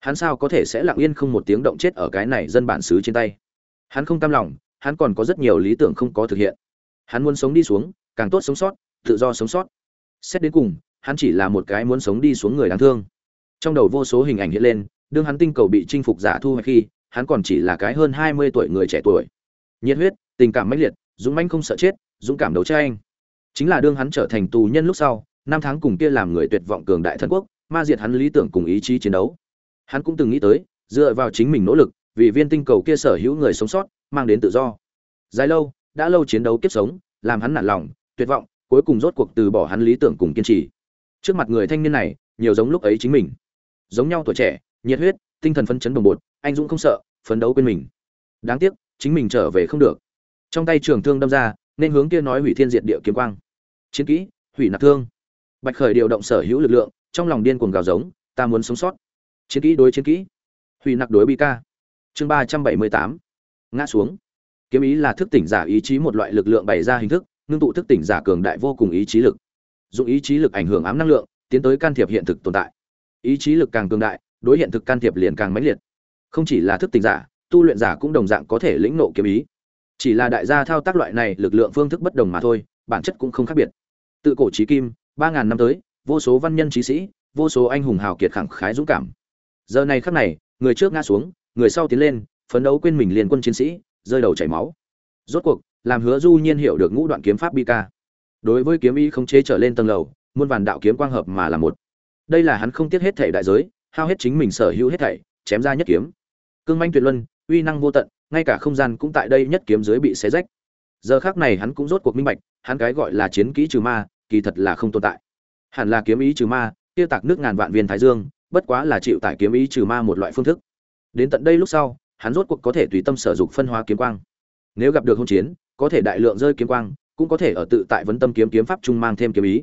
hắn sao có thể sẽ lặng yên không một tiếng động chết ở cái này dân bản xứ trên tay? Hắn không cam lòng, hắn còn có rất nhiều lý tưởng không có thực hiện. Hắn muốn sống đi xuống, càng tốt sống sót, tự do sống sót. Xét đến cùng, hắn chỉ là một cái muốn sống đi xuống người đáng thương. Trong đầu vô số hình ảnh hiện lên, đương hắn tinh cầu bị chinh phục giả thu hoạch khi, hắn còn chỉ là cái hơn hai mươi tuổi người trẻ tuổi. Nhiệt huyết, tình cảm mãnh liệt, dũng mãnh không sợ chết, dũng cảm đấu tranh. Chính là đương hắn trở thành tù nhân lúc sau, năm tháng cùng kia làm người tuyệt vọng cường đại thần quốc, ma diệt hắn lý tưởng cùng ý chí chiến đấu hắn cũng từng nghĩ tới, dựa vào chính mình nỗ lực, vì viên tinh cầu kia sở hữu người sống sót, mang đến tự do. Dài lâu, đã lâu chiến đấu kiếp sống, làm hắn nản lòng, tuyệt vọng, cuối cùng rốt cuộc từ bỏ hắn lý tưởng cùng kiên trì. Trước mặt người thanh niên này, nhiều giống lúc ấy chính mình. Giống nhau tuổi trẻ, nhiệt huyết, tinh thần phấn chấn bồng bột, anh dũng không sợ, phấn đấu quên mình. Đáng tiếc, chính mình trở về không được. Trong tay trường thương đâm ra, nên hướng kia nói hủy thiên diệt địa kiếm quang. Chiến kỹ, hủy nạp thương. Bạch khởi điều động sở hữu lực lượng, trong lòng điên cuồng gào giống, ta muốn sống sót chiến kỹ đối chiến kỹ. Hủy nặc đối bi ca chương ba trăm bảy mươi tám. Ngã xuống. Kiếm ý là thức tỉnh giả ý chí một loại lực lượng bày ra hình thức, ngưng tụ thức tỉnh giả cường đại vô cùng ý chí lực. Dùng ý chí lực ảnh hưởng ám năng lượng, tiến tới can thiệp hiện thực tồn tại. Ý chí lực càng cường đại, đối hiện thực can thiệp liền càng mãnh liệt. Không chỉ là thức tỉnh giả, tu luyện giả cũng đồng dạng có thể lĩnh nộ kiếm ý. Chỉ là đại gia thao tác loại này lực lượng phương thức bất đồng mà thôi, bản chất cũng không khác biệt. Tự cổ trí kim, ba ngàn năm tới, vô số văn nhân trí sĩ, vô số anh hùng hào kiệt khẳng khái dũng cảm giờ này khắc này, người trước ngã xuống, người sau tiến lên, phấn đấu quên mình liền quân chiến sĩ, rơi đầu chảy máu. Rốt cuộc, làm hứa du nhiên hiểu được ngũ đoạn kiếm pháp bi ca. Đối với kiếm ý không chế trở lên tầng lầu, muôn vàn đạo kiếm quang hợp mà là một. Đây là hắn không tiếc hết thể đại giới, hao hết chính mình sở hữu hết thảy, chém ra nhất kiếm. Cương manh tuyệt luân, uy năng vô tận, ngay cả không gian cũng tại đây nhất kiếm dưới bị xé rách. Giờ khác này hắn cũng rốt cuộc minh bạch, hắn cái gọi là chiến kỹ trừ ma, kỳ thật là không tồn tại. Hẳn là kiếm ý trừ ma, tiêu tạc nước ngàn vạn viên thái dương bất quá là chịu tải kiếm ý trừ ma một loại phương thức. Đến tận đây lúc sau, hắn rốt cuộc có thể tùy tâm sở dục phân hóa kiếm quang. Nếu gặp được hôn chiến, có thể đại lượng rơi kiếm quang, cũng có thể ở tự tại vấn tâm kiếm kiếm pháp trung mang thêm kiếm ý.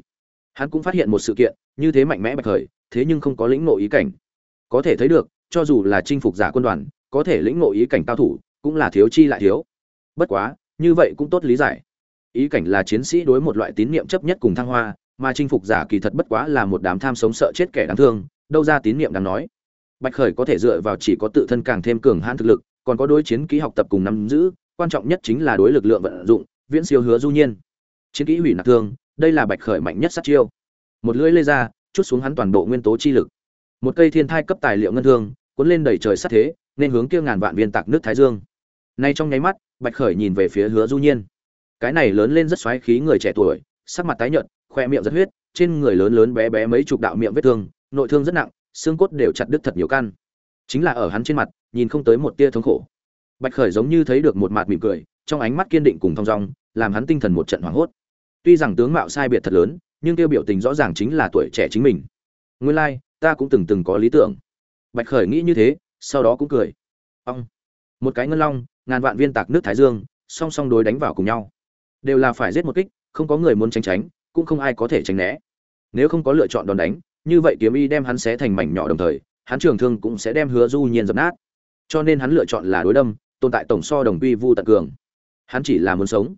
Hắn cũng phát hiện một sự kiện, như thế mạnh mẽ bạch khởi thế nhưng không có lĩnh ngộ ý cảnh. Có thể thấy được, cho dù là chinh phục giả quân đoàn, có thể lĩnh ngộ ý cảnh cao thủ, cũng là thiếu chi lại thiếu. Bất quá, như vậy cũng tốt lý giải. Ý cảnh là chiến sĩ đối một loại tín niệm chấp nhất cùng thăng hoa, mà chinh phục giả kỳ thật bất quá là một đám tham sống sợ chết kẻ đáng thương đâu ra tín niệm đáng nói. Bạch khởi có thể dựa vào chỉ có tự thân càng thêm cường hãn thực lực, còn có đối chiến kỹ học tập cùng nắm giữ, quan trọng nhất chính là đối lực lượng vận dụng, viễn siêu hứa du nhiên. Chiến kỹ hủy nạp thương, đây là bạch khởi mạnh nhất sát chiêu. Một lưỡi lê ra, chút xuống hắn toàn bộ nguyên tố chi lực. Một cây thiên thai cấp tài liệu ngân thương, cuốn lên đẩy trời sát thế, nên hướng kia ngàn vạn viên tạc nước thái dương. Nay trong nháy mắt, bạch khởi nhìn về phía hứa du nhiên. Cái này lớn lên rất xoáy khí người trẻ tuổi, sắc mặt tái nhợt, khoe miệng rất huyết, trên người lớn lớn bé bé mấy chục đạo miệng vết thương nội thương rất nặng xương cốt đều chặt đứt thật nhiều căn. Chính là ở hắn trên mặt nhìn không tới một tia thống khổ. Bạch khởi giống như thấy được một mạt mỉm cười trong ánh mắt kiên định cùng thong dong làm hắn tinh thần một trận hoảng hốt. Tuy rằng tướng mạo sai biệt thật lớn nhưng tiêu biểu tình rõ ràng chính là tuổi trẻ chính mình. Nguyên lai like, ta cũng từng từng có lý tưởng. Bạch khởi nghĩ như thế sau đó cũng cười. Ông một cái ngân long ngàn vạn viên tạc nước thái dương song song đối đánh vào cùng nhau. Đều là phải giết một kích không có người muốn tránh tránh cũng không ai có thể tránh né. Nếu không có lựa chọn đòn đánh như vậy kiếm y đem hắn xé thành mảnh nhỏ đồng thời, hắn trường thương cũng sẽ đem hứa du nhiên dập nát. Cho nên hắn lựa chọn là đối đâm, tồn tại tổng so đồng quy vu tận cường. Hắn chỉ là muốn sống.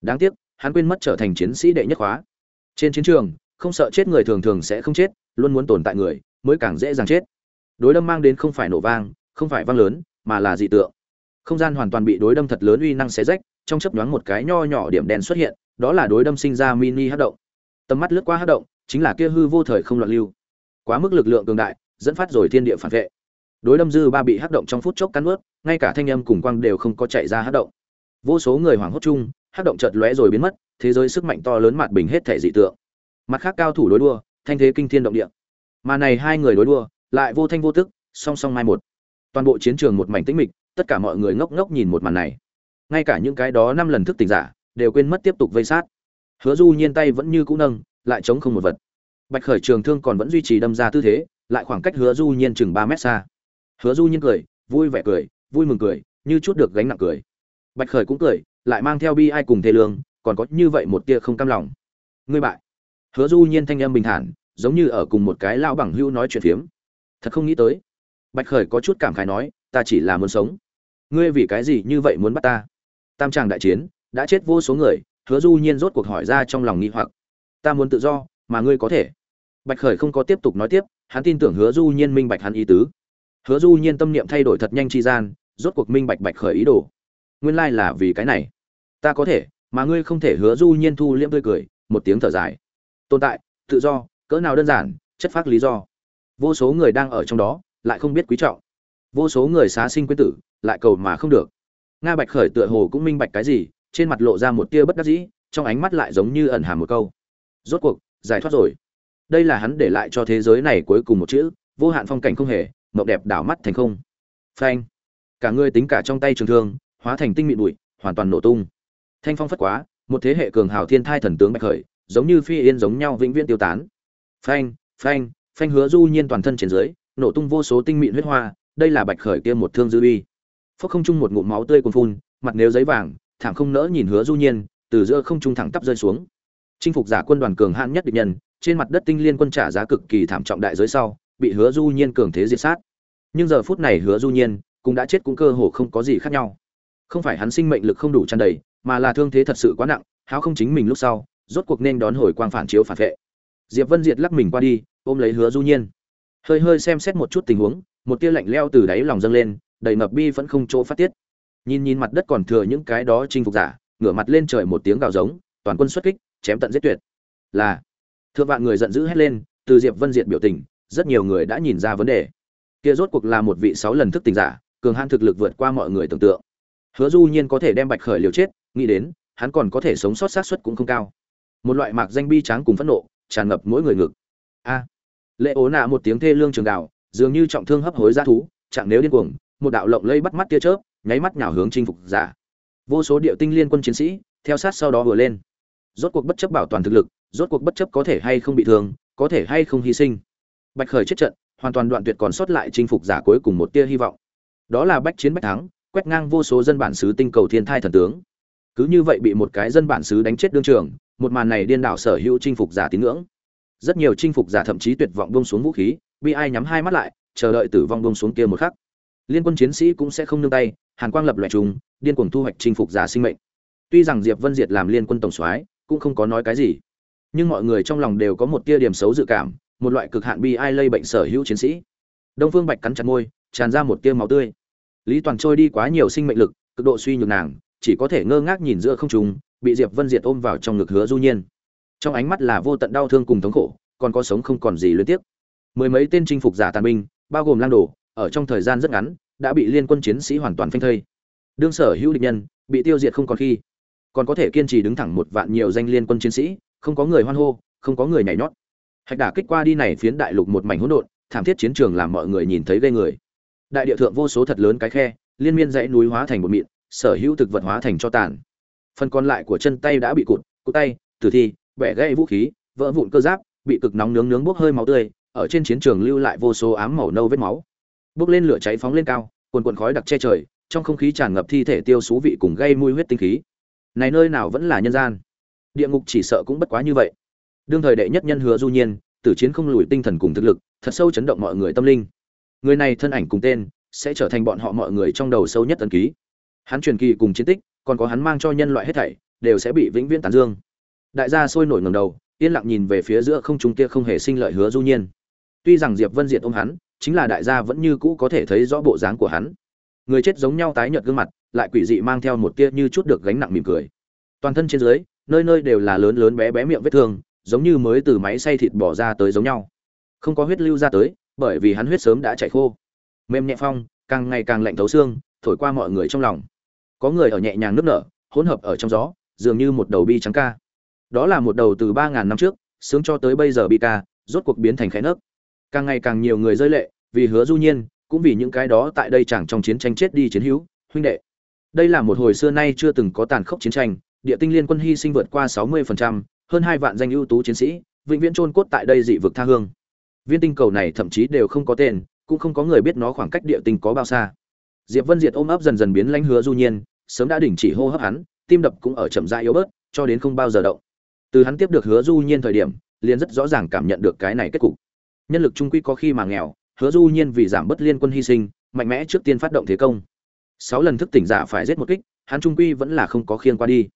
Đáng tiếc, hắn quên mất trở thành chiến sĩ đệ nhất khóa. Trên chiến trường, không sợ chết người thường thường sẽ không chết, luôn muốn tồn tại người, mới càng dễ dàng chết. Đối đâm mang đến không phải nổ vang, không phải vang lớn, mà là dị tượng. Không gian hoàn toàn bị đối đâm thật lớn uy năng xé rách, trong chấp nhoáng một cái nho nhỏ điểm đen xuất hiện, đó là đối đâm sinh ra mini hát động. Tầm mắt lướt qua hát động chính là kia hư vô thời không loạn lưu. Quá mức lực lượng cường đại, dẫn phát rồi thiên địa phản vệ. Đối lâm dư ba bị hắc động trong phút chốc cắn ướt ngay cả thanh âm cùng quang đều không có chạy ra hắc động. Vô số người hoảng hốt chung, hắc động chợt lóe rồi biến mất, thế giới sức mạnh to lớn mạt bình hết thể dị tượng. Mặt khác cao thủ đối đua, thanh thế kinh thiên động địa. Mà này hai người đối đua, lại vô thanh vô tức, song song mai một. Toàn bộ chiến trường một mảnh tĩnh mịch, tất cả mọi người ngốc ngốc nhìn một màn này. Ngay cả những cái đó năm lần thức tỉnh giả, đều quên mất tiếp tục vây sát. Hứa du nhiên tay vẫn như cũ nâng lại chống không một vật. Bạch khởi trường thương còn vẫn duy trì đâm ra tư thế, lại khoảng cách hứa du nhiên chừng ba mét xa. Hứa du nhiên cười, vui vẻ cười, vui mừng cười, như chút được gánh nặng cười. Bạch khởi cũng cười, lại mang theo bi ai cùng thê lương, còn có như vậy một tia không cam lòng. Ngươi bại. Hứa du nhiên thanh âm bình thản, giống như ở cùng một cái lão bằng hưu nói chuyện phiếm. Thật không nghĩ tới. Bạch khởi có chút cảm khái nói, ta chỉ là muốn sống. Ngươi vì cái gì như vậy muốn bắt ta? Tam tràng đại chiến, đã chết vô số người, hứa du nhiên rốt cuộc hỏi ra trong lòng nghi hoặc ta muốn tự do, mà ngươi có thể. Bạch khởi không có tiếp tục nói tiếp, hắn tin tưởng hứa du nhiên minh bạch hắn ý tứ. Hứa du nhiên tâm niệm thay đổi thật nhanh chi gian, rốt cuộc minh bạch bạch khởi ý đồ. Nguyên lai là vì cái này. Ta có thể, mà ngươi không thể, hứa du nhiên thu liễm tươi cười, một tiếng thở dài. Tồn tại, tự do, cỡ nào đơn giản, chất phác lý do. Vô số người đang ở trong đó, lại không biết quý trọng. Vô số người xá sinh quyến tử, lại cầu mà không được. Nga bạch khởi tựa hồ cũng minh bạch cái gì, trên mặt lộ ra một tia bất đắc dĩ, trong ánh mắt lại giống như ẩn hàm một câu rốt cuộc, giải thoát rồi. Đây là hắn để lại cho thế giới này cuối cùng một chữ, vô hạn phong cảnh không hề, mộng đẹp đảo mắt thành không. Phanh. Cả người tính cả trong tay trường thương, hóa thành tinh mịn bụi, hoàn toàn nổ tung. Thanh phong phất quá, một thế hệ cường hào thiên thai thần tướng bạch khởi, giống như phi yên giống nhau vĩnh viễn tiêu tán. Phanh phanh phanh hứa du nhiên toàn thân trên dưới, nổ tung vô số tinh mịn huyết hoa, đây là bạch khởi kia một thương dư uy. Phốc không trung một ngụm máu tươi cuồn phun, mặt nếu giấy vàng thảm không nỡ nhìn hứa du nhiên, từ giữa không trung thẳng tắp rơi xuống chinh phục giả quân đoàn cường hãn nhất địch nhân, trên mặt đất tinh liên quân trả giá cực kỳ thảm trọng đại giới sau, bị hứa du nhiên cường thế diệt sát. Nhưng giờ phút này hứa du nhiên cũng đã chết cũng cơ hồ không có gì khác nhau. Không phải hắn sinh mệnh lực không đủ tràn đầy, mà là thương thế thật sự quá nặng, háo không chính mình lúc sau, rốt cuộc nên đón hồi quang phản chiếu phản vệ. Diệp vân diệt lắc mình qua đi, ôm lấy hứa du nhiên. Hơi hơi xem xét một chút tình huống, một tia lạnh leo từ đáy lòng dâng lên, đầy ngập bi vẫn không chỗ phát tiết. Nhìn nhìn mặt đất còn thừa những cái đó chinh phục giả, ngửa mặt lên trời một tiếng gào giống, toàn quân xuất kích chém tận giết tuyệt. Là, thượng vạn người giận dữ hét lên, từ diệp vân diệt biểu tình, rất nhiều người đã nhìn ra vấn đề. Kia rốt cuộc là một vị sáu lần thức tỉnh giả, cường hãn thực lực vượt qua mọi người tưởng tượng. Hứa du nhiên có thể đem bạch khởi liều chết, nghĩ đến, hắn còn có thể sống sót xác suất cũng không cao. Một loại mạc danh bi tráng cùng phẫn nộ, tràn ngập mỗi người ngực. A. Lệ ố nạ một tiếng thê lương trường đạo dường như trọng thương hấp hối ra thú chẳng nếu điên cuồng, một đạo lộng lây bắt mắt tia chớp, nháy mắt nhào hướng chinh phục giả. Vô số điệu tinh liên quân chiến sĩ, theo sát sau đó vừa lên rốt cuộc bất chấp bảo toàn thực lực, rốt cuộc bất chấp có thể hay không bị thương, có thể hay không hy sinh. Bạch khởi chết trận, hoàn toàn đoạn tuyệt còn sót lại chinh phục giả cuối cùng một tia hy vọng. Đó là bách chiến bách thắng, quét ngang vô số dân bản xứ tinh cầu thiên thai thần tướng. Cứ như vậy bị một cái dân bản xứ đánh chết đương trường, một màn này điên đảo sở hữu chinh phục giả tín ngưỡng. Rất nhiều chinh phục giả thậm chí tuyệt vọng bông xuống vũ khí, bị ai nhắm hai mắt lại, chờ đợi tử vong bông xuống kia một khắc. Liên quân chiến sĩ cũng sẽ không nương tay, hàn quang lập loại chúng điên cuồng thu hoạch chinh phục giả sinh mệnh. Tuy rằng diệp vân diệt làm liên quân tổng soái cũng không có nói cái gì. Nhưng mọi người trong lòng đều có một tia điểm xấu dự cảm, một loại cực hạn bi ai lây bệnh sở hữu chiến sĩ. Đông phương bạch cắn chặt môi, tràn ra một tia máu tươi. Lý toàn trôi đi quá nhiều sinh mệnh lực, cực độ suy nhược nàng, chỉ có thể ngơ ngác nhìn giữa không trung, bị diệp vân diệt ôm vào trong ngực hứa du nhiên. Trong ánh mắt là vô tận đau thương cùng thống khổ, còn có sống không còn gì luyến tiếc mười mấy tên chinh phục giả tàn binh, bao gồm lang đồ, ở trong thời gian rất ngắn, đã bị liên quân chiến sĩ hoàn toàn phanh thây. Đương sở hữu địch nhân, bị tiêu diệt không còn khi còn có thể kiên trì đứng thẳng một vạn nhiều danh liên quân chiến sĩ, không có người hoan hô, không có người nhảy nhót. Hạch đả kích qua đi này phiến đại lục một mảnh hỗn độn, thảm thiết chiến trường làm mọi người nhìn thấy ghê người. Đại địa thượng vô số thật lớn cái khe, liên miên dãy núi hóa thành một mịn, sở hữu thực vật hóa thành cho tàn. Phần còn lại của chân tay đã bị cụt cụt tay, tử thi, bẻ gãy vũ khí, vỡ vụn cơ giáp, bị cực nóng nướng nướng bốc hơi máu tươi, ở trên chiến trường lưu lại vô số ám màu nâu vết máu. Bốc lên lửa cháy phóng lên cao, cuồn cuộn khói đặc che trời, trong không khí tràn ngập thi thể tiêu xú vị cùng gây mùi huyết tinh khí này nơi nào vẫn là nhân gian. Địa ngục chỉ sợ cũng bất quá như vậy. Đương thời đệ nhất nhân hứa du nhiên, tử chiến không lùi tinh thần cùng thực lực, thật sâu chấn động mọi người tâm linh. Người này thân ảnh cùng tên, sẽ trở thành bọn họ mọi người trong đầu sâu nhất ấn ký. Hắn truyền kỳ cùng chiến tích, còn có hắn mang cho nhân loại hết thảy, đều sẽ bị vĩnh viễn tán dương. Đại gia sôi nổi ngầm đầu, yên lặng nhìn về phía giữa không trung kia không hề sinh lợi hứa du nhiên. Tuy rằng diệp vân diệt ôm hắn, chính là đại gia vẫn như cũ có thể thấy rõ bộ dáng của hắn người chết giống nhau tái nhợt gương mặt, lại quỷ dị mang theo một tia như chút được gánh nặng mỉm cười. Toàn thân trên dưới, nơi nơi đều là lớn lớn bé bé miệng vết thương, giống như mới từ máy xay thịt bỏ ra tới giống nhau. Không có huyết lưu ra tới, bởi vì hắn huyết sớm đã chảy khô. Mềm nhẹ phong, càng ngày càng lạnh thấu xương, thổi qua mọi người trong lòng. Có người ở nhẹ nhàng nức nở, hỗn hợp ở trong gió, dường như một đầu bi trắng ca. Đó là một đầu từ ba ngàn năm trước, sướng cho tới bây giờ bi ca, rốt cuộc biến thành khẽ nấc. Càng ngày càng nhiều người rơi lệ, vì hứa du nhiên cũng vì những cái đó tại đây chẳng trong chiến tranh chết đi chiến hữu huynh đệ. Đây là một hồi xưa nay chưa từng có tàn khốc chiến tranh địa tinh liên quân hy sinh vượt qua 60%, hơn hai vạn danh ưu tú chiến sĩ vĩnh viễn chôn cốt tại đây dị vực tha hương. Viên tinh cầu này thậm chí đều không có tên cũng không có người biết nó khoảng cách địa tinh có bao xa. Diệp vân diệt ôm ấp dần dần biến lãnh hứa du nhiên sớm đã đình chỉ hô hấp hắn tim đập cũng ở chậm rãi yếu bớt cho đến không bao giờ động. Từ hắn tiếp được hứa du nhiên thời điểm liền rất rõ ràng cảm nhận được cái này kết cục. Nhân lực trung quy có khi mà nghèo hứa du nhiên vì giảm bớt liên quân hy sinh, mạnh mẽ trước tiên phát động thế công. Sáu lần thức tỉnh giả phải giết một kích, hắn trung quy vẫn là không có khiên qua đi.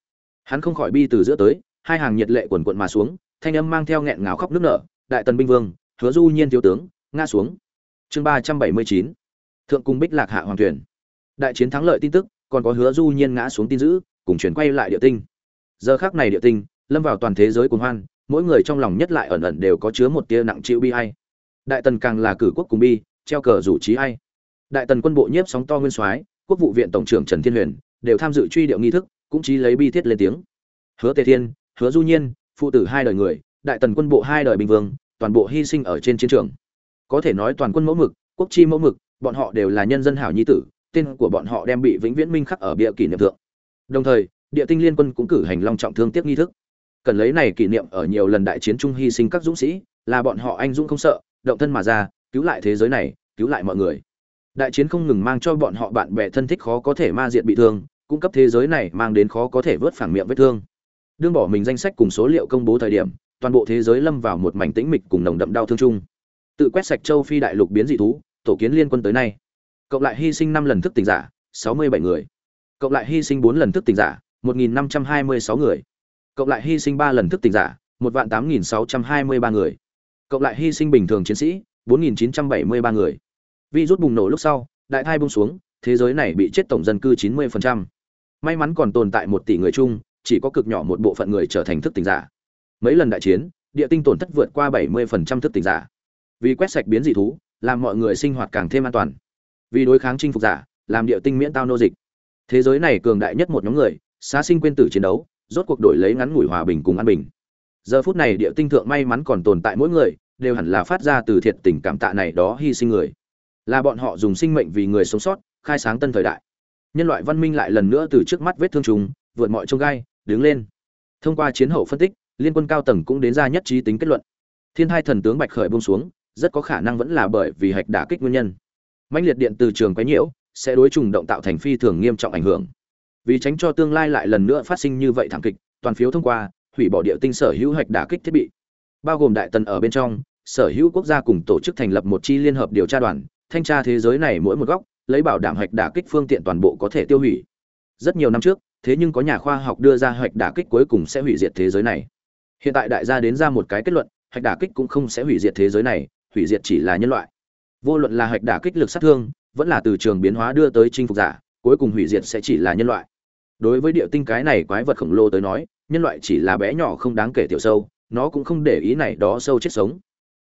Hắn không khỏi bi từ giữa tới, hai hàng nhiệt lệ quần quận mà xuống, thanh âm mang theo nghẹn ngào khóc nước nở, đại tần binh vương, hứa du nhiên thiếu tướng, ngã xuống. Chương ba trăm bảy mươi chín, thượng cung bích lạc hạ hoàng thuyền. Đại chiến thắng lợi tin tức, còn có hứa du nhiên ngã xuống tin dữ, cùng chuyển quay lại địa tinh. Giờ khác này địa tinh, lâm vào toàn thế giới cuồng hoan, mỗi người trong lòng nhất lại ẩn ẩn đều có chứa một tia nặng chịu bi hay đại tần càng là cử quốc cùng bi, treo cờ rủ trí hay đại tần quân bộ nhiếp sóng to nguyên soái, quốc vụ viện tổng trưởng trần thiên huyền, đều tham dự truy điệu nghi thức, cũng chí lấy bi thiết lên tiếng. Hứa tề thiên, hứa du nhiên, phụ tử hai đời người, đại tần quân bộ hai đời bình vương, toàn bộ hy sinh ở trên chiến trường. Có thể nói toàn quân mẫu mực, quốc chi mẫu mực, bọn họ đều là nhân dân hảo nhi tử, tên của bọn họ đem bị vĩnh viễn minh khắc ở bia kỷ niệm thượng. Đồng thời, địa tinh liên quân cũng cử hành long trọng thương tiếc nghi thức. Cần lấy này kỷ niệm ở nhiều lần đại chiến trung hy sinh các dũng sĩ, là bọn họ anh dũng không sợ động thân mà ra, cứu lại thế giới này, cứu lại mọi người. Đại chiến không ngừng mang cho bọn họ bạn bè thân thích khó có thể ma diệt bị thương, cung cấp thế giới này mang đến khó có thể vớt phản miệng vết thương. Đương bỏ mình danh sách cùng số liệu công bố thời điểm, toàn bộ thế giới lâm vào một mảnh tĩnh mịch cùng nồng đậm đau thương chung. Tự quét sạch châu phi đại lục biến dị thú, tổ kiến liên quân tới nay. Cộng lại hy sinh năm lần thức tỉnh giả, sáu mươi bảy người. Cộng lại hy sinh bốn lần thức tỉnh giả, một nghìn năm trăm hai mươi sáu người. Cộng lại hy sinh ba lần thức tỉnh giả, một vạn tám nghìn sáu trăm hai mươi ba người cộng lại hy sinh bình thường chiến sĩ, bốn nghìn chín trăm bảy mươi ba người. Vi rút bùng nổ lúc sau, đại thai bung xuống, thế giới này bị chết tổng dân cư chín mươi may mắn còn tồn tại một tỷ người chung, chỉ có cực nhỏ một bộ phận người trở thành thức tỉnh giả. Mấy lần đại chiến, địa tinh tổn thất vượt qua bảy mươi thức tỉnh giả. Vì quét sạch biến dị thú, làm mọi người sinh hoạt càng thêm an toàn. Vì đối kháng chinh phục giả, làm địa tinh miễn tao nô dịch. Thế giới này cường đại nhất một nhóm người, xá sinh quên tử chiến đấu, rốt cuộc đổi lấy ngắn ngủi hòa bình cùng an bình. Giờ phút này địa tinh thượng may mắn còn tồn tại mỗi người đều hẳn là phát ra từ thiệt tình cảm tạ này đó hy sinh người. Là bọn họ dùng sinh mệnh vì người sống sót, khai sáng tân thời đại. Nhân loại văn minh lại lần nữa từ trước mắt vết thương trùng, vượt mọi trông gai, đứng lên. Thông qua chiến hậu phân tích, liên quân cao tầng cũng đến ra nhất trí tính kết luận. Thiên hai thần tướng bạch khởi buông xuống, rất có khả năng vẫn là bởi vì hạch đả kích nguyên nhân. Mãnh liệt điện từ trường quấy nhiễu, sẽ đối trùng động tạo thành phi thường nghiêm trọng ảnh hưởng. Vì tránh cho tương lai lại lần nữa phát sinh như vậy thảm kịch, toàn phiếu thông qua, hủy bỏ địa tinh sở hữu hạch đả kích thiết bị bao gồm đại tần ở bên trong, sở hữu quốc gia cùng tổ chức thành lập một chi liên hợp điều tra đoàn, thanh tra thế giới này mỗi một góc, lấy bảo đảm hạch đả kích phương tiện toàn bộ có thể tiêu hủy. Rất nhiều năm trước, thế nhưng có nhà khoa học đưa ra hạch đả kích cuối cùng sẽ hủy diệt thế giới này. Hiện tại đại gia đến ra một cái kết luận, hạch đả kích cũng không sẽ hủy diệt thế giới này, hủy diệt chỉ là nhân loại. Vô luận là hạch đả kích lực sát thương, vẫn là từ trường biến hóa đưa tới chinh phục giả, cuối cùng hủy diệt sẽ chỉ là nhân loại. Đối với địa tinh cái này quái vật khổng lồ tới nói, nhân loại chỉ là bé nhỏ không đáng kể tiểu sâu nó cũng không để ý này đó sâu chết sống.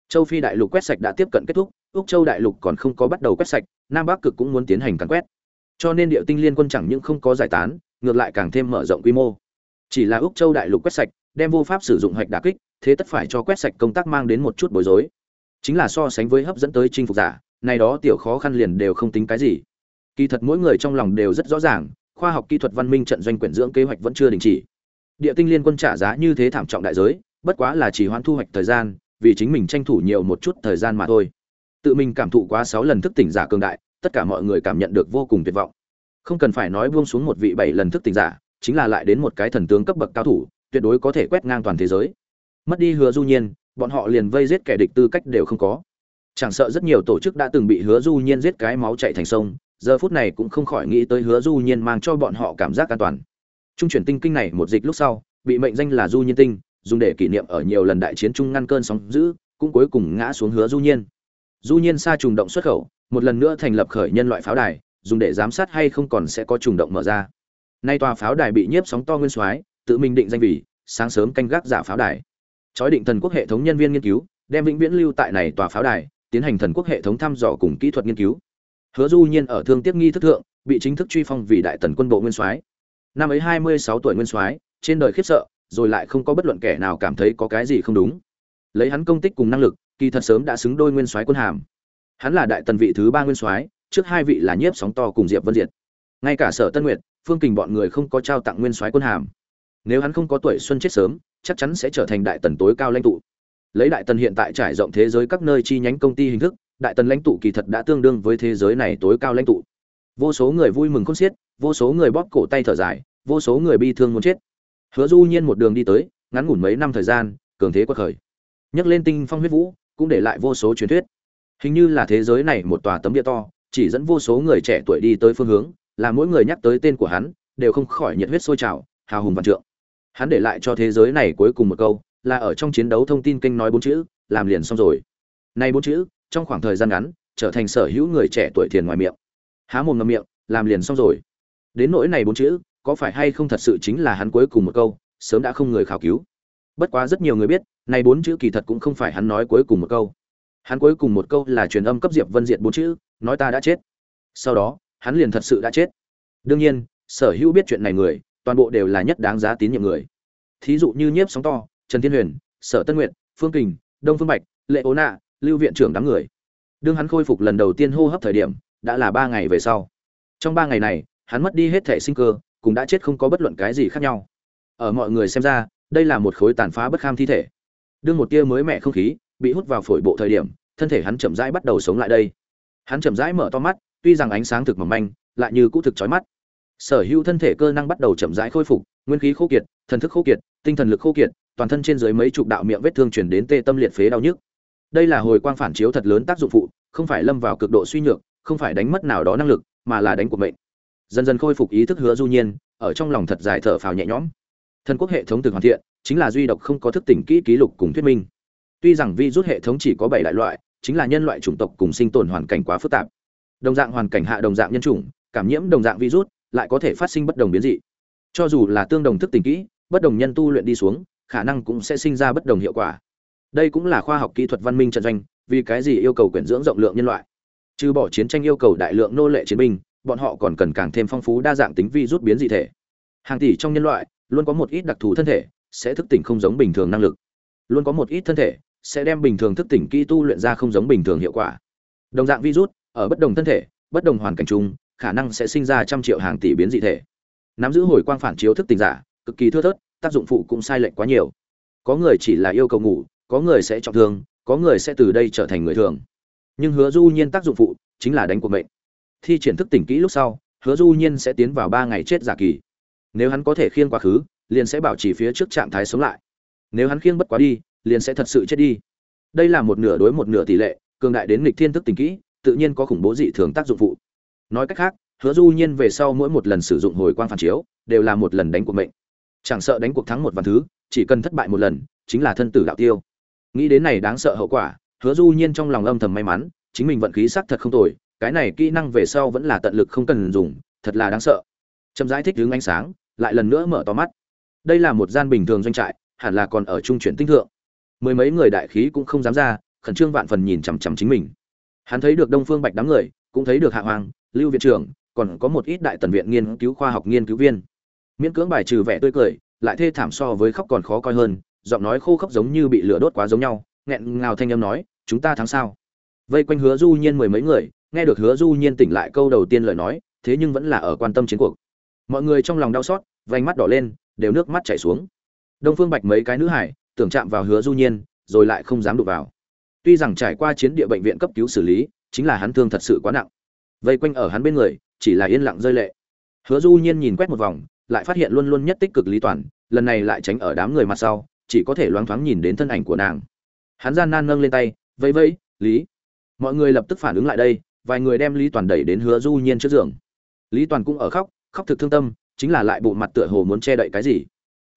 Châu phi đại lục quét sạch đã tiếp cận kết thúc, úc châu đại lục còn không có bắt đầu quét sạch, nam bắc cực cũng muốn tiến hành càn quét. Cho nên địa tinh liên quân chẳng những không có giải tán, ngược lại càng thêm mở rộng quy mô. Chỉ là úc châu đại lục quét sạch, đem vô pháp sử dụng hạch đả kích, thế tất phải cho quét sạch công tác mang đến một chút bối rối. Chính là so sánh với hấp dẫn tới chinh phục giả, này đó tiểu khó khăn liền đều không tính cái gì. Kỳ thật mỗi người trong lòng đều rất rõ ràng, khoa học kỹ thuật văn minh trận doanh quyển dưỡng kế hoạch vẫn chưa đình chỉ. Địa tinh liên quân trả giá như thế thảm trọng đại giới bất quá là chỉ hoãn thu hoạch thời gian, vì chính mình tranh thủ nhiều một chút thời gian mà thôi. Tự mình cảm thụ quá sáu lần thức tỉnh giả cường đại, tất cả mọi người cảm nhận được vô cùng tuyệt vọng. Không cần phải nói buông xuống một vị bảy lần thức tỉnh giả, chính là lại đến một cái thần tướng cấp bậc cao thủ, tuyệt đối có thể quét ngang toàn thế giới. Mất đi hứa du nhiên, bọn họ liền vây giết kẻ địch tư cách đều không có. Chẳng sợ rất nhiều tổ chức đã từng bị hứa du nhiên giết cái máu chạy thành sông, giờ phút này cũng không khỏi nghĩ tới hứa du nhiên mang cho bọn họ cảm giác an toàn. Trung chuyển tinh kinh này một dịch lúc sau, bị mệnh danh là du nhiên tinh dùng để kỷ niệm ở nhiều lần đại chiến chung ngăn cơn sóng dữ, cũng cuối cùng ngã xuống hứa du nhiên. Du nhiên xa trùng động xuất khẩu, một lần nữa thành lập khởi nhân loại pháo đài, dùng để giám sát hay không còn sẽ có trùng động mở ra. Nay tòa pháo đài bị nhiếp sóng to nguyên soái, tự mình định danh vị sáng sớm canh gác giả pháo đài. Chói định thần quốc hệ thống nhân viên nghiên cứu, đem vĩnh viễn lưu tại này tòa pháo đài, tiến hành thần quốc hệ thống thăm dò cùng kỹ thuật nghiên cứu. Hứa du nhiên ở thương tiếp nghi thức thượng, bị chính thức truy phong vì đại tần quân bộ nguyên soái. Năm ấy hai mươi sáu tuổi nguyên soái, trên đời khiếp sợ rồi lại không có bất luận kẻ nào cảm thấy có cái gì không đúng. Lấy hắn công tích cùng năng lực, kỳ thật sớm đã xứng đôi nguyên soái quân hàm. Hắn là đại tần vị thứ ba nguyên soái, trước hai vị là nhiếp sóng to cùng diệp vân diệt. Ngay cả sở tân nguyệt, phương kình bọn người không có trao tặng nguyên soái quân hàm. Nếu hắn không có tuổi xuân chết sớm, chắc chắn sẽ trở thành đại tần tối cao lãnh tụ. Lấy đại tần hiện tại trải rộng thế giới các nơi chi nhánh công ty hình thức, đại tần lãnh tụ kỳ thật đã tương đương với thế giới này tối cao lãnh tụ. Vô số người vui mừng khôn xiết, vô số người bóp cổ tay thở dài, vô số người bi thương muốn chết hứa du nhiên một đường đi tới, ngắn ngủn mấy năm thời gian, cường thế quật khởi. Nhấc lên tinh phong huyết vũ, cũng để lại vô số truyền thuyết. Hình như là thế giới này một tòa tấm địa to, chỉ dẫn vô số người trẻ tuổi đi tới phương hướng, là mỗi người nhắc tới tên của hắn, đều không khỏi nhiệt huyết sôi trào, hào hùng vạn trượng. Hắn để lại cho thế giới này cuối cùng một câu, là ở trong chiến đấu thông tin kênh nói bốn chữ, làm liền xong rồi. Nay bốn chữ, trong khoảng thời gian ngắn, trở thành sở hữu người trẻ tuổi thiền ngoài miệng. Há mồm ngậm miệng, làm liền xong rồi. Đến nỗi này bốn chữ có phải hay không thật sự chính là hắn cuối cùng một câu, sớm đã không người khảo cứu. Bất quá rất nhiều người biết nay bốn chữ kỳ thật cũng không phải hắn nói cuối cùng một câu. Hắn cuối cùng một câu là truyền âm cấp diệp vân diệt bốn chữ, nói ta đã chết. Sau đó, hắn liền thật sự đã chết. Đương nhiên, sở hữu biết chuyện này người, toàn bộ đều là nhất đáng giá tín nhiệm người. Thí dụ như nhiếp sóng to, trần thiên huyền, sở tân nguyện phương kình, đông phương bạch, lệ ố nạ lưu viện trưởng đám người. Đương hắn khôi phục lần đầu tiên hô hấp thời điểm, đã là ba ngày về sau. Trong ba ngày này, hắn mất đi hết thể sinh cơ cũng đã chết không có bất luận cái gì khác nhau. Ở mọi người xem ra, đây là một khối tàn phá bất kham thi thể. Đương một tia mới mẻ không khí bị hút vào phổi bộ thời điểm, thân thể hắn chậm rãi bắt đầu sống lại đây. Hắn chậm rãi mở to mắt, tuy rằng ánh sáng thực mỏng manh, lại như cũ thực chói mắt. Sở hữu thân thể cơ năng bắt đầu chậm rãi khôi phục, nguyên khí khô kiệt, thần thức khô kiệt, tinh thần lực khô kiệt, toàn thân trên dưới mấy chục đạo miệng vết thương chuyển đến tê tâm liệt phế đau nhức. Đây là hồi quang phản chiếu thật lớn tác dụng phụ, không phải lâm vào cực độ suy nhược, không phải đánh mất nào đó năng lực, mà là đánh cuộc mệnh dần dần khôi phục ý thức hứa du nhiên, ở trong lòng thật dài thở phào nhẹ nhõm. Thần quốc hệ thống từ hoàn thiện, chính là duy độc không có thức tỉnh kỹ ký lục cùng thuyết minh. Tuy rằng vi rút hệ thống chỉ có bảy đại loại, chính là nhân loại chủng tộc cùng sinh tồn hoàn cảnh quá phức tạp. Đồng dạng hoàn cảnh hạ đồng dạng nhân chủng, cảm nhiễm đồng dạng virus lại có thể phát sinh bất đồng biến dị. Cho dù là tương đồng thức tỉnh kỹ, bất đồng nhân tu luyện đi xuống, khả năng cũng sẽ sinh ra bất đồng hiệu quả. Đây cũng là khoa học kỹ thuật văn minh trận doanh, vì cái gì yêu cầu quyển dưỡng rộng lượng nhân loại? Trừ bỏ chiến tranh yêu cầu đại lượng nô lệ chiến binh bọn họ còn cần càng thêm phong phú đa dạng tính vi rút biến dị thể. Hàng tỷ trong nhân loại, luôn có một ít đặc thù thân thể, sẽ thức tỉnh không giống bình thường năng lực. Luôn có một ít thân thể, sẽ đem bình thường thức tỉnh kỹ tu luyện ra không giống bình thường hiệu quả. Đồng dạng virus ở bất đồng thân thể, bất đồng hoàn cảnh chung, khả năng sẽ sinh ra trăm triệu hàng tỷ biến dị thể. Nắm giữ hồi quang phản chiếu thức tỉnh giả, cực kỳ thưa thớt, tác dụng phụ cũng sai lệch quá nhiều. Có người chỉ là yêu cầu ngủ, có người sẽ trọng thương, có người sẽ từ đây trở thành người thường. Nhưng hứa du nhiên tác dụng phụ chính là đánh cuộc mệnh thi triển thức tỉnh kỹ lúc sau, hứa du nhiên sẽ tiến vào ba ngày chết giả kỳ. Nếu hắn có thể khiêng quá khứ, liền sẽ bảo trì phía trước trạng thái sống lại. Nếu hắn khiêng bất quá đi, liền sẽ thật sự chết đi. Đây là một nửa đối một nửa tỷ lệ, cường đại đến nghịch thiên thức tỉnh kỹ, tự nhiên có khủng bố dị thường tác dụng phụ. Nói cách khác, hứa du nhiên về sau mỗi một lần sử dụng hồi quang phản chiếu, đều là một lần đánh cuộc mệnh. Chẳng sợ đánh cuộc thắng một vạn thứ, chỉ cần thất bại một lần, chính là thân tử đạo tiêu. Nghĩ đến này đáng sợ hậu quả, hứa du nhiên trong lòng âm thầm may mắn, chính mình vận khí sắc thật không tồi cái này kỹ năng về sau vẫn là tận lực không cần dùng, thật là đáng sợ. Chậm rãi thích hướng ánh sáng, lại lần nữa mở to mắt. Đây là một gian bình thường doanh trại, hẳn là còn ở trung chuyển tinh thượng. Mười mấy người đại khí cũng không dám ra, khẩn trương vạn phần nhìn chằm chằm chính mình. Hắn thấy được đông phương bạch đám người, cũng thấy được hạ hoàng, lưu viện trưởng, còn có một ít đại tần viện nghiên cứu khoa học nghiên cứu viên. Miễn cưỡng bài trừ vẻ tươi cười, lại thê thảm so với khóc còn khó coi hơn, giọng nói khô khốc giống như bị lửa đốt quá giống nhau, nghẹn ngào thanh âm nói, chúng ta thắng sao? Vây quanh hứa du nhiên mười mấy người nghe được hứa du nhiên tỉnh lại câu đầu tiên lời nói, thế nhưng vẫn là ở quan tâm chiến cuộc. Mọi người trong lòng đau xót, vành mắt đỏ lên, đều nước mắt chảy xuống. Đông phương bạch mấy cái nữ hải, tưởng chạm vào hứa du nhiên, rồi lại không dám đụng vào. Tuy rằng trải qua chiến địa bệnh viện cấp cứu xử lý, chính là hắn thương thật sự quá nặng. Vây quanh ở hắn bên người, chỉ là yên lặng rơi lệ. Hứa du nhiên nhìn quét một vòng, lại phát hiện luôn luôn nhất tích cực lý toàn, lần này lại tránh ở đám người mặt sau, chỉ có thể loáng thoáng nhìn đến thân ảnh của nàng. Hắn gian nan nâng lên tay, vẫy vẫy, lý. Mọi người lập tức phản ứng lại đây vài người đem lý toàn đẩy đến hứa du nhiên trước giường. Lý toàn cũng ở khóc khóc thực thương tâm, chính là lại bộ mặt tựa hồ muốn che đậy cái gì.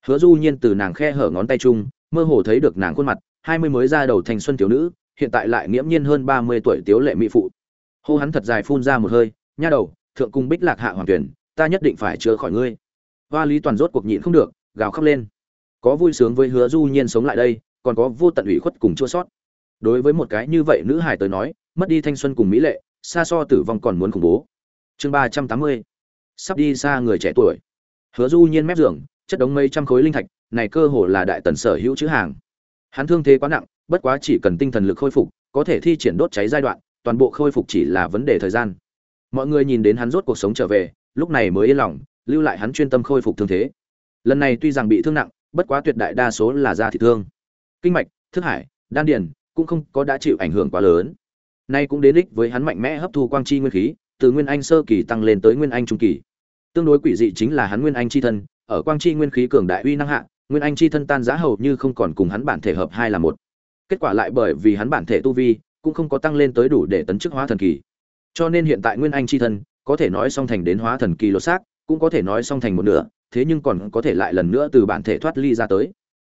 Hứa du nhiên từ nàng khe hở ngón tay chung, mơ hồ thấy được nàng khuôn mặt, hai mươi mới ra đầu thành xuân thiếu nữ, hiện tại lại nghiễm nhiên hơn ba mươi tuổi tiếu lệ mỹ phụ. Hô hắn thật dài phun ra một hơi, nha đầu, thượng cung bích lạc hạ hoàng tuyển, ta nhất định phải chữa khỏi ngươi. Hoa lý toàn rốt cuộc nhịn không được, gào khóc lên. Có vui sướng với hứa du nhiên sống lại đây, còn có vô tận ủy khuất cùng chua sót. Đối với một cái như vậy nữ hài tới nói, mất đi thanh xuân cùng mỹ lệ xa so tử vong còn muốn khủng bố. Chương ba trăm tám mươi. Sắp đi xa người trẻ tuổi. Hứa du nhiên mép giường, chất đống mấy trăm khối linh thạch, này cơ hồ là đại tần sở hữu chữ hàng. Hắn thương thế quá nặng, bất quá chỉ cần tinh thần lực khôi phục, có thể thi triển đốt cháy giai đoạn, toàn bộ khôi phục chỉ là vấn đề thời gian. Mọi người nhìn đến hắn rốt cuộc sống trở về, lúc này mới yên lòng, lưu lại hắn chuyên tâm khôi phục thương thế. Lần này tuy rằng bị thương nặng, bất quá tuyệt đại đa số là da thị thương. Kinh mạch, thức hải, đan điền, cũng không có đã chịu ảnh hưởng quá lớn nay cũng đến ích với hắn mạnh mẽ hấp thu quang chi nguyên khí, từ nguyên anh sơ kỳ tăng lên tới nguyên anh trung kỳ. Tương đối quỷ dị chính là hắn nguyên anh chi thân, ở quang chi nguyên khí cường đại uy năng hạ, nguyên anh chi thân tan giá hầu như không còn cùng hắn bản thể hợp hai là một. Kết quả lại bởi vì hắn bản thể tu vi cũng không có tăng lên tới đủ để tấn chức hóa thần kỳ. Cho nên hiện tại nguyên anh chi thân có thể nói song thành đến hóa thần kỳ lột xác, cũng có thể nói song thành một nửa, thế nhưng còn có thể lại lần nữa từ bản thể thoát ly ra tới.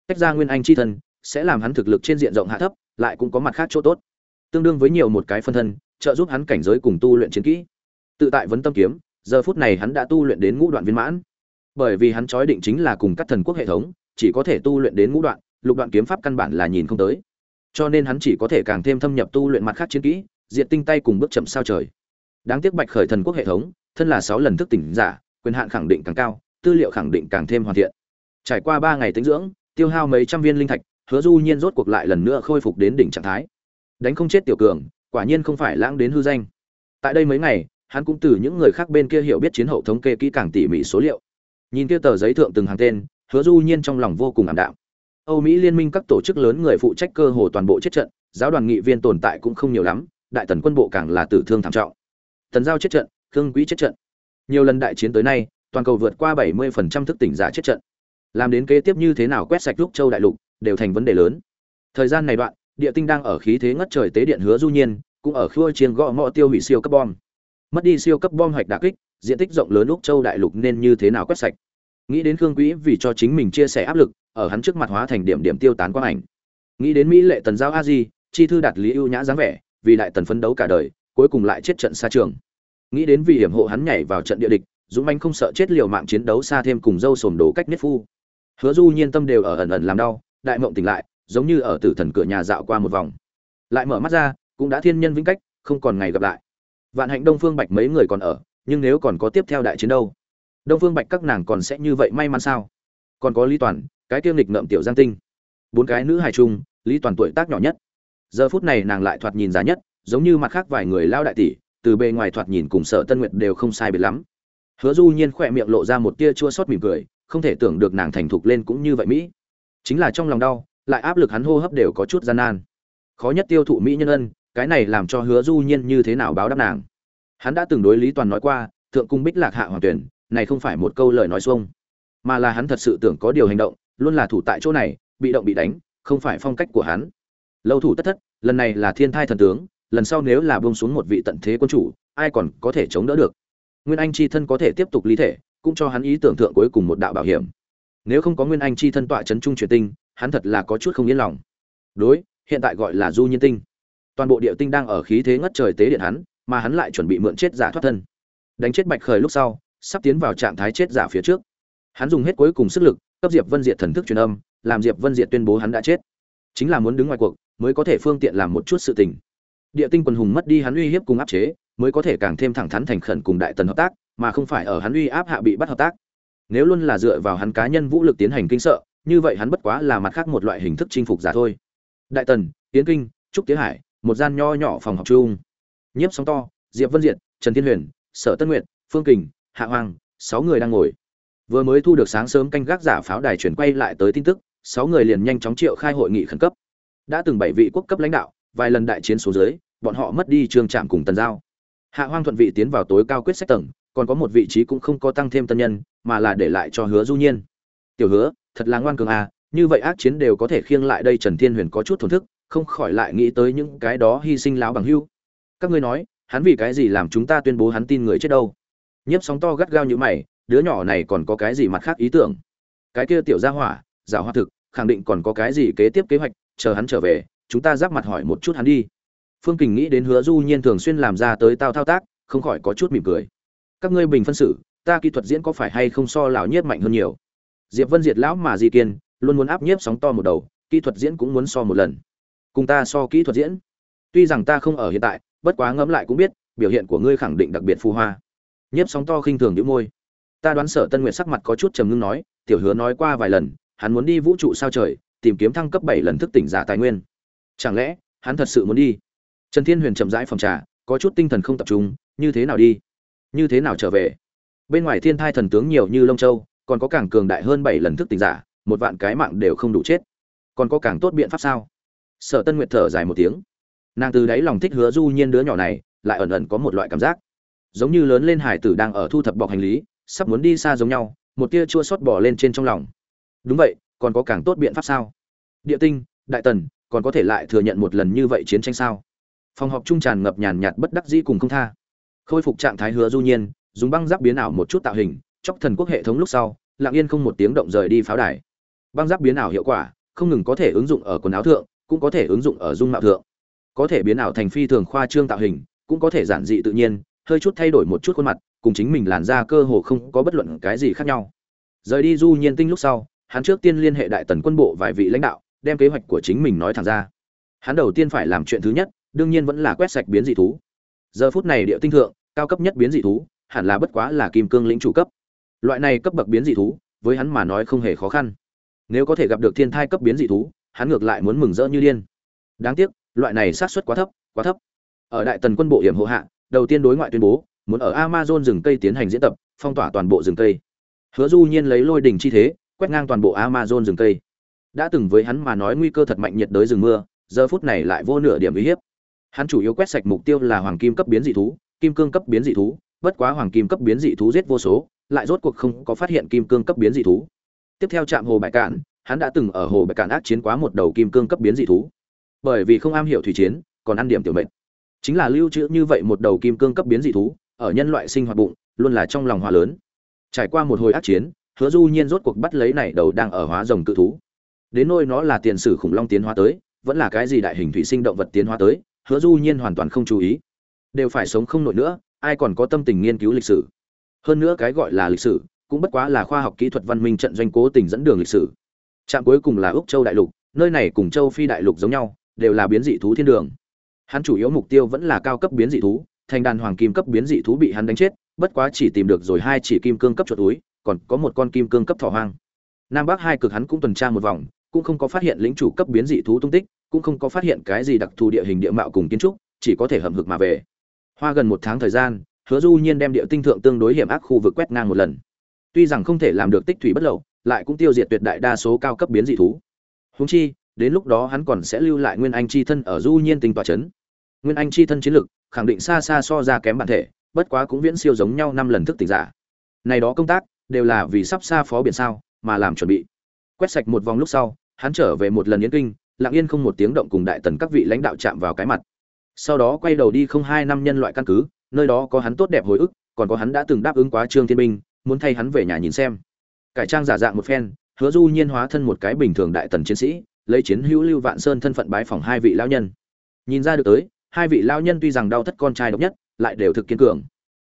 Tách ra nguyên anh chi thân sẽ làm hắn thực lực trên diện rộng hạ thấp, lại cũng có mặt khác chỗ tốt tương đương với nhiều một cái phân thân, trợ giúp hắn cảnh giới cùng tu luyện chiến kỹ. Tự tại vấn tâm kiếm, giờ phút này hắn đã tu luyện đến ngũ đoạn viên mãn. Bởi vì hắn chói định chính là cùng các thần quốc hệ thống, chỉ có thể tu luyện đến ngũ đoạn, lục đoạn kiếm pháp căn bản là nhìn không tới. Cho nên hắn chỉ có thể càng thêm thâm nhập tu luyện mặt khác chiến kỹ diện tinh tay cùng bước chậm sao trời. Đáng tiếc bạch khởi thần quốc hệ thống, thân là sáu lần thức tỉnh giả, quyền hạn khẳng định càng cao, tư liệu khẳng định càng thêm hoàn thiện. Trải qua ba ngày tính dưỡng, tiêu hao mấy trăm viên linh thạch, hứa du nhiên rốt cuộc lại lần nữa khôi phục đến đỉnh trạng thái đánh không chết tiểu cường, quả nhiên không phải lãng đến hư danh. Tại đây mấy ngày, hắn cũng từ những người khác bên kia hiểu biết chiến hậu thống kê kỹ càng tỉ mỉ số liệu. Nhìn kia tờ giấy thượng từng hàng tên, hứa du nhiên trong lòng vô cùng ảm đạm. Âu mỹ liên minh các tổ chức lớn người phụ trách cơ hồ toàn bộ chết trận, giáo đoàn nghị viên tồn tại cũng không nhiều lắm, đại tần quân bộ càng là tử thương thảm trọng. Tần giao chết trận, khương quý chết trận. Nhiều lần đại chiến tới nay, toàn cầu vượt qua 70% thức tỉnh giả chết trận. Làm đến kế tiếp như thế nào quét sạch lúc châu đại lục, đều thành vấn đề lớn. Thời gian này đoạn địa tinh đang ở khí thế ngất trời tế điện hứa du nhiên, cũng ở khua chiêng gõ ngõ tiêu hủy siêu cấp bom. Mất đi siêu cấp bom hoạch đả kích, diện tích rộng lớn lúc châu đại lục nên như thế nào quét sạch? Nghĩ đến khương quỹ vì cho chính mình chia sẻ áp lực, ở hắn trước mặt hóa thành điểm điểm tiêu tán quang ảnh. Nghĩ đến mỹ lệ tần giao a di, chi thư đạt lý ưu nhã dáng vẻ, vì đại tần phấn đấu cả đời, cuối cùng lại chết trận xa trường. Nghĩ đến vì hiểm hộ hắn nhảy vào trận địa địch, dũng anh không sợ chết liều mạng chiến đấu xa thêm cùng dâu sồn đổ cách nhất phu. Hứa du nhiên tâm đều ở ẩn ẩn làm đau, đại mộng tỉnh lại giống như ở tử thần cửa nhà dạo qua một vòng. Lại mở mắt ra, cũng đã thiên nhân vĩnh cách, không còn ngày gặp lại. Vạn hạnh đông phương bạch mấy người còn ở, nhưng nếu còn có tiếp theo đại chiến đâu? Đông phương bạch các nàng còn sẽ như vậy may mắn sao? Còn có lý toàn, cái tiêu nghịch ngợm tiểu giang tinh. Bốn cái nữ hài trung, lý toàn tuổi tác nhỏ nhất. Giờ phút này nàng lại thoạt nhìn giá nhất, giống như mặt khác vài người lao đại tỷ, từ bề ngoài thoạt nhìn cùng sở tân nguyệt đều không sai biệt lắm. Hứa du nhiên khỏe miệng lộ ra một tia chua xót mỉm cười, không thể tưởng được nàng thành thục lên cũng như vậy mỹ. Chính là trong lòng đau lại áp lực hắn hô hấp đều có chút gian nan. Khó nhất tiêu thụ mỹ nhân ân, cái này làm cho hứa du nhiên như thế nào báo đáp nàng? Hắn đã từng đối lý toàn nói qua, thượng cung bích lạc hạ hoàng tuyển, này không phải một câu lời nói xuông. Mà là hắn thật sự tưởng có điều hành động, luôn là thủ tại chỗ này, bị động bị đánh, không phải phong cách của hắn. Lâu thủ tất thất, lần này là thiên thai thần tướng, lần sau nếu là buông xuống một vị tận thế quân chủ, ai còn có thể chống đỡ được? Nguyên anh chi thân có thể tiếp tục lý thể, cũng cho hắn ý tưởng thượng cuối cùng một đạo bảo hiểm. Nếu không có nguyên anh chi thân tọa chấn trung truyền tinh hắn thật là có chút không yên lòng. Đối, hiện tại gọi là du nhiên tinh. Toàn bộ địa tinh đang ở khí thế ngất trời tế điện hắn, mà hắn lại chuẩn bị mượn chết giả thoát thân. Đánh chết bạch khởi lúc sau, sắp tiến vào trạng thái chết giả phía trước. Hắn dùng hết cuối cùng sức lực, cấp diệp vân diệt thần thức truyền âm, làm diệp vân diệt tuyên bố hắn đã chết. Chính là muốn đứng ngoài cuộc, mới có thể phương tiện làm một chút sự tình. Địa tinh quần hùng mất đi hắn uy hiếp cùng áp chế, mới có thể càng thêm thẳng thắn thành khẩn cùng đại tần hợp tác, mà không phải ở hắn uy áp hạ bị bắt hợp tác. Nếu luôn là dựa vào hắn cá nhân vũ lực tiến hành kinh sợ như vậy hắn bất quá là mặt khác một loại hình thức chinh phục giả thôi. Đại tần tiến kinh, trúc tiến hải, một gian nho nhỏ phòng học chung. Nhiếp sóng to, diệp vân diệt, trần thiên huyền, sở tân nguyệt, phương kình, hạ hoàng sáu người đang ngồi. Vừa mới thu được sáng sớm canh gác giả pháo đài chuyển quay lại tới tin tức, sáu người liền nhanh chóng triệu khai hội nghị khẩn cấp. Đã từng bảy vị quốc cấp lãnh đạo, vài lần đại chiến số dưới, bọn họ mất đi trường trạm cùng tần giao. Hạ hoang thuận vị tiến vào tối cao quyết sách tầng, còn có một vị trí cũng không có tăng thêm tân nhân, mà là để lại cho hứa du nhiên. Tiểu hứa thật là ngoan cường à như vậy ác chiến đều có thể khiêng lại đây trần thiên huyền có chút thổn thức, không khỏi lại nghĩ tới những cái đó hy sinh láo bằng hưu. Các ngươi nói, hắn vì cái gì làm chúng ta tuyên bố hắn tin người chết đâu? Nhiếp sóng to gắt gao như mày, đứa nhỏ này còn có cái gì mặt khác ý tưởng? Cái kia tiểu gia hỏa, giả hoa thực, khẳng định còn có cái gì kế tiếp kế hoạch, chờ hắn trở về, chúng ta giáp mặt hỏi một chút hắn đi. Phương kình nghĩ đến hứa du nhiên thường xuyên làm ra tới tao thao tác, không khỏi có chút mỉm cười. Các ngươi bình phân xử, ta kỹ thuật diễn có phải hay không so lão nhiếp mạnh hơn nhiều? Diệp vân diệt lão mà di kiên luôn muốn áp nhiếp sóng to một đầu, kỹ thuật diễn cũng muốn so một lần. Cùng ta so kỹ thuật diễn. Tuy rằng ta không ở hiện tại, bất quá ngẫm lại cũng biết, biểu hiện của ngươi khẳng định đặc biệt phù hoa. Nhiếp sóng to khinh thường những môi. Ta đoán sở tân nguyệt sắc mặt có chút trầm ngưng nói, tiểu hứa nói qua vài lần, hắn muốn đi vũ trụ sao trời, tìm kiếm thăng cấp bảy lần thức tỉnh giả tài nguyên. Chẳng lẽ, hắn thật sự muốn đi? Trần thiên huyền chậm rãi phòng trà, có chút tinh thần không tập trung, như thế nào đi? Như thế nào trở về? Bên ngoài thiên thai thần tướng nhiều như lông châu còn có càng cường đại hơn bảy lần thức tỉnh giả, một vạn cái mạng đều không đủ chết. Còn có càng tốt biện pháp sao? Sở tân nguyệt thở dài một tiếng. Nàng từ đáy lòng thích hứa du nhiên đứa nhỏ này, lại ẩn ẩn có một loại cảm giác. Giống như lớn lên hải tử đang ở thu thập bọc hành lý, sắp muốn đi xa giống nhau, một tia chua xót bỏ lên trên trong lòng. Đúng vậy, còn có càng tốt biện pháp sao? Địa tinh, đại tần, còn có thể lại thừa nhận một lần như vậy chiến tranh sao? Phòng họp trung tràn ngập nhàn nhạt bất đắc dĩ cùng không tha. Khôi phục trạng thái hứa du nhiên, dùng băng giáp biến ảo một chút tạo hình chóc thần quốc hệ thống lúc sau, lặng yên không một tiếng động rời đi pháo đài. Băng giáp biến ảo hiệu quả, không ngừng có thể ứng dụng ở quần áo thượng, cũng có thể ứng dụng ở dung mạo thượng. Có thể biến ảo thành phi thường khoa trương tạo hình, cũng có thể giản dị tự nhiên, hơi chút thay đổi một chút khuôn mặt, cùng chính mình làn da cơ hồ không có bất luận cái gì khác nhau. Rời đi du nhiên tinh lúc sau, hắn trước tiên liên hệ đại tần quân bộ vài vị lãnh đạo, đem kế hoạch của chính mình nói thẳng ra. Hắn đầu tiên phải làm chuyện thứ nhất, đương nhiên vẫn là quét sạch biến dị thú. Giờ phút này địa tinh thượng, cao cấp nhất biến dị thú, hẳn là bất quá là kim cương lĩnh chủ cấp loại này cấp bậc biến dị thú, với hắn mà nói không hề khó khăn. Nếu có thể gặp được thiên thai cấp biến dị thú, hắn ngược lại muốn mừng rỡ như điên. Đáng tiếc, loại này xác suất quá thấp quá thấp. Ở đại tần quân bộ hiểm hộ hạ, đầu tiên đối ngoại tuyên bố, muốn ở amazon rừng cây tiến hành diễn tập, phong tỏa toàn bộ rừng cây. Hứa du nhiên lấy lôi đỉnh chi thế, quét ngang toàn bộ amazon rừng cây. Đã từng với hắn mà nói nguy cơ thật mạnh nhiệt đới rừng mưa, giờ phút này lại vô nửa điểm uy hiếp. Hắn chủ yếu quét sạch mục tiêu là hoàng kim cấp biến dị thú, kim cương cấp biến dị thú, bất quá hoàng kim cấp biến dị thú giết vô số lại rốt cuộc không có phát hiện kim cương cấp biến dị thú. Tiếp theo trạm hồ bạch cạn, hắn đã từng ở hồ bạch cạn ác chiến quá một đầu kim cương cấp biến dị thú. Bởi vì không am hiểu thủy chiến, còn ăn điểm tiểu mệnh. Chính là lưu trữ như vậy một đầu kim cương cấp biến dị thú, ở nhân loại sinh hoạt bụng, luôn là trong lòng hòa lớn. Trải qua một hồi ác chiến, hứa du nhiên rốt cuộc bắt lấy này đầu đang ở hóa rồng cự thú. Đến nôi nó là tiền sử khủng long tiến hóa tới, vẫn là cái gì đại hình thủy sinh động vật tiến hóa tới, hứa du nhiên hoàn toàn không chú ý. Đều phải sống không nổi nữa, ai còn có tâm tình nghiên cứu lịch sử? Hơn nữa cái gọi là lịch sử, cũng bất quá là khoa học kỹ thuật văn minh trận doanh cố tình dẫn đường lịch sử. Trạm cuối cùng là úc châu đại lục, nơi này cùng châu phi đại lục giống nhau, đều là biến dị thú thiên đường. Hắn chủ yếu mục tiêu vẫn là cao cấp biến dị thú, thành đàn hoàng kim cấp biến dị thú bị hắn đánh chết, bất quá chỉ tìm được rồi hai chỉ kim cương cấp chuột túi, còn có một con kim cương cấp thỏ hoang. Nam bắc hai cực hắn cũng tuần tra một vòng, cũng không có phát hiện lĩnh chủ cấp biến dị thú tung tích, cũng không có phát hiện cái gì đặc thù địa hình địa mạo cùng kiến trúc, chỉ có thể hầm hực mà về. Hoa gần một tháng thời gian hứa du nhiên đem địa tinh thượng tương đối hiểm ác khu vực quét ngang một lần. Tuy rằng không thể làm được tích thủy bất lậu, lại cũng tiêu diệt tuyệt đại đa số cao cấp biến dị thú. Húng chi, đến lúc đó hắn còn sẽ lưu lại nguyên anh chi thân ở du nhiên tinh tòa chấn. Nguyên anh chi thân chiến lực, khẳng định xa xa so ra kém bản thể, bất quá cũng viễn siêu giống nhau năm lần thức tỉnh giả. Này đó công tác, đều là vì sắp xa phó biển sao, mà làm chuẩn bị. Quét sạch một vòng lúc sau, hắn trở về một lần yến kinh, lặng yên không một tiếng động cùng đại tần các vị lãnh đạo chạm vào cái mặt. Sau đó quay đầu đi không hai năm nhân loại căn cứ nơi đó có hắn tốt đẹp hồi ức, còn có hắn đã từng đáp ứng quá trương thiên binh, muốn thay hắn về nhà nhìn xem. Cải trang giả dạng một phen, hứa du nhiên hóa thân một cái bình thường đại tần chiến sĩ, lấy chiến hữu lưu vạn sơn thân phận bái phòng hai vị lão nhân. Nhìn ra được tới, hai vị lão nhân tuy rằng đau thất con trai độc nhất, lại đều thực kiên cường.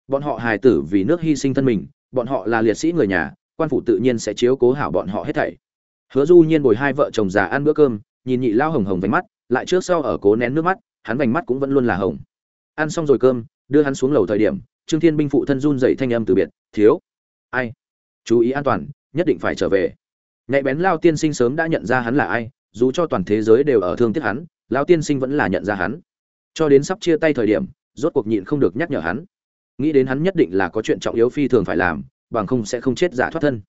Bọn họ hài tử vì nước hy sinh thân mình, bọn họ là liệt sĩ người nhà, quan phủ tự nhiên sẽ chiếu cố hảo bọn họ hết thảy. Hứa du nhiên bồi hai vợ chồng già ăn bữa cơm, nhìn nhị lao hồng hồng vành mắt, lại trước sau ở cố nén nước mắt, hắn vành mắt cũng vẫn luôn là hồng. Ăn xong rồi cơm đưa hắn xuống lầu thời điểm, trương thiên binh phụ thân run dậy thanh âm từ biệt, thiếu, ai? Chú ý an toàn, nhất định phải trở về. Nhạy bén lao tiên sinh sớm đã nhận ra hắn là ai, dù cho toàn thế giới đều ở thương tiếc hắn, lao tiên sinh vẫn là nhận ra hắn. Cho đến sắp chia tay thời điểm, rốt cuộc nhịn không được nhắc nhở hắn. Nghĩ đến hắn nhất định là có chuyện trọng yếu phi thường phải làm, bằng không sẽ không chết giả thoát thân.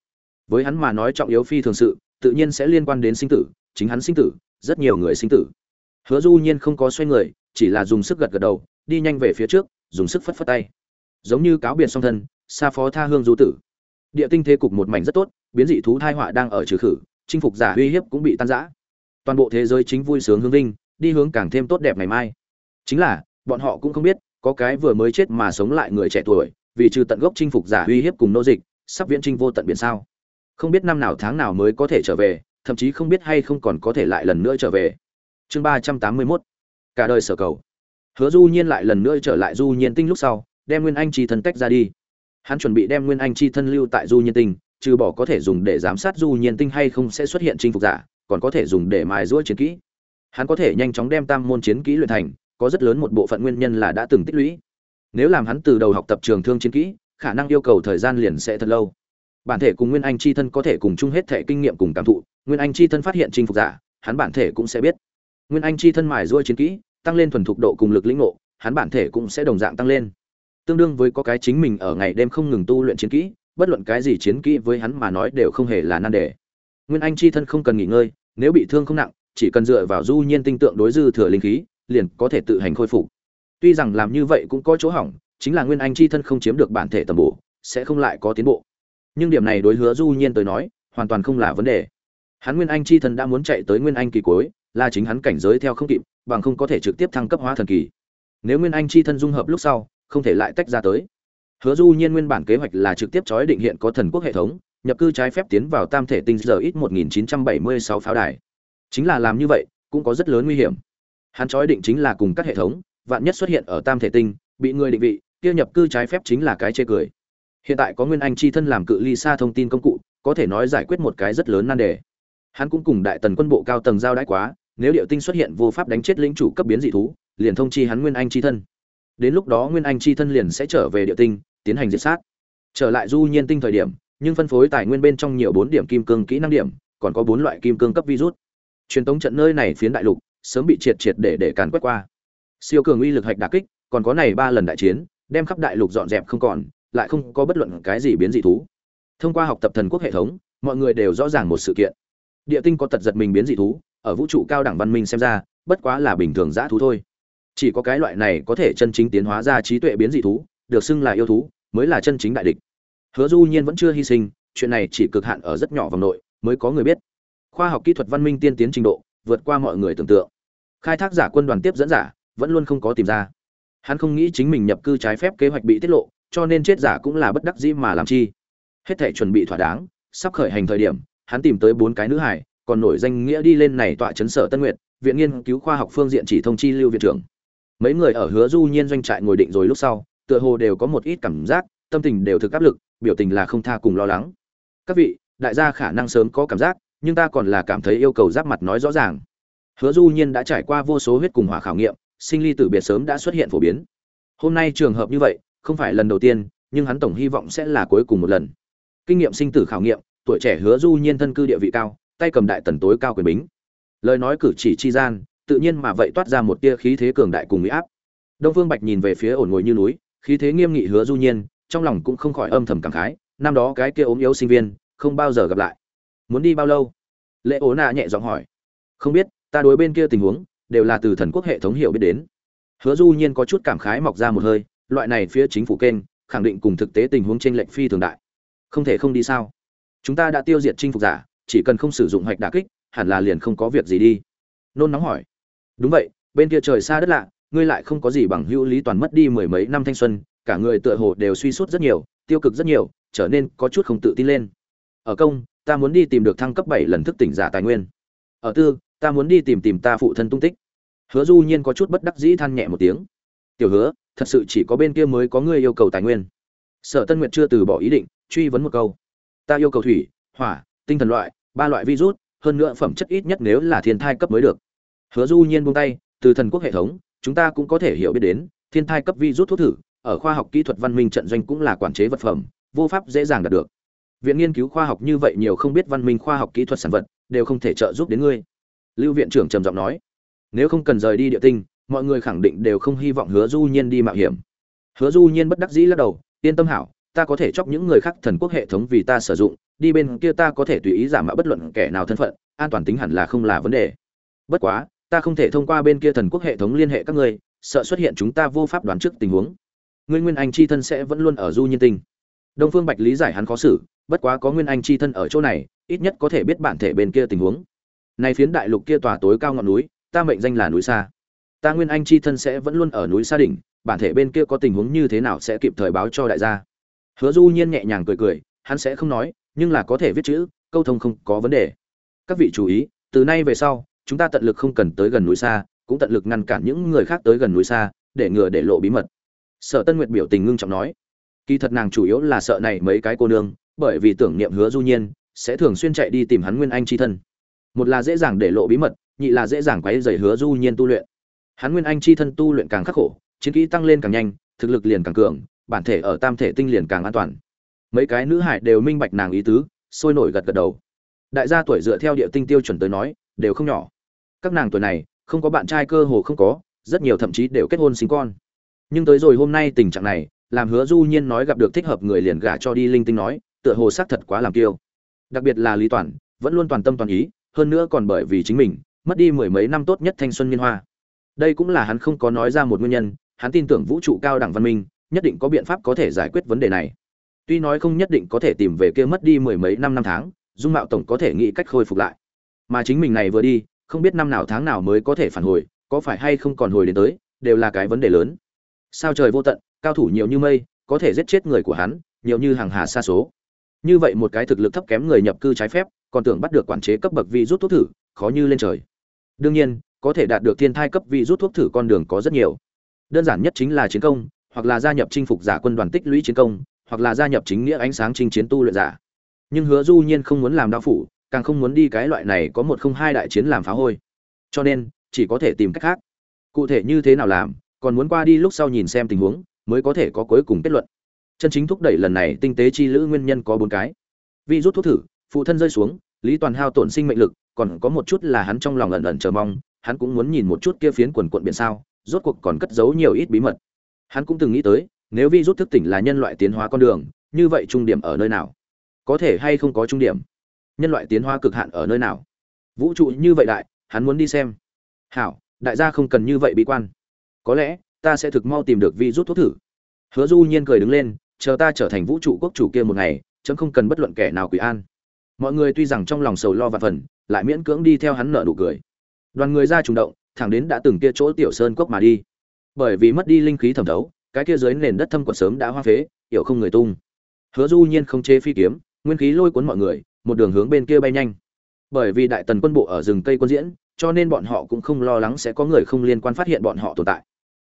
Với hắn mà nói trọng yếu phi thường sự, tự nhiên sẽ liên quan đến sinh tử, chính hắn sinh tử, rất nhiều người sinh tử. Hứa du nhiên không có xoay người, chỉ là dùng sức gật gật đầu, đi nhanh về phía trước dùng sức phất phất tay. Giống như cáo biệt song thân, xa phó tha hương du tử. Địa tinh thế cục một mảnh rất tốt, biến dị thú thai họa đang ở trừ khử, chinh phục giả uy hiếp cũng bị tan rã. Toàn bộ thế giới chính vui sướng hướng linh đi hướng càng thêm tốt đẹp ngày mai. Chính là, bọn họ cũng không biết, có cái vừa mới chết mà sống lại người trẻ tuổi, vì trừ tận gốc chinh phục giả uy hiếp cùng nô dịch, sắp viễn trinh vô tận biển sao. Không biết năm nào tháng nào mới có thể trở về, thậm chí không biết hay không còn có thể lại lần nữa trở về. Chương ba trăm tám mươi mốt. Cả đời sở cầu hứa du nhiên lại lần nữa trở lại du nhiên tinh lúc sau, đem nguyên anh chi thân tách ra đi. Hắn chuẩn bị đem nguyên anh chi thân lưu tại du nhiên tinh, trừ bỏ có thể dùng để giám sát du nhiên tinh hay không sẽ xuất hiện chinh phục giả, còn có thể dùng để mài giũa chiến kỹ. Hắn có thể nhanh chóng đem tam môn chiến kỹ luyện thành, có rất lớn một bộ phận nguyên nhân là đã từng tích lũy. Nếu làm hắn từ đầu học tập trường thương chiến kỹ, khả năng yêu cầu thời gian liền sẽ thật lâu. Bản thể cùng nguyên anh chi thân có thể cùng chung hết thể kinh nghiệm cùng cảm thụ, nguyên anh chi thân phát hiện chinh phục giả, hắn bản thể cũng sẽ biết. Nguyên anh chi thân mài giũa chiến kỹ tăng lên thuần thục độ cùng lực lĩnh ngộ, hắn bản thể cũng sẽ đồng dạng tăng lên. Tương đương với có cái chính mình ở ngày đêm không ngừng tu luyện chiến kỹ, bất luận cái gì chiến kỹ với hắn mà nói đều không hề là nan đề. Nguyên anh chi thân không cần nghỉ ngơi, nếu bị thương không nặng, chỉ cần dựa vào du nhiên tinh tượng đối dư thừa linh khí, liền có thể tự hành khôi phục. Tuy rằng làm như vậy cũng có chỗ hỏng, chính là nguyên anh chi thân không chiếm được bản thể tầm bổ, sẽ không lại có tiến bộ. Nhưng điểm này đối hứa du nhiên tới nói, hoàn toàn không là vấn đề. Hắn nguyên anh chi thân đã muốn chạy tới nguyên anh kỳ cuối, là chính hắn cảnh giới theo không kịp bằng không có thể trực tiếp thăng cấp hóa thần kỳ. Nếu nguyên anh chi thân dung hợp lúc sau, không thể lại tách ra tới. Hứa du nhiên nguyên bản kế hoạch là trực tiếp chói định hiện có thần quốc hệ thống, nhập cư trái phép tiến vào tam thể tinh giờ ít 1976 pháo đài. Chính là làm như vậy, cũng có rất lớn nguy hiểm. Hắn chói định chính là cùng các hệ thống, vạn nhất xuất hiện ở tam thể tinh, bị người định vị, kia nhập cư trái phép chính là cái chê cười. Hiện tại có nguyên anh chi thân làm cự ly xa thông tin công cụ, có thể nói giải quyết một cái rất lớn nan đề. Hắn cũng cùng đại tần quân bộ cao tầng giao đãi quá nếu điệu tinh xuất hiện vô pháp đánh chết lĩnh chủ cấp biến dị thú, liền thông chi hắn nguyên anh chi thân. Đến lúc đó nguyên anh chi thân liền sẽ trở về điệu tinh, tiến hành diệt sát. Trở lại du nhiên tinh thời điểm, nhưng phân phối tài nguyên bên trong nhiều bốn điểm kim cương kỹ năng điểm, còn có bốn loại kim cương cấp virus. Truyền tống trận nơi này phiến đại lục, sớm bị triệt triệt để để càn quét qua. Siêu cường uy lực hạch đả kích, còn có này ba lần đại chiến, đem khắp đại lục dọn dẹp không còn, lại không có bất luận cái gì biến dị thú. Thông qua học tập thần quốc hệ thống, mọi người đều rõ ràng một sự kiện. Địa tinh có tật giật mình biến dị thú ở vũ trụ cao đẳng văn minh xem ra, bất quá là bình thường dã thú thôi. Chỉ có cái loại này có thể chân chính tiến hóa ra trí tuệ biến dị thú, được xưng là yêu thú, mới là chân chính đại địch. Hứa du nhiên vẫn chưa hy sinh, chuyện này chỉ cực hạn ở rất nhỏ vòng nội, mới có người biết. Khoa học kỹ thuật văn minh tiên tiến trình độ, vượt qua mọi người tưởng tượng. Khai thác giả quân đoàn tiếp dẫn giả, vẫn luôn không có tìm ra. Hắn không nghĩ chính mình nhập cư trái phép kế hoạch bị tiết lộ, cho nên chết giả cũng là bất đắc dĩ mà làm chi. Hết thể chuẩn bị thỏa đáng, sắp khởi hành thời điểm, hắn tìm tới bốn cái nữ hải còn nổi danh nghĩa đi lên này tọa chấn sở tân nguyệt, viện nghiên cứu khoa học phương diện chỉ thông chi lưu viện trưởng. Mấy người ở hứa du nhiên doanh trại ngồi định rồi lúc sau, tựa hồ đều có một ít cảm giác, tâm tình đều thực áp lực, biểu tình là không tha cùng lo lắng. Các vị, đại gia khả năng sớm có cảm giác, nhưng ta còn là cảm thấy yêu cầu giáp mặt nói rõ ràng. Hứa du nhiên đã trải qua vô số huyết cùng hỏa khảo nghiệm, sinh ly tử biệt sớm đã xuất hiện phổ biến. Hôm nay trường hợp như vậy, không phải lần đầu tiên, nhưng hắn tổng hy vọng sẽ là cuối cùng một lần. Kinh nghiệm sinh tử khảo nghiệm, tuổi trẻ hứa du nhiên thân cư địa vị cao tay cầm đại tần tối cao quyền bính. Lời nói cử chỉ chi gian, tự nhiên mà vậy toát ra một tia khí thế cường đại cùng mỹ áp. Đông phương bạch nhìn về phía ổn ngồi như núi, khí thế nghiêm nghị hứa du nhiên, trong lòng cũng không khỏi âm thầm cảm khái, năm đó cái kia ốm yếu sinh viên, không bao giờ gặp lại. Muốn đi bao lâu? Lệ ố nạ nhẹ giọng hỏi. Không biết, ta đối bên kia tình huống, đều là từ thần quốc hệ thống hiểu biết đến. Hứa du nhiên có chút cảm khái mọc ra một hơi, loại này phía chính phủ kênh, khẳng định cùng thực tế tình huống trên lệnh phi thường đại. Không thể không đi sao? Chúng ta đã tiêu diệt chinh phục giả chỉ cần không sử dụng hoạch đả kích, hẳn là liền không có việc gì đi. Nôn nóng hỏi. Đúng vậy, bên kia trời xa đất lạ, ngươi lại không có gì bằng hữu lý toàn mất đi mười mấy năm thanh xuân, cả người tựa hồ đều suy sút rất nhiều, tiêu cực rất nhiều, trở nên có chút không tự tin lên. Ở công, ta muốn đi tìm được thăng cấp bảy lần thức tỉnh giả tài nguyên. Ở tư, ta muốn đi tìm tìm ta phụ thân tung tích. Hứa du nhiên có chút bất đắc dĩ than nhẹ một tiếng. Tiểu hứa, thật sự chỉ có bên kia mới có người yêu cầu tài nguyên. Sở tân nguyệt chưa từ bỏ ý định, truy vấn một câu. Ta yêu cầu thủy, hỏa, tinh thần loại ba loại virus, hơn nữa phẩm chất ít nhất nếu là thiên thai cấp mới được. Hứa du nhiên buông tay, từ thần quốc hệ thống, chúng ta cũng có thể hiểu biết đến, thiên thai cấp virus thuốc thử, ở khoa học kỹ thuật văn minh trận doanh cũng là quản chế vật phẩm, vô pháp dễ dàng đạt được. Viện nghiên cứu khoa học như vậy nhiều không biết văn minh khoa học kỹ thuật sản vật, đều không thể trợ giúp đến ngươi. Lưu viện trưởng trầm giọng nói, nếu không cần rời đi địa tinh, mọi người khẳng định đều không hy vọng hứa du nhiên đi mạo hiểm. Hứa du nhiên bất đắc dĩ lắc đầu, yên tâm hảo, ta có thể chọc những người khác thần quốc hệ thống vì ta sử dụng đi bên kia ta có thể tùy ý giả mạo bất luận kẻ nào thân phận, an toàn tính hẳn là không là vấn đề. Bất quá, ta không thể thông qua bên kia thần quốc hệ thống liên hệ các ngươi, sợ xuất hiện chúng ta vô pháp đoán trước tình huống. Ngươi nguyên anh chi thân sẽ vẫn luôn ở du nhiên tinh. Đông phương bạch lý giải hắn khó xử, bất quá có nguyên anh chi thân ở chỗ này, ít nhất có thể biết bản thể bên kia tình huống. Này phiến đại lục kia tòa tối cao ngọn núi, ta mệnh danh là núi xa ta nguyên anh chi thân sẽ vẫn luôn ở núi xa đỉnh, bản thể bên kia có tình huống như thế nào sẽ kịp thời báo cho đại gia. Hứa du nhiên nhẹ nhàng cười cười, hắn sẽ không nói nhưng là có thể viết chữ, câu thông không có vấn đề. Các vị chú ý, từ nay về sau, chúng ta tận lực không cần tới gần núi xa, cũng tận lực ngăn cản những người khác tới gần núi xa, để ngừa để lộ bí mật. Sở tân nguyệt biểu tình ngưng trọng nói, kỳ thật nàng chủ yếu là sợ này mấy cái cô nương, bởi vì tưởng niệm hứa du nhiên, sẽ thường xuyên chạy đi tìm hắn nguyên anh chi thân. Một là dễ dàng để lộ bí mật, nhị là dễ dàng quấy dày hứa du nhiên tu luyện. Hắn nguyên anh chi thân tu luyện càng khắc khổ, chiến kỹ tăng lên càng nhanh, thực lực liền càng cường, bản thể ở tam thể tinh liền càng an toàn mấy cái nữ hải đều minh bạch nàng ý tứ, sôi nổi gật gật đầu. Đại gia tuổi dựa theo địa tinh tiêu chuẩn tới nói, đều không nhỏ. Các nàng tuổi này, không có bạn trai cơ hồ không có, rất nhiều thậm chí đều kết hôn sinh con. Nhưng tới rồi hôm nay tình trạng này, làm hứa du nhiên nói gặp được thích hợp người liền gả cho đi linh tinh nói, tựa hồ xác thật quá làm kiêu. Đặc biệt là lý toàn, vẫn luôn toàn tâm toàn ý, hơn nữa còn bởi vì chính mình, mất đi mười mấy năm tốt nhất thanh xuân niên hoa. Đây cũng là hắn không có nói ra một nguyên nhân, hắn tin tưởng vũ trụ cao đẳng văn minh, nhất định có biện pháp có thể giải quyết vấn đề này tuy nói không nhất định có thể tìm về kia mất đi mười mấy năm năm tháng, dung mạo tổng có thể nghĩ cách khôi phục lại. Mà chính mình này vừa đi, không biết năm nào tháng nào mới có thể phản hồi, có phải hay không còn hồi đến tới, đều là cái vấn đề lớn. Sao trời vô tận, cao thủ nhiều như mây, có thể giết chết người của hắn, nhiều như hàng hà xa số. Như vậy một cái thực lực thấp kém người nhập cư trái phép, còn tưởng bắt được quản chế cấp bậc vi rút thuốc thử, khó như lên trời. Đương nhiên, có thể đạt được thiên thai cấp vi rút thuốc thử con đường có rất nhiều. Đơn giản nhất chính là chiến công, hoặc là gia nhập chinh phục giả quân đoàn tích lũy chiến công hoặc là gia nhập chính nghĩa ánh sáng chinh chiến tu luyện giả. Nhưng hứa du nhiên không muốn làm đao phủ, càng không muốn đi cái loại này có một không hai đại chiến làm phá hôi. Cho nên, chỉ có thể tìm cách khác. Cụ thể như thế nào làm, còn muốn qua đi lúc sau nhìn xem tình huống, mới có thể có cuối cùng kết luận. Chân chính thúc đẩy lần này tinh tế chi lữ nguyên nhân có bốn cái. Vi rút thuốc thử, phụ thân rơi xuống, lý toàn hao tổn sinh mệnh lực, còn có một chút là hắn trong lòng ẩn ẩn chờ mong, hắn cũng muốn nhìn một chút kia phiến quần quận biển sao, rốt cuộc còn cất giấu nhiều ít bí mật. Hắn cũng từng nghĩ tới nếu vi rút thức tỉnh là nhân loại tiến hóa con đường, như vậy trung điểm ở nơi nào? Có thể hay không có trung điểm? Nhân loại tiến hóa cực hạn ở nơi nào? Vũ trụ như vậy đại, hắn muốn đi xem. Hảo, đại gia không cần như vậy bị quan. Có lẽ, ta sẽ thực mau tìm được vi rút thuốc thử. Hứa du nhiên cười đứng lên, chờ ta trở thành vũ trụ quốc chủ kia một ngày, chấm không cần bất luận kẻ nào quỷ an. Mọi người tuy rằng trong lòng sầu lo và phần lại miễn cưỡng đi theo hắn nợ nụ cười. Đoàn người ra trùng động, thẳng đến đã từng kia chỗ tiểu sơn cốc mà đi. Bởi vì mất đi linh khí thẩm thấu cái kia dưới nền đất thâm quật sớm đã hoa phế, hiểu không người tung. Hứa du nhiên không chế phi kiếm, nguyên khí lôi cuốn mọi người, một đường hướng bên kia bay nhanh. Bởi vì đại tần quân bộ ở rừng cây quân diễn, cho nên bọn họ cũng không lo lắng sẽ có người không liên quan phát hiện bọn họ tồn tại.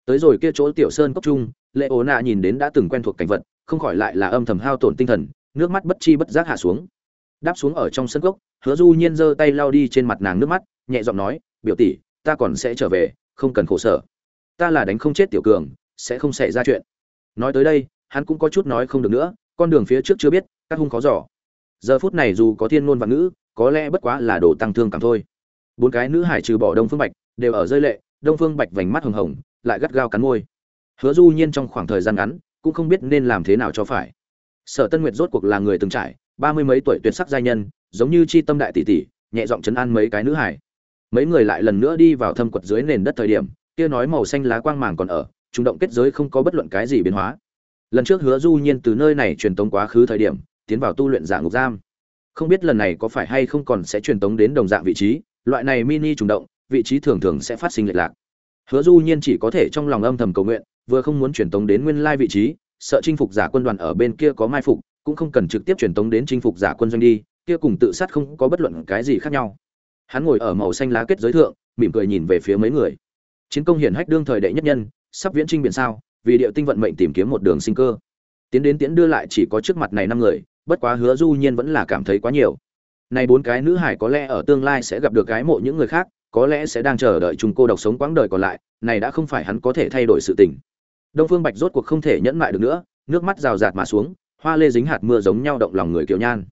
Tới rồi kia chỗ tiểu sơn cốc trung, lệ ố nạ nhìn đến đã từng quen thuộc cảnh vật, không khỏi lại là âm thầm hao tổn tinh thần, nước mắt bất chi bất giác hạ xuống. Đáp xuống ở trong sân cốc, hứa du nhiên giơ tay lau đi trên mặt nàng nước mắt, nhẹ giọng nói, biểu tỷ, ta còn sẽ trở về, không cần khổ sở. Ta là đánh không chết tiểu cường sẽ không xảy ra chuyện. Nói tới đây, hắn cũng có chút nói không được nữa, con đường phía trước chưa biết, các hung khó giỏ giờ phút này dù có thiên ngôn và ngữ, có lẽ bất quá là đồ tăng thương cảm thôi. Bốn cái nữ hải trừ bỏ đông phương bạch, đều ở rơi lệ, đông phương bạch vành mắt hồng hồng, lại gắt gao cắn môi. Hứa du nhiên trong khoảng thời gian ngắn, cũng không biết nên làm thế nào cho phải. Sở tân nguyệt rốt cuộc là người từng trải, ba mươi mấy tuổi tuyệt sắc giai nhân, giống như chi tâm đại tỷ tỷ, nhẹ giọng chấn an mấy cái nữ hải. Mấy người lại lần nữa đi vào thâm quật dưới nền đất thời điểm, kia nói màu xanh lá quang màng còn ở trung động kết giới không có bất luận cái gì biến hóa. Lần trước hứa du nhiên từ nơi này truyền tống quá khứ thời điểm, tiến vào tu luyện dạng ngục giam. Không biết lần này có phải hay không còn sẽ truyền tống đến đồng dạng vị trí, loại này mini trùng động, vị trí thường thường sẽ phát sinh lệch lạc. Hứa du nhiên chỉ có thể trong lòng âm thầm cầu nguyện, vừa không muốn truyền tống đến nguyên lai vị trí, sợ chinh phục giả quân đoàn ở bên kia có mai phục, cũng không cần trực tiếp truyền tống đến chinh phục giả quân doanh đi, kia cùng tự sát không có bất luận cái gì khác nhau. Hắn ngồi ở màu xanh lá kết giới thượng, mỉm cười nhìn về phía mấy người. Chiến công hiển hách đương thời đệ nhất nhân sắp viễn trinh biển sao, vì địa tinh vận mệnh tìm kiếm một đường sinh cơ. Tiến đến tiễn đưa lại chỉ có trước mặt này năm người, bất quá hứa du nhiên vẫn là cảm thấy quá nhiều. Này bốn cái nữ hải có lẽ ở tương lai sẽ gặp được cái mộ những người khác, có lẽ sẽ đang chờ đợi chúng cô độc sống quãng đời còn lại, này đã không phải hắn có thể thay đổi sự tình. Đông phương bạch rốt cuộc không thể nhẫn mại được nữa, nước mắt rào rạt mà xuống, hoa lê dính hạt mưa giống nhau động lòng người kiểu nhan.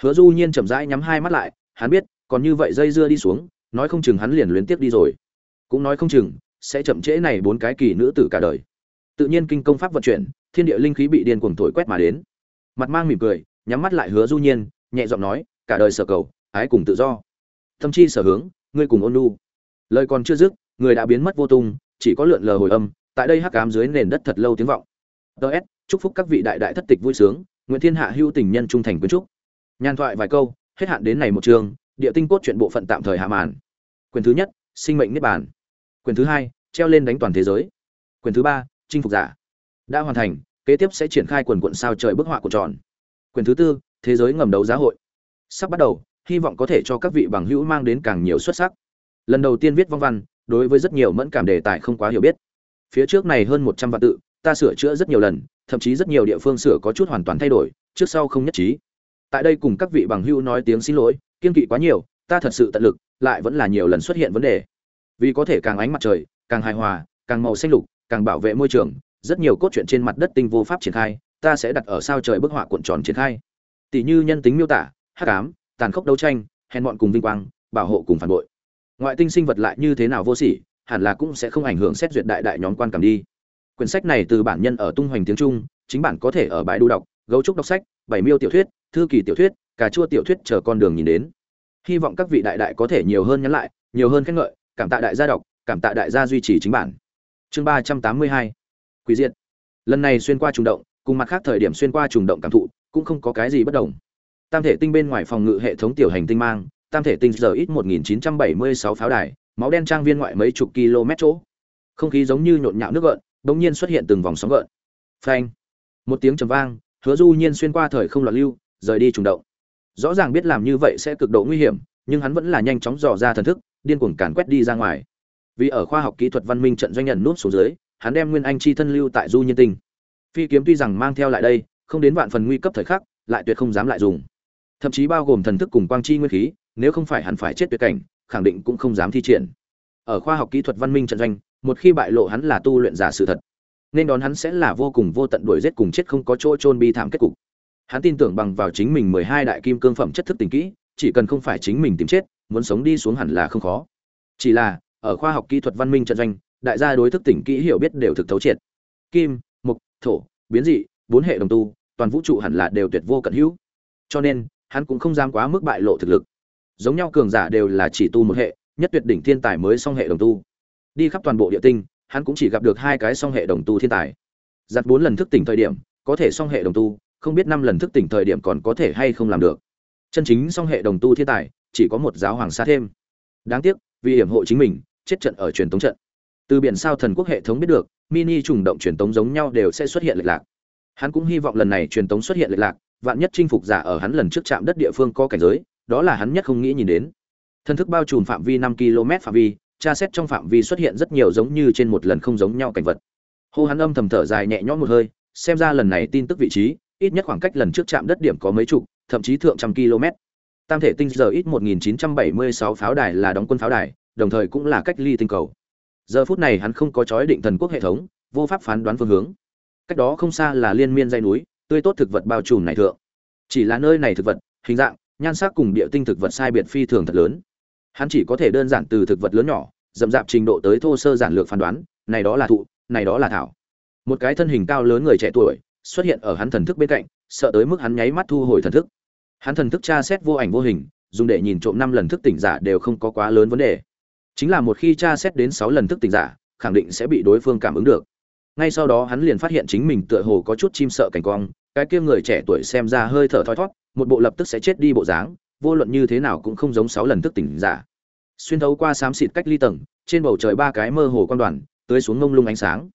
Hứa du nhiên chậm rãi nhắm hai mắt lại, hắn biết, còn như vậy dây dưa đi xuống, nói không chừng hắn liền luyến tiếp đi rồi. Cũng nói không chừng sẽ chậm trễ này bốn cái kỳ nữ tử cả đời. Tự nhiên kinh công pháp vận chuyển, thiên địa linh khí bị điên cuồng thổi quét mà đến. Mặt mang mỉm cười, nhắm mắt lại hứa du nhiên, nhẹ giọng nói, cả đời sở cầu, ái cùng tự do. Tâm chi sở hướng, ngươi cùng ôn nu lời còn chưa dứt, người đã biến mất vô tung, chỉ có lượn lờ hồi âm, tại đây hắc ám dưới nền đất thật lâu tiếng vọng. Ts chúc phúc các vị đại đại thất tịch vui sướng nguyễn thiên hạ hưu tình nhân trung thành quyến trúc. Nhàn thoại vài câu, hết hạn đến này một trường, địa tinh cốt chuyện bộ phận tạm thời hạ màn. Quyền thứ nhất, sinh mệnh niết bàn quyền thứ hai, treo lên đánh toàn thế giới. Quyền thứ ba, chinh phục giả. Đã hoàn thành, kế tiếp sẽ triển khai quần quận sao trời bức họa của tròn. Quyền thứ tư, thế giới ngầm đấu giá hội. Sắp bắt đầu, hy vọng có thể cho các vị bằng hữu mang đến càng nhiều xuất sắc. Lần đầu tiên viết vong văn, đối với rất nhiều mẫn cảm đề tài không quá hiểu biết. Phía trước này hơn một trăm vạn tự, ta sửa chữa rất nhiều lần, thậm chí rất nhiều địa phương sửa có chút hoàn toàn thay đổi, trước sau không nhất trí. Tại đây cùng các vị bằng hữu nói tiếng xin lỗi kiên kỵ quá nhiều, ta thật sự tận lực, lại vẫn là nhiều lần xuất hiện vấn đề vì có thể càng ánh mặt trời, càng hài hòa, càng màu xanh lục, càng bảo vệ môi trường, rất nhiều cốt truyện trên mặt đất tinh vô pháp triển khai, ta sẽ đặt ở sao trời bức họa cuộn tròn triển khai. Tỷ như nhân tính miêu tả, hắc ám, tàn khốc đấu tranh, hèn bọn cùng vinh quang, bảo hộ cùng phản bội. Ngoại tinh sinh vật lại như thế nào vô sỉ, hẳn là cũng sẽ không ảnh hưởng xét duyệt đại đại nhóm quan cảm đi. Quyển sách này từ bản nhân ở tung hoành tiếng trung, chính bản có thể ở bãi đu đọc, gấu trúc đọc sách, bảy miêu tiểu thuyết, thư kỳ tiểu thuyết, cà chua tiểu thuyết chờ con đường nhìn đến. Hy vọng các vị đại đại có thể nhiều hơn nhắn lại, nhiều hơn khen ngợi cảm tạ đại gia đọc, cảm tạ đại gia duy trì chính bản. Chương ba trăm tám mươi hai quý diện lần này xuyên qua trùng động, cùng mặt khác thời điểm xuyên qua trùng động cảm thụ, cũng không có cái gì bất đồng. Tam thể tinh bên ngoài phòng ngự hệ thống tiểu hành tinh mang, tam thể tinh giờ ít một nghìn chín trăm bảy mươi sáu pháo đài, máu đen trang viên ngoại mấy chục km chỗ. Không khí giống như nhộn nhạo nước gợn, bỗng nhiên xuất hiện từng vòng sóng gợn. Phanh. Một tiếng trầm vang, hứa du nhiên xuyên qua thời không loạn lưu, rời đi trùng động. Rõ ràng biết làm như vậy sẽ cực độ nguy hiểm, nhưng hắn vẫn là nhanh chóng dò ra thần thức điên cuồng càn quét đi ra ngoài. Vì ở khoa học kỹ thuật văn minh trận doanh nhận nút xuống dưới, hắn đem nguyên anh chi thân lưu tại du nhiên tinh. Phi kiếm tuy rằng mang theo lại đây, không đến vạn phần nguy cấp thời khắc, lại tuyệt không dám lại dùng. Thậm chí bao gồm thần thức cùng quang chi nguyên khí, nếu không phải hắn phải chết tuyệt cảnh, khẳng định cũng không dám thi triển. Ở khoa học kỹ thuật văn minh trận doanh, một khi bại lộ hắn là tu luyện giả sự thật, nên đón hắn sẽ là vô cùng vô tận đuổi giết cùng chết không có chỗ chôn bi thảm kết cục. Hắn tin tưởng bằng vào chính mình mười hai đại kim cương phẩm chất thức tình kỹ, chỉ cần không phải chính mình tìm chết muốn sống đi xuống hẳn là không khó. Chỉ là, ở khoa học kỹ thuật văn minh trận doanh, đại gia đối thức tỉnh kỹ hiểu biết đều thực thấu triệt. Kim, mục, thổ, biến dị, bốn hệ đồng tu, toàn vũ trụ hẳn là đều tuyệt vô cận hữu. Cho nên, hắn cũng không dám quá mức bại lộ thực lực. Giống nhau cường giả đều là chỉ tu một hệ, nhất tuyệt đỉnh thiên tài mới song hệ đồng tu. Đi khắp toàn bộ địa tinh, hắn cũng chỉ gặp được hai cái song hệ đồng tu thiên tài. Giặt bốn lần thức tỉnh thời điểm, có thể song hệ đồng tu, không biết năm lần thức tỉnh thời điểm còn có thể hay không làm được. Chân chính song hệ đồng tu thiên tài chỉ có một giáo hoàng xa thêm. Đáng tiếc, vì hiểm hộ chính mình, chết trận ở truyền tống trận. Từ biển sao thần quốc hệ thống biết được, mini trùng động truyền tống giống nhau đều sẽ xuất hiện lệch lạc. Hắn cũng hy vọng lần này truyền tống xuất hiện lệch lạc, vạn nhất chinh phục giả ở hắn lần trước chạm đất địa phương có cảnh giới, đó là hắn nhất không nghĩ nhìn đến. Thần thức bao trùm phạm vi năm km phạm vi, tra xét trong phạm vi xuất hiện rất nhiều giống như trên một lần không giống nhau cảnh vật. Hô hắn âm thầm thở dài nhẹ nhõm một hơi, xem ra lần này tin tức vị trí, ít nhất khoảng cách lần trước chạm đất điểm có mấy chục, thậm chí thượng trăm km tam thể tinh giờ ít 1976 pháo đài là đóng quân pháo đài, đồng thời cũng là cách ly tinh cầu. Giờ phút này hắn không có chói định thần quốc hệ thống, vô pháp phán đoán phương hướng. Cách đó không xa là liên miên dây núi, tươi tốt thực vật bao trùm này thượng. Chỉ là nơi này thực vật, hình dạng, nhan sắc cùng địa tinh thực vật sai biệt phi thường thật lớn. Hắn chỉ có thể đơn giản từ thực vật lớn nhỏ, dậm dạp trình độ tới thô sơ giản lược phán đoán, này đó là thụ, này đó là thảo. Một cái thân hình cao lớn người trẻ tuổi, xuất hiện ở hắn thần thức bên cạnh, sợ tới mức hắn nháy mắt thu hồi thần thức hắn thần thức tra xét vô ảnh vô hình, dùng để nhìn trộm năm lần thức tỉnh giả đều không có quá lớn vấn đề. Chính là một khi tra xét đến sáu lần thức tỉnh giả, khẳng định sẽ bị đối phương cảm ứng được. Ngay sau đó hắn liền phát hiện chính mình tựa hồ có chút chim sợ cảnh quang, cái kia người trẻ tuổi xem ra hơi thở thoi thót, một bộ lập tức sẽ chết đi bộ dáng, vô luận như thế nào cũng không giống sáu lần thức tỉnh giả. Xuyên thấu qua xám xịt cách ly tầng, trên bầu trời ba cái mơ hồ quan đoàn, tưới xuống ngông lung ánh sáng.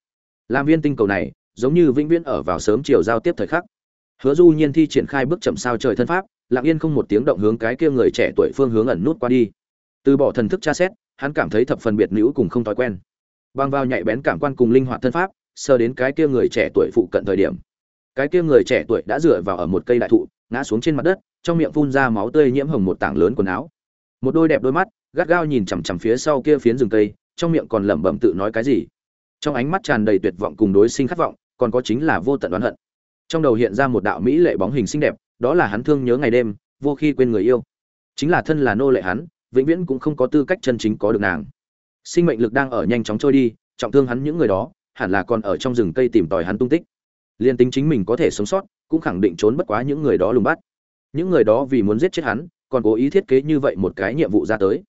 Làm viên tinh cầu này, giống như vĩnh viễn ở vào sớm chiều giao tiếp thời khắc hứa du nhiên thi triển khai bước chậm sao trời thân pháp, lặng yên không một tiếng động hướng cái kia người trẻ tuổi phương hướng ẩn nút qua đi. Từ bỏ thần thức tra xét, hắn cảm thấy thập phần biệt nữ cùng không thói quen. Băng vào nhạy bén cảm quan cùng linh hoạt thân pháp sơ đến cái kia người trẻ tuổi phụ cận thời điểm. Cái kia người trẻ tuổi đã dựa vào ở một cây đại thụ, ngã xuống trên mặt đất, trong miệng phun ra máu tươi nhiễm hồng một tảng lớn quần áo. Một đôi đẹp đôi mắt, gắt gao nhìn chằm chằm phía sau kia phiến rừng cây, trong miệng còn lẩm bẩm tự nói cái gì. Trong ánh mắt tràn đầy tuyệt vọng cùng đối sinh khát vọng, còn có chính là vô tận đoán hận trong đầu hiện ra một đạo mỹ lệ bóng hình xinh đẹp, đó là hắn thương nhớ ngày đêm, vô khi quên người yêu. Chính là thân là nô lệ hắn, vĩnh viễn cũng không có tư cách chân chính có được nàng. Sinh mệnh lực đang ở nhanh chóng trôi đi, trọng thương hắn những người đó, hẳn là còn ở trong rừng cây tìm tòi hắn tung tích. Liên tính chính mình có thể sống sót, cũng khẳng định trốn bất quá những người đó lùng bắt. Những người đó vì muốn giết chết hắn, còn cố ý thiết kế như vậy một cái nhiệm vụ ra tới.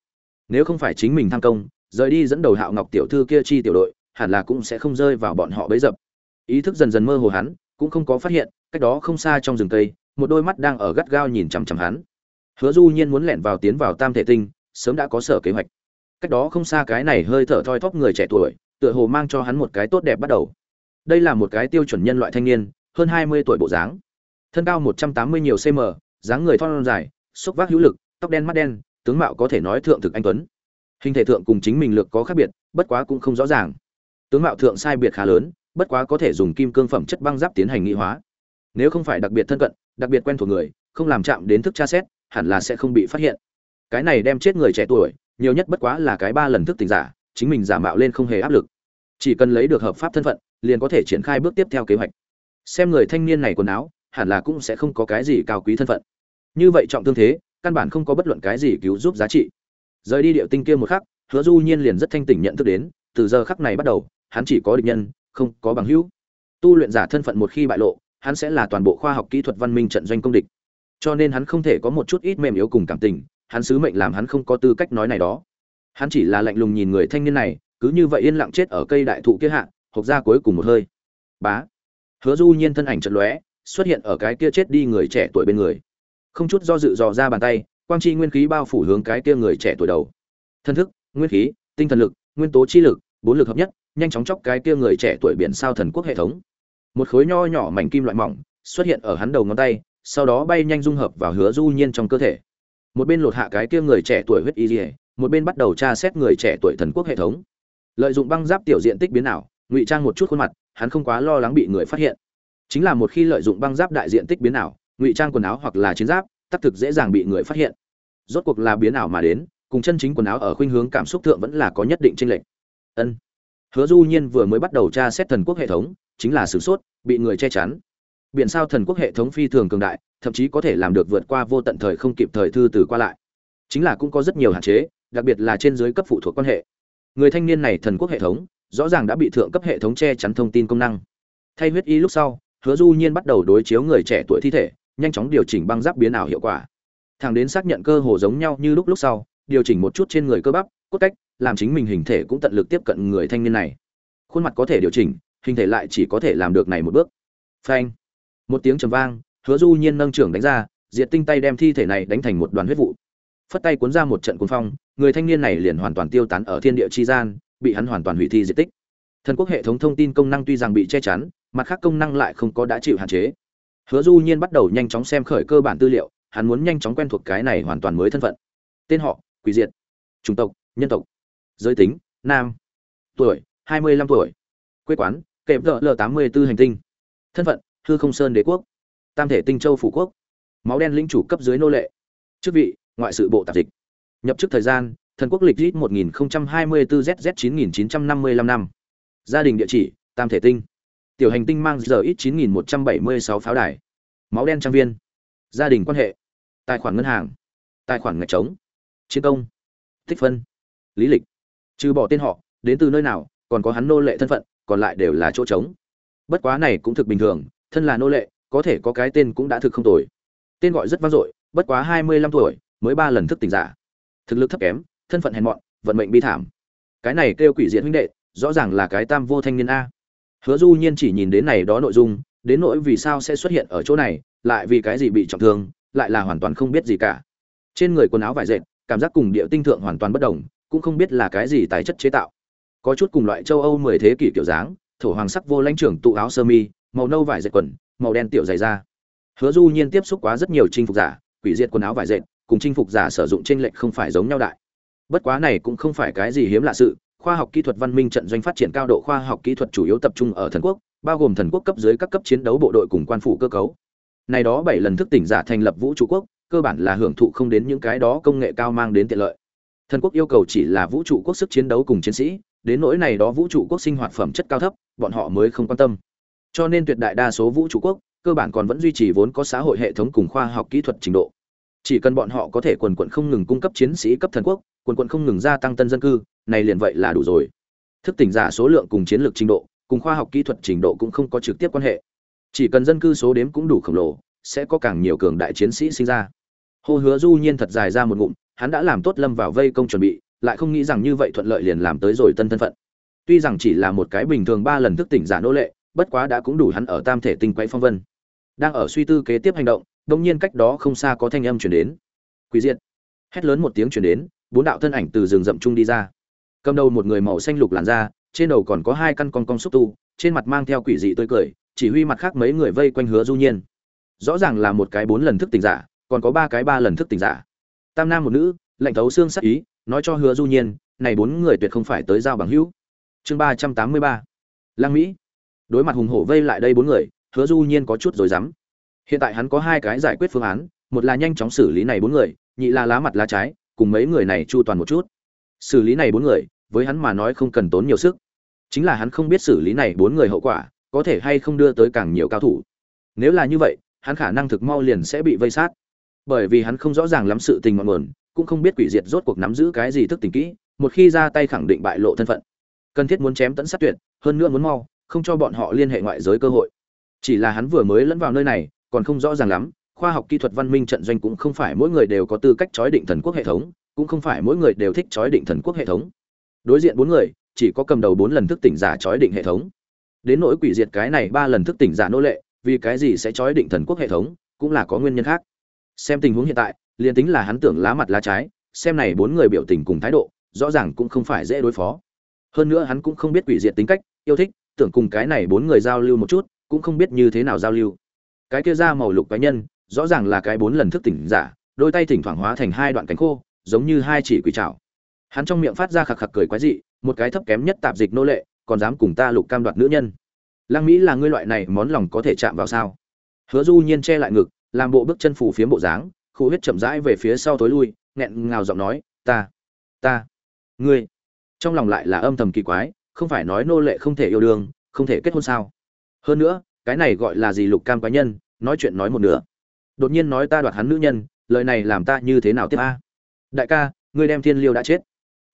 Nếu không phải chính mình tham công, rời đi dẫn đầu hạo ngọc tiểu thư kia chi tiểu đội, hẳn là cũng sẽ không rơi vào bọn họ bấy dập. Ý thức dần dần mơ hồ hắn cũng không có phát hiện, cách đó không xa trong rừng cây một đôi mắt đang ở gắt gao nhìn chằm chằm hắn. Hứa du nhiên muốn lẻn vào tiến vào tam thể tinh, sớm đã có sở kế hoạch. Cách đó không xa cái này hơi thở thoi thóp người trẻ tuổi, tựa hồ mang cho hắn một cái tốt đẹp bắt đầu. Đây là một cái tiêu chuẩn nhân loại thanh niên, hơn hai mươi tuổi bộ dáng. Thân cao một trăm tám mươi nhiều cm dáng người thon dài, xúc vác hữu lực, tóc đen mắt đen, tướng mạo có thể nói thượng thực anh tuấn. Hình thể thượng cùng chính mình lực có khác biệt, bất quá cũng không rõ ràng. Tướng mạo thượng sai biệt khá lớn bất quá có thể dùng kim cương phẩm chất băng giáp tiến hành nghị hóa. Nếu không phải đặc biệt thân cận, đặc biệt quen thuộc người, không làm chạm đến thức tra xét, hẳn là sẽ không bị phát hiện. Cái này đem chết người trẻ tuổi, nhiều nhất bất quá là cái ba lần thức tình giả, chính mình giả mạo lên không hề áp lực. Chỉ cần lấy được hợp pháp thân phận, liền có thể triển khai bước tiếp theo kế hoạch. Xem người thanh niên này quần áo, hẳn là cũng sẽ không có cái gì cao quý thân phận. Như vậy trọng thương thế, căn bản không có bất luận cái gì cứu giúp giá trị. Rời đi điệu tinh kia một khắc, hứa du nhiên liền rất thanh tỉnh nhận thức đến, từ giờ khắc này bắt đầu, hắn chỉ có địch nhân không có bằng hữu. Tu luyện giả thân phận một khi bại lộ, hắn sẽ là toàn bộ khoa học kỹ thuật văn minh trận doanh công địch. Cho nên hắn không thể có một chút ít mềm yếu cùng cảm tình, hắn sứ mệnh làm hắn không có tư cách nói này đó. Hắn chỉ là lạnh lùng nhìn người thanh niên này, cứ như vậy yên lặng chết ở cây đại thụ kia hạ, hộc ra cuối cùng một hơi. Bá. Hứa du nhiên thân ảnh chợt lóe, xuất hiện ở cái kia chết đi người trẻ tuổi bên người. Không chút do dự dò ra bàn tay, quang chi nguyên khí bao phủ hướng cái kia người trẻ tuổi đầu. Thân thức, nguyên khí, tinh thần lực, nguyên tố chi lực, bốn lực hợp nhất nhanh chóng chọc cái kia người trẻ tuổi biển sao thần quốc hệ thống. Một khối nho nhỏ mảnh kim loại mỏng xuất hiện ở hắn đầu ngón tay, sau đó bay nhanh dung hợp vào hứa du nhiên trong cơ thể. Một bên lột hạ cái kia người trẻ tuổi huyết y dỉa một bên bắt đầu tra xét người trẻ tuổi thần quốc hệ thống. Lợi dụng băng giáp tiểu diện tích biến ảo, ngụy trang một chút khuôn mặt, hắn không quá lo lắng bị người phát hiện. Chính là một khi lợi dụng băng giáp đại diện tích biến ảo, ngụy trang quần áo hoặc là chiến giáp tác thực dễ dàng bị người phát hiện. Rốt cuộc là biến ảo mà đến, cùng chân chính quần áo ở khuynh hướng cảm xúc thượng vẫn là có nhất định chênh lệch. Ân hứa du nhiên vừa mới bắt đầu tra xét thần quốc hệ thống, chính là sửng sốt, bị người che chắn. Biển sao thần quốc hệ thống phi thường cường đại, thậm chí có thể làm được vượt qua vô tận thời không kịp thời thư từ qua lại. Chính là cũng có rất nhiều hạn chế, đặc biệt là trên dưới cấp phụ thuộc quan hệ. Người thanh niên này thần quốc hệ thống, rõ ràng đã bị thượng cấp hệ thống che chắn thông tin công năng. Thay huyết y lúc sau, hứa du nhiên bắt đầu đối chiếu người trẻ tuổi thi thể, nhanh chóng điều chỉnh băng giáp biến ảo hiệu quả. Thằng đến xác nhận cơ hồ giống nhau như lúc lúc sau, điều chỉnh một chút trên người cơ bắp, cốt cách làm chính mình hình thể cũng tận lực tiếp cận người thanh niên này. Khuôn mặt có thể điều chỉnh, hình thể lại chỉ có thể làm được này một bước. Phanh. Một tiếng trầm vang, hứa du nhiên nâng trưởng đánh ra, diệt tinh tay đem thi thể này đánh thành một đoàn huyết vụ. Phất tay cuốn ra một trận cuốn phong, người thanh niên này liền hoàn toàn tiêu tán ở thiên địa chi gian, bị hắn hoàn toàn hủy thi diệt tích. Thần quốc hệ thống thông tin công năng tuy rằng bị che chắn, mặt khác công năng lại không có đã chịu hạn chế. Hứa du nhiên bắt đầu nhanh chóng xem khởi cơ bản tư liệu, hắn muốn nhanh chóng quen thuộc cái này hoàn toàn mới thân phận. Tên họ, quỷ diệt. Chủng tộc, nhân tộc giới tính, nam, tuổi 25 tuổi, quê quán, kẹp l 84 hành tinh. Thân phận, hư không sơn đế quốc, tam thể tinh châu phủ quốc, máu đen lĩnh chủ cấp dưới nô lệ. Chức vị, ngoại sự bộ tạp dịch. Nhập chức thời gian, thần quốc lịch ít 1024 zz 9955 năm gia đình địa chỉ, tam thể tinh. Tiểu hành tinh mang giờ ít 9176 pháo đài. Máu đen trang viên. Gia đình quan hệ. Tài khoản ngân hàng. Tài khoản ngạch trống. Chiến công. Tích phân. Lý lịch trừ bỏ tên họ, đến từ nơi nào, còn có hắn nô lệ thân phận, còn lại đều là chỗ trống. Bất quá này cũng thực bình thường, thân là nô lệ, có thể có cái tên cũng đã thực không tồi. Tên gọi rất vang dội, bất quá hai mươi lăm tuổi, mới ba lần thức tỉnh giả. Thực lực thấp kém, thân phận hèn mọn, vận mệnh bi thảm. Cái này kêu quỷ diện huynh đệ, rõ ràng là cái tam vô thanh niên a. Hứa du nhiên chỉ nhìn đến này đó nội dung, đến nỗi vì sao sẽ xuất hiện ở chỗ này, lại vì cái gì bị trọng thương, lại là hoàn toàn không biết gì cả. Trên người quần áo vải dệt, cảm giác cùng địa tinh thượng hoàn toàn bất đồng cũng không biết là cái gì tài chất chế tạo. Có chút cùng loại châu âu mười thế kỷ kiểu dáng, thổ hoàng sắc vô lãnh trưởng tụ áo sơ mi, màu nâu vải dệt quần, màu đen tiểu dày da. Hứa du nhiên tiếp xúc quá rất nhiều chinh phục giả, quỷ diệt quần áo vải dệt, cùng chinh phục giả sử dụng trên lệnh không phải giống nhau đại. Bất quá này cũng không phải cái gì hiếm lạ sự, khoa học kỹ thuật văn minh trận doanh phát triển cao độ khoa học kỹ thuật chủ yếu tập trung ở thần quốc, bao gồm thần quốc cấp dưới các cấp chiến đấu bộ đội cùng quan phủ cơ cấu. Này đó bảy lần thức tỉnh giả thành lập vũ trụ quốc, cơ bản là hưởng thụ không đến những cái đó công nghệ cao mang đến tiện lợi thần quốc yêu cầu chỉ là vũ trụ quốc sức chiến đấu cùng chiến sĩ, đến nỗi này đó vũ trụ quốc sinh hoạt phẩm chất cao thấp, bọn họ mới không quan tâm. Cho nên tuyệt đại đa số vũ trụ quốc, cơ bản còn vẫn duy trì vốn có xã hội hệ thống cùng khoa học kỹ thuật trình độ. Chỉ cần bọn họ có thể quần quận không ngừng cung cấp chiến sĩ cấp thần quốc, quần quận không ngừng gia tăng tân dân cư, này liền vậy là đủ rồi. Thức tỉnh giả số lượng cùng chiến lược trình độ, cùng khoa học kỹ thuật trình độ cũng không có trực tiếp quan hệ. Chỉ cần dân cư số đếm cũng đủ khổng lồ, sẽ có càng nhiều cường đại chiến sĩ sinh ra. Hồ hứa du nhiên thật dài ra một ngụm hắn đã làm tốt lâm vào vây công chuẩn bị, lại không nghĩ rằng như vậy thuận lợi liền làm tới rồi tân thân phận. Tuy rằng chỉ là một cái bình thường ba lần thức tỉnh giả nô lệ, bất quá đã cũng đủ hắn ở tam thể tinh quay phong vân. Đang ở suy tư kế tiếp hành động đông nhiên cách đó không xa có thanh âm chuyển đến. Quý diện hét lớn một tiếng chuyển đến, bốn đạo thân ảnh từ rừng rậm chung đi ra. Cầm đầu một người màu xanh lục làn da, trên đầu còn có hai căn con con xúc tu, trên mặt mang theo quỷ dị tươi cười, chỉ huy mặt khác mấy người vây quanh hứa du nhiên. Rõ ràng là một cái bốn lần thức tỉnh giả, còn có ba cái ba lần thức tỉnh giả tam nam một nữ lệnh thấu xương sắc ý, nói cho hứa du nhiên, này bốn người tuyệt không phải tới giao bằng hữu. Chương ba trăm tám mươi ba. Lang mỹ. Đối mặt hùng hổ vây lại đây bốn người, hứa du nhiên có chút rồi dám hiện tại hắn có hai cái giải quyết phương án, một là nhanh chóng xử lý này bốn người, nhị là lá mặt lá trái, cùng mấy người này chu toàn một chút. Xử lý này bốn người, với hắn mà nói không cần tốn nhiều sức. Chính là hắn không biết xử lý này bốn người hậu quả, có thể hay không đưa tới càng nhiều cao thủ. Nếu là như vậy, hắn khả năng thực mau liền sẽ bị vây sát bởi vì hắn không rõ ràng lắm sự tình ngọn nguồn, cũng không biết quỷ diệt rốt cuộc nắm giữ cái gì thức tình kỹ, một khi ra tay khẳng định bại lộ thân phận. Cần thiết muốn chém tận sát tuyệt, hơn nữa muốn mau, không cho bọn họ liên hệ ngoại giới cơ hội. Chỉ là hắn vừa mới lẫn vào nơi này, còn không rõ ràng lắm, khoa học kỹ thuật văn minh trận doanh cũng không phải mỗi người đều có tư cách chói định thần quốc hệ thống, cũng không phải mỗi người đều thích chói định thần quốc hệ thống. Đối diện bốn người, chỉ có cầm đầu bốn lần thức tỉnh giả chói định hệ thống. Đến nỗi quỷ diệt cái này ba lần thức tỉnh giả nô lệ, vì cái gì sẽ chói định thần quốc hệ thống, cũng là có nguyên nhân khác xem tình huống hiện tại, liền tính là hắn tưởng lá mặt lá trái, xem này bốn người biểu tình cùng thái độ, rõ ràng cũng không phải dễ đối phó. Hơn nữa hắn cũng không biết quỷ diệt tính cách, yêu thích, tưởng cùng cái này bốn người giao lưu một chút, cũng không biết như thế nào giao lưu. Cái kia ra màu lục cá nhân, rõ ràng là cái bốn lần thức tỉnh giả, đôi tay thỉnh thoảng hóa thành hai đoạn cánh khô, giống như hai chỉ quỷ trảo. Hắn trong miệng phát ra khạc khạc cười quái dị, một cái thấp kém nhất tạp dịch nô lệ, còn dám cùng ta lục cam đoạt nữ nhân. Lăng mỹ là ngươi loại này món lòng có thể chạm vào sao? Hứa du nhiên che lại ngực làm bộ bước chân phủ phiếm bộ dáng khu huyết chậm rãi về phía sau tối lui, nghẹn ngào giọng nói, ta ta, ngươi. Trong lòng lại là âm thầm kỳ quái, không phải nói nô lệ không thể yêu đương, không thể kết hôn sao? Hơn nữa, cái này gọi là gì lục cam cá nhân, nói chuyện nói một nửa. Đột nhiên nói ta đoạt hắn nữ nhân, lời này làm ta như thế nào tiếp a? Đại ca, ngươi đem thiên liêu đã chết.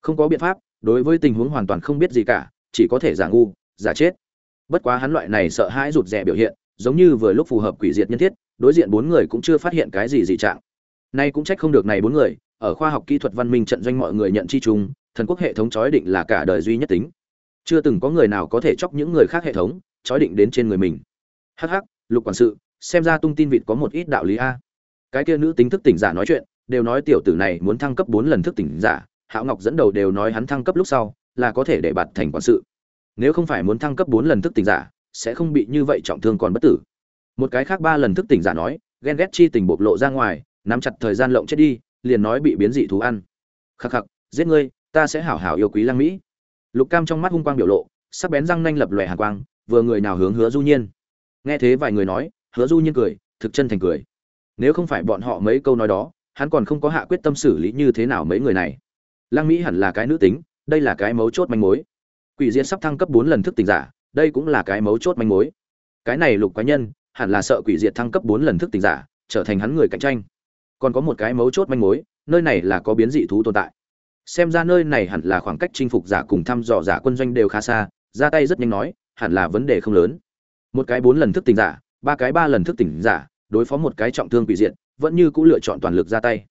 Không có biện pháp, đối với tình huống hoàn toàn không biết gì cả, chỉ có thể giả ngu, giả chết. Bất quá hắn loại này sợ hãi rụt rè biểu hiện, giống như vừa lúc phù hợp quỷ diệt nhân thiết đối diện bốn người cũng chưa phát hiện cái gì dị trạng. Nay cũng trách không được này bốn người, ở khoa học kỹ thuật văn minh trận doanh mọi người nhận chi chung, thần quốc hệ thống chói định là cả đời duy nhất tính. Chưa từng có người nào có thể chọc những người khác hệ thống, chói định đến trên người mình. Hắc hắc, lục quản sự, xem ra tung tin vịt có một ít đạo lý a. Cái kia nữ tính thức tỉnh giả nói chuyện, đều nói tiểu tử này muốn thăng cấp bốn lần thức tỉnh giả, hạo ngọc dẫn đầu đều nói hắn thăng cấp lúc sau, là có thể để bạt thành quản sự. Nếu không phải muốn thăng cấp bốn lần thức tỉnh giả, sẽ không bị như vậy trọng thương còn bất tử một cái khác ba lần thức tỉnh giả nói, ghen ghét chi tình bộc lộ ra ngoài, nắm chặt thời gian lộng chết đi, liền nói bị biến dị thú ăn. Khắc khắc, giết ngươi, ta sẽ hảo hảo yêu quý lăng mỹ. Lục cam trong mắt hung quang biểu lộ, sắc bén răng nanh lập lòe hàng quang, vừa người nào hướng hứa du nhiên. Nghe thế vài người nói, hứa du nhiên cười, thực chân thành cười. Nếu không phải bọn họ mấy câu nói đó, hắn còn không có hạ quyết tâm xử lý như thế nào mấy người này. Lăng mỹ hẳn là cái nữ tính, đây là cái mấu chốt manh mối. Quỷ diện sắp thăng cấp bốn lần thức tỉnh giả, đây cũng là cái mấu chốt manh mối. Cái này lục quái nhân hẳn là sợ quỷ diệt thăng cấp bốn lần thức tỉnh giả, trở thành hắn người cạnh tranh. Còn có một cái mấu chốt manh mối, nơi này là có biến dị thú tồn tại. Xem ra nơi này hẳn là khoảng cách chinh phục giả cùng thăm dò giả quân doanh đều khá xa, ra tay rất nhanh nói, hẳn là vấn đề không lớn. Một cái bốn lần thức tỉnh giả, ba cái ba lần thức tỉnh giả, đối phó một cái trọng thương quỷ diệt, vẫn như cũ lựa chọn toàn lực ra tay.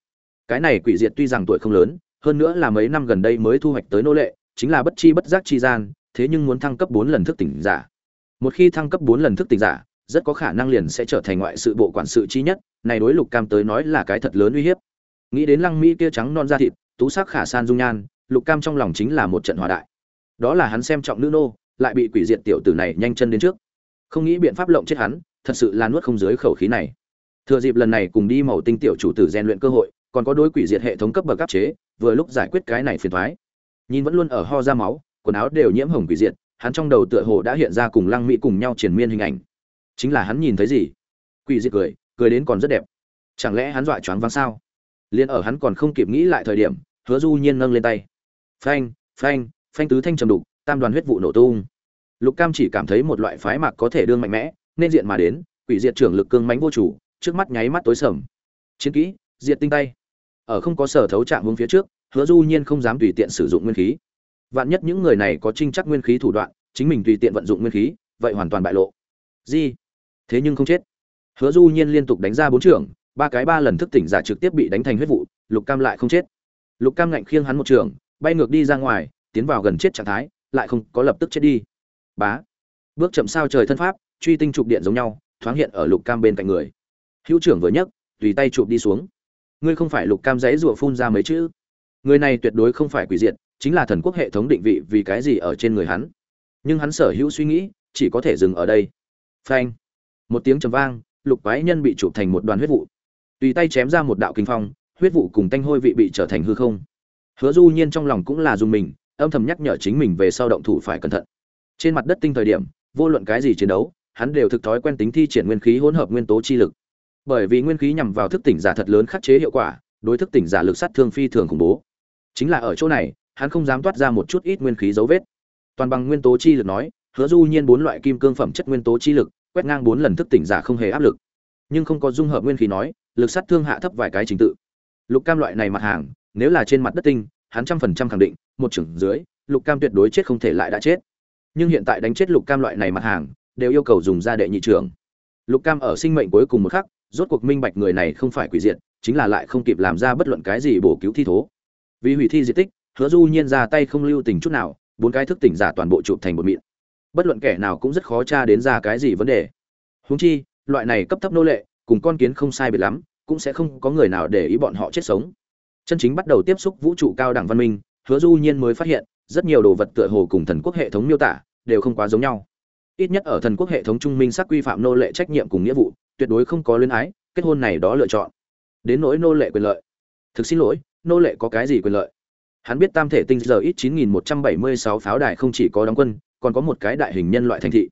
Cái này quỷ diệt tuy rằng tuổi không lớn, hơn nữa là mấy năm gần đây mới thu hoạch tới nô lệ, chính là bất chi bất giác chi gian, thế nhưng muốn thăng cấp bốn lần thức tỉnh giả. Một khi thăng cấp bốn lần thức tỉnh giả rất có khả năng liền sẽ trở thành ngoại sự bộ quản sự chi nhất, này đối lục cam tới nói là cái thật lớn uy hiếp. Nghĩ đến lăng mỹ kia trắng non da thịt, tú sắc khả san dung nhan, lục cam trong lòng chính là một trận hòa đại. Đó là hắn xem trọng nữ nô, lại bị quỷ diệt tiểu tử này nhanh chân đến trước. Không nghĩ biện pháp lộng chết hắn, thật sự là nuốt không dưới khẩu khí này. Thừa dịp lần này cùng đi màu tinh tiểu chủ tử rèn luyện cơ hội, còn có đối quỷ diệt hệ thống cấp bậc áp chế, vừa lúc giải quyết cái này phiền thoái nhìn vẫn luôn ở ho ra máu, quần áo đều nhiễm hồng quỷ diệt, hắn trong đầu tựa hồ đã hiện ra cùng lăng mỹ cùng nhau triển miên hình ảnh chính là hắn nhìn thấy gì? Quỷ diệt cười cười đến còn rất đẹp. Chẳng lẽ hắn dọa choáng váng sao? Liền ở hắn còn không kịp nghĩ lại thời điểm, hứa du nhiên nâng lên tay. Phanh phanh phanh tứ thanh trầm đục, tam đoàn huyết vụ nổ tung. Lục cam chỉ cảm thấy một loại phái mạc có thể đương mạnh mẽ, nên diện mà đến, quỷ diệt trưởng lực cương mánh vô chủ, trước mắt nháy mắt tối sầm. Chiến kỹ, diệt tinh tay. Ở không có sở thấu trạng hướng phía trước, hứa du nhiên không dám tùy tiện sử dụng nguyên khí. Vạn nhất những người này có trinh chắc nguyên khí thủ đoạn, chính mình tùy tiện vận dụng nguyên khí, vậy hoàn toàn bại lộ. Gì? Thế nhưng không chết. Hứa du nhiên liên tục đánh ra bốn trường, ba cái ba lần thức tỉnh giả trực tiếp bị đánh thành huyết vụ, lục cam lại không chết. Lục cam ngạnh khiêng hắn một trường, bay ngược đi ra ngoài, tiến vào gần chết trạng thái, lại không có lập tức chết đi. Bá. Bước chậm sao trời thân pháp, truy tinh trục điện giống nhau, thoáng hiện ở lục cam bên cạnh người. Hữu trưởng vừa nhấc, tùy tay chụp đi xuống. Ngươi không phải lục cam giấy rủa phun ra mấy chữ. Người này tuyệt đối không phải quỷ diệt, chính là thần quốc hệ thống định vị vì cái gì ở trên người hắn. Nhưng hắn sở hữu suy nghĩ, chỉ có thể dừng ở đây. Phanh một tiếng trầm vang, lục quái nhân bị chụp thành một đoàn huyết vụ. Tùy tay chém ra một đạo kinh phong, huyết vụ cùng tanh hôi vị bị trở thành hư không. Hứa du nhiên trong lòng cũng là dùng mình, âm thầm nhắc nhở chính mình về sau động thủ phải cẩn thận. Trên mặt đất tinh thời điểm, vô luận cái gì chiến đấu, hắn đều thực thói quen tính thi triển nguyên khí hỗn hợp nguyên tố chi lực. Bởi vì nguyên khí nhằm vào thức tỉnh giả thật lớn khắc chế hiệu quả, đối thức tỉnh giả lực sát thương phi thường khủng bố. Chính là ở chỗ này, hắn không dám toát ra một chút ít nguyên khí dấu vết. Toàn bằng nguyên tố chi lực nói, hứa du nhiên bốn loại kim cương phẩm chất nguyên tố chi lực quét ngang bốn lần thức tỉnh giả không hề áp lực. Nhưng không có dung hợp nguyên khí nói, lực sát thương hạ thấp vài cái trình tự. Lục cam loại này mặt hàng, nếu là trên mặt đất tinh, hắn trăm phần trăm khẳng định, một trưởng dưới, lục cam tuyệt đối chết không thể lại đã chết. Nhưng hiện tại đánh chết lục cam loại này mặt hàng, đều yêu cầu dùng ra đệ nhị trưởng. Lục cam ở sinh mệnh cuối cùng một khắc, rốt cuộc minh bạch người này không phải quỷ diệt, chính là lại không kịp làm ra bất luận cái gì bổ cứu thi thố. Vì hủy thi di tích, hứa du nhiên ra tay không lưu tình chút nào, bốn cái thức tỉnh giả toàn bộ chụp thành một miệng bất luận kẻ nào cũng rất khó tra đến ra cái gì vấn đề. Huống chi, loại này cấp thấp nô lệ, cùng con kiến không sai biệt lắm, cũng sẽ không có người nào để ý bọn họ chết sống. Chân chính bắt đầu tiếp xúc vũ trụ cao đẳng văn minh, hứa du nhiên mới phát hiện, rất nhiều đồ vật tựa hồ cùng thần quốc hệ thống miêu tả, đều không quá giống nhau. Ít nhất ở thần quốc hệ thống trung minh sắc quy phạm nô lệ trách nhiệm cùng nghĩa vụ, tuyệt đối không có luyến ái, kết hôn này đó lựa chọn. Đến nỗi nô lệ quyền lợi. Thực xin lỗi, nô lệ có cái gì quyền lợi? Hắn biết tam thể tinh giờ ít 9176 pháo đài không chỉ có đóng quân còn có một cái đại hình nhân loại thành thị.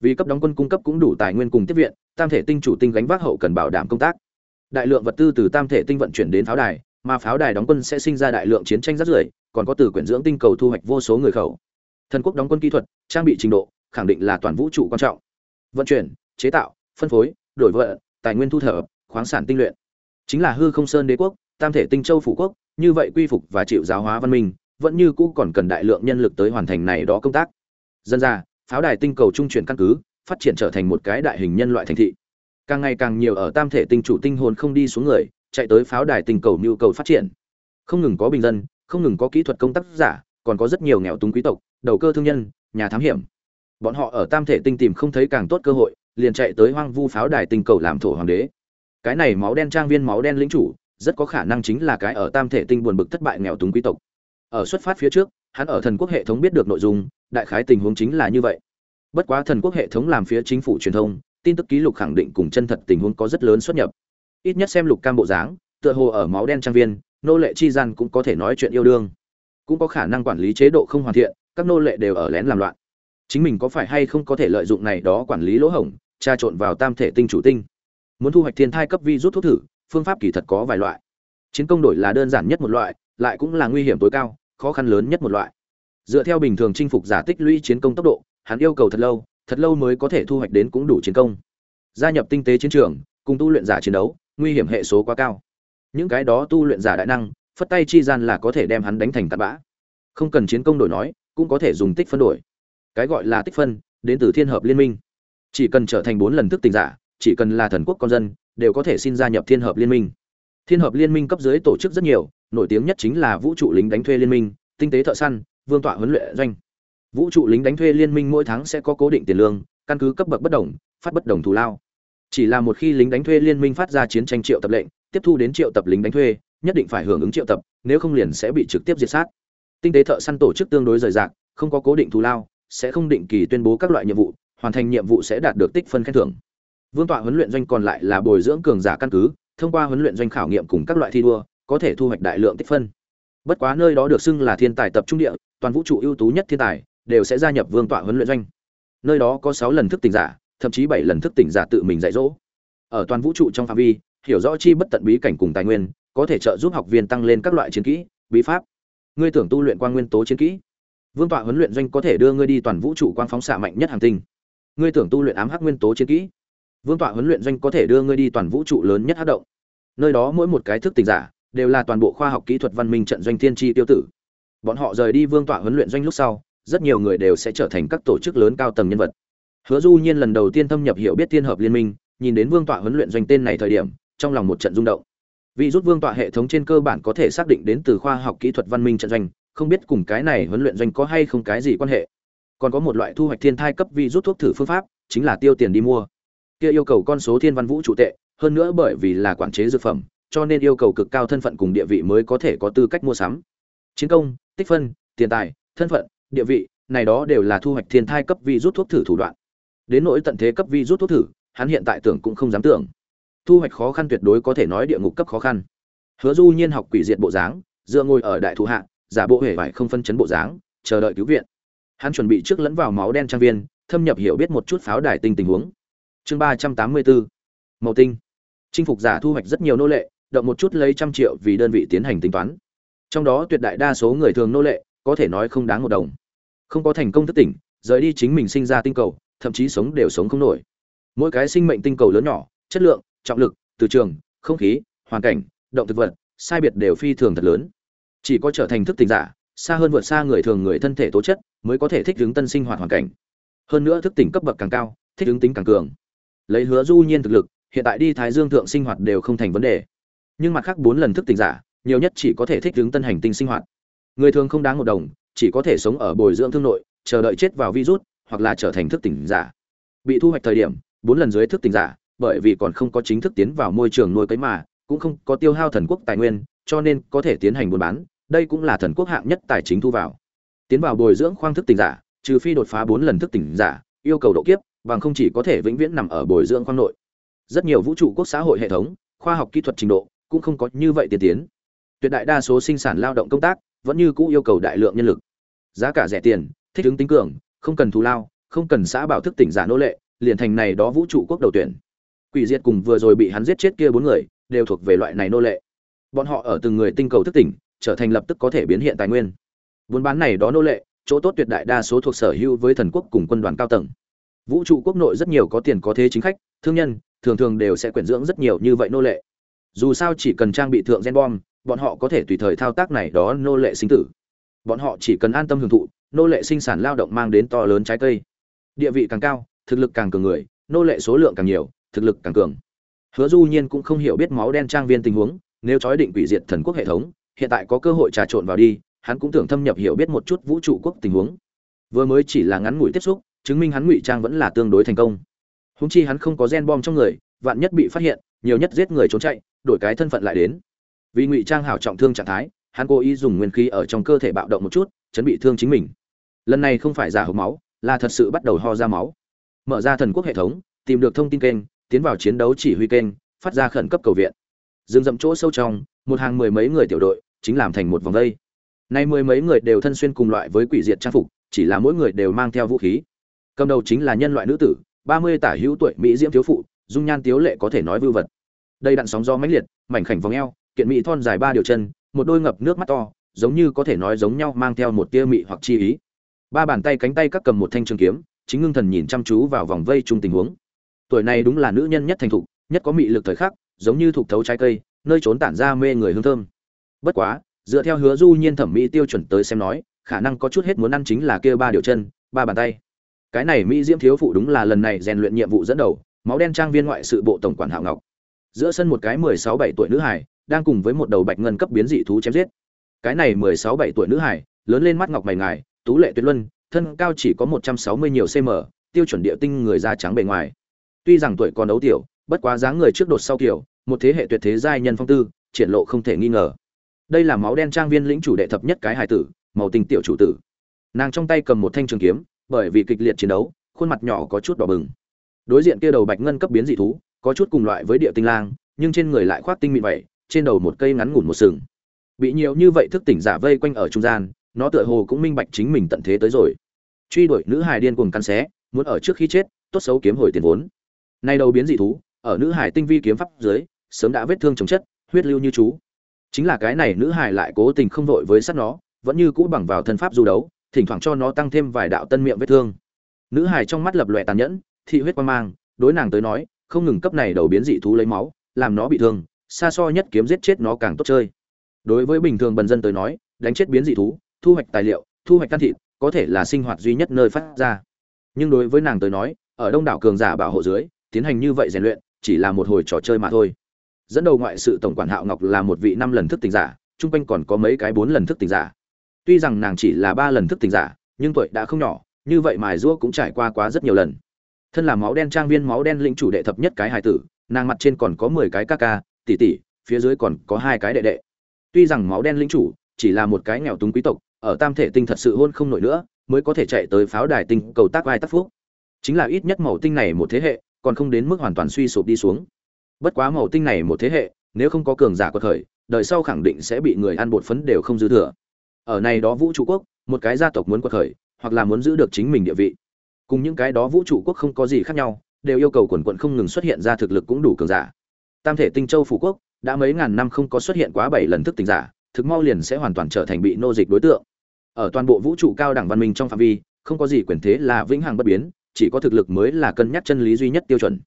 Vì cấp đóng quân cung cấp cũng đủ tài nguyên cùng tiếp viện, tam thể tinh chủ tinh gánh vác hậu cần bảo đảm công tác. Đại lượng vật tư từ tam thể tinh vận chuyển đến pháo đài, mà pháo đài đóng quân sẽ sinh ra đại lượng chiến tranh rất rưởi, còn có từ quyển dưỡng tinh cầu thu hoạch vô số người khẩu. Thần quốc đóng quân kỹ thuật, trang bị trình độ, khẳng định là toàn vũ trụ quan trọng. Vận chuyển, chế tạo, phân phối, đổi vợ tài nguyên thu thập, khoáng sản tinh luyện. Chính là hư không sơn đế quốc, tam thể tinh châu phủ quốc, như vậy quy phục và chịu giáo hóa văn minh, vẫn như cũ còn cần đại lượng nhân lực tới hoàn thành này đó công tác dân ra, pháo đài tinh cầu trung chuyển căn cứ, phát triển trở thành một cái đại hình nhân loại thành thị. Càng ngày càng nhiều ở tam thể tinh chủ tinh hồn không đi xuống người, chạy tới pháo đài tinh cầu nhu cầu phát triển. Không ngừng có bình dân, không ngừng có kỹ thuật công tác giả, còn có rất nhiều nghèo túng quý tộc, đầu cơ thương nhân, nhà thám hiểm. Bọn họ ở tam thể tinh tìm không thấy càng tốt cơ hội, liền chạy tới hoang vu pháo đài tinh cầu làm thổ hoàng đế. Cái này máu đen trang viên máu đen lĩnh chủ, rất có khả năng chính là cái ở tam thể tinh buồn bực thất bại nghèo túng quý tộc. Ở xuất phát phía trước hắn ở thần quốc hệ thống biết được nội dung, đại khái tình huống chính là như vậy. Bất quá thần quốc hệ thống làm phía chính phủ truyền thông, tin tức ký lục khẳng định cùng chân thật tình huống có rất lớn xuất nhập. Ít nhất xem lục cam bộ dáng, tựa hồ ở máu đen trang viên, nô lệ chi gian cũng có thể nói chuyện yêu đương. Cũng có khả năng quản lý chế độ không hoàn thiện, các nô lệ đều ở lén làm loạn. Chính mình có phải hay không có thể lợi dụng này đó quản lý lỗ hổng, tra trộn vào tam thể tinh chủ tinh? Muốn thu hoạch thiên thai cấp vi rút thuốc thử, phương pháp kỳ thật có vài loại. Chiến công đổi là đơn giản nhất một loại, lại cũng là nguy hiểm tối cao khó khăn lớn nhất một loại. Dựa theo bình thường chinh phục giả tích lũy chiến công tốc độ, hắn yêu cầu thật lâu thật lâu mới có thể thu hoạch đến cũng đủ chiến công. Gia nhập tinh tế chiến trường, cùng tu luyện giả chiến đấu, nguy hiểm hệ số quá cao. Những cái đó tu luyện giả đại năng, phất tay chi gian là có thể đem hắn đánh thành tạt bã. Không cần chiến công đổi nói, cũng có thể dùng tích phân đổi. Cái gọi là tích phân, đến từ thiên hợp liên minh. Chỉ cần trở thành bốn lần thức tình giả, chỉ cần là thần quốc con dân, đều có thể xin gia nhập thiên hợp liên minh thiên hợp liên minh cấp dưới tổ chức rất nhiều, nổi tiếng nhất chính là vũ trụ lính đánh thuê liên minh, tinh tế thợ săn, vương tọa huấn luyện doanh. Vũ trụ lính đánh thuê liên minh mỗi tháng sẽ có cố định tiền lương, căn cứ cấp bậc bất đồng, phát bất đồng thù lao. Chỉ là một khi lính đánh thuê liên minh phát ra chiến tranh triệu tập lệnh, tiếp thu đến triệu tập lính đánh thuê, nhất định phải hưởng ứng triệu tập, nếu không liền sẽ bị trực tiếp diệt sát. Tinh tế thợ săn tổ chức tương đối rời rạc, không có cố định thù lao, sẽ không định kỳ tuyên bố các loại nhiệm vụ, hoàn thành nhiệm vụ sẽ đạt được tích phân khen thưởng. Vương tọa huấn luyện doanh còn lại là bồi dưỡng cường giả căn cứ thông qua huấn luyện doanh khảo nghiệm cùng các loại thi đua, có thể thu hoạch đại lượng tích phân. Bất quá nơi đó được xưng là thiên tài tập trung địa, toàn vũ trụ ưu tú nhất thiên tài, đều sẽ gia nhập vương tọa huấn luyện doanh. Nơi đó có sáu lần thức tỉnh giả, thậm chí bảy lần thức tỉnh giả tự mình dạy dỗ. Ở toàn vũ trụ trong phạm vi, hiểu rõ chi bất tận bí cảnh cùng tài nguyên, có thể trợ giúp học viên tăng lên các loại chiến kỹ, bí pháp. Ngươi tưởng tu luyện quang nguyên tố chiến kỹ? Vương tọa huấn luyện doanh có thể đưa ngươi đi toàn vũ trụ quang phóng xạ mạnh nhất hành tinh. Ngươi tưởng tu luyện ám hắc nguyên tố chiến kỹ? Vương tọa huấn luyện doanh có thể đưa ngươi đi toàn vũ trụ lớn nhất hát động. Nơi đó mỗi một cái thức tỉnh giả đều là toàn bộ khoa học kỹ thuật văn minh trận doanh thiên tri tiêu tử. Bọn họ rời đi vương tọa huấn luyện doanh lúc sau, rất nhiều người đều sẽ trở thành các tổ chức lớn cao tầng nhân vật. Hứa du nhiên lần đầu tiên thâm nhập hiểu biết thiên hợp liên minh, nhìn đến vương tọa huấn luyện doanh tên này thời điểm, trong lòng một trận rung động. Vì rút vương tọa hệ thống trên cơ bản có thể xác định đến từ khoa học kỹ thuật văn minh trận doanh, không biết cùng cái này huấn luyện doanh có hay không cái gì quan hệ. Còn có một loại thu hoạch thiên thai cấp vi rút thuốc thử phương pháp, chính là tiêu tiền đi mua kia yêu cầu con số thiên văn vũ trụ tệ, hơn nữa bởi vì là quản chế dược phẩm, cho nên yêu cầu cực cao thân phận cùng địa vị mới có thể có tư cách mua sắm. Chiến công, tích phân, tiền tài, thân phận, địa vị, này đó đều là thu hoạch thiên thai cấp vi rút thuốc thử thủ đoạn. Đến nỗi tận thế cấp vi rút thuốc thử, hắn hiện tại tưởng cũng không dám tưởng. Thu hoạch khó khăn tuyệt đối có thể nói địa ngục cấp khó khăn. Hứa du nhiên học quỷ diệt bộ dáng, dựa ngồi ở đại thủ hạ, giả bộ hề vải không phân chấn bộ dáng, chờ đợi cứu viện. Hắn chuẩn bị trước lẫn vào máu đen trang viên, thâm nhập hiểu biết một chút pháo đài tinh tình huống chương ba trăm tám mươi bốn màu tinh. Chinh phục giả thu hoạch rất nhiều nô lệ, động một chút lấy trăm triệu vì đơn vị tiến hành tính toán. Trong đó tuyệt đại đa số người thường nô lệ, có thể nói không đáng một đồng. Không có thành công thức tỉnh, rời đi chính mình sinh ra tinh cầu, thậm chí sống đều sống không nổi. Mỗi cái sinh mệnh tinh cầu lớn nhỏ, chất lượng, trọng lực, từ trường, không khí, hoàn cảnh, động thực vật, sai biệt đều phi thường thật lớn. Chỉ có trở thành thức tỉnh giả, xa hơn vượt xa người thường người thân thể tố chất, mới có thể thích ứng tân sinh hoạt hoàn cảnh. Hơn nữa thức tỉnh cấp bậc càng cao, thích ứng tính càng cường lấy hứa du nhiên thực lực, hiện tại đi thái dương thượng sinh hoạt đều không thành vấn đề. Nhưng mặt khác bốn lần thức tỉnh giả, nhiều nhất chỉ có thể thích ứng tân hành tinh sinh hoạt. Người thường không đáng một đồng, chỉ có thể sống ở bồi dưỡng thương nội, chờ đợi chết vào virus, hoặc là trở thành thức tỉnh giả. Bị thu hoạch thời điểm, bốn lần dưới thức tỉnh giả, bởi vì còn không có chính thức tiến vào môi trường nuôi cấy mà, cũng không có tiêu hao thần quốc tài nguyên, cho nên có thể tiến hành buôn bán, đây cũng là thần quốc hạng nhất tài chính thu vào. Tiến vào bồi dưỡng khoang thức tỉnh giả, trừ phi đột phá bốn lần thức tỉnh giả, yêu cầu độ kiếp bằng không chỉ có thể vĩnh viễn nằm ở bồi dưỡng khoang nội. Rất nhiều vũ trụ quốc xã hội hệ thống, khoa học kỹ thuật trình độ cũng không có như vậy tiên tiến. Tuyệt đại đa số sinh sản lao động công tác vẫn như cũ yêu cầu đại lượng nhân lực. Giá cả rẻ tiền, thích ứng tính cường, không cần thù lao, không cần xã bảo thức tỉnh giả nô lệ, liền thành này đó vũ trụ quốc đầu tuyển. Quỷ diệt cùng vừa rồi bị hắn giết chết kia bốn người đều thuộc về loại này nô lệ. Bọn họ ở từng người tinh cầu thức tỉnh, trở thành lập tức có thể biến hiện tài nguyên. Buôn bán này đó nô lệ, chỗ tốt tuyệt đại đa số thuộc sở hữu với thần quốc cùng quân đoàn cao tầng vũ trụ quốc nội rất nhiều có tiền có thế chính khách, thương nhân, thường thường đều sẽ quyển dưỡng rất nhiều như vậy nô lệ. Dù sao chỉ cần trang bị thượng gen bom, bọn họ có thể tùy thời thao tác này đó nô lệ sinh tử. Bọn họ chỉ cần an tâm hưởng thụ, nô lệ sinh sản lao động mang đến to lớn trái cây. Địa vị càng cao, thực lực càng cường người, nô lệ số lượng càng nhiều, thực lực càng cường. Hứa du nhiên cũng không hiểu biết máu đen trang viên tình huống, nếu chói định quỷ diệt thần quốc hệ thống, hiện tại có cơ hội trà trộn vào đi, hắn cũng tưởng thâm nhập hiểu biết một chút vũ trụ quốc tình huống. Vừa mới chỉ là ngắn ngủi tiếp xúc chứng minh hắn ngụy trang vẫn là tương đối thành công. Húng chi hắn không có gen bom trong người, vạn nhất bị phát hiện, nhiều nhất giết người trốn chạy, đổi cái thân phận lại đến. Vì ngụy trang hảo trọng thương trạng thái, hắn cố ý dùng nguyên khí ở trong cơ thể bạo động một chút chuẩn bị thương chính mình. Lần này không phải giả hộp máu, là thật sự bắt đầu ho ra máu. Mở ra thần quốc hệ thống, tìm được thông tin kênh, tiến vào chiến đấu chỉ huy kênh, phát ra khẩn cấp cầu viện. Dừng dậm chỗ sâu trong, một hàng mười mấy người tiểu đội, chính làm thành một vòng vây. Nay mười mấy người đều thân xuyên cùng loại với quỷ diệt trang phục, chỉ là mỗi người đều mang theo vũ khí cầm đầu chính là nhân loại nữ tử, ba mươi tả hữu tuổi mỹ diễm thiếu phụ, dung nhan tiếu lệ có thể nói vưu vật. Đây đặn sóng gió mãnh liệt, mảnh khảnh vòng eo, kiện mỹ thon dài ba điều chân, một đôi ngập nước mắt to, giống như có thể nói giống nhau mang theo một tia mị hoặc chi ý. Ba bàn tay cánh tay các cầm một thanh trường kiếm, chính ngưng thần nhìn chăm chú vào vòng vây chung tình huống. Tuổi này đúng là nữ nhân nhất thành thục, nhất có mị lực thời khắc, giống như thục thấu trái cây, nơi trốn tản ra mê người hương thơm. Bất quá, dựa theo hứa du nhiên thẩm mỹ tiêu chuẩn tới xem nói, khả năng có chút hết muốn ăn chính là kia ba điều chân, ba bàn tay cái này mỹ diễm thiếu phụ đúng là lần này rèn luyện nhiệm vụ dẫn đầu, máu đen trang viên ngoại sự bộ tổng quản hạo ngọc. Giữa sân một cái mười sáu bảy tuổi nữ hải đang cùng với một đầu bạch ngân cấp biến dị thú chém giết. Cái này mười sáu bảy tuổi nữ hải lớn lên mắt ngọc mày ngài, tú lệ tuyệt luân, thân cao chỉ có một trăm sáu mươi nhiều cm tiêu chuẩn địa tinh người da trắng bề ngoài. Tuy rằng tuổi còn đấu tiểu, bất quá dáng người trước đột sau tiểu một thế hệ tuyệt thế giai nhân phong tư, triển lộ không thể nghi ngờ. Đây là máu đen trang viên lĩnh chủ đệ thập nhất cái hải tử, màu tình tiểu chủ tử. Nàng trong tay cầm một thanh trường kiếm bởi vì kịch liệt chiến đấu, khuôn mặt nhỏ có chút đỏ bừng. Đối diện kia đầu bạch ngân cấp biến dị thú, có chút cùng loại với địa tinh lang, nhưng trên người lại khoác tinh mịn vậy, trên đầu một cây ngắn ngủn một sừng. Bị nhiều như vậy thức tỉnh giả vây quanh ở trung gian, nó tựa hồ cũng minh bạch chính mình tận thế tới rồi. Truy đuổi nữ hài điên cuồng căn xé, muốn ở trước khi chết, tốt xấu kiếm hồi tiền vốn. Nay đầu biến dị thú, ở nữ hải tinh vi kiếm pháp dưới, sớm đã vết thương chồng chất, huyết lưu như chú. Chính là cái này nữ hải lại cố tình không vội với sát nó, vẫn như cũ bằng vào thân pháp du đấu thỉnh thoảng cho nó tăng thêm vài đạo tân miệng vết thương. Nữ hải trong mắt lập lòe tàn nhẫn, thị huyết quan mang, đối nàng tới nói, không ngừng cấp này đầu biến dị thú lấy máu, làm nó bị thương, xa so nhất kiếm giết chết nó càng tốt chơi. Đối với bình thường bần dân tới nói, đánh chết biến dị thú, thu hoạch tài liệu, thu hoạch căn thịt, có thể là sinh hoạt duy nhất nơi phát ra. Nhưng đối với nàng tới nói, ở đông đảo cường giả bảo hộ dưới, tiến hành như vậy rèn luyện, chỉ là một hồi trò chơi mà thôi. Dẫn đầu ngoại sự tổng quản hạo ngọc là một vị năm lần thức tỉnh giả, chung quanh còn có mấy cái bốn lần thức tỉnh giả tuy rằng nàng chỉ là ba lần thức tỉnh giả, nhưng tuổi đã không nhỏ, như vậy mài giũa cũng trải qua quá rất nhiều lần. Thân là máu đen trang viên máu đen lĩnh chủ đệ thập nhất cái hài tử, nàng mặt trên còn có mười cái ca ca, tỷ tỷ, phía dưới còn có hai cái đệ đệ. Tuy rằng máu đen lĩnh chủ chỉ là một cái nghèo túng quý tộc, ở tam thể tinh thật sự hôn không nổi nữa, mới có thể chạy tới pháo đài tinh cầu tác vai tác phúc. Chính là ít nhất màu tinh này một thế hệ, còn không đến mức hoàn toàn suy sụp đi xuống. Bất quá màu tinh này một thế hệ, nếu không có cường giả của thời đời sau khẳng định sẽ bị người ăn bột phấn đều không dư thừa ở này đó vũ trụ quốc, một cái gia tộc muốn quật khởi, hoặc là muốn giữ được chính mình địa vị. Cùng những cái đó vũ trụ quốc không có gì khác nhau, đều yêu cầu quần quận không ngừng xuất hiện ra thực lực cũng đủ cường giả. Tam thể tinh châu phủ quốc, đã mấy ngàn năm không có xuất hiện quá bảy lần thức tỉnh giả, thực mau liền sẽ hoàn toàn trở thành bị nô dịch đối tượng. Ở toàn bộ vũ trụ cao đẳng văn minh trong phạm vi, không có gì quyền thế là vĩnh hằng bất biến, chỉ có thực lực mới là cân nhắc chân lý duy nhất tiêu chuẩn.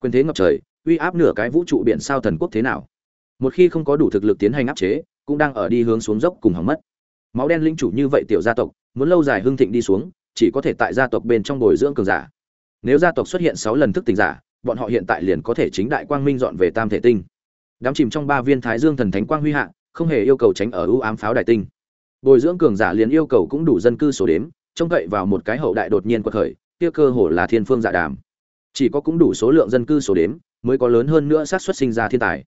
Quyền thế ngập trời, uy áp nửa cái vũ trụ biển sao thần quốc thế nào? Một khi không có đủ thực lực tiến hành áp chế, cũng đang ở đi hướng xuống dốc cùng hỏng mất máu đen lĩnh chủ như vậy tiểu gia tộc, muốn lâu dài hưng thịnh đi xuống, chỉ có thể tại gia tộc bên trong bồi dưỡng cường giả. Nếu gia tộc xuất hiện sáu lần thức tỉnh giả, bọn họ hiện tại liền có thể chính đại quang minh dọn về tam thể tinh. Đám chìm trong ba viên thái dương thần thánh quang huy hạ, không hề yêu cầu tránh ở ưu ám pháo đại tinh. Bồi dưỡng cường giả liền yêu cầu cũng đủ dân cư số đếm, trông cậy vào một cái hậu đại đột nhiên quật khởi, kia cơ hồ là thiên phương dạ đàm. Chỉ có cũng đủ số lượng dân cư số đếm, mới có lớn hơn nữa xác suất sinh ra thiên tài.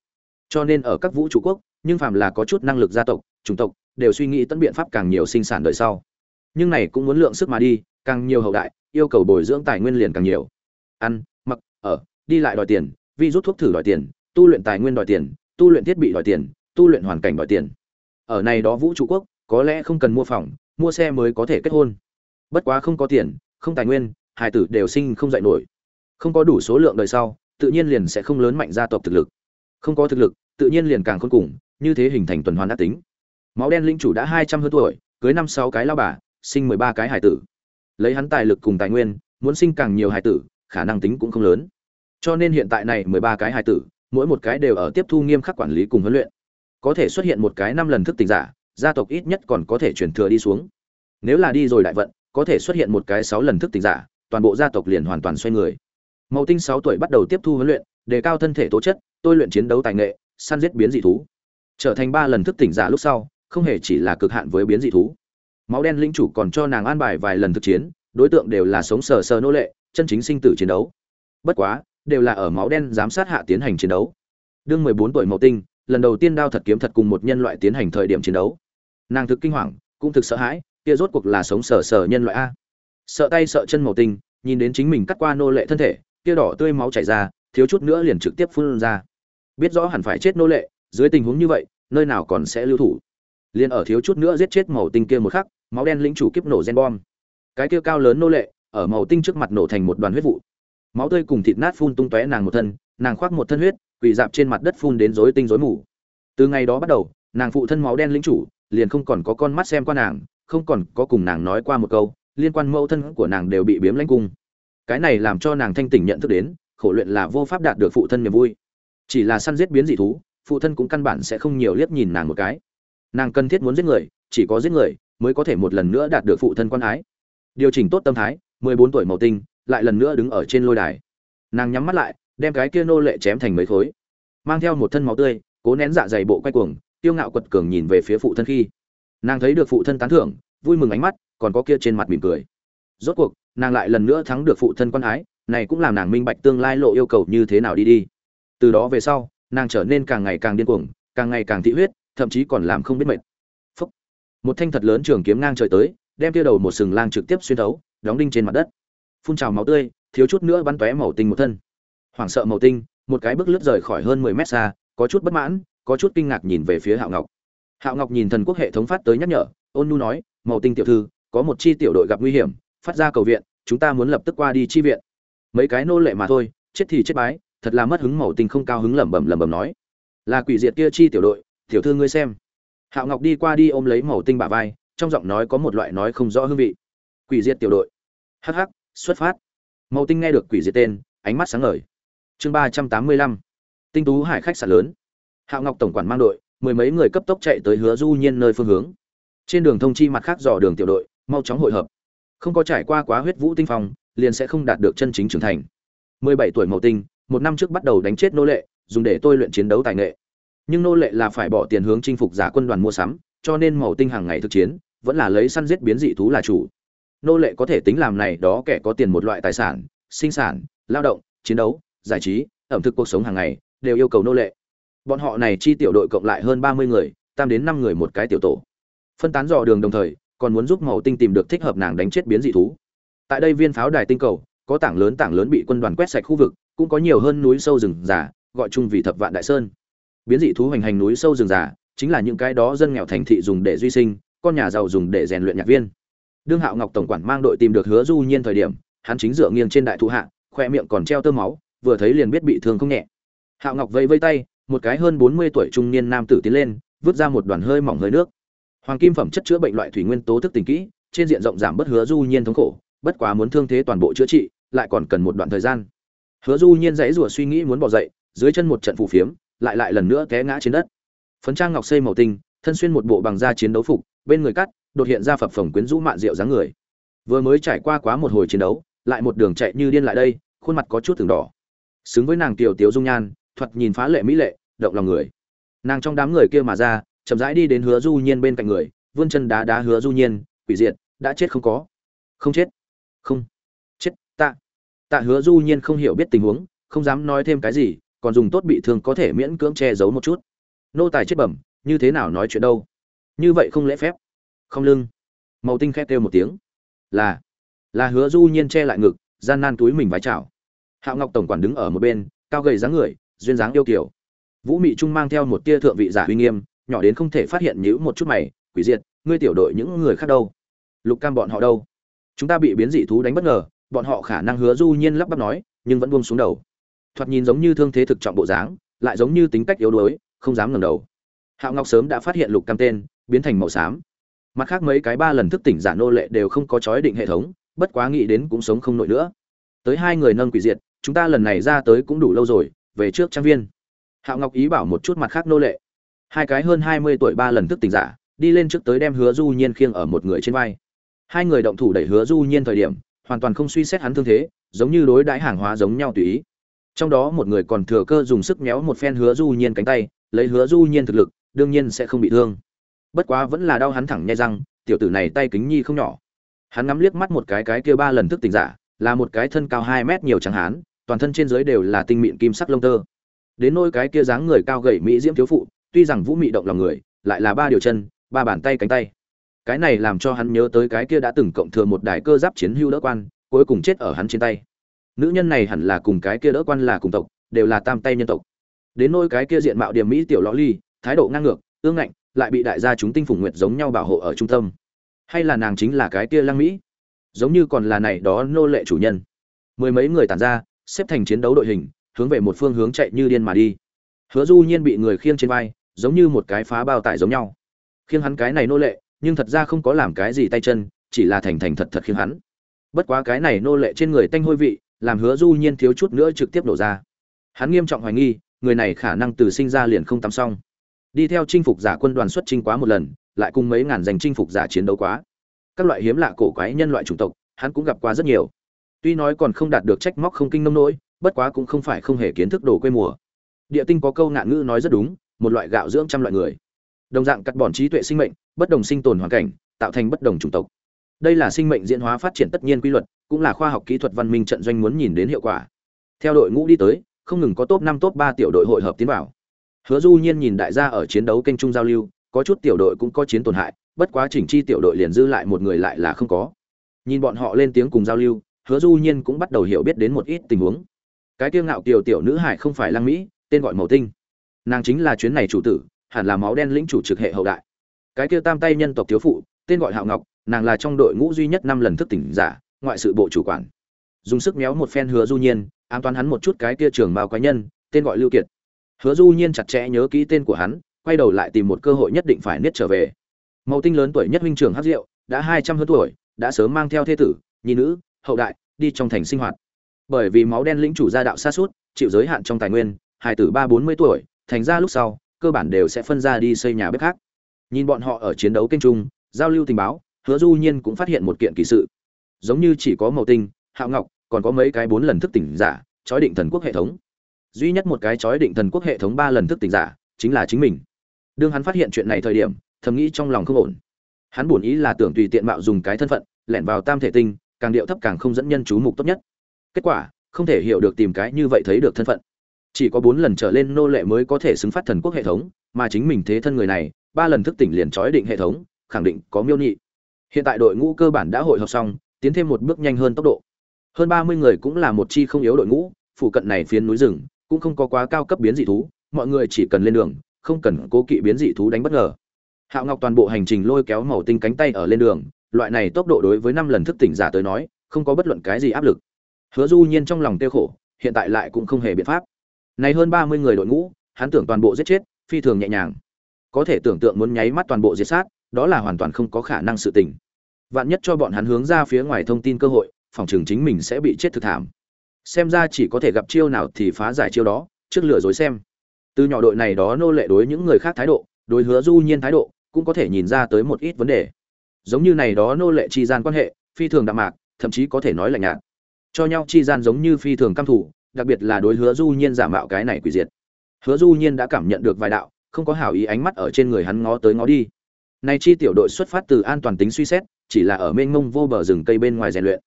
Cho nên ở các vũ trụ quốc, nhưng phàm là có chút năng lực gia tộc, chủng tộc đều suy nghĩ tận biện pháp càng nhiều sinh sản đời sau. Nhưng này cũng muốn lượng sức mà đi, càng nhiều hậu đại, yêu cầu bồi dưỡng tài nguyên liền càng nhiều. Ăn, mặc, ở, đi lại đòi tiền, vi rút thuốc thử đòi tiền, tu luyện tài nguyên đòi tiền, tu luyện thiết bị đòi tiền, tu luyện hoàn cảnh đòi tiền. Ở này đó vũ trụ quốc, có lẽ không cần mua phòng, mua xe mới có thể kết hôn. Bất quá không có tiền, không tài nguyên, hài tử đều sinh không dạy nổi. Không có đủ số lượng đời sau, tự nhiên liền sẽ không lớn mạnh gia tộc thực lực. Không có thực lực, tự nhiên liền càng khôn cùng, như thế hình thành tuần hoàn ác tính máu đen linh chủ đã hai trăm hơn tuổi, cưới năm sáu cái lao bà, sinh mười ba cái hải tử. Lấy hắn tài lực cùng tài nguyên, muốn sinh càng nhiều hải tử, khả năng tính cũng không lớn. Cho nên hiện tại này mười ba cái hải tử, mỗi một cái đều ở tiếp thu nghiêm khắc quản lý cùng huấn luyện. Có thể xuất hiện một cái năm lần thức tỉnh giả, gia tộc ít nhất còn có thể chuyển thừa đi xuống. Nếu là đi rồi đại vận, có thể xuất hiện một cái sáu lần thức tỉnh giả, toàn bộ gia tộc liền hoàn toàn xoay người. Màu tinh sáu tuổi bắt đầu tiếp thu huấn luyện, đề cao thân thể tố chất, tôi luyện chiến đấu tài nghệ, săn giết biến dị thú. Trở thành ba lần thức tỉnh giả lúc sau không hề chỉ là cực hạn với biến dị thú. Máu đen linh chủ còn cho nàng an bài vài lần thực chiến, đối tượng đều là sống sờ sờ nô lệ, chân chính sinh tử chiến đấu. Bất quá, đều là ở máu đen giám sát hạ tiến hành chiến đấu. Đương mười bốn tuổi màu tinh, lần đầu tiên đao thật kiếm thật cùng một nhân loại tiến hành thời điểm chiến đấu. Nàng thực kinh hoàng, cũng thực sợ hãi, kia rốt cuộc là sống sờ sờ nhân loại a. Sợ tay sợ chân màu tinh, nhìn đến chính mình cắt qua nô lệ thân thể, kia đỏ tươi máu chảy ra, thiếu chút nữa liền trực tiếp phun ra. Biết rõ hẳn phải chết nô lệ, dưới tình huống như vậy, nơi nào còn sẽ lưu thủ? Liền ở thiếu chút nữa giết chết màu tinh kia một khắc, máu đen lĩnh chủ kiếp nổ gen bom. Cái kia cao lớn nô lệ, ở màu tinh trước mặt nổ thành một đoàn huyết vụ. Máu tươi cùng thịt nát phun tung tóe nàng một thân, nàng khoác một thân huyết, quỳ dạp trên mặt đất phun đến rối tinh rối mù. Từ ngày đó bắt đầu, nàng phụ thân máu đen lĩnh chủ liền không còn có con mắt xem qua nàng, không còn có cùng nàng nói qua một câu, liên quan mẫu thân của nàng đều bị biếm lãnh cung. Cái này làm cho nàng thanh tỉnh nhận thức đến, khổ luyện là vô pháp đạt được phụ thân niềm vui. Chỉ là săn giết biến dị thú, phụ thân cũng căn bản sẽ không nhiều liếc nhìn nàng một cái nàng cần thiết muốn giết người, chỉ có giết người mới có thể một lần nữa đạt được phụ thân quan ái. Điều chỉnh tốt tâm thái, mười bốn tuổi màu tinh, lại lần nữa đứng ở trên lôi đài. Nàng nhắm mắt lại, đem cái kia nô lệ chém thành mấy khối. Mang theo một thân máu tươi, cố nén dạ dày bộ quay cuồng tiêu ngạo quật cường nhìn về phía phụ thân khi. Nàng thấy được phụ thân tán thưởng, vui mừng ánh mắt, còn có kia trên mặt mỉm cười. Rốt cuộc, nàng lại lần nữa thắng được phụ thân quan ái, này cũng làm nàng minh bạch tương lai lộ yêu cầu như thế nào đi đi. Từ đó về sau, nàng trở nên càng ngày càng điên cuồng, càng ngày càng thị huyết thậm chí còn làm không biết mệt. Phúc. một thanh thật lớn trường kiếm ngang trời tới, đem tiêu đầu một sừng lang trực tiếp xuyên thấu, đóng đinh trên mặt đất. Phun trào máu tươi, thiếu chút nữa bắn tóe màu tinh một thân. Hoảng sợ màu tinh, một cái bước lướt rời khỏi hơn mười mét xa, có chút bất mãn, có chút kinh ngạc nhìn về phía hạo ngọc. Hạo ngọc nhìn thần quốc hệ thống phát tới nhắc nhở, ôn nu nói, màu tinh tiểu thư, có một chi tiểu đội gặp nguy hiểm, phát ra cầu viện, chúng ta muốn lập tức qua đi chi viện. Mấy cái nô lệ mà thôi, chết thì chết bái, thật là mất hứng màu tinh không cao hứng lẩm bẩm lẩm bẩm nói. Là quỷ diệt kia chi tiểu đội tiểu thư ngươi xem. Hạo ngọc đi qua đi ôm lấy màu tinh bả vai, trong giọng nói có một loại nói không rõ hương vị. Quỷ diệt tiểu đội. Hh xuất phát. Màu tinh nghe được quỷ diệt tên, ánh mắt sáng ngời. Chương ba trăm tám mươi lăm. Tinh tú hải khách sạn lớn. Hạo ngọc tổng quản mang đội, mười mấy người cấp tốc chạy tới hứa du nhiên nơi phương hướng. Trên đường thông chi mặt khác dò đường tiểu đội, mau chóng hội hợp. Không có trải qua quá huyết vũ tinh phong, liền sẽ không đạt được chân chính trưởng thành. Mười bảy tuổi màu tinh, một năm trước bắt đầu đánh chết nô lệ, dùng để tôi luyện chiến đấu tài nghệ nhưng nô lệ là phải bỏ tiền hướng chinh phục giả quân đoàn mua sắm, cho nên màu tinh hàng ngày thực chiến, vẫn là lấy săn giết biến dị thú là chủ. Nô lệ có thể tính làm này đó kẻ có tiền một loại tài sản, sinh sản, lao động, chiến đấu, giải trí, ẩm thực cuộc sống hàng ngày, đều yêu cầu nô lệ. Bọn họ này chi tiểu đội cộng lại hơn ba mươi người, tam đến năm người một cái tiểu tổ. Phân tán dò đường đồng thời, còn muốn giúp màu tinh tìm được thích hợp nàng đánh chết biến dị thú. Tại đây viên pháo đài tinh cầu, có tảng lớn tảng lớn bị quân đoàn quét sạch khu vực, cũng có nhiều hơn núi sâu rừng già, gọi chung vì thập vạn đại sơn biến dị thú hành hành núi sâu rừng già, chính là những cái đó dân nghèo thành thị dùng để duy sinh, con nhà giàu dùng để rèn luyện nhạc viên. Đương hạo ngọc tổng quản mang đội tìm được hứa du nhiên thời điểm, hắn chính dựa nghiêng trên đại thụ hạ, khoe miệng còn treo tơ máu, vừa thấy liền biết bị thương không nhẹ. Hạo ngọc vẫy vây tay, một cái hơn bốn mươi tuổi trung niên nam tử tiến lên, vứt ra một đoàn hơi mỏng hơi nước. Hoàng kim phẩm chất chữa bệnh loại thủy nguyên tố thức tình kỹ, trên diện rộng giảm bất hứa du nhiên thống khổ, bất quá muốn thương thế toàn bộ chữa trị, lại còn cần một đoạn thời gian. Hứa du nhiên dãy rủa suy nghĩ muốn bỏ dậy, dưới chân một trận phù phiếm lại lại lần nữa té ngã trên đất. Phấn trang ngọc xây màu tinh, thân xuyên một bộ bằng da chiến đấu phục, bên người cắt, đột hiện ra phập phồng quyến rũ mạn rượu dáng người. Vừa mới trải qua quá một hồi chiến đấu, lại một đường chạy như điên lại đây, khuôn mặt có chút từng đỏ. Xứng với nàng tiểu tiếu dung nhan, thoạt nhìn phá lệ mỹ lệ, động lòng người. Nàng trong đám người kia mà ra, chậm rãi đi đến hứa du nhiên bên cạnh người, vươn chân đá đá hứa du nhiên, quỷ diệt, đã chết không có. Không chết. Không. Chết, tạ. Tạ hứa du nhiên không hiểu biết tình huống, không dám nói thêm cái gì còn dùng tốt bị thương có thể miễn cưỡng che giấu một chút. Nô tài chết bẩm, như thế nào nói chuyện đâu? Như vậy không lễ phép. Không lưng. Màu tinh khét kêu một tiếng. Là là hứa du nhiên che lại ngực, gian nan túi mình vái chào. Hạo ngọc tổng quản đứng ở một bên, cao gầy dáng người, duyên dáng yêu kiều. Vũ mị trung mang theo một tia thượng vị giả uy nghiêm, nhỏ đến không thể phát hiện nhữ một chút mày, quỷ diệt, ngươi tiểu đội những người khác đâu? Lục cam bọn họ đâu? Chúng ta bị biến dị thú đánh bất ngờ, bọn họ khả năng hứa du nhiên lắp bắp nói, nhưng vẫn buông xuống đầu thoạt nhìn giống như thương thế thực trọng bộ dáng, lại giống như tính cách yếu đuối, không dám ngẩng đầu. Hạo ngọc sớm đã phát hiện lục cam tên, biến thành màu xám. Mặt khác mấy cái ba lần thức tỉnh giả nô lệ đều không có chói định hệ thống, bất quá nghĩ đến cũng sống không nổi nữa. Tới hai người nâng quỷ diệt, chúng ta lần này ra tới cũng đủ lâu rồi, về trước trang viên. Hạo ngọc ý bảo một chút mặt khác nô lệ. Hai cái hơn hai mươi tuổi ba lần thức tỉnh giả, đi lên trước tới đem hứa du nhiên khiêng ở một người trên vai. Hai người động thủ đẩy hứa du nhiên thời điểm, hoàn toàn không suy xét hắn thương thế, giống như đối đãi hàng hóa giống nhau tùy ý trong đó một người còn thừa cơ dùng sức méo một phen hứa du nhiên cánh tay, lấy hứa du nhiên thực lực, đương nhiên sẽ không bị thương. Bất quá vẫn là đau hắn thẳng nhai răng, tiểu tử này tay kính nhi không nhỏ. Hắn ngắm liếc mắt một cái cái kia ba lần thức tỉnh giả, là một cái thân cao hai mét nhiều chẳng hán, toàn thân trên dưới đều là tinh mịn kim sắc lông tơ. Đến nôi cái kia dáng người cao gầy mỹ diễm thiếu phụ, tuy rằng vũ mị động lòng người, lại là ba điều chân, ba bàn tay cánh tay. Cái này làm cho hắn nhớ tới cái kia đã từng cộng thừa một đài cơ giáp chiến hưu đỡ quan, cuối cùng chết ở hắn trên tay nữ nhân này hẳn là cùng cái kia đỡ quan là cùng tộc, đều là tam tay nhân tộc. Đến nôi cái kia diện mạo điểm mỹ tiểu lõ ly, thái độ ngang ngược, ương ngạnh, lại bị đại gia chúng tinh phủng nguyệt giống nhau bảo hộ ở trung tâm. Hay là nàng chính là cái kia lăng mỹ? Giống như còn là này đó nô lệ chủ nhân. Mười mấy người tàn ra, xếp thành chiến đấu đội hình, hướng về một phương hướng chạy như điên mà đi. Hứa du nhiên bị người khiêng trên vai, giống như một cái phá bao tải giống nhau. Khiêng hắn cái này nô lệ, nhưng thật ra không có làm cái gì tay chân, chỉ là thành thành thật thật khiêng hắn. Bất quá cái này nô lệ trên người tanh hôi vị làm hứa du nhiên thiếu chút nữa trực tiếp nổ ra. Hắn nghiêm trọng hoài nghi, người này khả năng từ sinh ra liền không tắm xong. Đi theo chinh phục giả quân đoàn xuất chinh quá một lần, lại cùng mấy ngàn giành chinh phục giả chiến đấu quá. Các loại hiếm lạ cổ quái nhân loại chủng tộc, hắn cũng gặp qua rất nhiều. Tuy nói còn không đạt được trách móc không kinh nông nỗi, bất quá cũng không phải không hề kiến thức đồ quê mùa. Địa tinh có câu ngạn ngữ nói rất đúng, một loại gạo dưỡng trăm loại người. Đồng dạng cắt bọn trí tuệ sinh mệnh, bất đồng sinh tồn hoàn cảnh, tạo thành bất đồng chủng tộc. Đây là sinh mệnh diễn hóa phát triển tất nhiên quy luật cũng là khoa học kỹ thuật văn minh trận doanh muốn nhìn đến hiệu quả. Theo đội ngũ đi tới, không ngừng có top năm, top ba tiểu đội hội hợp tiến vào. Hứa du nhiên nhìn đại gia ở chiến đấu kênh trung giao lưu, có chút tiểu đội cũng có chiến tổn hại, bất quá chỉnh chi tiểu đội liền dư lại một người lại là không có. Nhìn bọn họ lên tiếng cùng giao lưu, hứa du nhiên cũng bắt đầu hiểu biết đến một ít tình huống. Cái tiêu ngạo kiều tiểu nữ hải không phải lăng mỹ, tên gọi màu tinh. Nàng chính là chuyến này chủ tử, hẳn là máu đen lĩnh chủ trực hệ hậu đại. Cái kia tam tay nhân tộc thiếu phụ, tên gọi hạo ngọc, nàng là trong đội ngũ duy nhất năm lần thức tỉnh giả ngoại sự bộ chủ quản. Dùng sức méo một phen hứa du nhiên an toán hắn một chút cái kia trường mao quái nhân, tên gọi lưu kiệt. Hứa du nhiên chặt chẽ nhớ kỹ tên của hắn, quay đầu lại tìm một cơ hội nhất định phải niết trở về. Màu tinh lớn tuổi nhất huynh trưởng hắc diệu, đã hai trăm hơn tuổi, đã sớm mang theo thế tử, nhi nữ, hậu đại, đi trong thành sinh hoạt. Bởi vì máu đen lĩnh chủ gia đạo xa suốt, chịu giới hạn trong tài nguyên, hai tử ba bốn mươi tuổi, thành ra lúc sau, cơ bản đều sẽ phân ra đi xây nhà bếp khác. Nhìn bọn họ ở chiến đấu kênh trung, giao lưu tình báo, hứa du nhiên cũng phát hiện một kiện kỳ sự giống như chỉ có màu tinh, hạo ngọc, còn có mấy cái bốn lần thức tỉnh giả, chói định thần quốc hệ thống. Duy nhất một cái chói định thần quốc hệ thống ba lần thức tỉnh giả, chính là chính mình. Đương hắn phát hiện chuyện này thời điểm, thầm nghĩ trong lòng không ổn. Hắn buồn ý là tưởng tùy tiện mạo dùng cái thân phận, lẻn vào tam thể tinh, càng điệu thấp càng không dẫn nhân chú mục tốt nhất. Kết quả, không thể hiểu được tìm cái như vậy thấy được thân phận. Chỉ có bốn lần trở lên nô lệ mới có thể xứng phát thần quốc hệ thống, mà chính mình thế thân người này, ba lần thức tỉnh liền trói định hệ thống, khẳng định có miêu nhị. Hiện tại đội ngũ cơ bản đã hội họp xong tiến thêm một bước nhanh hơn tốc độ. Hơn ba mươi người cũng là một chi không yếu đội ngũ, phụ cận này phiến núi rừng cũng không có quá cao cấp biến dị thú, mọi người chỉ cần lên đường, không cần cố kỵ biến dị thú đánh bất ngờ. Hạo ngọc toàn bộ hành trình lôi kéo màu tinh cánh tay ở lên đường, loại này tốc độ đối với năm lần thức tỉnh giả tới nói, không có bất luận cái gì áp lực. Hứa du nhiên trong lòng tiêu khổ, hiện tại lại cũng không hề biện pháp. Này hơn ba mươi người đội ngũ, hắn tưởng toàn bộ giết chết, phi thường nhẹ nhàng. Có thể tưởng tượng muốn nháy mắt toàn bộ diệt sát, đó là hoàn toàn không có khả năng sự tình vạn nhất cho bọn hắn hướng ra phía ngoài thông tin cơ hội, phòng trường chính mình sẽ bị chết thực thảm. Xem ra chỉ có thể gặp chiêu nào thì phá giải chiêu đó, trước lừa dối xem. Từ nhỏ đội này đó nô lệ đối những người khác thái độ, đối hứa du nhiên thái độ, cũng có thể nhìn ra tới một ít vấn đề. Giống như này đó nô lệ chi gian quan hệ, phi thường đạm mạc, thậm chí có thể nói là nhạt. Cho nhau chi gian giống như phi thường căm thủ đặc biệt là đối hứa du nhiên giả mạo cái này quỷ diệt. Hứa du nhiên đã cảm nhận được vài đạo, không có hảo ý ánh mắt ở trên người hắn ngó tới ngó đi. Này chi tiểu đội xuất phát từ an toàn tính suy xét chỉ là ở mênh mông vô bờ rừng cây bên ngoài rèn luyện.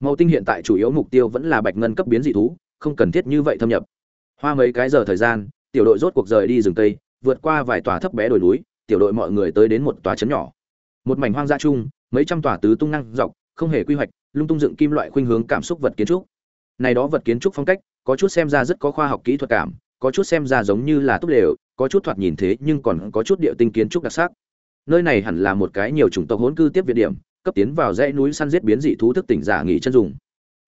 Màu tinh hiện tại chủ yếu mục tiêu vẫn là bạch ngân cấp biến dị thú, không cần thiết như vậy thâm nhập. Hoa mấy cái giờ thời gian, tiểu đội rốt cuộc rời đi rừng cây, vượt qua vài tòa thấp bé đồi núi, tiểu đội mọi người tới đến một tòa trấn nhỏ. Một mảnh hoang dã chung, mấy trăm tòa tứ tung năng dọc, không hề quy hoạch, lung tung dựng kim loại khuynh hướng cảm xúc vật kiến trúc. Này đó vật kiến trúc phong cách, có chút xem ra rất có khoa học kỹ thuật cảm, có chút xem ra giống như là túc lều, có chút thoạt nhìn thế nhưng còn có chút địa tinh kiến trúc đặc sắc. Nơi này hẳn là một cái nhiều chủng tộc hỗn cư tiếp việt điểm cấp tiến vào dãy núi săn giết biến dị thú thức tỉnh giả nghỉ chân dùng.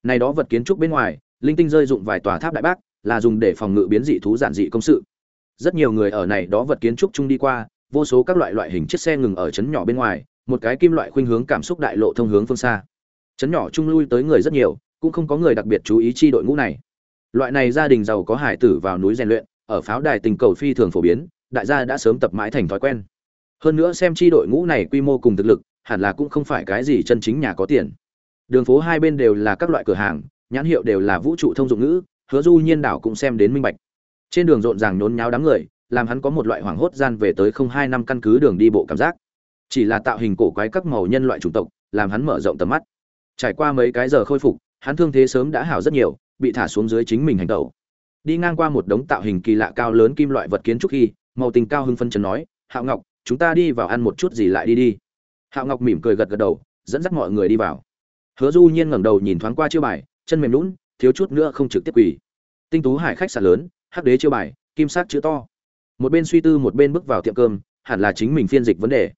Này đó vật kiến trúc bên ngoài, linh tinh rơi dụng vài tòa tháp đại bác, là dùng để phòng ngự biến dị thú giản dị công sự. Rất nhiều người ở này đó vật kiến trúc chung đi qua, vô số các loại loại hình chiếc xe ngừng ở trấn nhỏ bên ngoài, một cái kim loại khuynh hướng cảm xúc đại lộ thông hướng phương xa. Trấn nhỏ chung lui tới người rất nhiều, cũng không có người đặc biệt chú ý chi đội ngũ này. Loại này gia đình giàu có hải tử vào núi rèn luyện, ở pháo đài tình cầu phi thường phổ biến, đại gia đã sớm tập mãi thành thói quen. Hơn nữa xem chi đội ngũ này quy mô cùng thực lực hẳn là cũng không phải cái gì chân chính nhà có tiền. Đường phố hai bên đều là các loại cửa hàng, nhãn hiệu đều là vũ trụ thông dụng ngữ, hứa du nhiên đảo cũng xem đến minh bạch. Trên đường rộn ràng nhốn nháo đám người, làm hắn có một loại hoảng hốt gian về tới không hai năm căn cứ đường đi bộ cảm giác. Chỉ là tạo hình cổ quái các màu nhân loại chủng tộc, làm hắn mở rộng tầm mắt. Trải qua mấy cái giờ khôi phục, hắn thương thế sớm đã hảo rất nhiều, bị thả xuống dưới chính mình hành tẩu. Đi ngang qua một đống tạo hình kỳ lạ cao lớn kim loại vật kiến trúc khi, màu tình cao hưng phân chấn nói, hạo ngọc, chúng ta đi vào ăn một chút gì lại đi đi hạo ngọc mỉm cười gật gật đầu, dẫn dắt mọi người đi vào. Hứa du nhiên ngẩng đầu nhìn thoáng qua chiêu bài, chân mềm lún thiếu chút nữa không trực tiếp quỳ. Tinh tú hải khách sạn lớn, hắc đế chiêu bài, kim sắc chữ to. Một bên suy tư, một bên bước vào tiệm cơm, hẳn là chính mình phiên dịch vấn đề.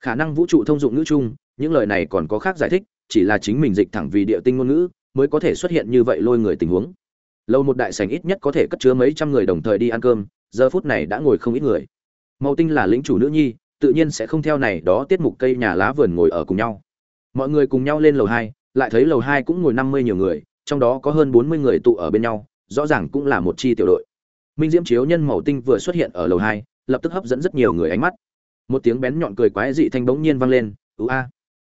Khả năng vũ trụ thông dụng ngữ chung, những lời này còn có khác giải thích, chỉ là chính mình dịch thẳng vì địa tinh ngôn ngữ, mới có thể xuất hiện như vậy lôi người tình huống. Lâu một đại sảnh ít nhất có thể cất chứa mấy trăm người đồng thời đi ăn cơm, giờ phút này đã ngồi không ít người. Màu tinh là lĩnh chủ nữ nhi tự nhiên sẽ không theo này đó tiết mục cây nhà lá vườn ngồi ở cùng nhau. Mọi người cùng nhau lên lầu hai, lại thấy lầu hai cũng ngồi năm mươi nhiều người, trong đó có hơn bốn mươi người tụ ở bên nhau, rõ ràng cũng là một chi tiểu đội. Minh diễm chiếu nhân màu tinh vừa xuất hiện ở lầu hai, lập tức hấp dẫn rất nhiều người ánh mắt. Một tiếng bén nhọn cười quái dị thanh bỗng nhiên vang lên, "Ú a,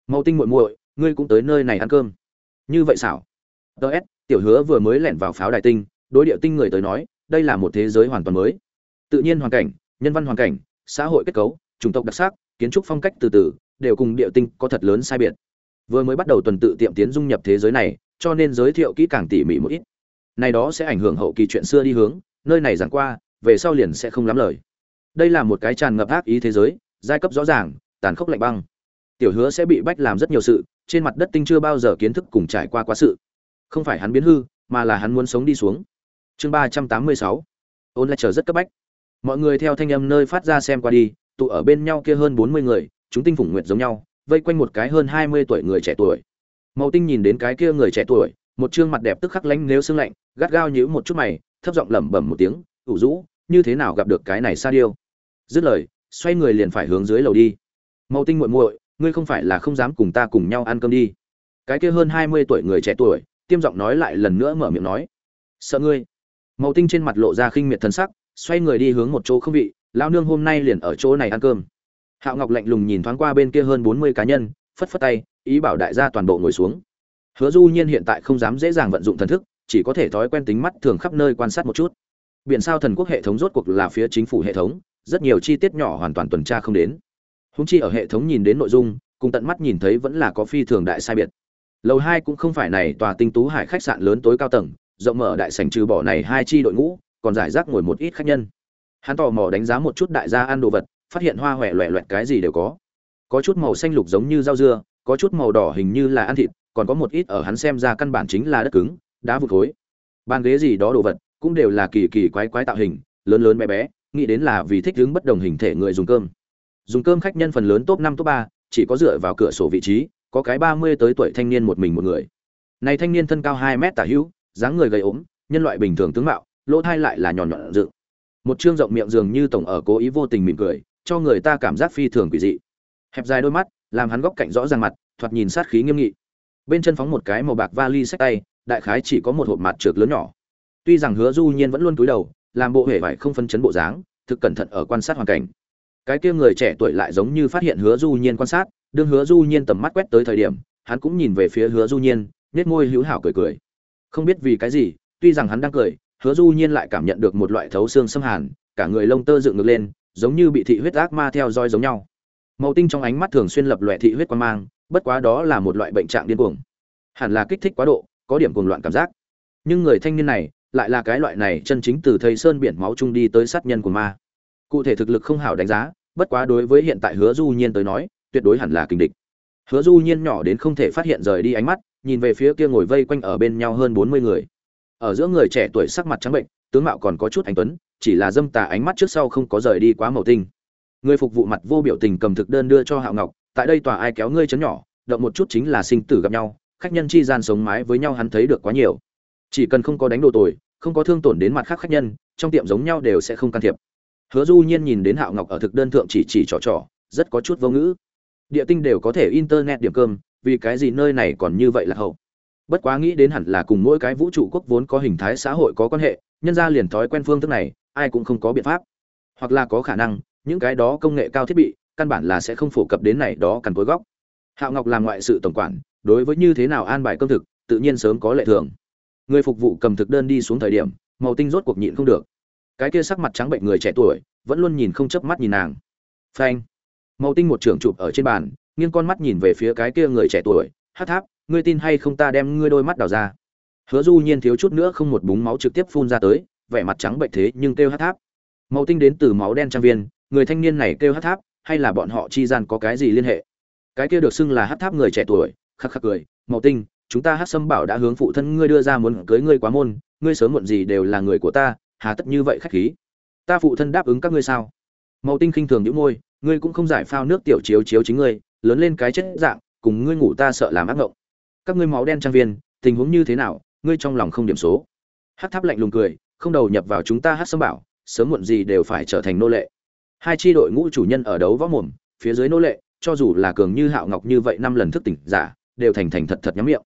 màu tinh muội muội, ngươi cũng tới nơi này ăn cơm. Như vậy xảo. Ts tiểu hứa vừa mới lẻn vào pháo đài tinh, đối điệu tinh người tới nói, đây là một thế giới hoàn toàn mới. Tự nhiên hoàn cảnh, nhân văn hoàn cảnh, xã hội kết cấu chủng tộc đặc sắc, kiến trúc phong cách từ từ, đều cùng điệu tinh có thật lớn sai biệt. Vừa mới bắt đầu tuần tự tiệm tiến dung nhập thế giới này, cho nên giới thiệu kỹ càng tỉ mỉ một ít. Này đó sẽ ảnh hưởng hậu kỳ chuyện xưa đi hướng, nơi này giảng qua, về sau liền sẽ không lắm lời. Đây là một cái tràn ngập ác ý thế giới, giai cấp rõ ràng, tàn khốc lạnh băng. Tiểu hứa sẽ bị bách làm rất nhiều sự, trên mặt đất tinh chưa bao giờ kiến thức cùng trải qua quá sự. Không phải hắn biến hư, mà là hắn muốn sống đi xuống. Chương ba trăm tám mươi sáu. Ôn lại chờ rất cấp bách. Mọi người theo thanh âm nơi phát ra xem qua đi tụ ở bên nhau kia hơn bốn mươi người, chúng tinh phụng nguyệt giống nhau, vây quanh một cái hơn hai mươi tuổi người trẻ tuổi. Mậu tinh nhìn đến cái kia người trẻ tuổi, một trương mặt đẹp tức khắc lánh nếu sương lạnh, gắt gao nhíu một chút mày, thấp giọng lẩm bẩm một tiếng, ủ rũ, như thế nào gặp được cái này sa Diêu? dứt lời, xoay người liền phải hướng dưới lầu đi. Mậu tinh muội muội, ngươi không phải là không dám cùng ta cùng nhau ăn cơm đi. Cái kia hơn hai mươi tuổi người trẻ tuổi, tiêm giọng nói lại lần nữa mở miệng nói, sợ ngươi. Mậu tinh trên mặt lộ ra khinh miệt thần sắc, xoay người đi hướng một chỗ không vị lao nương hôm nay liền ở chỗ này ăn cơm. Hạo ngọc lạnh lùng nhìn thoáng qua bên kia hơn bốn mươi cá nhân, phất phất tay, ý bảo đại gia toàn bộ ngồi xuống. Hứa du nhiên hiện tại không dám dễ dàng vận dụng thần thức, chỉ có thể thói quen tính mắt thường khắp nơi quan sát một chút. Biển sao thần quốc hệ thống rốt cuộc là phía chính phủ hệ thống, rất nhiều chi tiết nhỏ hoàn toàn tuần tra không đến. Húng chi ở hệ thống nhìn đến nội dung, cùng tận mắt nhìn thấy vẫn là có phi thường đại sai biệt. Lầu hai cũng không phải này tòa tinh tú hải khách sạn lớn tối cao tầng, rộng mở đại sảnh trừ bỏ này hai chi đội ngũ, còn giải rác ngồi một ít khách nhân hắn tò mò đánh giá một chút đại gia ăn đồ vật, phát hiện hoa huệ loẹ loẹt cái gì đều có. Có chút màu xanh lục giống như rau dưa, có chút màu đỏ hình như là ăn thịt, còn có một ít ở hắn xem ra căn bản chính là đất cứng, đá vụt khối. Bàn ghế gì đó đồ vật, cũng đều là kỳ kỳ quái quái tạo hình, lớn lớn bé bé, nghĩ đến là vì thích ứng bất đồng hình thể người dùng cơm. Dùng cơm khách nhân phần lớn top năm, top ba, chỉ có dựa vào cửa sổ vị trí, có cái ba mươi tới tuổi thanh niên một mình một người. Này thanh niên thân cao hai mét tả hữu, dáng người gầy ốm, nhân loại bình thường tướng mạo, lỗ thai lại là nhọn nhọn dựng một chương rộng miệng dường như tổng ở cố ý vô tình mỉm cười, cho người ta cảm giác phi thường quỷ dị. Hẹp dài đôi mắt, làm hắn góc cạnh rõ ràng mặt, thoạt nhìn sát khí nghiêm nghị. Bên chân phóng một cái màu bạc vali sách tay, đại khái chỉ có một hộp mặt trượt lớn nhỏ. Tuy rằng hứa du nhiên vẫn luôn cúi đầu, làm bộ hề vải không phân chấn bộ dáng, thực cẩn thận ở quan sát hoàn cảnh. Cái kia người trẻ tuổi lại giống như phát hiện hứa du nhiên quan sát, đương hứa du nhiên tầm mắt quét tới thời điểm, hắn cũng nhìn về phía hứa du nhiên nét môi hữu hảo cười cười. Không biết vì cái gì, tuy rằng hắn đang cười hứa du nhiên lại cảm nhận được một loại thấu xương xâm hàn, cả người lông tơ dựng ngược lên, giống như bị thị huyết ác ma theo dõi giống nhau. Màu tinh trong ánh mắt thường xuyên lập loè thị huyết quan mang, bất quá đó là một loại bệnh trạng điên cuồng. Hẳn là kích thích quá độ, có điểm cuồng loạn cảm giác. Nhưng người thanh niên này, lại là cái loại này chân chính từ thầy sơn biển máu chung đi tới sát nhân của ma. Cụ thể thực lực không hảo đánh giá, bất quá đối với hiện tại hứa du nhiên tới nói, tuyệt đối hẳn là kình địch. Hứa du nhiên nhỏ đến không thể phát hiện rời đi ánh mắt, nhìn về phía kia ngồi vây quanh ở bên nhau hơn bốn mươi người ở giữa người trẻ tuổi sắc mặt trắng bệnh, tướng mạo còn có chút anh tuấn, chỉ là dâm tà ánh mắt trước sau không có rời đi quá màu tinh. Người phục vụ mặt vô biểu tình cầm thực đơn đưa cho hạo ngọc, tại đây tòa ai kéo ngươi chấn nhỏ, động một chút chính là sinh tử gặp nhau, khách nhân chi gian sống mái với nhau hắn thấy được quá nhiều. Chỉ cần không có đánh đồ tồi, không có thương tổn đến mặt khác khách nhân, trong tiệm giống nhau đều sẽ không can thiệp. Hứa du nhiên nhìn đến hạo ngọc ở thực đơn thượng chỉ chỉ trò trò, rất có chút vô ngữ. Địa tinh đều có thể internet điểm cơm, vì cái gì nơi này còn như vậy là hậu? Bất quá nghĩ đến hẳn là cùng mỗi cái vũ trụ quốc vốn có hình thái xã hội có quan hệ, nhân ra liền thói quen phương thức này, ai cũng không có biện pháp. Hoặc là có khả năng, những cái đó công nghệ cao thiết bị, căn bản là sẽ không phổ cập đến này đó cằn cối góc. Hạo ngọc làm ngoại sự tổng quản, đối với như thế nào an bài công thực, tự nhiên sớm có lệ thường. Người phục vụ cầm thực đơn đi xuống thời điểm, màu tinh rốt cuộc nhịn không được. Cái kia sắc mặt trắng bệnh người trẻ tuổi, vẫn luôn nhìn không chớp mắt nhìn nàng. Phanh. Màu tinh một trưởng chụp ở trên bàn, nghiêng con mắt nhìn về phía cái kia người trẻ tuổi hát tháp ngươi tin hay không ta đem ngươi đôi mắt đào ra. Hứa du nhiên thiếu chút nữa không một búng máu trực tiếp phun ra tới, vẻ mặt trắng bệnh thế nhưng kêu hát tháp. Màu tinh đến từ máu đen trang viên, người thanh niên này kêu hát tháp, hay là bọn họ chi gian có cái gì liên hệ? Cái kia được xưng là hát tháp người trẻ tuổi, khắc khắc cười, màu tinh, chúng ta hát sâm bảo đã hướng phụ thân ngươi đưa ra muốn cưới ngươi quá môn, ngươi sớm muộn gì đều là người của ta, hà tất như vậy khách khí. Ta phụ thân đáp ứng các ngươi sao? Màu tinh khinh thường những môi, ngươi cũng không giải phao nước tiểu chiếu chiếu chính ngươi, lớn lên cái chết dạng, cùng ngươi ngủ ta sợ làm ác ngộng các ngươi máu đen trang viên, tình huống như thế nào, ngươi trong lòng không điểm số. Hát tháp lạnh lùng cười, không đầu nhập vào chúng ta hát sâm bảo, sớm muộn gì đều phải trở thành nô lệ. Hai tri đội ngũ chủ nhân ở đấu võ mồm, phía dưới nô lệ, cho dù là cường như hạo ngọc như vậy năm lần thức tỉnh giả, đều thành thành thật thật nhắm miệng.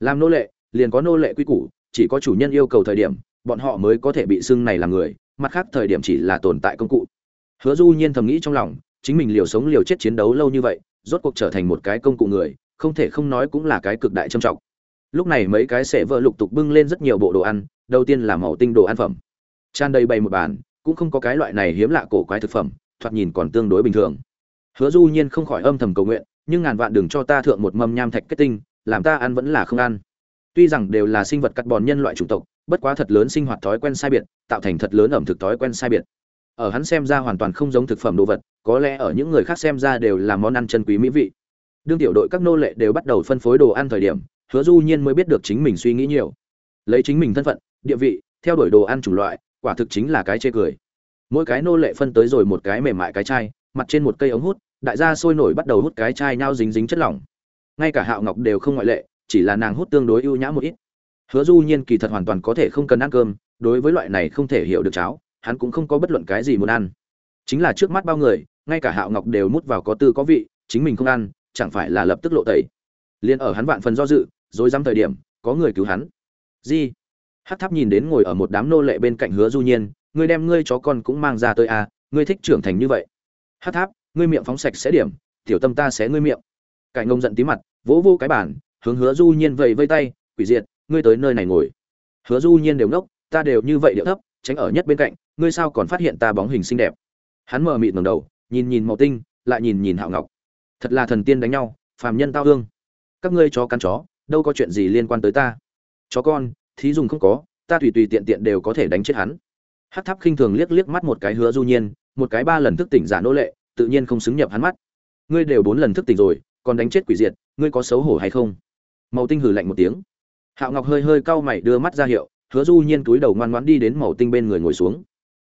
Làm nô lệ, liền có nô lệ quy củ, chỉ có chủ nhân yêu cầu thời điểm, bọn họ mới có thể bị xưng này làm người, mặt khác thời điểm chỉ là tồn tại công cụ. Hứa du nhiên thầm nghĩ trong lòng, chính mình liều sống liều chết chiến đấu lâu như vậy, rốt cuộc trở thành một cái công cụ người không thể không nói cũng là cái cực đại trầm trọng. Lúc này mấy cái sẽ vợ lục tục bưng lên rất nhiều bộ đồ ăn, đầu tiên là màu tinh đồ ăn phẩm. Tràn đầy bày một bàn, cũng không có cái loại này hiếm lạ cổ quái thực phẩm, thoạt nhìn còn tương đối bình thường. Hứa du nhiên không khỏi âm thầm cầu nguyện, nhưng ngàn vạn đừng cho ta thượng một mâm nham thạch kết tinh, làm ta ăn vẫn là không ăn. Tuy rằng đều là sinh vật cắt bòn nhân loại chủng tộc, bất quá thật lớn sinh hoạt thói quen sai biệt, tạo thành thật lớn ẩm thực thói quen sai biệt. Ở hắn xem ra hoàn toàn không giống thực phẩm đồ vật, có lẽ ở những người khác xem ra đều là món ăn chân quý mỹ vị đương tiểu đội các nô lệ đều bắt đầu phân phối đồ ăn thời điểm, hứa du nhiên mới biết được chính mình suy nghĩ nhiều. Lấy chính mình thân phận, địa vị, theo đuổi đồ ăn chủng loại, quả thực chính là cái chê cười. Mỗi cái nô lệ phân tới rồi một cái mềm mại cái chai, mặt trên một cây ống hút, đại gia sôi nổi bắt đầu hút cái chai nhau dính dính chất lỏng. Ngay cả hạo ngọc đều không ngoại lệ, chỉ là nàng hút tương đối ưu nhã một ít. Hứa du nhiên kỳ thật hoàn toàn có thể không cần ăn cơm, đối với loại này không thể hiểu được cháo, hắn cũng không có bất luận cái gì muốn ăn. Chính là trước mắt bao người, ngay cả hạo ngọc đều mút vào có tư có vị, chính mình không ăn chẳng phải là lập tức lộ tẩy. Liền ở hắn vạn phần do dự rồi dám thời điểm, có người cứu hắn. Gì hát tháp nhìn đến ngồi ở một đám nô lệ bên cạnh hứa du nhiên, ngươi đem ngươi chó con cũng mang ra tới à ngươi thích trưởng thành như vậy. Hát tháp, ngươi miệng phóng sạch sẽ điểm, tiểu tâm ta sẽ ngươi miệng. Cải ngông giận tí mặt, vỗ vô cái bản hướng hứa du nhiên vầy vây tay, quỷ diệt, ngươi tới nơi này ngồi. Hứa du nhiên đều ngốc, ta đều như vậy điệu thấp, tránh ở nhất bên cạnh, ngươi sao còn phát hiện ta bóng hình xinh đẹp? Hắn mờ mịt ngẩng đầu, nhìn nhìn màu tinh, lại nhìn nhìn hạo ngọc thật là thần tiên đánh nhau, phàm nhân tao hương. Các ngươi chó cắn chó, đâu có chuyện gì liên quan tới ta. Chó con, thí dùng không có, ta tùy tùy tiện tiện đều có thể đánh chết hắn. Hát tháp khinh thường liếc liếc mắt một cái hứa du nhiên, một cái ba lần thức tỉnh giả nô lệ, tự nhiên không xứng nhập hắn mắt. Ngươi đều bốn lần thức tỉnh rồi, còn đánh chết quỷ diệt, ngươi có xấu hổ hay không? Màu tinh hừ lạnh một tiếng. Hạo ngọc hơi hơi cau mày đưa mắt ra hiệu, hứa du nhiên túi đầu ngoan ngoãn đi đến màu tinh bên người ngồi xuống.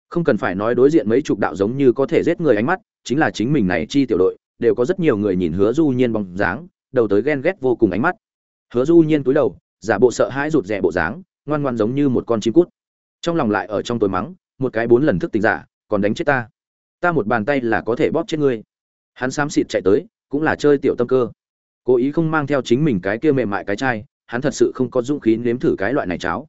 Không cần phải nói đối diện mấy chục đạo giống như có thể giết người ánh mắt, chính là chính mình này chi tiểu đội đều có rất nhiều người nhìn hứa du nhiên bóng dáng, đầu tới ghen ghét vô cùng ánh mắt. Hứa du nhiên túi đầu, giả bộ sợ hãi rụt rè bộ dáng, ngoan ngoan giống như một con chim cút. Trong lòng lại ở trong tối mắng, một cái bốn lần thức tỉnh giả, còn đánh chết ta. Ta một bàn tay là có thể bóp chết ngươi. Hắn xám xịt chạy tới, cũng là chơi tiểu tâm cơ. Cố ý không mang theo chính mình cái kia mềm mại cái chai, hắn thật sự không có dũng khí nếm thử cái loại này cháo.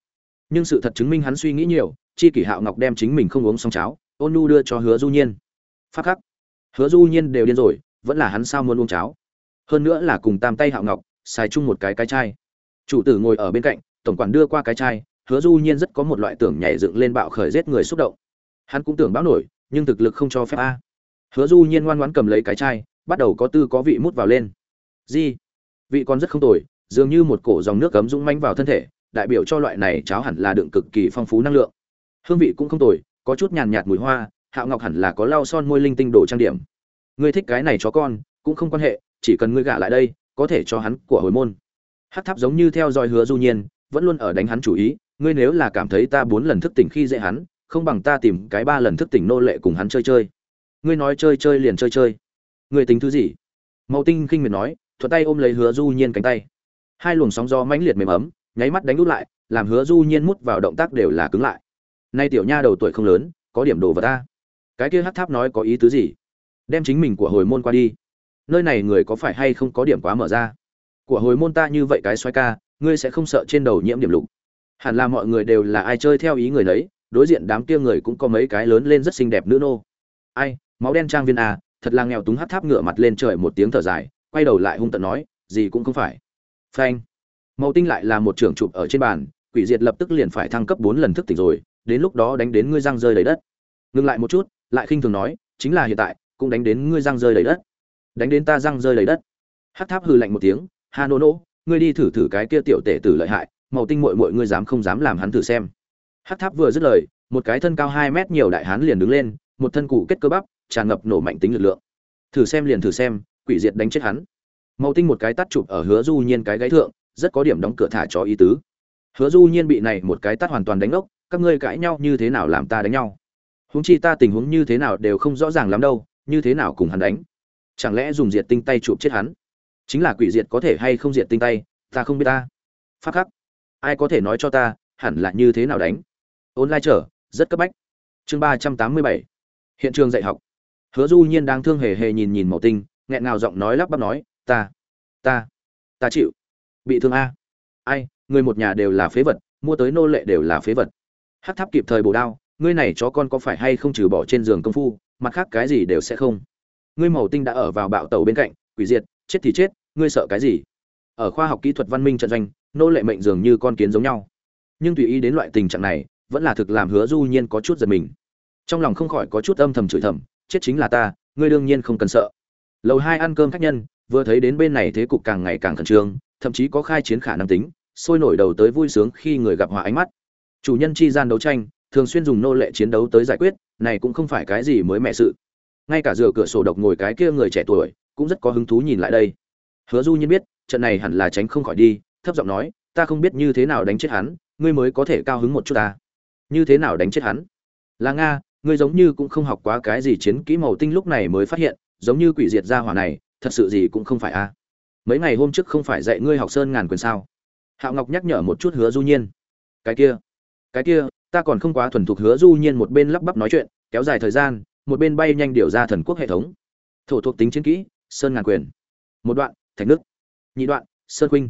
Nhưng sự thật chứng minh hắn suy nghĩ nhiều, chi kỷ hạo ngọc đem chính mình không uống xong cháo, ôn nu đưa cho hứa du nhiên. Phát khắc. Hứa du nhiên đều điên rồi vẫn là hắn sao muốn uống cháo. Hơn nữa là cùng tam tay hạo ngọc, xài chung một cái cái chai. Chủ tử ngồi ở bên cạnh, tổng quản đưa qua cái chai, hứa du nhiên rất có một loại tưởng nhảy dựng lên bạo khởi giết người xúc động. Hắn cũng tưởng báo nổi, nhưng thực lực không cho phép a. Hứa du nhiên ngoan ngoãn cầm lấy cái chai, bắt đầu có tư có vị mút vào lên. Di vị còn rất không tồi, dường như một cổ dòng nước cấm dũng manh vào thân thể, đại biểu cho loại này cháo hẳn là đựng cực kỳ phong phú năng lượng. Hương vị cũng không tồi, có chút nhàn nhạt mùi hoa, hạo ngọc hẳn là có lau son môi linh tinh đồ trang điểm ngươi thích cái này chó con, cũng không quan hệ, chỉ cần ngươi gả lại đây, có thể cho hắn của hồi môn. Hát tháp giống như theo dõi hứa du nhiên, vẫn luôn ở đánh hắn chủ ý, ngươi nếu là cảm thấy ta bốn lần thức tỉnh khi dễ hắn, không bằng ta tìm cái ba lần thức tỉnh nô lệ cùng hắn chơi chơi. Ngươi nói chơi chơi liền chơi chơi. Ngươi tính thứ gì? Màu tinh khinh miệt nói, thuận tay ôm lấy hứa du nhiên cánh tay. Hai luồng sóng gió mãnh liệt mềm ấm, nháy mắt đánh út lại, làm hứa du nhiên mút vào động tác đều là cứng lại. Nay tiểu nha đầu tuổi không lớn, có điểm đồ vào ta. Cái kia hát tháp nói có ý tứ gì? Đem chính mình của hồi môn qua đi. Nơi này người có phải hay không có điểm quá mở ra? Của hồi môn ta như vậy cái xoay ca, ngươi sẽ không sợ trên đầu nhiễm điểm lục. Hẳn là mọi người đều là ai chơi theo ý người đấy đối diện đám kia người cũng có mấy cái lớn lên rất xinh đẹp nữ nô. Ai, máu đen trang viên à thật là nghèo túng hát tháp ngựa mặt lên trời một tiếng thở dài, quay đầu lại hung tận nói, gì cũng không phải. Phanh. Màu tinh lại là một trưởng chụp ở trên bàn, quỷ diệt lập tức liền phải thăng cấp bốn lần thức tỉnh rồi, đến lúc đó đánh đến ngươi răng rơi đầy đất. Ngừng lại một chút, lại khinh thường nói, chính là hiện tại cũng đánh đến ngươi răng rơi đầy đất. Đánh đến ta răng rơi đầy đất. Hát tháp hư lạnh một tiếng, ha nô nô, ngươi đi thử thử cái kia tiểu tể tử lợi hại, màu tinh mội mội ngươi dám không dám làm hắn thử xem. Hát tháp vừa dứt lời, một cái thân cao hai mét nhiều đại hán liền đứng lên, một thân cụ kết cơ bắp, tràn ngập nổ mạnh tính lực lượng. Thử xem liền thử xem, quỷ diệt đánh chết hắn. Màu tinh một cái tắt chụp ở hứa du nhiên cái gáy thượng, rất có điểm đóng cửa thả cho ý tứ. Hứa du nhiên bị này một cái tắt hoàn toàn đánh ốc các ngươi cãi nhau như thế nào làm ta đánh nhau? Huống chi ta tình huống như thế nào đều không rõ ràng lắm đâu như thế nào cùng hắn đánh? Chẳng lẽ dùng diệt tinh tay chụp chết hắn? Chính là quỷ diệt có thể hay không diệt tinh tay, ta không biết ta. Phát khắc. Ai có thể nói cho ta, hẳn là như thế nào đánh? Online trở, rất cấp bách. Chương ba trăm tám mươi bảy. Hiện trường dạy học. Hứa du nhiên đang thương hề hề nhìn nhìn màu tinh, nghẹn ngào giọng nói lắp bắp nói, ta ta ta chịu. Bị thương a. Ai, người một nhà đều là phế vật, mua tới nô lệ đều là phế vật. Hát tháp kịp thời bổ đao, ngươi này chó con có phải hay không trừ bỏ trên giường công phu? Mặt khác cái gì đều sẽ không. Ngươi màu tinh đã ở vào bạo tàu bên cạnh, quỷ diệt, chết thì chết, ngươi sợ cái gì? Ở khoa học kỹ thuật văn minh trận doanh, nô lệ mệnh dường như con kiến giống nhau. Nhưng tùy ý đến loại tình trạng này, vẫn là thực làm hứa du nhiên có chút giật mình. Trong lòng không khỏi có chút âm thầm chửi thầm, chết chính là ta, ngươi đương nhiên không cần sợ. Lầu hai ăn cơm khách nhân, vừa thấy đến bên này thế cục càng ngày càng khẩn trương, thậm chí có khai chiến khả năng tính, sôi nổi đầu tới vui sướng khi người gặp hòa ánh mắt. Chủ nhân chi gian đấu tranh thường xuyên dùng nô lệ chiến đấu tới giải quyết, này cũng không phải cái gì mới mẹ sự. Ngay cả dựa cửa sổ độc ngồi cái kia người trẻ tuổi, cũng rất có hứng thú nhìn lại đây. Hứa du nhiên biết, trận này hẳn là tránh không khỏi đi, thấp giọng nói, ta không biết như thế nào đánh chết hắn, ngươi mới có thể cao hứng một chút ta. Như thế nào đánh chết hắn? Là nga, ngươi giống như cũng không học quá cái gì chiến kỹ màu tinh lúc này mới phát hiện, giống như quỷ diệt gia hỏa này, thật sự gì cũng không phải a. Mấy ngày hôm trước không phải dạy ngươi học sơn ngàn quyền sao? Hạo ngọc nhắc nhở một chút hứa du nhiên. Cái kia cái kia ta còn không quá thuần thục hứa du nhiên một bên lắp bắp nói chuyện, kéo dài thời gian, một bên bay nhanh điều ra thần quốc hệ thống. Thổ thuộc tính chiến kỹ, sơn ngàn quyền. Một đoạn, thạch nước. Nhị đoạn, sơn khuynh.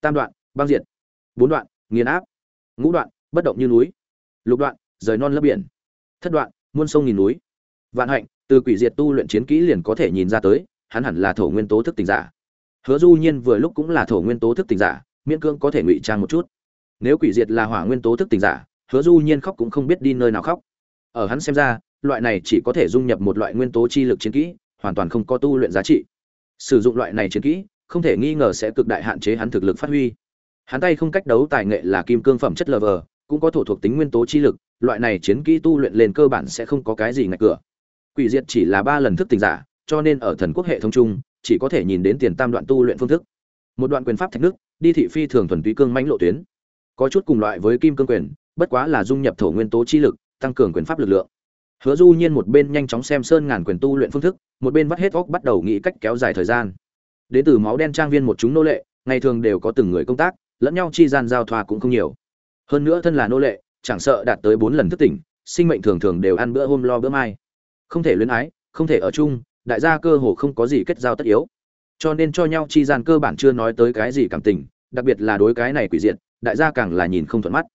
Tam đoạn, băng diệt. Bốn đoạn, nghiền áp. Ngũ đoạn, bất động như núi. Lục đoạn, rời non lấp biển. Thất đoạn, muôn sông nghìn núi. Vạn hạnh, từ quỷ diệt tu luyện chiến kỹ liền có thể nhìn ra tới, hắn hẳn là thổ nguyên tố thức tỉnh giả. Hứa du nhiên vừa lúc cũng là thổ nguyên tố thức tỉnh giả, miễn cưỡng có thể ngụy trang một chút. Nếu quỷ diệt là hỏa nguyên tố thức tỉnh giả hứa du nhiên khóc cũng không biết đi nơi nào khóc. Ở hắn xem ra, loại này chỉ có thể dung nhập một loại nguyên tố chi lực chiến kỹ, hoàn toàn không có tu luyện giá trị. Sử dụng loại này chiến kỹ, không thể nghi ngờ sẽ cực đại hạn chế hắn thực lực phát huy. Hắn tay không cách đấu tài nghệ là kim cương phẩm chất lờ vờ, cũng có thổ thuộc tính nguyên tố chi lực, loại này chiến kỹ tu luyện lên cơ bản sẽ không có cái gì ngạch cửa. Quỷ diệt chỉ là ba lần thức tỉnh giả, cho nên ở thần quốc hệ thống chung, chỉ có thể nhìn đến tiền tam đoạn tu luyện phương thức. Một đoạn quyền pháp thạch nước, đi thị phi thường thuần túy cương mãnh lộ tuyến. Có chút cùng loại với kim cương quyền bất quá là dung nhập thổ nguyên tố chi lực, tăng cường quyền pháp lực lượng. Hứa du nhiên một bên nhanh chóng xem sơn ngàn quyền tu luyện phương thức, một bên vắt hết óc bắt đầu nghĩ cách kéo dài thời gian. Đến từ máu đen trang viên một chúng nô lệ, ngày thường đều có từng người công tác, lẫn nhau chi gian giao thoa cũng không nhiều. Hơn nữa thân là nô lệ, chẳng sợ đạt tới bốn lần thức tỉnh, sinh mệnh thường thường đều ăn bữa hôm lo bữa mai. Không thể luyến ái, không thể ở chung, đại gia cơ hồ không có gì kết giao tất yếu. Cho nên cho nhau chi gian cơ bản chưa nói tới cái gì cảm tình, đặc biệt là đối cái này quỷ diện đại gia càng là nhìn không thuận mắt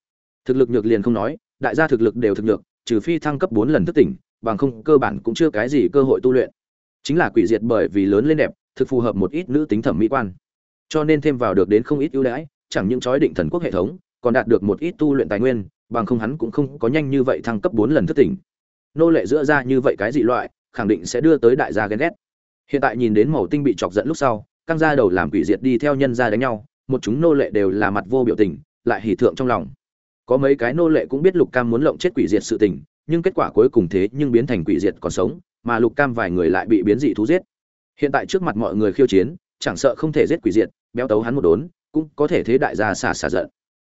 thực lực nhược liền không nói, đại gia thực lực đều thực nhược, trừ phi thăng cấp bốn lần thức tỉnh, bằng không cơ bản cũng chưa cái gì cơ hội tu luyện. Chính là quỷ diệt bởi vì lớn lên đẹp, thực phù hợp một ít nữ tính thẩm mỹ quan. Cho nên thêm vào được đến không ít ưu đãi, chẳng những chói định thần quốc hệ thống, còn đạt được một ít tu luyện tài nguyên, bằng không hắn cũng không có nhanh như vậy thăng cấp bốn lần thức tỉnh. Nô lệ giữa ra như vậy cái dị loại, khẳng định sẽ đưa tới đại gia ghen ghét. Hiện tại nhìn đến màu tinh bị chọc giận lúc sau, căng ra đầu làm quỷ diệt đi theo nhân gia đánh nhau, một chúng nô lệ đều là mặt vô biểu tình, lại hỉ thượng trong lòng có mấy cái nô lệ cũng biết lục cam muốn lộng chết quỷ diệt sự tình, nhưng kết quả cuối cùng thế nhưng biến thành quỷ diệt còn sống, mà lục cam vài người lại bị biến dị thú giết. Hiện tại trước mặt mọi người khiêu chiến, chẳng sợ không thể giết quỷ diệt, béo tấu hắn một đốn, cũng có thể thế đại gia xả xả giận.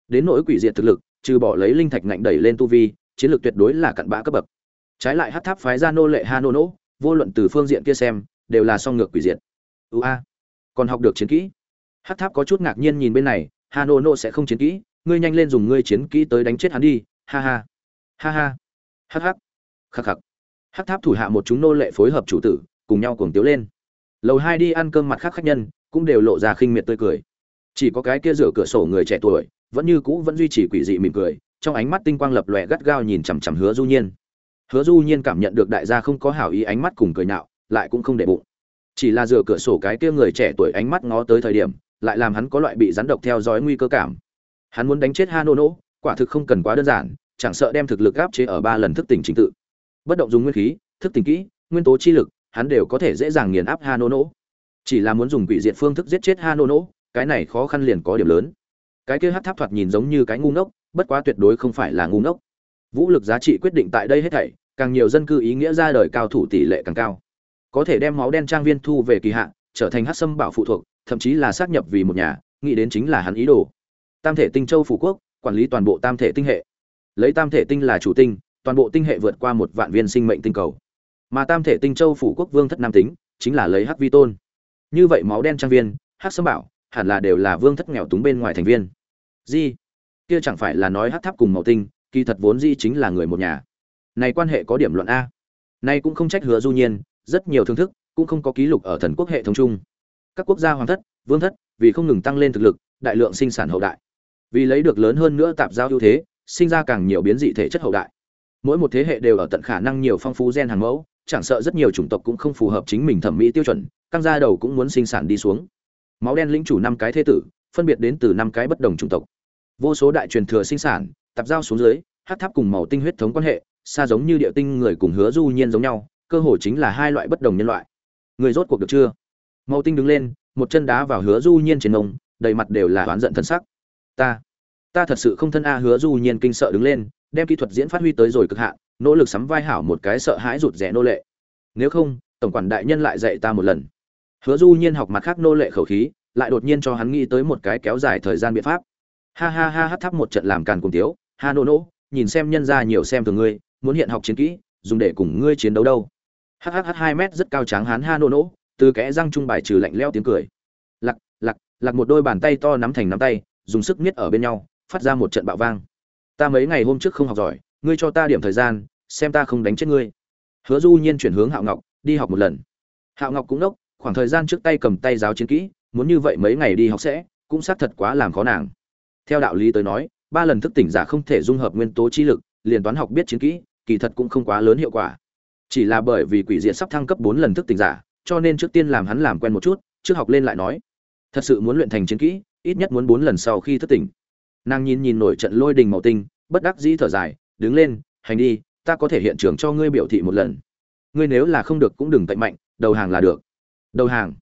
Đến nỗi quỷ diệt thực lực, trừ bỏ lấy linh thạch ngạnh đẩy lên tu vi, chiến lược tuyệt đối là cặn bã cấp bậc. Trái lại hát tháp phái ra nô lệ ha nô nỗ vô luận từ phương diện kia xem, đều là song ngược quỷ diệt. Ưu a còn học được chiến kỹ. Hát tháp có chút ngạc nhiên nhìn bên này, ha nô nô sẽ không chiến kỹ ngươi nhanh lên dùng ngươi chiến kỹ tới đánh chết hắn đi, ha ha. Ha ha. Hắc hắc. Khắc khắc. Hắc tháp thủ hạ một chúng nô lệ phối hợp chủ tử, cùng nhau cuồng tiếu lên. Lầu hai đi ăn cơm mặt khác khách nhân, cũng đều lộ ra khinh miệt tươi cười. Chỉ có cái kia rửa cửa sổ người trẻ tuổi, vẫn như cũ vẫn duy trì quỷ dị mỉm cười, trong ánh mắt tinh quang lập lòe gắt gao nhìn chằm chằm hứa du nhiên. Hứa du nhiên cảm nhận được đại gia không có hảo ý ánh mắt cùng cười nhạo, lại cũng không để bụng. Chỉ là rửa cửa sổ cái kia người trẻ tuổi ánh mắt ngó tới thời điểm, lại làm hắn có loại bị rắn độc theo dõi nguy cơ cảm hắn muốn đánh chết Hanono, quả thực không cần quá đơn giản chẳng sợ đem thực lực áp chế ở ba lần thức tỉnh chính tự. Bất động dùng nguyên khí thức tỉnh kỹ nguyên tố chi lực hắn đều có thể dễ dàng nghiền áp Hanono, chỉ là muốn dùng quỷ diệt phương thức giết chết Hanono, cái này khó khăn liền có điểm lớn. Cái kia hát tháp thoạt nhìn giống như cái ngu ngốc bất quá tuyệt đối không phải là ngu ngốc. Vũ lực giá trị quyết định tại đây hết thảy càng nhiều dân cư ý nghĩa ra đời cao thủ tỷ lệ càng cao. Có thể đem máu đen trang viên thu về kỳ hạn trở thành hát sâm bảo phụ thuộc thậm chí là xác nhập vì một nhà nghĩ đến chính là hắn ý đồ tam thể tinh châu phủ quốc, quản lý toàn bộ tam thể tinh hệ. Lấy tam thể tinh là chủ tinh, toàn bộ tinh hệ vượt qua một vạn viên sinh mệnh tinh cầu. Mà tam thể tinh châu phủ quốc vương thất nam tính, chính là lấy hắc vi tôn. Như vậy máu đen trang viên, hắc sâm bảo, hẳn là đều là vương thất nghèo túng bên ngoài thành viên. Di, kia chẳng phải là nói hắc tháp cùng màu tinh, kỳ thật vốn di chính là người một nhà. Này quan hệ có điểm luận a. Nay cũng không trách hứa du nhiên, rất nhiều thương thức, cũng không có ký lục ở thần quốc hệ thống chung. Các quốc gia hoàng thất, vương thất, vì không ngừng tăng lên thực lực, đại lượng sinh sản hậu đại vì lấy được lớn hơn nữa tạp giao ưu thế, sinh ra càng nhiều biến dị thể chất hậu đại. Mỗi một thế hệ đều ở tận khả năng nhiều phong phú gen hàng mẫu, chẳng sợ rất nhiều chủng tộc cũng không phù hợp chính mình thẩm mỹ tiêu chuẩn, căng ra đầu cũng muốn sinh sản đi xuống. Máu đen lĩnh chủ năm cái thế tử, phân biệt đến từ năm cái bất đồng chủng tộc. Vô số đại truyền thừa sinh sản, tạp giao xuống dưới, hát tháp cùng màu tinh huyết thống quan hệ, xa giống như địa tinh người cùng hứa du nhiên giống nhau, cơ hồ chính là hai loại bất đồng nhân loại. Người rốt cuộc được chưa? Màu tinh đứng lên, một chân đá vào hứa du nhiên trên ông đầy mặt đều là oán giận thân sắc ta ta thật sự không thân a hứa du nhiên kinh sợ đứng lên đem kỹ thuật diễn phát huy tới rồi cực hạn nỗ lực sắm vai hảo một cái sợ hãi rụt rẻ nô lệ. Nếu không tổng quản đại nhân lại dạy ta một lần. Hứa du nhiên học mặt khác nô lệ khẩu khí lại đột nhiên cho hắn nghĩ tới một cái kéo dài thời gian biện pháp. Ha ha ha hát thắp một trận làm càn cùng tiếu ha nô nô, nhìn xem nhân ra nhiều xem thường ngươi muốn hiện học chiến kỹ dùng để cùng ngươi chiến đấu đâu. Hhh hai mét rất cao tráng hán ha nô nô, từ kẽ răng trung bài trừ lạnh leo tiếng cười. Lặc lặc lặc một đôi bàn tay to nắm thành nắm tay dùng sức miết ở bên nhau, phát ra một trận bạo vang. Ta mấy ngày hôm trước không học giỏi, ngươi cho ta điểm thời gian, xem ta không đánh chết ngươi. Hứa du nhiên chuyển hướng hạo ngọc, đi học một lần. Hạo ngọc cũng đốc, khoảng thời gian trước tay cầm tay giáo chiến kỹ, muốn như vậy mấy ngày đi học sẽ, cũng xác thật quá làm khó nàng. Theo đạo lý tới nói, ba lần thức tỉnh giả không thể dung hợp nguyên tố chi lực, liền toán học biết chiến kỹ, kỳ thật cũng không quá lớn hiệu quả. Chỉ là bởi vì quỷ diện sắp thăng cấp bốn lần thức tỉnh giả, cho nên trước tiên làm hắn làm quen một chút, trước học lên lại nói, thật sự muốn luyện thành chiến kỹ ít nhất muốn bốn lần sau khi thức tỉnh. Nàng nhìn nhìn nổi trận lôi đình màu tinh, bất đắc dĩ thở dài, đứng lên, hành đi, ta có thể hiện trường cho ngươi biểu thị một lần. Ngươi nếu là không được cũng đừng tạnh mạnh, đầu hàng là được. Đầu hàng?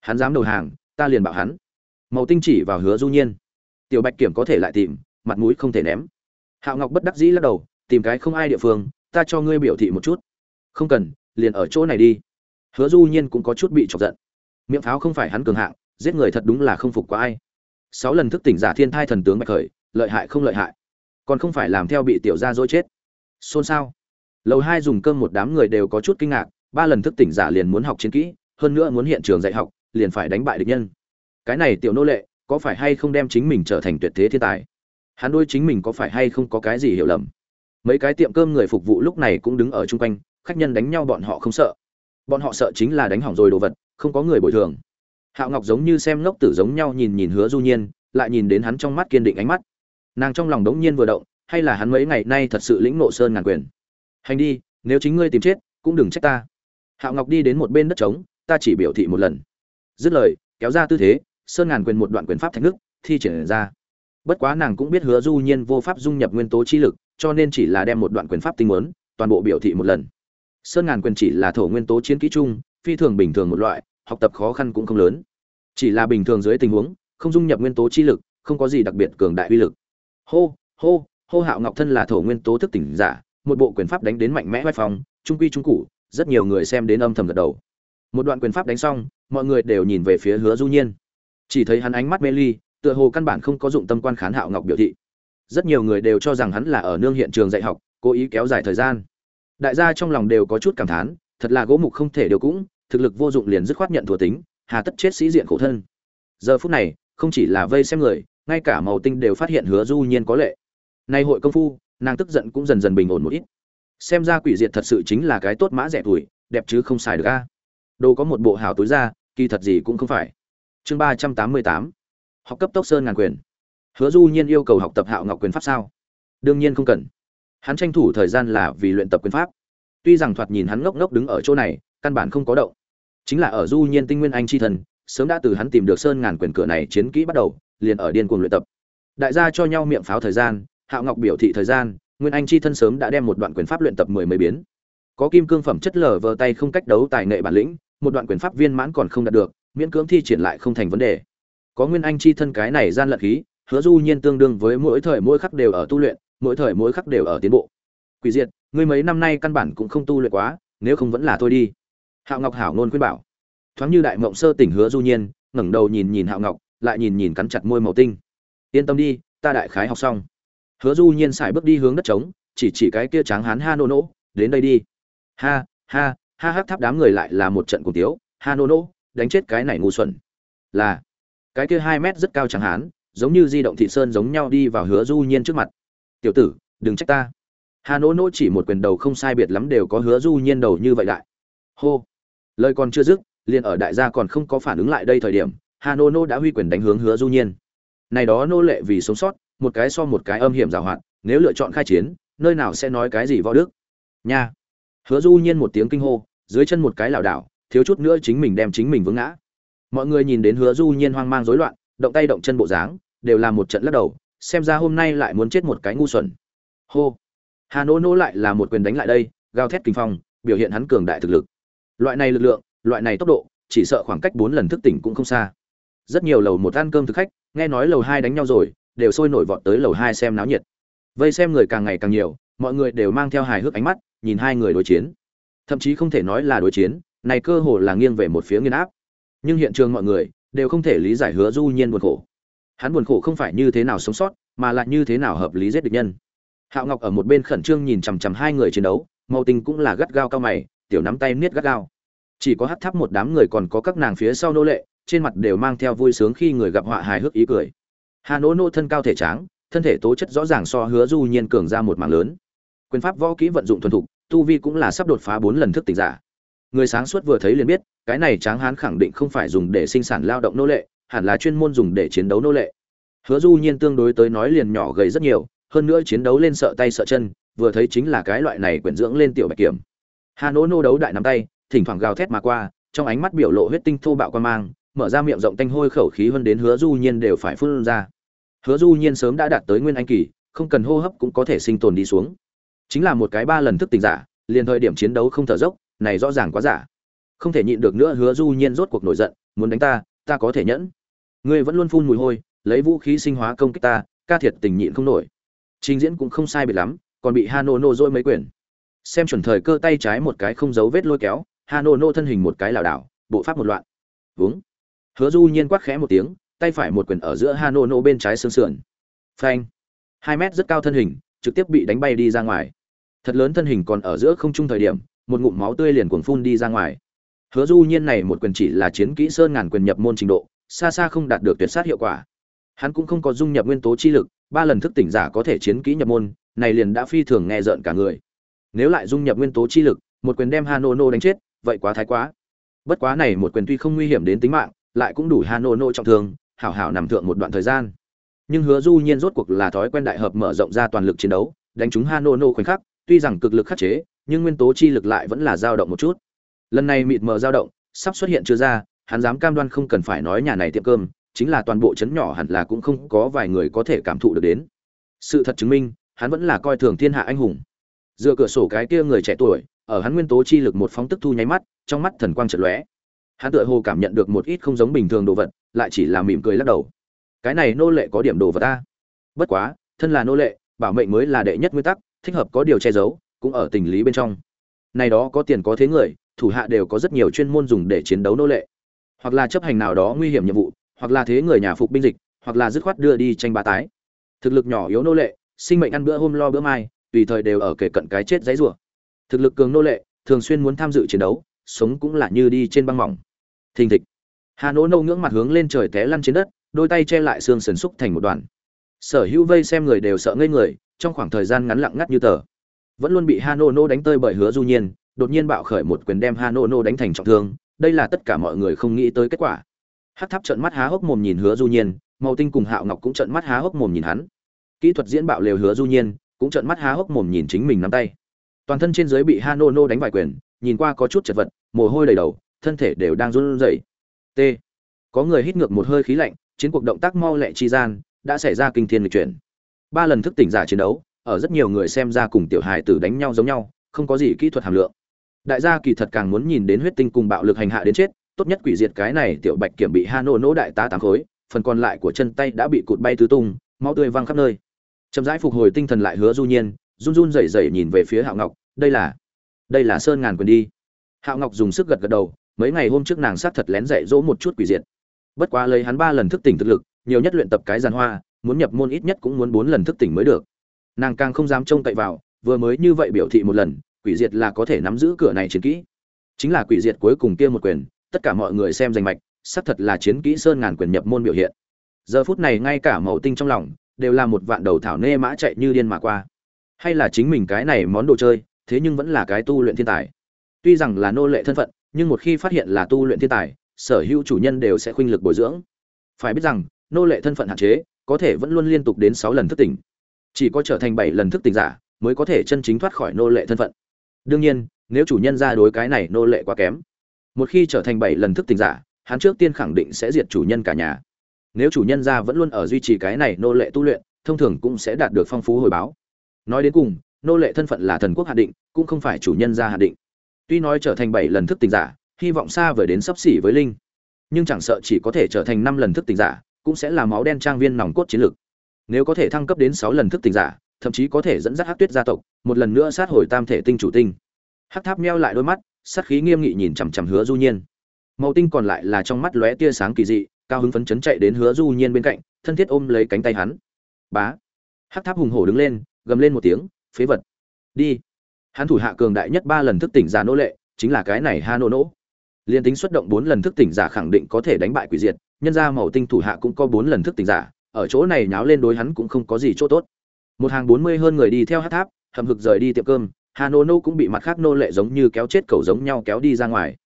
Hắn dám đầu hàng, ta liền bảo hắn. Màu tinh chỉ vào hứa du nhiên. Tiểu bạch kiểm có thể lại tìm, mặt mũi không thể ném. Hạo ngọc bất đắc dĩ lắc đầu, tìm cái không ai địa phương, ta cho ngươi biểu thị một chút. Không cần, liền ở chỗ này đi. Hứa du nhiên cũng có chút bị chọc giận. Miệng pháo không phải hắn cường hạng, giết người thật đúng là không phục quá ai sáu lần thức tỉnh giả thiên thai thần tướng bạch khởi, lợi hại không lợi hại? Còn không phải làm theo bị tiểu gia dối chết. Xôn xao. Lầu hai dùng cơm một đám người đều có chút kinh ngạc, ba lần thức tỉnh giả liền muốn học chiến kỹ, hơn nữa muốn hiện trường dạy học, liền phải đánh bại địch nhân. Cái này tiểu nô lệ, có phải hay không đem chính mình trở thành tuyệt thế thiên tài? Hắn đôi chính mình có phải hay không có cái gì hiểu lầm? Mấy cái tiệm cơm người phục vụ lúc này cũng đứng ở chung quanh, khách nhân đánh nhau bọn họ không sợ. Bọn họ sợ chính là đánh hỏng rồi đồ vật, không có người bồi thường hạo ngọc giống như xem ngốc tử giống nhau nhìn nhìn hứa du nhiên, lại nhìn đến hắn trong mắt kiên định ánh mắt. Nàng trong lòng đống nhiên vừa động, hay là hắn mấy ngày nay thật sự lĩnh nộ sơn ngàn quyền? Hành đi, nếu chính ngươi tìm chết, cũng đừng trách ta. Hạo ngọc đi đến một bên đất trống, ta chỉ biểu thị một lần. Dứt lời, kéo ra tư thế, sơn ngàn quyền một đoạn quyền pháp thạch nước, thi triển ra. Bất quá nàng cũng biết hứa du nhiên vô pháp dung nhập nguyên tố chi lực, cho nên chỉ là đem một đoạn quyền pháp tinh muốn, toàn bộ biểu thị một lần. Sơn ngàn quyền chỉ là thổ nguyên tố chiến kỹ chung, phi thường bình thường một loại học tập khó khăn cũng không lớn. Chỉ là bình thường dưới tình huống, không dung nhập nguyên tố chi lực, không có gì đặc biệt cường đại uy lực. Hô hô hô hạo ngọc thân là thổ nguyên tố thức tỉnh giả, một bộ quyền pháp đánh đến mạnh mẽ vai phòng trung quy trung cụ rất nhiều người xem đến âm thầm gật đầu. Một đoạn quyền pháp đánh xong, mọi người đều nhìn về phía hứa du nhiên. Chỉ thấy hắn ánh mắt mê ly, tựa hồ căn bản không có dụng tâm quan khán hạo ngọc biểu thị. Rất nhiều người đều cho rằng hắn là ở nương hiện trường dạy học, cố ý kéo dài thời gian. Đại gia trong lòng đều có chút cảm thán, thật là gỗ mục không thể điều cũng thực lực vô dụng liền dứt khoát nhận thua tính, hà tất chết sĩ diện khổ thân. Giờ phút này, không chỉ là vây xem người, ngay cả màu tinh đều phát hiện hứa du nhiên có lệ. Nay hội công phu, nàng tức giận cũng dần dần bình ổn một ít. Xem ra quỷ diệt thật sự chính là cái tốt mã rẻ tuổi, đẹp chứ không xài được a. Đồ có một bộ hào túi ra, kỳ thật gì cũng không phải. Chương ba trăm tám mươi tám. Học cấp tốc sơn ngàn quyền. Hứa du nhiên yêu cầu học tập hạo ngọc quyền pháp sao? Đương nhiên không cần. Hắn tranh thủ thời gian là vì luyện tập quyền pháp. Tuy rằng thoạt nhìn hắn ngốc ngốc đứng ở chỗ này, căn bản không có động chính là ở du nhiên tinh nguyên anh chi thần, sớm đã từ hắn tìm được sơn ngàn quyền cửa này chiến kỹ bắt đầu, liền ở điên cuồng luyện tập. Đại gia cho nhau miệng pháo thời gian, hạo ngọc biểu thị thời gian, nguyên anh chi thân sớm đã đem một đoạn quyền pháp luyện tập mười mấy biến. Có kim cương phẩm chất lở vờ tay không cách đấu tài nghệ bản lĩnh, một đoạn quyền pháp viên mãn còn không đạt được, miễn cưỡng thi triển lại không thành vấn đề. Có nguyên anh chi thân cái này gian lận khí, hứa du nhiên tương đương với mỗi thời mỗi khắc đều ở tu luyện, mỗi thời mỗi khắc đều ở tiến bộ. Quỷ diệt, ngươi mấy năm nay căn bản cũng không tu luyện quá, nếu không vẫn là thôi đi hạo ngọc hảo ngôn khuyên bảo. Thoáng như đại mộng sơ tỉnh hứa du nhiên ngẩng đầu nhìn nhìn hạo ngọc lại nhìn nhìn cắn chặt môi màu tinh. Yên tâm đi ta đại khái học xong. Hứa du nhiên xài bước đi hướng đất trống chỉ chỉ cái kia tráng hán ha nô nô. đến đây đi. Ha ha ha hắc tháp đám người lại là một trận cùng tiếu ha nô nô, đánh chết cái này ngu xuẩn. Là cái kia hai mét rất cao tráng hán giống như di động thị sơn giống nhau đi vào hứa du nhiên trước mặt. Tiểu tử đừng trách ta. Hà nỗ nỗ chỉ một quyền đầu không sai biệt lắm đều có hứa du nhiên đầu như vậy đại hô lời còn chưa dứt, liền ở đại gia còn không có phản ứng lại đây thời điểm hà nô nô đã huy quyền đánh hướng hứa du nhiên. Này đó nô lệ vì sống sót, một cái so một cái âm hiểm giảo hoạt nếu lựa chọn khai chiến, nơi nào sẽ nói cái gì võ đức? Nha. Hứa du nhiên một tiếng kinh hô, dưới chân một cái lảo đảo, thiếu chút nữa chính mình đem chính mình vướng ngã. Mọi người nhìn đến hứa du nhiên hoang mang rối loạn, động tay động chân bộ dáng, đều là một trận lắc đầu, xem ra hôm nay lại muốn chết một cái ngu xuẩn. Hô. Hà nô nô lại là một quyền đánh lại đây, gào thét kinh phong, biểu hiện hắn cường đại thực lực loại này lực lượng, loại này tốc độ, chỉ sợ khoảng cách bốn lần thức tỉnh cũng không xa. Rất nhiều lầu một ăn cơm thực khách, nghe nói lầu hai đánh nhau rồi, đều sôi nổi vọt tới lầu hai xem náo nhiệt. Vây xem người càng ngày càng nhiều, mọi người đều mang theo hài hước ánh mắt, nhìn hai người đối chiến. Thậm chí không thể nói là đối chiến, này cơ hồ là nghiêng về một phía nghiên áp. Nhưng hiện trường mọi người đều không thể lý giải hứa du nhiên buồn khổ. Hắn buồn khổ không phải như thế nào sống sót, mà là như thế nào hợp lý giết địch nhân. Hạo ngọc ở một bên khẩn trương nhìn chằm chằm hai người chiến đấu, màu tình cũng là gắt gao cao mày tiểu nắm tay niết gắt gao. Chỉ có hắt tháp một đám người còn có các nàng phía sau nô lệ, trên mặt đều mang theo vui sướng khi người gặp họa hài hước ý cười. Hà nỗ nô thân cao thể tráng, thân thể tố chất rõ ràng so hứa du nhiên cường ra một mạng lớn. Quyền pháp võ kỹ vận dụng thuần thục, tu vi cũng là sắp đột phá bốn lần thức tỉnh giả. Người sáng suốt vừa thấy liền biết, cái này tráng hán khẳng định không phải dùng để sinh sản lao động nô lệ, hẳn là chuyên môn dùng để chiến đấu nô lệ. Hứa du nhiên tương đối tới nói liền nhỏ gầy rất nhiều, hơn nữa chiến đấu lên sợ tay sợ chân, vừa thấy chính là cái loại này quyển dưỡng lên tiểu bạch kiểm hà nỗ nô đấu đại nắm tay, thỉnh thoảng gào thét mà qua, trong ánh mắt biểu lộ huyết tinh thô bạo quan mang, mở ra miệng rộng tanh hôi khẩu khí hơn đến hứa du nhiên đều phải phun ra. Hứa du nhiên sớm đã đạt tới nguyên anh kỳ, không cần hô hấp cũng có thể sinh tồn đi xuống. Chính là một cái ba lần thức tỉnh giả, liền thời điểm chiến đấu không thở dốc, này rõ ràng quá giả. Không thể nhịn được nữa, hứa du nhiên rốt cuộc nổi giận, muốn đánh ta ta có thể nhẫn. Ngươi vẫn luôn phun mùi hôi, lấy vũ khí sinh hóa công kích ta, ca thiệt tình nhịn không nổi. Trình diễn cũng không sai biệt lắm, còn bị hano nô dỗi mấy quyền xem chuẩn thời cơ tay trái một cái không giấu vết lôi kéo hano nô thân hình một cái lảo đảo, bộ pháp một loạn. Vướng hứa du nhiên quắc khẽ một tiếng, tay phải một quyền ở giữa hano nô bên trái xương sườn. Phanh. Hai mét rất cao thân hình, trực tiếp bị đánh bay đi ra ngoài. Thật lớn thân hình còn ở giữa không trung thời điểm, một ngụm máu tươi liền cuồng phun đi ra ngoài. Hứa du nhiên này một quyền chỉ là chiến kỹ sơn ngàn quyền nhập môn trình độ, xa xa không đạt được tuyệt sát hiệu quả. Hắn cũng không có dung nhập nguyên tố chi lực, ba lần thức tỉnh giả có thể chiến kỹ nhập môn, này liền đã phi thường nghe rợn cả người nếu lại dung nhập nguyên tố chi lực, một quyền đem hanono đánh chết, vậy quá thái quá. Bất quá này một quyền tuy không nguy hiểm đến tính mạng, lại cũng đủ hanono trọng thương, hảo hảo nằm thượng một đoạn thời gian. Nhưng hứa du nhiên rốt cuộc là thói quen đại hợp mở rộng ra toàn lực chiến đấu, đánh trúng hanono khoảnh khắc, tuy rằng cực lực khắc chế, nhưng nguyên tố chi lực lại vẫn là dao động một chút. Lần này mịt mờ dao động, sắp xuất hiện chưa ra, hắn dám cam đoan không cần phải nói nhà này tiệm cơm, chính là toàn bộ trấn nhỏ hẳn là cũng không có vài người có thể cảm thụ được đến. Sự thật chứng minh, hắn vẫn là coi thường thiên hạ anh hùng dựa cửa sổ cái kia người trẻ tuổi, ở hắn nguyên tố chi lực một phóng tức thu nháy mắt, trong mắt thần quang chật lóe. Hắn tựa hồ cảm nhận được một ít không giống bình thường đồ vật, lại chỉ là mỉm cười lắc đầu. Cái này nô lệ có điểm đồ vật ta. Bất quá, thân là nô lệ, bảo mệnh mới là đệ nhất nguyên tắc, thích hợp có điều che giấu, cũng ở tình lý bên trong. Này đó có tiền có thế người, thủ hạ đều có rất nhiều chuyên môn dùng để chiến đấu nô lệ. Hoặc là chấp hành nào đó nguy hiểm nhiệm vụ, hoặc là thế người nhà phục binh dịch, hoặc là dứt khoát đưa đi tranh bá tái. Thực lực nhỏ yếu nô lệ, sinh mệnh ăn bữa hôm lo bữa mai tùy thời đều ở kề cận cái chết dãy rủa thực lực cường nô lệ, thường xuyên muốn tham dự chiến đấu, sống cũng là như đi trên băng mỏng. Thình thịch. Hà nỗ nâu ngưỡng mặt hướng lên trời té lăn trên đất, đôi tay che lại xương sườn xúc thành một đoàn. Sở hữu vây xem người đều sợ ngây người, trong khoảng thời gian ngắn lặng ngắt như tờ. Vẫn luôn bị hà nô nô đánh tơi bởi hứa du nhiên, đột nhiên bạo khởi một quyền đem hà nô nô đánh thành trọng thương, đây là tất cả mọi người không nghĩ tới kết quả. Hắc tháp trợn mắt há hốc mồm nhìn hứa du nhiên, màu tinh cùng hạo ngọc cũng trợn mắt há hốc mồm nhìn hắn. Kỹ thuật diễn bạo lều hứa du nhiên cũng trợn mắt há hốc mồm nhìn chính mình nắm tay. Toàn thân trên dưới bị hà nô nô đánh vài quyền, nhìn qua có chút chật vật, mồ hôi đầy đầu, thân thể đều đang run rẩy. T. Có người hít ngược một hơi khí lạnh, chiến cuộc động tác mau lẹ chi gian, đã xảy ra kinh thiên lịch chuyển. Ba lần thức tỉnh giả chiến đấu, ở rất nhiều người xem ra cùng tiểu hài tử đánh nhau giống nhau, không có gì kỹ thuật hàm lượng. Đại gia kỳ thật càng muốn nhìn đến huyết tinh cùng bạo lực hành hạ đến chết, tốt nhất quỷ diệt cái này tiểu bạch kiểm bị hà nô nỗ đại tá tám khối, phần còn lại của chân tay đã bị cụt bay tứ tung, máu tươi văng khắp nơi chậm rãi phục hồi tinh thần lại hứa du nhiên, run run rẩy rẩy nhìn về phía hạo ngọc, đây là đây là sơn ngàn quyền đi. Hạo ngọc dùng sức gật gật đầu, mấy ngày hôm trước nàng sát thật lén dạy dỗ một chút quỷ diệt. Bất quá lấy hắn ba lần thức tỉnh thực lực, nhiều nhất luyện tập cái giàn hoa, muốn nhập môn ít nhất cũng muốn bốn lần thức tỉnh mới được. Nàng càng không dám trông cậy vào, vừa mới như vậy biểu thị một lần, quỷ diệt là có thể nắm giữ cửa này chiến kỹ. Chính là quỷ diệt cuối cùng kia một quyền, tất cả mọi người xem danh mạch, xác thật là chiến kỹ sơn ngàn quyền nhập môn biểu hiện. Giờ phút này ngay cả màu tinh trong lòng đều là một vạn đầu thảo nê mã chạy như điên mà qua. Hay là chính mình cái này món đồ chơi, thế nhưng vẫn là cái tu luyện thiên tài. Tuy rằng là nô lệ thân phận, nhưng một khi phát hiện là tu luyện thiên tài, sở hữu chủ nhân đều sẽ khuynh lực bồi dưỡng. Phải biết rằng, nô lệ thân phận hạn chế, có thể vẫn luôn liên tục đến sáu lần thức tỉnh. Chỉ có trở thành bảy lần thức tỉnh giả, mới có thể chân chính thoát khỏi nô lệ thân phận. Đương nhiên, nếu chủ nhân ra đối cái này nô lệ quá kém, một khi trở thành bảy lần thức tỉnh giả, hắn trước tiên khẳng định sẽ diệt chủ nhân cả nhà nếu chủ nhân gia vẫn luôn ở duy trì cái này nô lệ tu luyện, thông thường cũng sẽ đạt được phong phú hồi báo. Nói đến cùng, nô lệ thân phận là thần quốc hạ định, cũng không phải chủ nhân gia hạ định. Tuy nói trở thành bảy lần thức tỉnh giả, hy vọng xa vời đến sắp xỉ với linh, nhưng chẳng sợ chỉ có thể trở thành năm lần thức tỉnh giả, cũng sẽ là máu đen trang viên nòng cốt chiến lược. Nếu có thể thăng cấp đến sáu lần thức tỉnh giả, thậm chí có thể dẫn dắt hắc tuyết gia tộc, một lần nữa sát hồi tam thể tinh chủ tinh. Hắc tháp meo lại đôi mắt, sát khí nghiêm nghị nhìn chằm chằm hứa du nhiên. Màu tinh còn lại là trong mắt lóe tia sáng kỳ dị cao hứng phấn chấn chạy đến hứa du nhiên bên cạnh, thân thiết ôm lấy cánh tay hắn. Bá. Hắc tháp hùng hổ đứng lên, gầm lên một tiếng, phế vật. Đi. Hắn thủ hạ cường đại nhất ba lần thức tỉnh giả nô lệ, chính là cái này ha nô. Nỗ liên tính xuất động bốn lần thức tỉnh giả khẳng định có thể đánh bại quỷ diệt, nhân ra màu tinh thủ hạ cũng có bốn lần thức tỉnh giả, ở chỗ này nháo lên đối hắn cũng không có gì chỗ tốt. Một hàng bốn mươi hơn người đi theo hát tháp hầm hực rời đi tiệm cơm hà nô nô cũng bị mặt khác nô lệ giống như kéo chết cầu giống nhau kéo đi ra ngoài.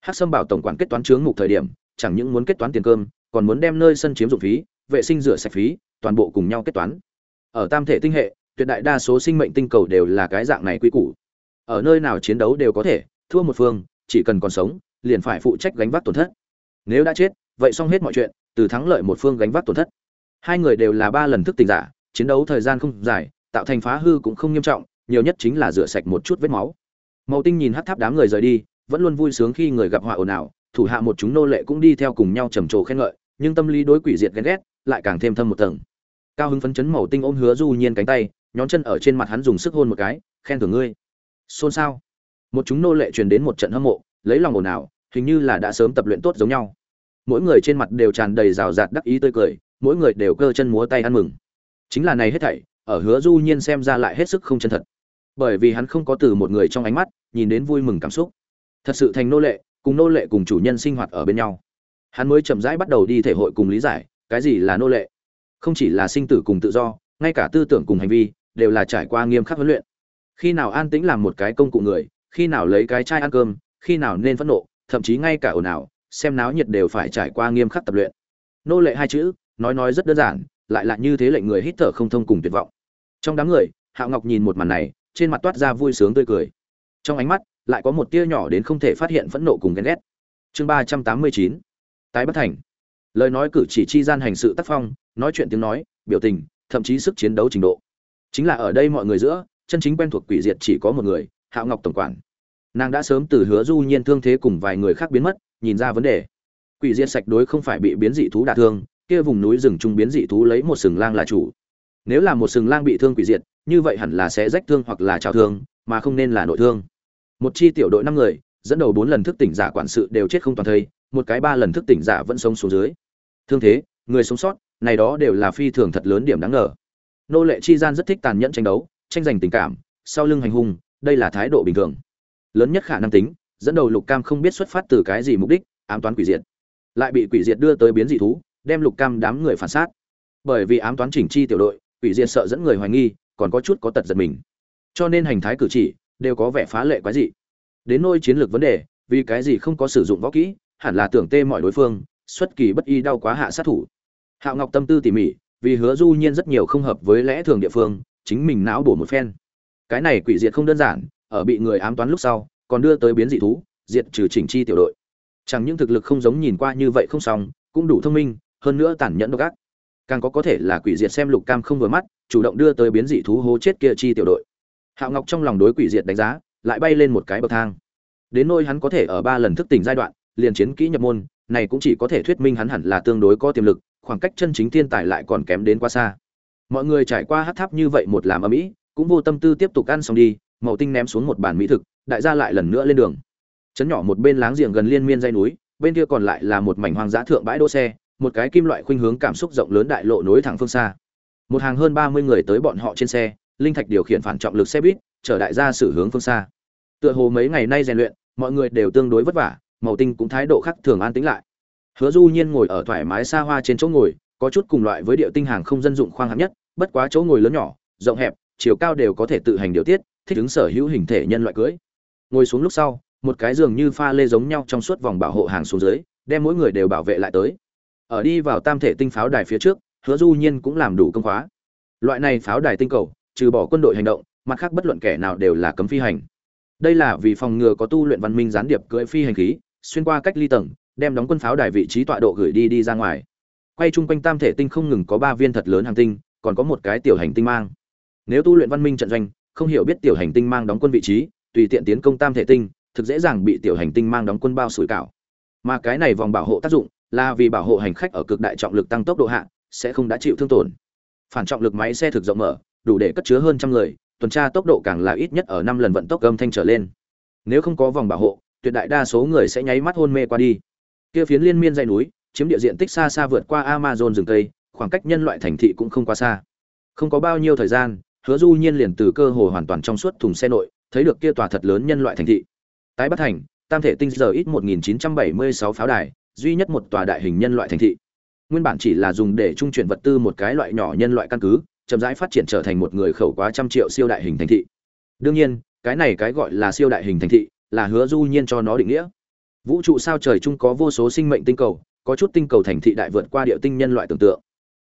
Hát sâm bảo tổng quản kết toán chướng mục thời điểm chẳng những muốn kết toán tiền cơm, còn muốn đem nơi sân chiếm dụng phí, vệ sinh rửa sạch phí, toàn bộ cùng nhau kết toán. Ở tam thể tinh hệ, tuyệt đại đa số sinh mệnh tinh cầu đều là cái dạng này quy củ. Ở nơi nào chiến đấu đều có thể, thua một phương, chỉ cần còn sống, liền phải phụ trách gánh vác tổn thất. Nếu đã chết, vậy xong hết mọi chuyện, từ thắng lợi một phương gánh vác tổn thất. Hai người đều là ba lần thức tỉnh giả, chiến đấu thời gian không dài, tạo thành phá hư cũng không nghiêm trọng, nhiều nhất chính là rửa sạch một chút vết máu. Màu tinh nhìn hắc tháp đám người rời đi, vẫn luôn vui sướng khi người gặp họa ồn ào thủ hạ một chúng nô lệ cũng đi theo cùng nhau trầm trồ khen ngợi, nhưng tâm lý đối quỷ diệt ghen ghét lại càng thêm thâm một tầng. Cao hứng phấn chấn màu tinh ôm hứa du nhiên cánh tay, nhón chân ở trên mặt hắn dùng sức hôn một cái, khen thưởng ngươi. Xôn xao. Một chúng nô lệ truyền đến một trận hâm mộ, lấy lòng ồn ào, hình như là đã sớm tập luyện tốt giống nhau. Mỗi người trên mặt đều tràn đầy rào rạt đắc ý tươi cười, mỗi người đều cơ chân múa tay ăn mừng. Chính là này hết thảy, ở hứa du nhiên xem ra lại hết sức không chân thật. Bởi vì hắn không có từ một người trong ánh mắt, nhìn đến vui mừng cảm xúc. Thật sự thành nô lệ cùng nô lệ cùng chủ nhân sinh hoạt ở bên nhau. Hắn mới chậm rãi bắt đầu đi thể hội cùng lý giải, cái gì là nô lệ? Không chỉ là sinh tử cùng tự do, ngay cả tư tưởng cùng hành vi, đều là trải qua nghiêm khắc huấn luyện. Khi nào an tĩnh làm một cái công cụ người, khi nào lấy cái chai ăn cơm, khi nào nên phẫn nộ, thậm chí ngay cả ồn ào, xem náo nhiệt đều phải trải qua nghiêm khắc tập luyện. Nô lệ hai chữ, nói nói rất đơn giản, lại là như thế lệnh người hít thở không thông cùng tuyệt vọng. Trong đám người hạo ngọc nhìn một màn này, trên mặt toát ra vui sướng tươi cười. Trong ánh mắt lại có một tia nhỏ đến không thể phát hiện phẫn nộ cùng ghen ghét. Chương ba trăm tám mươi chín, tái bất thành. Lời nói cử chỉ chi gian hành sự tác phong, nói chuyện tiếng nói, biểu tình, thậm chí sức chiến đấu trình độ. Chính là ở đây mọi người giữa, chân chính quen thuộc quỷ diệt chỉ có một người, hạo ngọc tổng quản. Nàng đã sớm từ hứa du nhiên thương thế cùng vài người khác biến mất, nhìn ra vấn đề. Quỷ diệt sạch đối không phải bị biến dị thú đả thương, kia vùng núi rừng trung biến dị thú lấy một sừng lang là chủ. Nếu là một sừng lang bị thương quỷ diệt, như vậy hẳn là sẽ rách thương hoặc là trào thương, mà không nên là nội thương một chi tiểu đội năm người, dẫn đầu bốn lần thức tỉnh giả quản sự đều chết không toàn thây, một cái ba lần thức tỉnh giả vẫn sống xuống dưới. Thương thế, người sống sót, này đó đều là phi thường thật lớn điểm đáng ngờ. Nô lệ chi gian rất thích tàn nhẫn tranh đấu, tranh giành tình cảm, sau lưng hành hung, đây là thái độ bình thường. Lớn nhất khả năng tính, dẫn đầu lục cam không biết xuất phát từ cái gì mục đích, ám toán quỷ diệt. Lại bị quỷ diệt đưa tới biến dị thú, đem lục cam đám người phản sát bởi vì ám toán chỉnh chi tiểu đội, quỷ diệt sợ dẫn người hoài nghi, còn có chút có tật giật mình. Cho nên hành thái cử chỉ đều có vẻ phá lệ quái dị. Đến nôi chiến lược vấn đề, vì cái gì không có sử dụng võ kỹ, hẳn là tưởng tê mọi đối phương, xuất kỳ bất y đau quá hạ sát thủ. Hạo ngọc tâm tư tỉ mỉ, vì hứa du nhiên rất nhiều không hợp với lẽ thường địa phương, chính mình não bổ một phen. Cái này quỷ diệt không đơn giản, ở bị người ám toán lúc sau, còn đưa tới biến dị thú, diệt trừ chỉnh chi tiểu đội. Chẳng những thực lực không giống nhìn qua như vậy không xong, cũng đủ thông minh, hơn nữa tàn nhẫn độc ác. Càng có có thể là quỷ diệt xem lục cam không vừa mắt, chủ động đưa tới biến dị thú hố chết kia chi tiểu đội hạo ngọc trong lòng đối quỷ diệt đánh giá, lại bay lên một cái bậc thang. Đến nôi hắn có thể ở ba lần thức tỉnh giai đoạn, liền chiến kỹ nhập môn, này cũng chỉ có thể thuyết minh hắn hẳn là tương đối có tiềm lực, khoảng cách chân chính thiên tài lại còn kém đến quá xa. Mọi người trải qua hát tháp như vậy một làm ở mỹ cũng vô tâm tư tiếp tục ăn xong đi mậu tinh ném xuống một bàn mỹ thực, đại gia lại lần nữa lên đường. Chấn nhỏ một bên láng giềng gần liên miên dây núi, bên kia còn lại là một mảnh hoang dã thượng bãi đỗ xe, một cái kim loại khuynh hướng cảm xúc rộng lớn đại lộ nối thẳng phương xa. Một hàng hơn ba mươi người tới bọn họ trên xe linh thạch điều khiển phản trọng lực xe buýt, chở đại gia xử hướng phương xa. Tựa hồ mấy ngày nay rèn luyện, mọi người đều tương đối vất vả, màu tinh cũng thái độ khác thường an tĩnh lại. Hứa du nhiên ngồi ở thoải mái xa hoa trên chỗ ngồi, có chút cùng loại với điệu tinh hàng không dân dụng khoang hạng nhất, bất quá chỗ ngồi lớn nhỏ, rộng hẹp, chiều cao đều có thể tự hành điều tiết, thích ứng sở hữu hình thể nhân loại cưới. Ngồi xuống lúc sau, một cái giường như pha lê giống nhau trong suốt vòng bảo hộ hàng xuống dưới, đem mỗi người đều bảo vệ lại tới. Ở đi vào tam thể tinh pháo đài phía trước, hứa du nhiên cũng làm đủ công khóa. Loại này pháo đài tinh cầu trừ bỏ quân đội hành động, mặt khác bất luận kẻ nào đều là cấm phi hành. Đây là vì phòng ngừa có tu luyện văn minh gián điệp cưỡi phi hành khí, xuyên qua cách ly tầng, đem đóng quân pháo đài vị trí tọa độ gửi đi đi ra ngoài. Quay chung quanh tam thể tinh không ngừng có ba viên thật lớn hành tinh, còn có một cái tiểu hành tinh mang. Nếu tu luyện văn minh trận doanh, không hiểu biết tiểu hành tinh mang đóng quân vị trí, tùy tiện tiến công tam thể tinh, thực dễ dàng bị tiểu hành tinh mang đóng quân bao sủi cảo. Mà cái này vòng bảo hộ tác dụng là vì bảo hộ hành khách ở cực đại trọng lực tăng tốc độ hạ, sẽ không đã chịu thương tổn. Phản trọng lực máy xe thực rộng mở đủ để cất chứa hơn trăm người, tuần tra tốc độ càng là ít nhất ở năm lần vận tốc âm thanh trở lên. Nếu không có vòng bảo hộ, tuyệt đại đa số người sẽ nháy mắt hôn mê qua đi. Kia phiến liên miên dãy núi, chiếm địa diện tích xa xa vượt qua amazon rừng tây khoảng cách nhân loại thành thị cũng không quá xa. Không có bao nhiêu thời gian, hứa du nhiên liền từ cơ hồ hoàn toàn trong suốt thùng xe nội, thấy được kia tòa thật lớn nhân loại thành thị. Tái Bắc thành, tam thể tinh giờ ít 1976 pháo đài, duy nhất một tòa đại hình nhân loại thành thị. Nguyên bản chỉ là dùng để trung chuyển vật tư một cái loại nhỏ nhân loại căn cứ chậm rãi phát triển trở thành một người khẩu quá trăm triệu siêu đại hình thành thị. Đương nhiên, cái này cái gọi là siêu đại hình thành thị là hứa du nhiên cho nó định nghĩa. Vũ trụ sao trời chung có vô số sinh mệnh tinh cầu, có chút tinh cầu thành thị đại vượt qua địa tinh nhân loại tưởng tượng.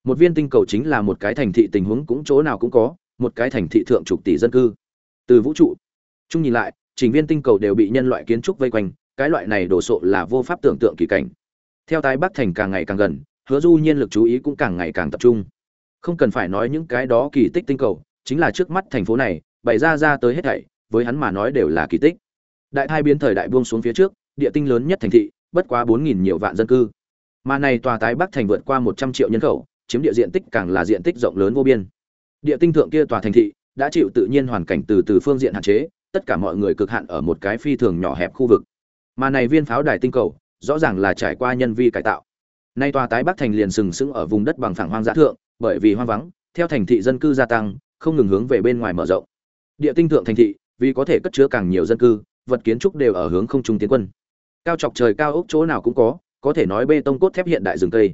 Một viên tinh cầu chính là một cái thành thị tình huống cũng chỗ nào cũng có, một cái thành thị thượng chục tỷ dân cư. Từ vũ trụ, chung nhìn lại, trình viên tinh cầu đều bị nhân loại kiến trúc vây quanh, cái loại này đồ sộ là vô pháp tưởng tượng kỳ cảnh. Theo tái bắc thành càng ngày càng gần, hứa du nhiên lực chú ý cũng càng ngày càng tập trung không cần phải nói những cái đó kỳ tích tinh cầu, chính là trước mắt thành phố này, bày ra ra tới hết thảy, với hắn mà nói đều là kỳ tích. Đại thai biến thời đại buông xuống phía trước, địa tinh lớn nhất thành thị, bất quá bốn nghìn nhiều vạn dân cư. Mà này tòa tái bắc thành vượt qua một trăm triệu nhân khẩu, chiếm địa diện tích càng là diện tích rộng lớn vô biên. Địa tinh thượng kia tòa thành thị, đã chịu tự nhiên hoàn cảnh từ từ phương diện hạn chế, tất cả mọi người cực hạn ở một cái phi thường nhỏ hẹp khu vực. Mà này viên pháo đài tinh cầu, rõ ràng là trải qua nhân vi cải tạo nay tòa tái bắc thành liền sừng sững ở vùng đất bằng phẳng hoang dã thượng, bởi vì hoang vắng, theo thành thị dân cư gia tăng, không ngừng hướng về bên ngoài mở rộng. Địa tinh thượng thành thị, vì có thể cất chứa càng nhiều dân cư, vật kiến trúc đều ở hướng không trung tiến quân. Cao chọc trời cao ốc chỗ nào cũng có có thể nói bê tông cốt thép hiện đại rừng cây.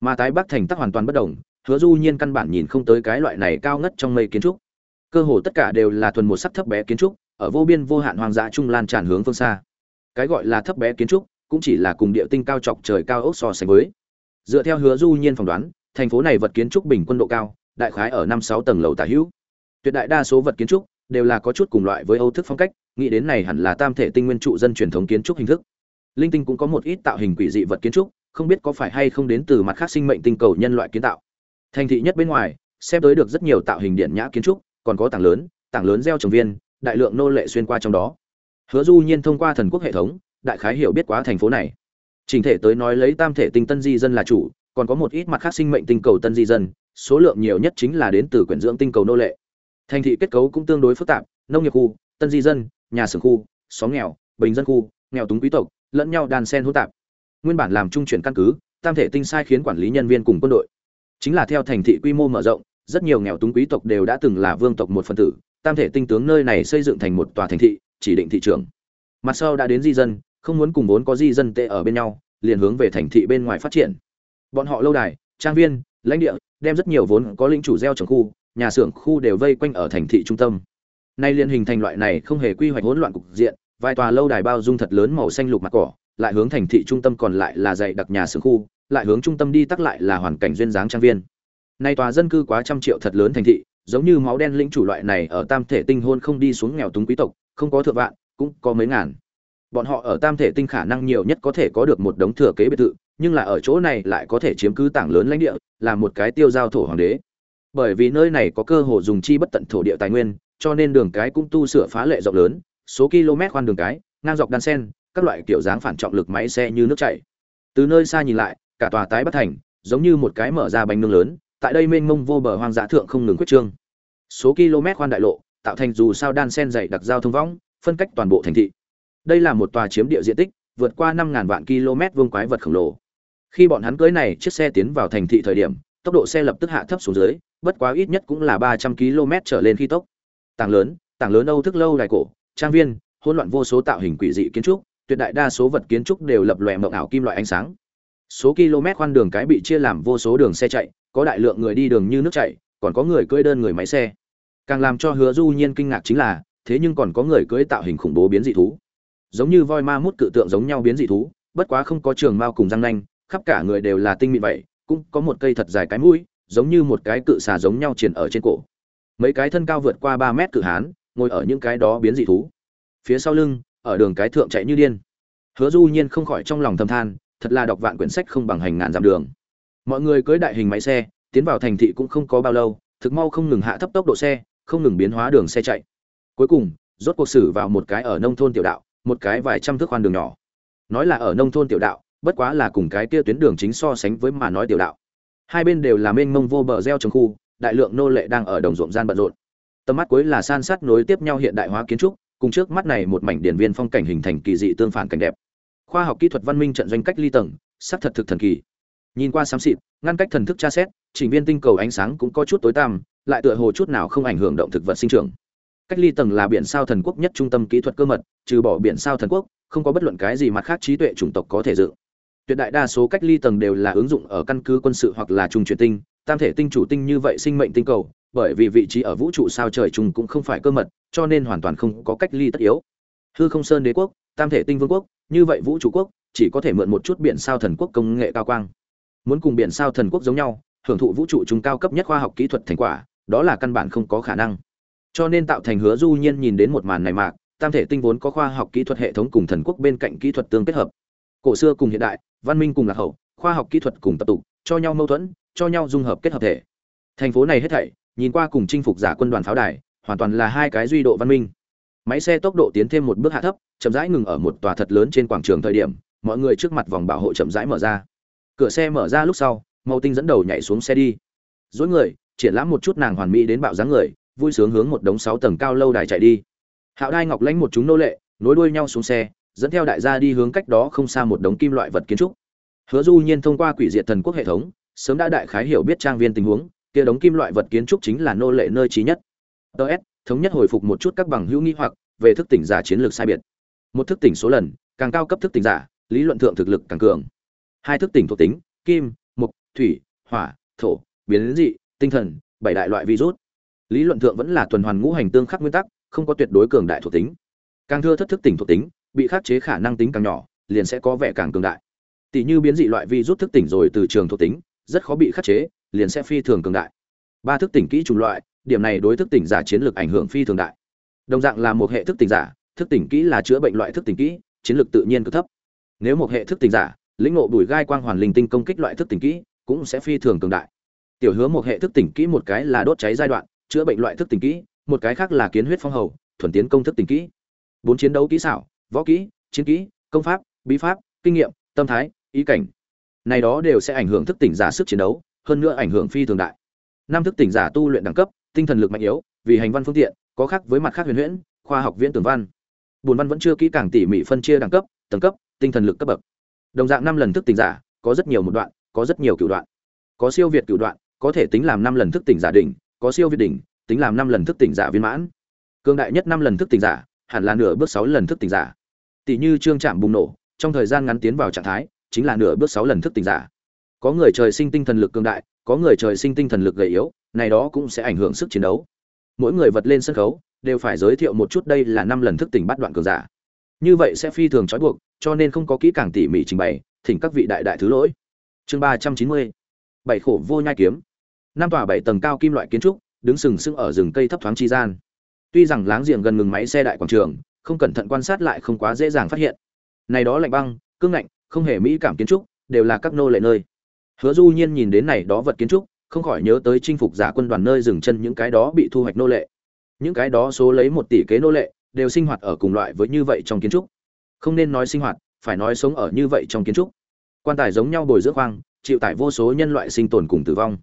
Mà tái bắc thành tắc hoàn toàn bất đồng, hứa du nhiên căn bản nhìn không tới cái loại này cao ngất trong mây kiến trúc. Cơ hồ tất cả đều là thuần một sắc thấp bé kiến trúc, ở vô biên vô hạn hoang dã trung lan tràn hướng phương xa. Cái gọi là thấp bé kiến trúc, cũng chỉ là cùng địa tinh cao chọc trời cao ốc so sánh với dựa theo hứa du nhiên phỏng đoán, thành phố này vật kiến trúc bình quân độ cao, đại khái ở năm sáu tầng lầu tả hữu. Tuyệt đại đa số vật kiến trúc đều là có chút cùng loại với âu thức phong cách, nghĩ đến này hẳn là tam thể tinh nguyên trụ dân truyền thống kiến trúc hình thức. Linh tinh cũng có một ít tạo hình quỷ dị vật kiến trúc, không biết có phải hay không đến từ mặt khác sinh mệnh tinh cầu nhân loại kiến tạo. Thành thị nhất bên ngoài, xem tới được rất nhiều tạo hình điện nhã kiến trúc, còn có tảng lớn tảng lớn gieo trồng viên, đại lượng nô lệ xuyên qua trong đó. Hứa du nhiên thông qua thần quốc hệ thống, đại khái hiểu biết quá thành phố này trình thể tới nói lấy tam thể tinh tân di dân là chủ, còn có một ít mặt khác sinh mệnh tinh cầu tân di dân, số lượng nhiều nhất chính là đến từ quyển dưỡng tinh cầu nô lệ. Thành thị kết cấu cũng tương đối phức tạp, nông nghiệp khu, tân di dân, nhà xưởng khu, xóm nghèo, bình dân khu, nghèo túng quý tộc, lẫn nhau đan sen hỗn tạp. Nguyên bản làm trung chuyển căn cứ, tam thể tinh sai khiến quản lý nhân viên cùng quân đội. Chính là theo thành thị quy mô mở rộng, rất nhiều nghèo túng quý tộc đều đã từng là vương tộc một phần tử, tam thể tinh tướng nơi này xây dựng thành một tòa thành thị, chỉ định thị trường mặt sau đã đến di dân không muốn cùng vốn có di dân tệ ở bên nhau, liền hướng về thành thị bên ngoài phát triển. Bọn họ lâu đài, trang viên, lãnh địa, đem rất nhiều vốn có lĩnh chủ gieo trồng khu, nhà xưởng khu đều vây quanh ở thành thị trung tâm. Nay liên hình thành loại này không hề quy hoạch hỗn loạn cục diện, vài tòa lâu đài bao dung thật lớn màu xanh lục mặt cỏ, lại hướng thành thị trung tâm còn lại là dạy đặc nhà xưởng khu, lại hướng trung tâm đi tắc lại là hoàn cảnh duyên dáng trang viên. Nay tòa dân cư quá trăm triệu thật lớn thành thị, giống như máu đen lĩnh chủ loại này ở tam thể tinh hôn không đi xuống nghèo túng quý tộc, không có thượng vạn, cũng có mấy ngàn bọn họ ở tam thể tinh khả năng nhiều nhất có thể có được một đống thừa kế biệt thự, nhưng là ở chỗ này lại có thể chiếm cứ tảng lớn lãnh địa, là một cái tiêu giao thổ hoàng đế. Bởi vì nơi này có cơ hội dùng chi bất tận thổ địa tài nguyên, cho nên đường cái cũng tu sửa phá lệ rộng lớn, số km khoan đường cái, ngang dọc đan sen, các loại kiểu dáng phản trọng lực máy xe như nước chảy. Từ nơi xa nhìn lại, cả tòa tái bất thành, giống như một cái mở ra bánh nương lớn, tại đây mênh mông vô bờ hoang dã thượng không ngừng quyết trương. Số km khoan đại lộ, tạo thành dù sao đan sen dày đặc giao thông võng, phân cách toàn bộ thành thị đây là một tòa chiếm địa diện tích, vượt qua 5000 vạn km vuông quái vật khổng lồ. Khi bọn hắn cưỡi này, chiếc xe tiến vào thành thị thời điểm, tốc độ xe lập tức hạ thấp xuống dưới, bất quá ít nhất cũng là ba trăm km trở lên khi tốc. Tảng lớn tảng lớn âu thức lâu đài cổ, trang viên, hỗn loạn vô số tạo hình quỷ dị kiến trúc, tuyệt đại đa số vật kiến trúc đều lập lòe mộng ảo kim loại ánh sáng. Số km khoan đường cái bị chia làm vô số đường xe chạy, có đại lượng người đi đường như nước chảy, còn có người cưỡi đơn người máy xe. Càng làm cho hứa du nhiên kinh ngạc chính là, thế nhưng còn có người cưỡi tạo hình khủng bố biến dị thú giống như voi ma mút cự tượng giống nhau biến dị thú, bất quá không có trường mao cùng răng nanh, khắp cả người đều là tinh mịn vậy, cũng có một cây thật dài cái mũi, giống như một cái cự xà giống nhau triển ở trên cổ. Mấy cái thân cao vượt qua ba mét cự hán, ngồi ở những cái đó biến dị thú. Phía sau lưng, ở đường cái thượng chạy như điên. Hứa du nhiên không khỏi trong lòng thầm than, thật là đọc vạn quyển sách không bằng hành ngàn dặm đường. Mọi người cưỡi đại hình máy xe, tiến vào thành thị cũng không có bao lâu, thực mau không ngừng hạ thấp tốc độ xe, không ngừng biến hóa đường xe chạy. Cuối cùng, rốt cuộc xử vào một cái ở nông thôn tiểu đạo một cái vài trăm thước khoan đường nhỏ. Nói là ở nông thôn tiểu đạo, bất quá là cùng cái kia tuyến đường chính so sánh với mà nói tiểu đạo. Hai bên đều là mênh mông vô bờ gieo trồng khu, đại lượng nô lệ đang ở đồng ruộng gian bận rộn. Tầm mắt cuối là san sát nối tiếp nhau hiện đại hóa kiến trúc, cùng trước mắt này một mảnh điển viên phong cảnh hình thành kỳ dị tương phản cảnh đẹp. Khoa học kỹ thuật văn minh trận doanh cách ly tầng, sắc thật thực thần kỳ. Nhìn qua xám xịt, ngăn cách thần thức tra xét, chỉnh viên tinh cầu ánh sáng cũng có chút tối tăm, lại tựa hồ chút nào không ảnh hưởng động thực vật sinh trưởng cách ly tầng là biển sao thần quốc nhất trung tâm kỹ thuật cơ mật, trừ bỏ biển sao thần quốc, không có bất luận cái gì mặt khác trí tuệ chủng tộc có thể dự. Tuyệt đại đa số cách ly tầng đều là ứng dụng ở căn cứ quân sự hoặc là trung truyền tinh, tam thể tinh chủ tinh như vậy sinh mệnh tinh cầu, bởi vì vị trí ở vũ trụ sao trời chung cũng không phải cơ mật, cho nên hoàn toàn không có cách ly tất yếu. Hư không sơn đế quốc, tam thể tinh vương quốc, như vậy vũ trụ quốc, chỉ có thể mượn một chút biển sao thần quốc công nghệ cao quang. Muốn cùng biển sao thần quốc giống nhau, hưởng thụ vũ trụ trung cao cấp nhất khoa học kỹ thuật thành quả, đó là căn bản không có khả năng cho nên tạo thành hứa du nhiên nhìn đến một màn này mạc tam thể tinh vốn có khoa học kỹ thuật hệ thống cùng thần quốc bên cạnh kỹ thuật tương kết hợp. Cổ xưa cùng hiện đại, văn minh cùng lạc hậu, khoa học kỹ thuật cùng tập tụ cho nhau mâu thuẫn, cho nhau dung hợp kết hợp thể. Thành phố này hết thảy, nhìn qua cùng chinh phục giả quân đoàn pháo đài, hoàn toàn là hai cái duy độ văn minh. Máy xe tốc độ tiến thêm một bước hạ thấp, chậm rãi ngừng ở một tòa thật lớn trên quảng trường thời điểm, mọi người trước mặt vòng bảo hộ chậm rãi mở ra. Cửa xe mở ra lúc sau, màu tinh dẫn đầu nhảy xuống xe đi. Dối người, triển lãm một chút nàng hoàn mỹ đến bạo dáng người vui sướng hướng một đống sáu tầng cao lâu đài chạy đi. Hạo đai ngọc lãnh một chúng nô lệ, nối đuôi nhau xuống xe, dẫn theo đại gia đi hướng cách đó không xa một đống kim loại vật kiến trúc. Hứa du nhiên thông qua quỷ diệt thần quốc hệ thống, sớm đã đại khái hiểu biết trang viên tình huống, kia đống kim loại vật kiến trúc chính là nô lệ nơi trí nhất. Ts thống nhất hồi phục một chút các bằng hữu nghi hoặc về thức tỉnh giả chiến lược sai biệt. Một thức tỉnh số lần, càng cao cấp thức tỉnh giả, lý luận thượng thực lực càng cường. Hai thức tỉnh thuộc tính, kim, mục, thủy, hỏa, thổ, biến dị, tinh thần, bảy đại loại virus lý luận thượng vẫn là tuần hoàn ngũ hành tương khắc nguyên tắc không có tuyệt đối cường đại thuộc tính càng thưa thất thức tỉnh thuộc tính bị khắc chế khả năng tính càng nhỏ liền sẽ có vẻ càng cường đại tỷ như biến dị loại vi rút thức tỉnh rồi từ trường thuộc tính rất khó bị khắc chế liền sẽ phi thường cường đại ba thức tỉnh kỹ chủng loại điểm này đối thức tỉnh giả chiến lược ảnh hưởng phi thường đại đồng dạng là một hệ thức tỉnh giả thức tỉnh kỹ là chữa bệnh loại thức tỉnh kỹ chiến lược tự nhiên cực thấp nếu một hệ thức tỉnh giả lĩnh ngộ bùi gai quang hoàn linh tinh công kích loại thức tỉnh kỹ cũng sẽ phi thường cường đại tiểu hứa một hệ thức tỉnh kỹ một cái là đốt cháy giai đoạn chữa bệnh loại thức tỉnh kỹ, một cái khác là kiến huyết phong hầu, thuần tiến công thức tỉnh kỹ. Bốn chiến đấu kỹ xảo, võ kỹ, chiến kỹ, công pháp, bí pháp, kinh nghiệm, tâm thái, ý cảnh. Này đó đều sẽ ảnh hưởng thức tỉnh giả sức chiến đấu, hơn nữa ảnh hưởng phi thường đại. Năm thức tỉnh giả tu luyện đẳng cấp, tinh thần lực mạnh yếu, vì hành văn phương tiện, có khác với mặt khác huyền huyễn, khoa học viễn tưởng văn. Buồn văn vẫn chưa kỹ càng tỉ mỉ phân chia đẳng cấp, tầng cấp, tinh thần lực cấp bậc. Đồng dạng năm lần thức tỉnh giả, có rất nhiều một đoạn, có rất nhiều cựu đoạn. Có siêu việt cựu đoạn, có thể tính làm năm lần thức tỉnh giả đỉnh có siêu việt đỉnh, tính làm năm lần thức tỉnh giả viên mãn. Cương đại nhất năm lần thức tỉnh giả, hẳn là nửa bước sáu lần thức tỉnh giả. Tỷ như trương trạm bùng nổ, trong thời gian ngắn tiến vào trạng thái, chính là nửa bước sáu lần thức tỉnh giả. Có người trời sinh tinh thần lực cường đại, có người trời sinh tinh thần lực gầy yếu, này đó cũng sẽ ảnh hưởng sức chiến đấu. Mỗi người vật lên sân khấu, đều phải giới thiệu một chút đây là năm lần thức tỉnh bắt đoạn cường giả. Như vậy sẽ phi thường trói buộc, cho nên không có kỹ càng tỉ mỉ trình bày, thỉnh các vị đại đại thứ lỗi. Chương ba trăm chín mươi, bảy khổ vô nhai kiếm năm tòa bảy tầng cao kim loại kiến trúc, đứng sừng sững ở rừng cây thấp thoáng chi gian. Tuy rằng láng giềng gần ngừng máy xe đại quảng trường, không cẩn thận quan sát lại không quá dễ dàng phát hiện. Này đó lạnh băng, cương ngạnh, không hề mỹ cảm kiến trúc, đều là các nô lệ nơi. Hứa du nhiên nhìn đến này đó vật kiến trúc, không khỏi nhớ tới chinh phục giả quân đoàn nơi dừng chân những cái đó bị thu hoạch nô lệ. Những cái đó số lấy một tỷ kế nô lệ, đều sinh hoạt ở cùng loại với như vậy trong kiến trúc. Không nên nói sinh hoạt, phải nói sống ở như vậy trong kiến trúc. Quan tài giống nhau bồi dưỡng khoang, chịu tải vô số nhân loại sinh tồn cùng tử vong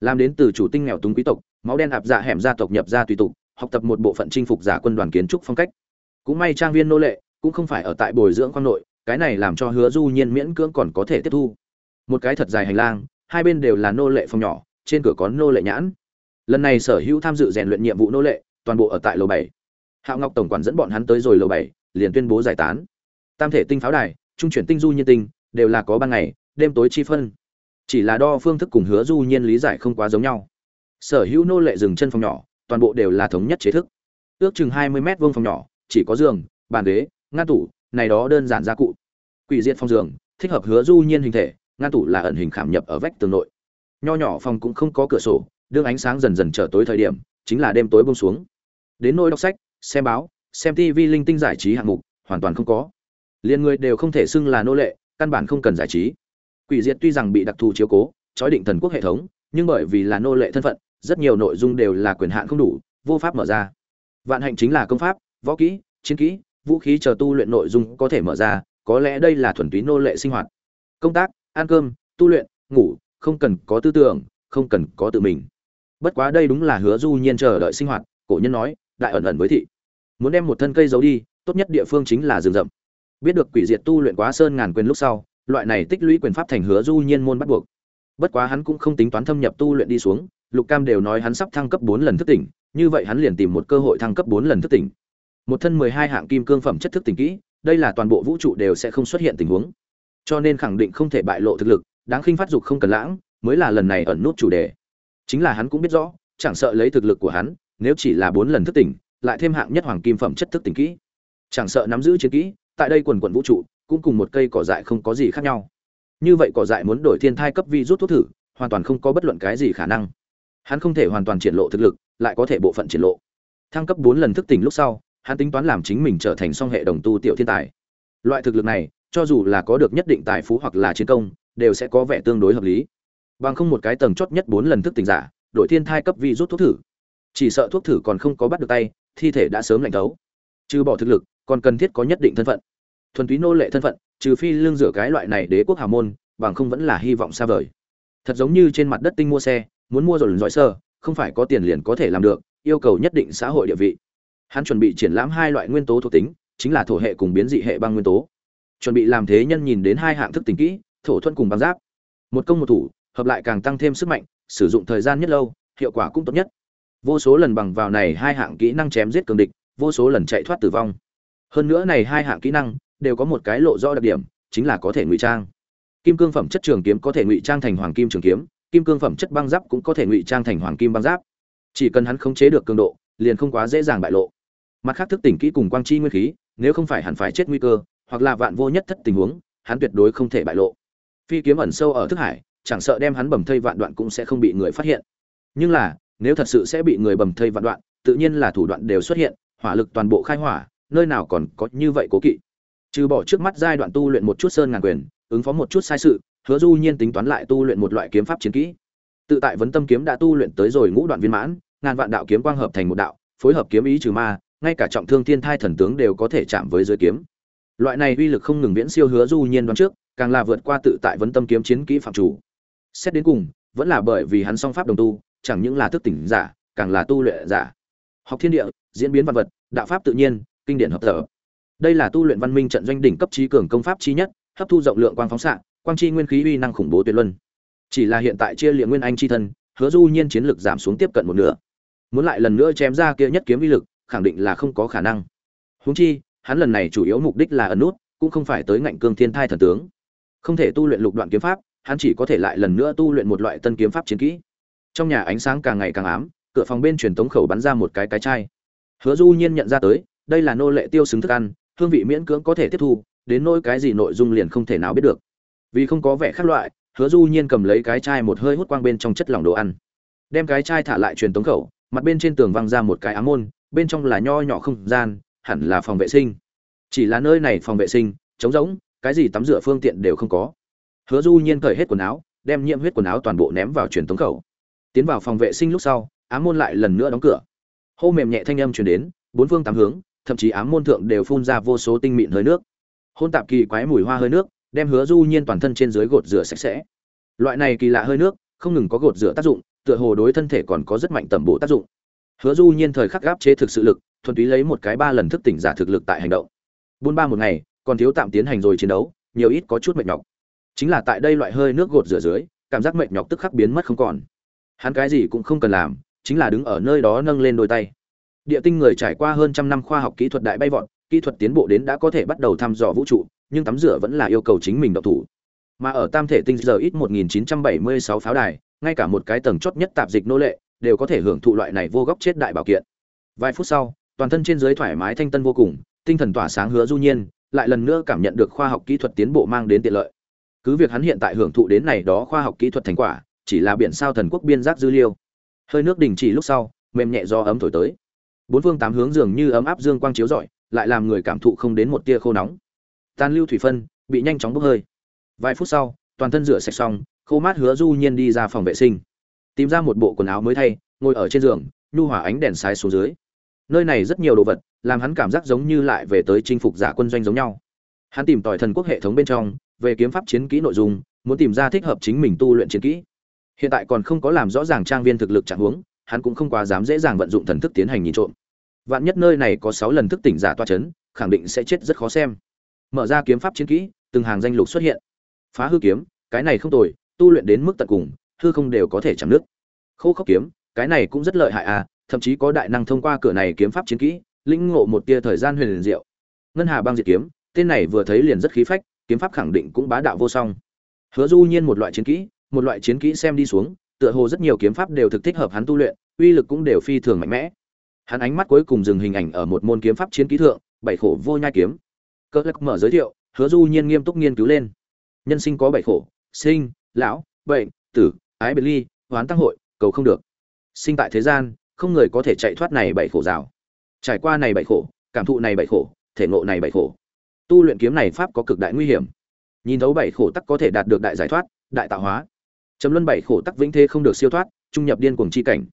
làm đến từ chủ tinh nghèo túng quý tộc, máu đen ạp dạ hẻm gia tộc nhập gia tùy tục, học tập một bộ phận chinh phục giả quân đoàn kiến trúc phong cách. Cũng may trang viên nô lệ, cũng không phải ở tại bồi dưỡng quan nội, cái này làm cho hứa du nhiên miễn cưỡng còn có thể tiếp thu. Một cái thật dài hành lang, hai bên đều là nô lệ phòng nhỏ, trên cửa có nô lệ nhãn. Lần này sở hữu tham dự rèn luyện nhiệm vụ nô lệ, toàn bộ ở tại lầu bảy. Hạo ngọc tổng quản dẫn bọn hắn tới rồi lầu bảy, liền tuyên bố giải tán. Tam thể tinh pháo đài, trung chuyển tinh du nhiên tinh, đều là có ban ngày, đêm tối chi phân chỉ là đo phương thức cùng hứa du nhiên lý giải không quá giống nhau. Sở hữu nô lệ dừng chân phòng nhỏ, toàn bộ đều là thống nhất chế thức. Ước chừng hai mươi mét vuông phòng nhỏ, chỉ có giường, bàn ghế, ngăn tủ, này đó đơn giản gia cụ. Quỷ diện phòng giường, thích hợp hứa du nhiên hình thể, ngăn tủ là ẩn hình khảm nhập ở vách tường nội. Nho nhỏ phòng cũng không có cửa sổ, đương ánh sáng dần dần trở tối thời điểm, chính là đêm tối buông xuống. Đến nôi đọc sách, xem báo, xem tv linh tinh giải trí hạng mục, hoàn toàn không có. Liền người đều không thể xưng là nô lệ, căn bản không cần giải trí quỷ diệt tuy rằng bị đặc thù chiếu cố, trói định thần quốc hệ thống, nhưng bởi vì là nô lệ thân phận, rất nhiều nội dung đều là quyền hạn không đủ, vô pháp mở ra. Vạn hạnh chính là công pháp, võ kỹ, chiến kỹ, vũ khí chờ tu luyện nội dung có thể mở ra, có lẽ đây là thuần túy nô lệ sinh hoạt. Công tác, ăn cơm, tu luyện, ngủ, không cần có tư tưởng, không cần có tự mình. Bất quá đây đúng là hứa du nhiên chờ đợi sinh hoạt, cổ nhân nói, đại ẩn ẩn với thị. Muốn đem một thân cây giấu đi, tốt nhất địa phương chính là rừng rậm. Biết được quỷ diệt tu luyện quá sơn ngàn quyền lúc sau loại này tích lũy quyền pháp thành hứa du nhiên môn bắt buộc. Bất quá hắn cũng không tính toán thâm nhập tu luyện đi xuống, lục cam đều nói hắn sắp thăng cấp bốn lần thức tỉnh, như vậy hắn liền tìm một cơ hội thăng cấp bốn lần thức tỉnh. Một thân mười hai hạng kim cương phẩm chất thức tỉnh kỹ, đây là toàn bộ vũ trụ đều sẽ không xuất hiện tình huống. Cho nên khẳng định không thể bại lộ thực lực, đáng khinh phát dục không cần lãng, mới là lần này ẩn nút chủ đề. Chính là hắn cũng biết rõ, chẳng sợ lấy thực lực của hắn, nếu chỉ là bốn lần thức tỉnh, lại thêm hạng nhất hoàng kim phẩm chất thức tỉnh kỹ. Chẳng sợ nắm giữ chiến kỹ, tại đây quần quần vũ trụ cũng cùng một cây cỏ dại không có gì khác nhau. Như vậy cỏ dại muốn đổi thiên thai cấp vi rút thuốc thử, hoàn toàn không có bất luận cái gì khả năng. Hắn không thể hoàn toàn triển lộ thực lực, lại có thể bộ phận triển lộ. Thăng cấp bốn lần thức tỉnh lúc sau, hắn tính toán làm chính mình trở thành song hệ đồng tu tiểu thiên tài. Loại thực lực này, cho dù là có được nhất định tài phú hoặc là chiến công, đều sẽ có vẻ tương đối hợp lý. Bằng không một cái tầng chót nhất bốn lần thức tỉnh giả, đổi thiên thai cấp vi rút thuốc thử. Chỉ sợ thuốc thử còn không có bắt được tay, thi thể đã sớm lạnh thấu. Trừ bỏ thực lực, còn cần thiết có nhất định thân phận thuần túy nô lệ thân phận, trừ phi lương rửa cái loại này đế quốc hào môn, bằng không vẫn là hy vọng xa vời. Thật giống như trên mặt đất tinh mua xe, muốn mua rồi giỏi sơ, không phải có tiền liền có thể làm được, yêu cầu nhất định xã hội địa vị. Hắn chuẩn bị triển lãm hai loại nguyên tố thuộc tính, chính là thổ hệ cùng biến dị hệ băng nguyên tố. Chuẩn bị làm thế nhân nhìn đến hai hạng thức tính kỹ, thổ thuận cùng băng giáp. Một công một thủ, hợp lại càng tăng thêm sức mạnh, sử dụng thời gian nhất lâu, hiệu quả cũng tốt nhất. Vô số lần bằng vào này hai hạng kỹ năng chém giết cường địch, vô số lần chạy thoát tử vong. Hơn nữa này hai hạng kỹ năng đều có một cái lộ rõ đặc điểm, chính là có thể ngụy trang. Kim cương phẩm chất trường kiếm có thể ngụy trang thành hoàng kim trường kiếm, kim cương phẩm chất băng giáp cũng có thể ngụy trang thành hoàng kim băng giáp. Chỉ cần hắn khống chế được cường độ, liền không quá dễ dàng bại lộ. Mặt khác thức tỉnh kỹ cùng quang chi nguyên khí, nếu không phải hẳn phải chết nguy cơ, hoặc là vạn vô nhất thất tình huống, hắn tuyệt đối không thể bại lộ. Phi kiếm ẩn sâu ở thức hải, chẳng sợ đem hắn bầm thây vạn đoạn cũng sẽ không bị người phát hiện. Nhưng là, nếu thật sự sẽ bị người bầm thây vạn đoạn, tự nhiên là thủ đoạn đều xuất hiện, hỏa lực toàn bộ khai hỏa, nơi nào còn có như vậy cố kỵ trừ bỏ trước mắt giai đoạn tu luyện một chút sơn ngàn quyền, ứng phó một chút sai sự, hứa du nhiên tính toán lại tu luyện một loại kiếm pháp chiến kỹ. Tự tại vấn tâm kiếm đã tu luyện tới rồi ngũ đoạn viên mãn, ngàn vạn đạo kiếm quang hợp thành một đạo, phối hợp kiếm ý trừ ma, ngay cả trọng thương thiên thai thần tướng đều có thể chạm với dưới kiếm. Loại này uy lực không ngừng viễn siêu hứa du nhiên đoán trước, càng là vượt qua tự tại vấn tâm kiếm chiến kỹ phạm chủ. Xét đến cùng, vẫn là bởi vì hắn song pháp đồng tu, chẳng những là thức tỉnh giả, càng là tu luyện giả. Học thiên địa, diễn biến văn vật, đạo pháp tự nhiên, kinh điển hợp thở đây là tu luyện văn minh trận doanh đỉnh cấp trí cường công pháp chi nhất, hấp thu rộng lượng quang phóng xạ, quang chi nguyên khí uy năng khủng bố tuyệt luân. Chỉ là hiện tại chia liệm nguyên anh chi thân, hứa du nhiên chiến lực giảm xuống tiếp cận một nửa. Muốn lại lần nữa chém ra kia nhất kiếm uy lực, khẳng định là không có khả năng. Huống chi, hắn lần này chủ yếu mục đích là ẩn nút, cũng không phải tới ngạnh cương thiên thai thần tướng. Không thể tu luyện lục đoạn kiếm pháp, hắn chỉ có thể lại lần nữa tu luyện một loại tân kiếm pháp chiến kỹ. Trong nhà ánh sáng càng ngày càng ám, cửa phòng bên truyền tống khẩu bắn ra một cái cái chai. Hứa du nhiên nhận ra tới, đây là nô lệ tiêu xứng thức ăn hương vị miễn cưỡng có thể tiếp thu, đến nỗi cái gì nội dung liền không thể nào biết được. Vì không có vẻ khác loại, hứa du nhiên cầm lấy cái chai một hơi hút quang bên trong chất lỏng đồ ăn. Đem cái chai thả lại truyền tống khẩu, mặt bên trên tường văng ra một cái ám môn, bên trong là nho nhỏ không gian, hẳn là phòng vệ sinh. Chỉ là nơi này phòng vệ sinh, trống rỗng, cái gì tắm rửa phương tiện đều không có. Hứa du nhiên cởi hết quần áo, đem nhiễm huyết quần áo toàn bộ ném vào truyền tống khẩu. Tiến vào phòng vệ sinh lúc sau, ám môn lại lần nữa đóng cửa. Hô mềm nhẹ thanh âm truyền đến, bốn phương tám hướng thậm chí ám môn thượng đều phun ra vô số tinh mịn hơi nước. Hôn tạp kỳ quái mùi hoa hơi nước, đem hứa du nhiên toàn thân trên dưới gột rửa sạch sẽ. Loại này kỳ lạ hơi nước, không ngừng có gột rửa tác dụng, tựa hồ đối thân thể còn có rất mạnh tầm bổ tác dụng. Hứa du nhiên thời khắc gáp chế thực sự lực, thuần túy lấy một cái ba lần thức tỉnh giả thực lực tại hành động. Buôn ba một ngày, còn thiếu tạm tiến hành rồi chiến đấu, nhiều ít có chút mệt nhọc. Chính là tại đây loại hơi nước gột rửa dưới, cảm giác mệt nhọc tức khắc biến mất không còn. Hắn cái gì cũng không cần làm, chính là đứng ở nơi đó nâng lên đôi tay địa tinh người trải qua hơn trăm năm khoa học kỹ thuật đại bay vọt, kỹ thuật tiến bộ đến đã có thể bắt đầu thăm dò vũ trụ, nhưng tắm rửa vẫn là yêu cầu chính mình độc thủ. Mà ở tam thể tinh giờ ít 1976 pháo đài, ngay cả một cái tầng chót nhất tạp dịch nô lệ, đều có thể hưởng thụ loại này vô góc chết đại bảo kiện. Vài phút sau, toàn thân trên dưới thoải mái thanh tân vô cùng, tinh thần tỏa sáng hứa du nhiên, lại lần nữa cảm nhận được khoa học kỹ thuật tiến bộ mang đến tiện lợi. Cứ việc hắn hiện tại hưởng thụ đến này đó khoa học kỹ thuật thành quả, chỉ là biển sao thần quốc biên giác dư liêu. Hơi nước đình chỉ lúc sau, mềm nhẹ do ấm thổi tới bốn phương tám hướng dường như ấm áp dương quang chiếu rọi, lại làm người cảm thụ không đến một tia khô nóng. Tan lưu thủy phân bị nhanh chóng bốc hơi. Vài phút sau, toàn thân rửa sạch xong, khô mát hứa du nhiên đi ra phòng vệ sinh. Tìm ra một bộ quần áo mới thay, ngồi ở trên giường, nhu hòa ánh đèn sái xuống dưới. Nơi này rất nhiều đồ vật, làm hắn cảm giác giống như lại về tới chinh phục giả quân doanh giống nhau. Hắn tìm tòi thần quốc hệ thống bên trong, về kiếm pháp chiến kỹ nội dung, muốn tìm ra thích hợp chính mình tu luyện chiến kỹ. Hiện tại còn không có làm rõ ràng trang viên thực lực trạng huống hắn cũng không quá dám dễ dàng vận dụng thần thức tiến hành nhìn trộm. Vạn nhất nơi này có sáu lần thức tỉnh giả toa chấn, khẳng định sẽ chết rất khó xem. Mở ra kiếm pháp chiến kỹ, từng hàng danh lục xuất hiện. Phá hư kiếm, cái này không tồi, tu luyện đến mức tận cùng, hư không đều có thể chạm nước. Khô khốc kiếm, cái này cũng rất lợi hại à thậm chí có đại năng thông qua cửa này kiếm pháp chiến kỹ, lĩnh ngộ một tia thời gian huyền liền diệu. Ngân hà băng diệt kiếm, tên này vừa thấy liền rất khí phách, kiếm pháp khẳng định cũng bá đạo vô song. Hứa du nhiên một loại chiến kỹ, một loại chiến kỹ xem đi xuống tựa hồ rất nhiều kiếm pháp đều thực thích hợp hắn tu luyện, uy lực cũng đều phi thường mạnh mẽ. Hắn ánh mắt cuối cùng dừng hình ảnh ở một môn kiếm pháp chiến kỹ thượng, bảy khổ vô nhai kiếm. Cơ lắc mở giới thiệu, hứa du nhiên nghiêm túc nghiên cứu lên. Nhân sinh có bảy khổ, sinh, lão, bệnh, tử, ái biệt ly, hoán tăng hội, cầu không được. Sinh tại thế gian, không người có thể chạy thoát này bảy khổ rào. Trải qua này bảy khổ, cảm thụ này bảy khổ, thể ngộ này bảy khổ. Tu luyện kiếm này pháp có cực đại nguy hiểm. Nhìn thấu bảy khổ tắc có thể đạt được đại giải thoát, đại tạo hóa chấm luân bảy khổ tắc vĩnh thế không được siêu thoát, trung nhập điên cuồng chi cảnh.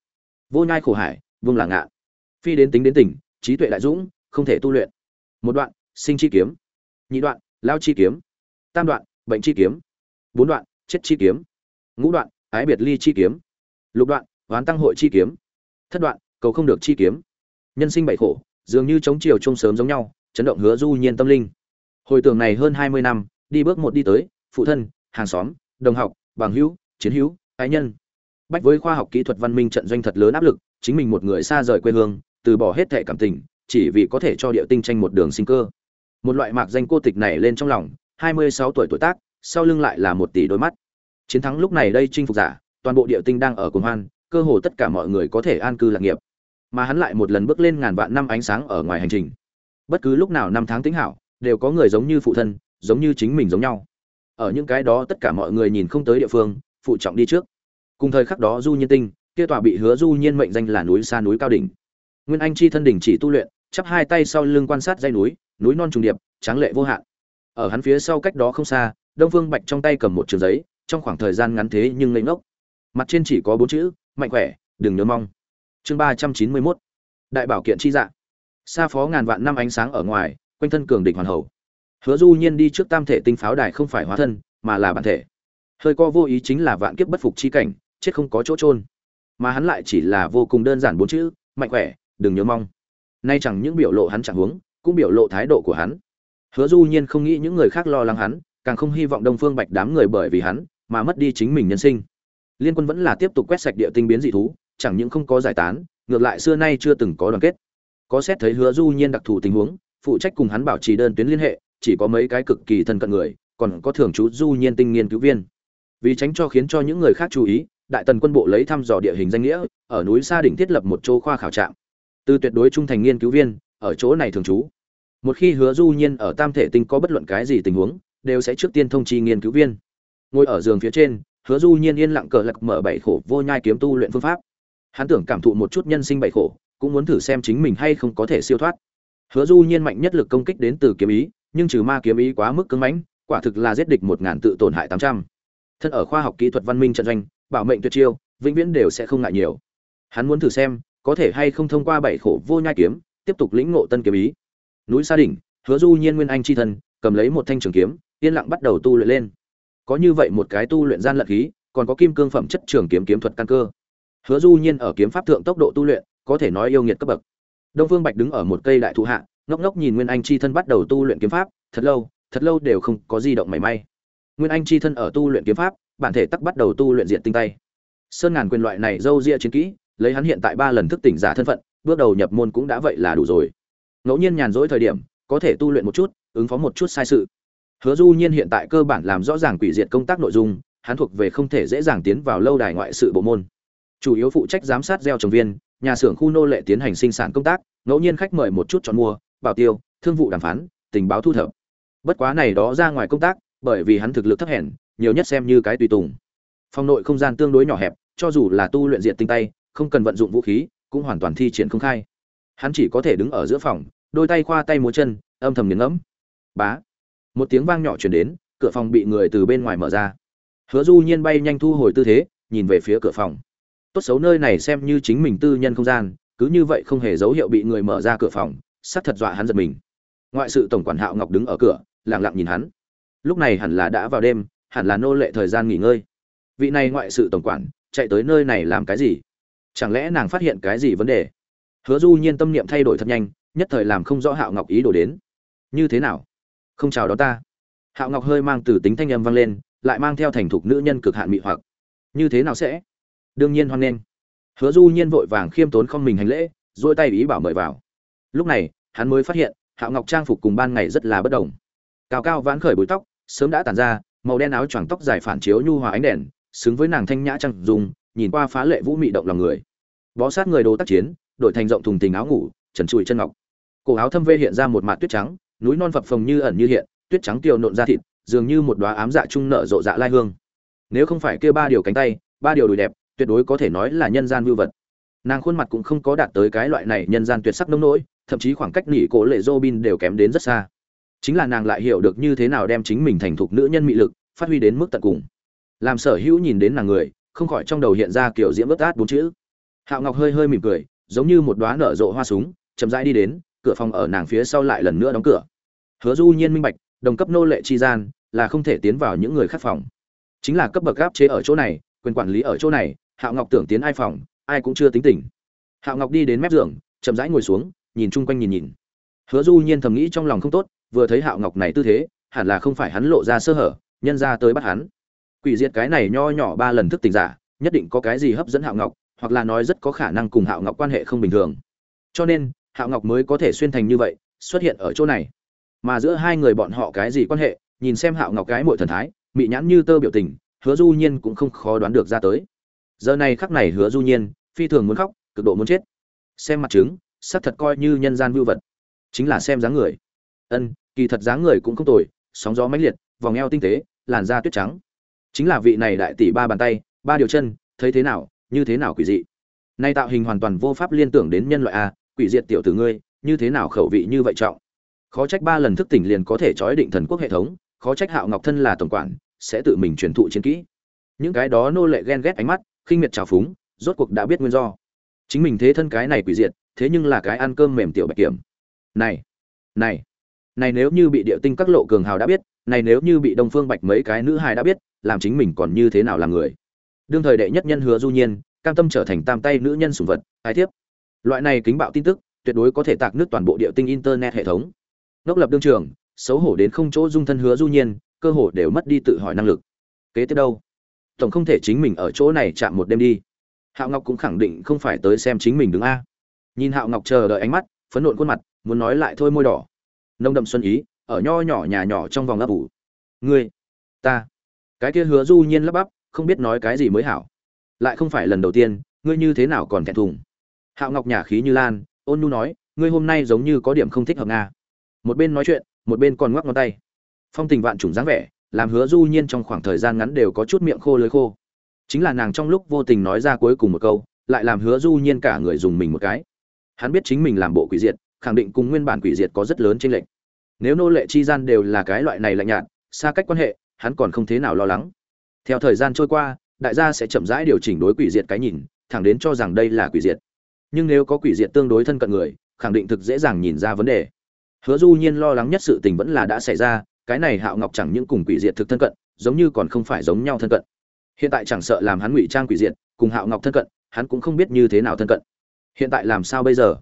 Vô nhai khổ hải, vương là ngạ. Phi đến tính đến tỉnh trí tuệ đại dũng, không thể tu luyện. Một đoạn, sinh chi kiếm. Nhị đoạn, lao chi kiếm. Tam đoạn, bệnh chi kiếm. Bốn đoạn, chết chi kiếm. Ngũ đoạn, ái biệt ly chi kiếm. Lục đoạn, oán tăng hội chi kiếm. Thất đoạn, cầu không được chi kiếm. Nhân sinh bảy khổ, dường như chống chiều trung sớm giống nhau, chấn động hứa du nhiên tâm linh. Hồi tưởng này hơn hai mươi năm, đi bước một đi tới, phụ thân, hàng xóm, đồng học, bằng hữu chiến hữu, ái nhân. Bách với khoa học kỹ thuật văn minh trận doanh thật lớn áp lực, chính mình một người xa rời quê hương, từ bỏ hết thệ cảm tình, chỉ vì có thể cho địa tinh tranh một đường sinh cơ. Một loại mạc danh cô tịch này lên trong lòng, hai mươi sáu tuổi tuổi tác, sau lưng lại là một tỷ đôi mắt. Chiến thắng lúc này đây chinh phục giả, toàn bộ địa tinh đang ở cùng hoan, cơ hồ tất cả mọi người có thể an cư lạc nghiệp. Mà hắn lại một lần bước lên ngàn vạn năm ánh sáng ở ngoài hành trình. Bất cứ lúc nào năm tháng tính hảo, đều có người giống như phụ thân, giống như chính mình giống nhau. Ở những cái đó tất cả mọi người nhìn không tới địa phương phụ trọng đi trước. Cùng thời khắc đó du nhiên tinh, kia tòa bị hứa du nhiên mệnh danh là núi xa núi cao đỉnh. Nguyên anh chi thân đỉnh chỉ tu luyện, chắp hai tay sau lưng quan sát dãy núi núi non trùng điệp, tráng lệ vô hạn. Ở hắn phía sau cách đó không xa, đông phương bạch trong tay cầm một trường giấy, trong khoảng thời gian ngắn thế nhưng ngây ngốc. Mặt trên chỉ có bốn chữ, mạnh khỏe, đừng nhớ mong. Chương ba trăm chín mươi mốt. Đại bảo kiện chi dạ. Xa phó ngàn vạn năm ánh sáng ở ngoài, quanh thân cường địch hoàn hậu. Hứa du nhiên đi trước tam thể tinh pháo đài không phải hóa thân, mà là bản thể hơi co vô ý chính là vạn kiếp bất phục chi cảnh, chết không có chỗ trôn mà hắn lại chỉ là vô cùng đơn giản bốn chữ, mạnh khỏe, đừng nhớ mong. Nay chẳng những biểu lộ hắn chẳng huống cũng biểu lộ thái độ của hắn. Hứa du nhiên không nghĩ những người khác lo lắng hắn, càng không hy vọng đông phương bạch đám người bởi vì hắn mà mất đi chính mình nhân sinh. Liên quân vẫn là tiếp tục quét sạch địa tinh biến dị thú, chẳng những không có giải tán, ngược lại xưa nay chưa từng có đoàn kết. Có xét thấy hứa du nhiên đặc thù tình huống, phụ trách cùng hắn bảo trì đơn tuyến liên hệ, chỉ có mấy cái cực kỳ thân cận người, còn có thường chú du nhiên tinh nghiên cứu viên vì tránh cho khiến cho những người khác chú ý, đại tần quân bộ lấy thăm dò địa hình danh nghĩa, ở núi sa đỉnh thiết lập một chỗ khoa khảo trạm. Từ tuyệt đối trung thành nghiên cứu viên, ở chỗ này thường trú. Một khi hứa du nhiên ở tam thể tinh có bất luận cái gì tình huống, đều sẽ trước tiên thông chi nghiên cứu viên. Ngồi ở giường phía trên, hứa du nhiên yên lặng cờ lạc mở bảy khổ vô nhai kiếm tu luyện phương pháp. Hắn tưởng cảm thụ một chút nhân sinh bảy khổ, cũng muốn thử xem chính mình hay không có thể siêu thoát. Hứa du nhiên mạnh nhất lực công kích đến từ kiếm ý, nhưng trừ ma kiếm ý quá mức cứng mãnh, quả thực là giết địch một ngàn tự tổn hại tám trăm thân ở khoa học kỹ thuật văn minh trận doanh, bảo mệnh tuyệt chiêu, vĩnh viễn đều sẽ không ngại nhiều. Hắn muốn thử xem, có thể hay không thông qua bảy khổ vô nhai kiếm, tiếp tục lĩnh ngộ tân kiếm ý. Núi sa đỉnh, hứa du nhiên nguyên anh chi thân, cầm lấy một thanh trường kiếm, yên lặng bắt đầu tu luyện lên. Có như vậy một cái tu luyện gian lận khí, còn có kim cương phẩm chất trường kiếm kiếm thuật căn cơ. Hứa du nhiên ở kiếm pháp thượng tốc độ tu luyện, có thể nói yêu nghiệt cấp bậc. Đông phương bạch đứng ở một cây đại thụ hạ, ngốc ngốc nhìn nguyên anh chi thân bắt đầu tu luyện kiếm pháp, thật lâu thật lâu đều không có di động mảy may nguyên anh chi thân ở tu luyện kiếm pháp, bản thể tắc bắt đầu tu luyện diện tinh tay. Sơn ngàn quyền loại này dâu ria chiến kỹ, lấy hắn hiện tại ba lần thức tỉnh giả thân phận, bước đầu nhập môn cũng đã vậy là đủ rồi. Ngẫu nhiên nhàn rỗi thời điểm, có thể tu luyện một chút, ứng phó một chút sai sự. Hứa du nhiên hiện tại cơ bản làm rõ ràng quỷ diệt công tác nội dung, hắn thuộc về không thể dễ dàng tiến vào lâu đài ngoại sự bộ môn. Chủ yếu phụ trách giám sát gieo trồng viên, nhà xưởng khu nô lệ tiến hành sinh sản công tác, ngẫu nhiên khách mời một chút chọn mua, bảo tiêu, thương vụ đàm phán, tình báo thu thập. Bất quá này đó ra ngoài công tác bởi vì hắn thực lực thấp hèn, nhiều nhất xem như cái tùy tùng. Phòng nội không gian tương đối nhỏ hẹp, cho dù là tu luyện diện tinh tay, không cần vận dụng vũ khí, cũng hoàn toàn thi triển không khai. Hắn chỉ có thể đứng ở giữa phòng, đôi tay khoa tay múa chân, âm thầm nghiền ngẫm. Bá! Một tiếng vang nhỏ chuyển đến, cửa phòng bị người từ bên ngoài mở ra. Hứa du nhiên bay nhanh thu hồi tư thế, nhìn về phía cửa phòng. Tốt xấu nơi này xem như chính mình tư nhân không gian, cứ như vậy không hề dấu hiệu bị người mở ra cửa phòng sát thật dọa hắn giật mình. Ngoại sự tổng quản hạo ngọc đứng ở cửa, lặng lặng nhìn hắn lúc này hẳn là đã vào đêm, hẳn là nô lệ thời gian nghỉ ngơi. Vị này ngoại sự tổng quản, chạy tới nơi này làm cái gì? Chẳng lẽ nàng phát hiện cái gì vấn đề? Hứa du nhiên tâm niệm thay đổi thật nhanh, nhất thời làm không rõ hạo ngọc ý đồ đến. Như thế nào? Không chào đón ta. Hạo ngọc hơi mang từ tính thanh âm vang lên, lại mang theo thành thục nữ nhân cực hạn mị hoặc. Như thế nào sẽ? Đương nhiên hoan nghênh. Hứa du nhiên vội vàng khiêm tốn không mình hành lễ dỗi tay ý bảo mời vào. Lúc này, hắn mới phát hiện, hạo ngọc trang phục cùng ban ngày rất là bất đồng. Cao cao vãn khởi bụi tóc sớm đã tàn ra, màu đen áo choàng tóc dài phản chiếu nhu hòa ánh đèn, xứng với nàng thanh nhã trăng dùng nhìn qua phá lệ vũ mị động lòng người. Bó sát người đồ tác chiến đội thành rộng thùng tình áo ngủ, trần trụi chân ngọc. Cổ áo thâm vê hiện ra một mạt tuyết trắng, núi non phập phồng như ẩn như hiện, tuyết trắng tiều nộn ra thịt, dường như một đóa ám dạ trung nợ rộ dạ lai hương. Nếu không phải kia ba điều cánh tay, ba điều đùi đẹp, tuyệt đối có thể nói là nhân gian vưu vật. Nàng khuôn mặt cũng không có đạt tới cái loại này nhân gian tuyệt sắc nông nỗi, thậm chí khoảng cách nỉ cổ lệ Robin đều kém đến rất xa chính là nàng lại hiểu được như thế nào đem chính mình thành thục nữ nhân mị lực, phát huy đến mức tận cùng. Làm sở hữu nhìn đến nàng người, không khỏi trong đầu hiện ra kiểu diễm ướt át bốn chữ. Hạo ngọc hơi hơi mỉm cười, giống như một đoá nở rộ hoa súng, chậm rãi đi đến, cửa phòng ở nàng phía sau lại lần nữa đóng cửa. Hứa du nhiên minh bạch, đồng cấp nô lệ chi gian, là không thể tiến vào những người khác phòng. Chính là cấp bậc gáp chế ở chỗ này, quyền quản lý ở chỗ này, hạo ngọc tưởng tiến ai phòng, ai cũng chưa tính tỉnh hạo ngọc đi đến mép giường, chậm rãi ngồi xuống, nhìn chung quanh nhìn nhìn. Hứa du nhiên thầm nghĩ trong lòng không tốt vừa thấy hạo ngọc này tư thế, hẳn là không phải hắn lộ ra sơ hở, nhân ra tới bắt hắn. Quỷ diệt cái này nho nhỏ ba lần thức tỉnh giả, nhất định có cái gì hấp dẫn hạo ngọc, hoặc là nói rất có khả năng cùng hạo ngọc quan hệ không bình thường. Cho nên, hạo ngọc mới có thể xuyên thành như vậy, xuất hiện ở chỗ này. Mà giữa hai người bọn họ cái gì quan hệ, nhìn xem hạo ngọc cái mội thần thái, mị nhãn như tơ biểu tình, hứa du nhiên cũng không khó đoán được ra tới. Giờ này khắc này hứa du nhiên, phi thường muốn khóc, cực độ muốn chết. Xem mặt trứng sắc thật coi như nhân gian vưu vật. Chính là xem dáng người ân, kỳ thật dáng người cũng không tồi, sóng gió mãnh liệt, vòng eo tinh tế, làn da tuyết trắng. Chính là vị này đại tỷ ba bàn tay, ba điều chân, thấy thế nào, như thế nào quỷ dị. Nay tạo hình hoàn toàn vô pháp liên tưởng đến nhân loại a, quỷ diệt tiểu tử ngươi, như thế nào khẩu vị như vậy trọng. Khó trách ba lần thức tỉnh liền có thể trói định thần quốc hệ thống, khó trách hạo ngọc thân là tổng quản, sẽ tự mình truyền thụ chiến kỹ. Những cái đó nô lệ ghen ghét ánh mắt, khinh miệt trào phúng, rốt cuộc đã biết nguyên do. Chính mình thế thân cái này quỷ diệt, thế nhưng là cái ăn cơm mềm tiểu bạch kiểm. Này này này nếu như bị địa tinh các lộ cường hào đã biết, này nếu như bị đông phương bạch mấy cái nữ hài đã biết, làm chính mình còn như thế nào làm người? Đương thời đệ nhất nhân hứa du nhiên, cam tâm trở thành tam tay nữ nhân sủng vật, ai thiếp? Loại này kính bạo tin tức, tuyệt đối có thể tạc nước toàn bộ địa tinh internet hệ thống. Đốc lập đương trường, xấu hổ đến không chỗ dung thân hứa du nhiên, cơ hồ đều mất đi tự hỏi năng lực. Kế tiếp đâu? Tổng không thể chính mình ở chỗ này chạm một đêm đi. Hạo ngọc cũng khẳng định không phải tới xem chính mình đứng a. Nhìn hạo ngọc chờ đợi ánh mắt phấn nộn khuôn mặt, muốn nói lại thôi môi đỏ nông đậm xuân ý, ở nho nhỏ nhà nhỏ trong vòng ấp ủ. Ngươi, ta. Cái kia hứa du nhiên lắp bắp, không biết nói cái gì mới hảo. Lại không phải lần đầu tiên, ngươi như thế nào còn thẹn thùng? Hạo ngọc nhà khí như lan, ôn nu nói, ngươi hôm nay giống như có điểm không thích hợp nga. Một bên nói chuyện, một bên còn ngoắc ngón tay. Phong tình vạn trùng dáng vẻ, làm hứa du nhiên trong khoảng thời gian ngắn đều có chút miệng khô lưới khô. Chính là nàng trong lúc vô tình nói ra cuối cùng một câu, lại làm hứa du nhiên cả người dùng mình một cái. Hắn biết chính mình làm bộ quỷ diệt khẳng định cùng nguyên bản quỷ diệt có rất lớn chênh lệnh nếu nô lệ chi gian đều là cái loại này lạnh nhạt, xa cách quan hệ, hắn còn không thế nào lo lắng. Theo thời gian trôi qua, đại gia sẽ chậm rãi điều chỉnh đối quỷ diệt cái nhìn, thẳng đến cho rằng đây là quỷ diệt. Nhưng nếu có quỷ diệt tương đối thân cận người, khẳng định thực dễ dàng nhìn ra vấn đề. Hứa du nhiên lo lắng nhất sự tình vẫn là đã xảy ra, cái này hạo ngọc chẳng những cùng quỷ diệt thực thân cận, giống như còn không phải giống nhau thân cận. Hiện tại chẳng sợ làm hắn ngụy trang quỷ diệt, cùng hạo ngọc thân cận, hắn cũng không biết như thế nào thân cận. Hiện tại làm sao bây giờ?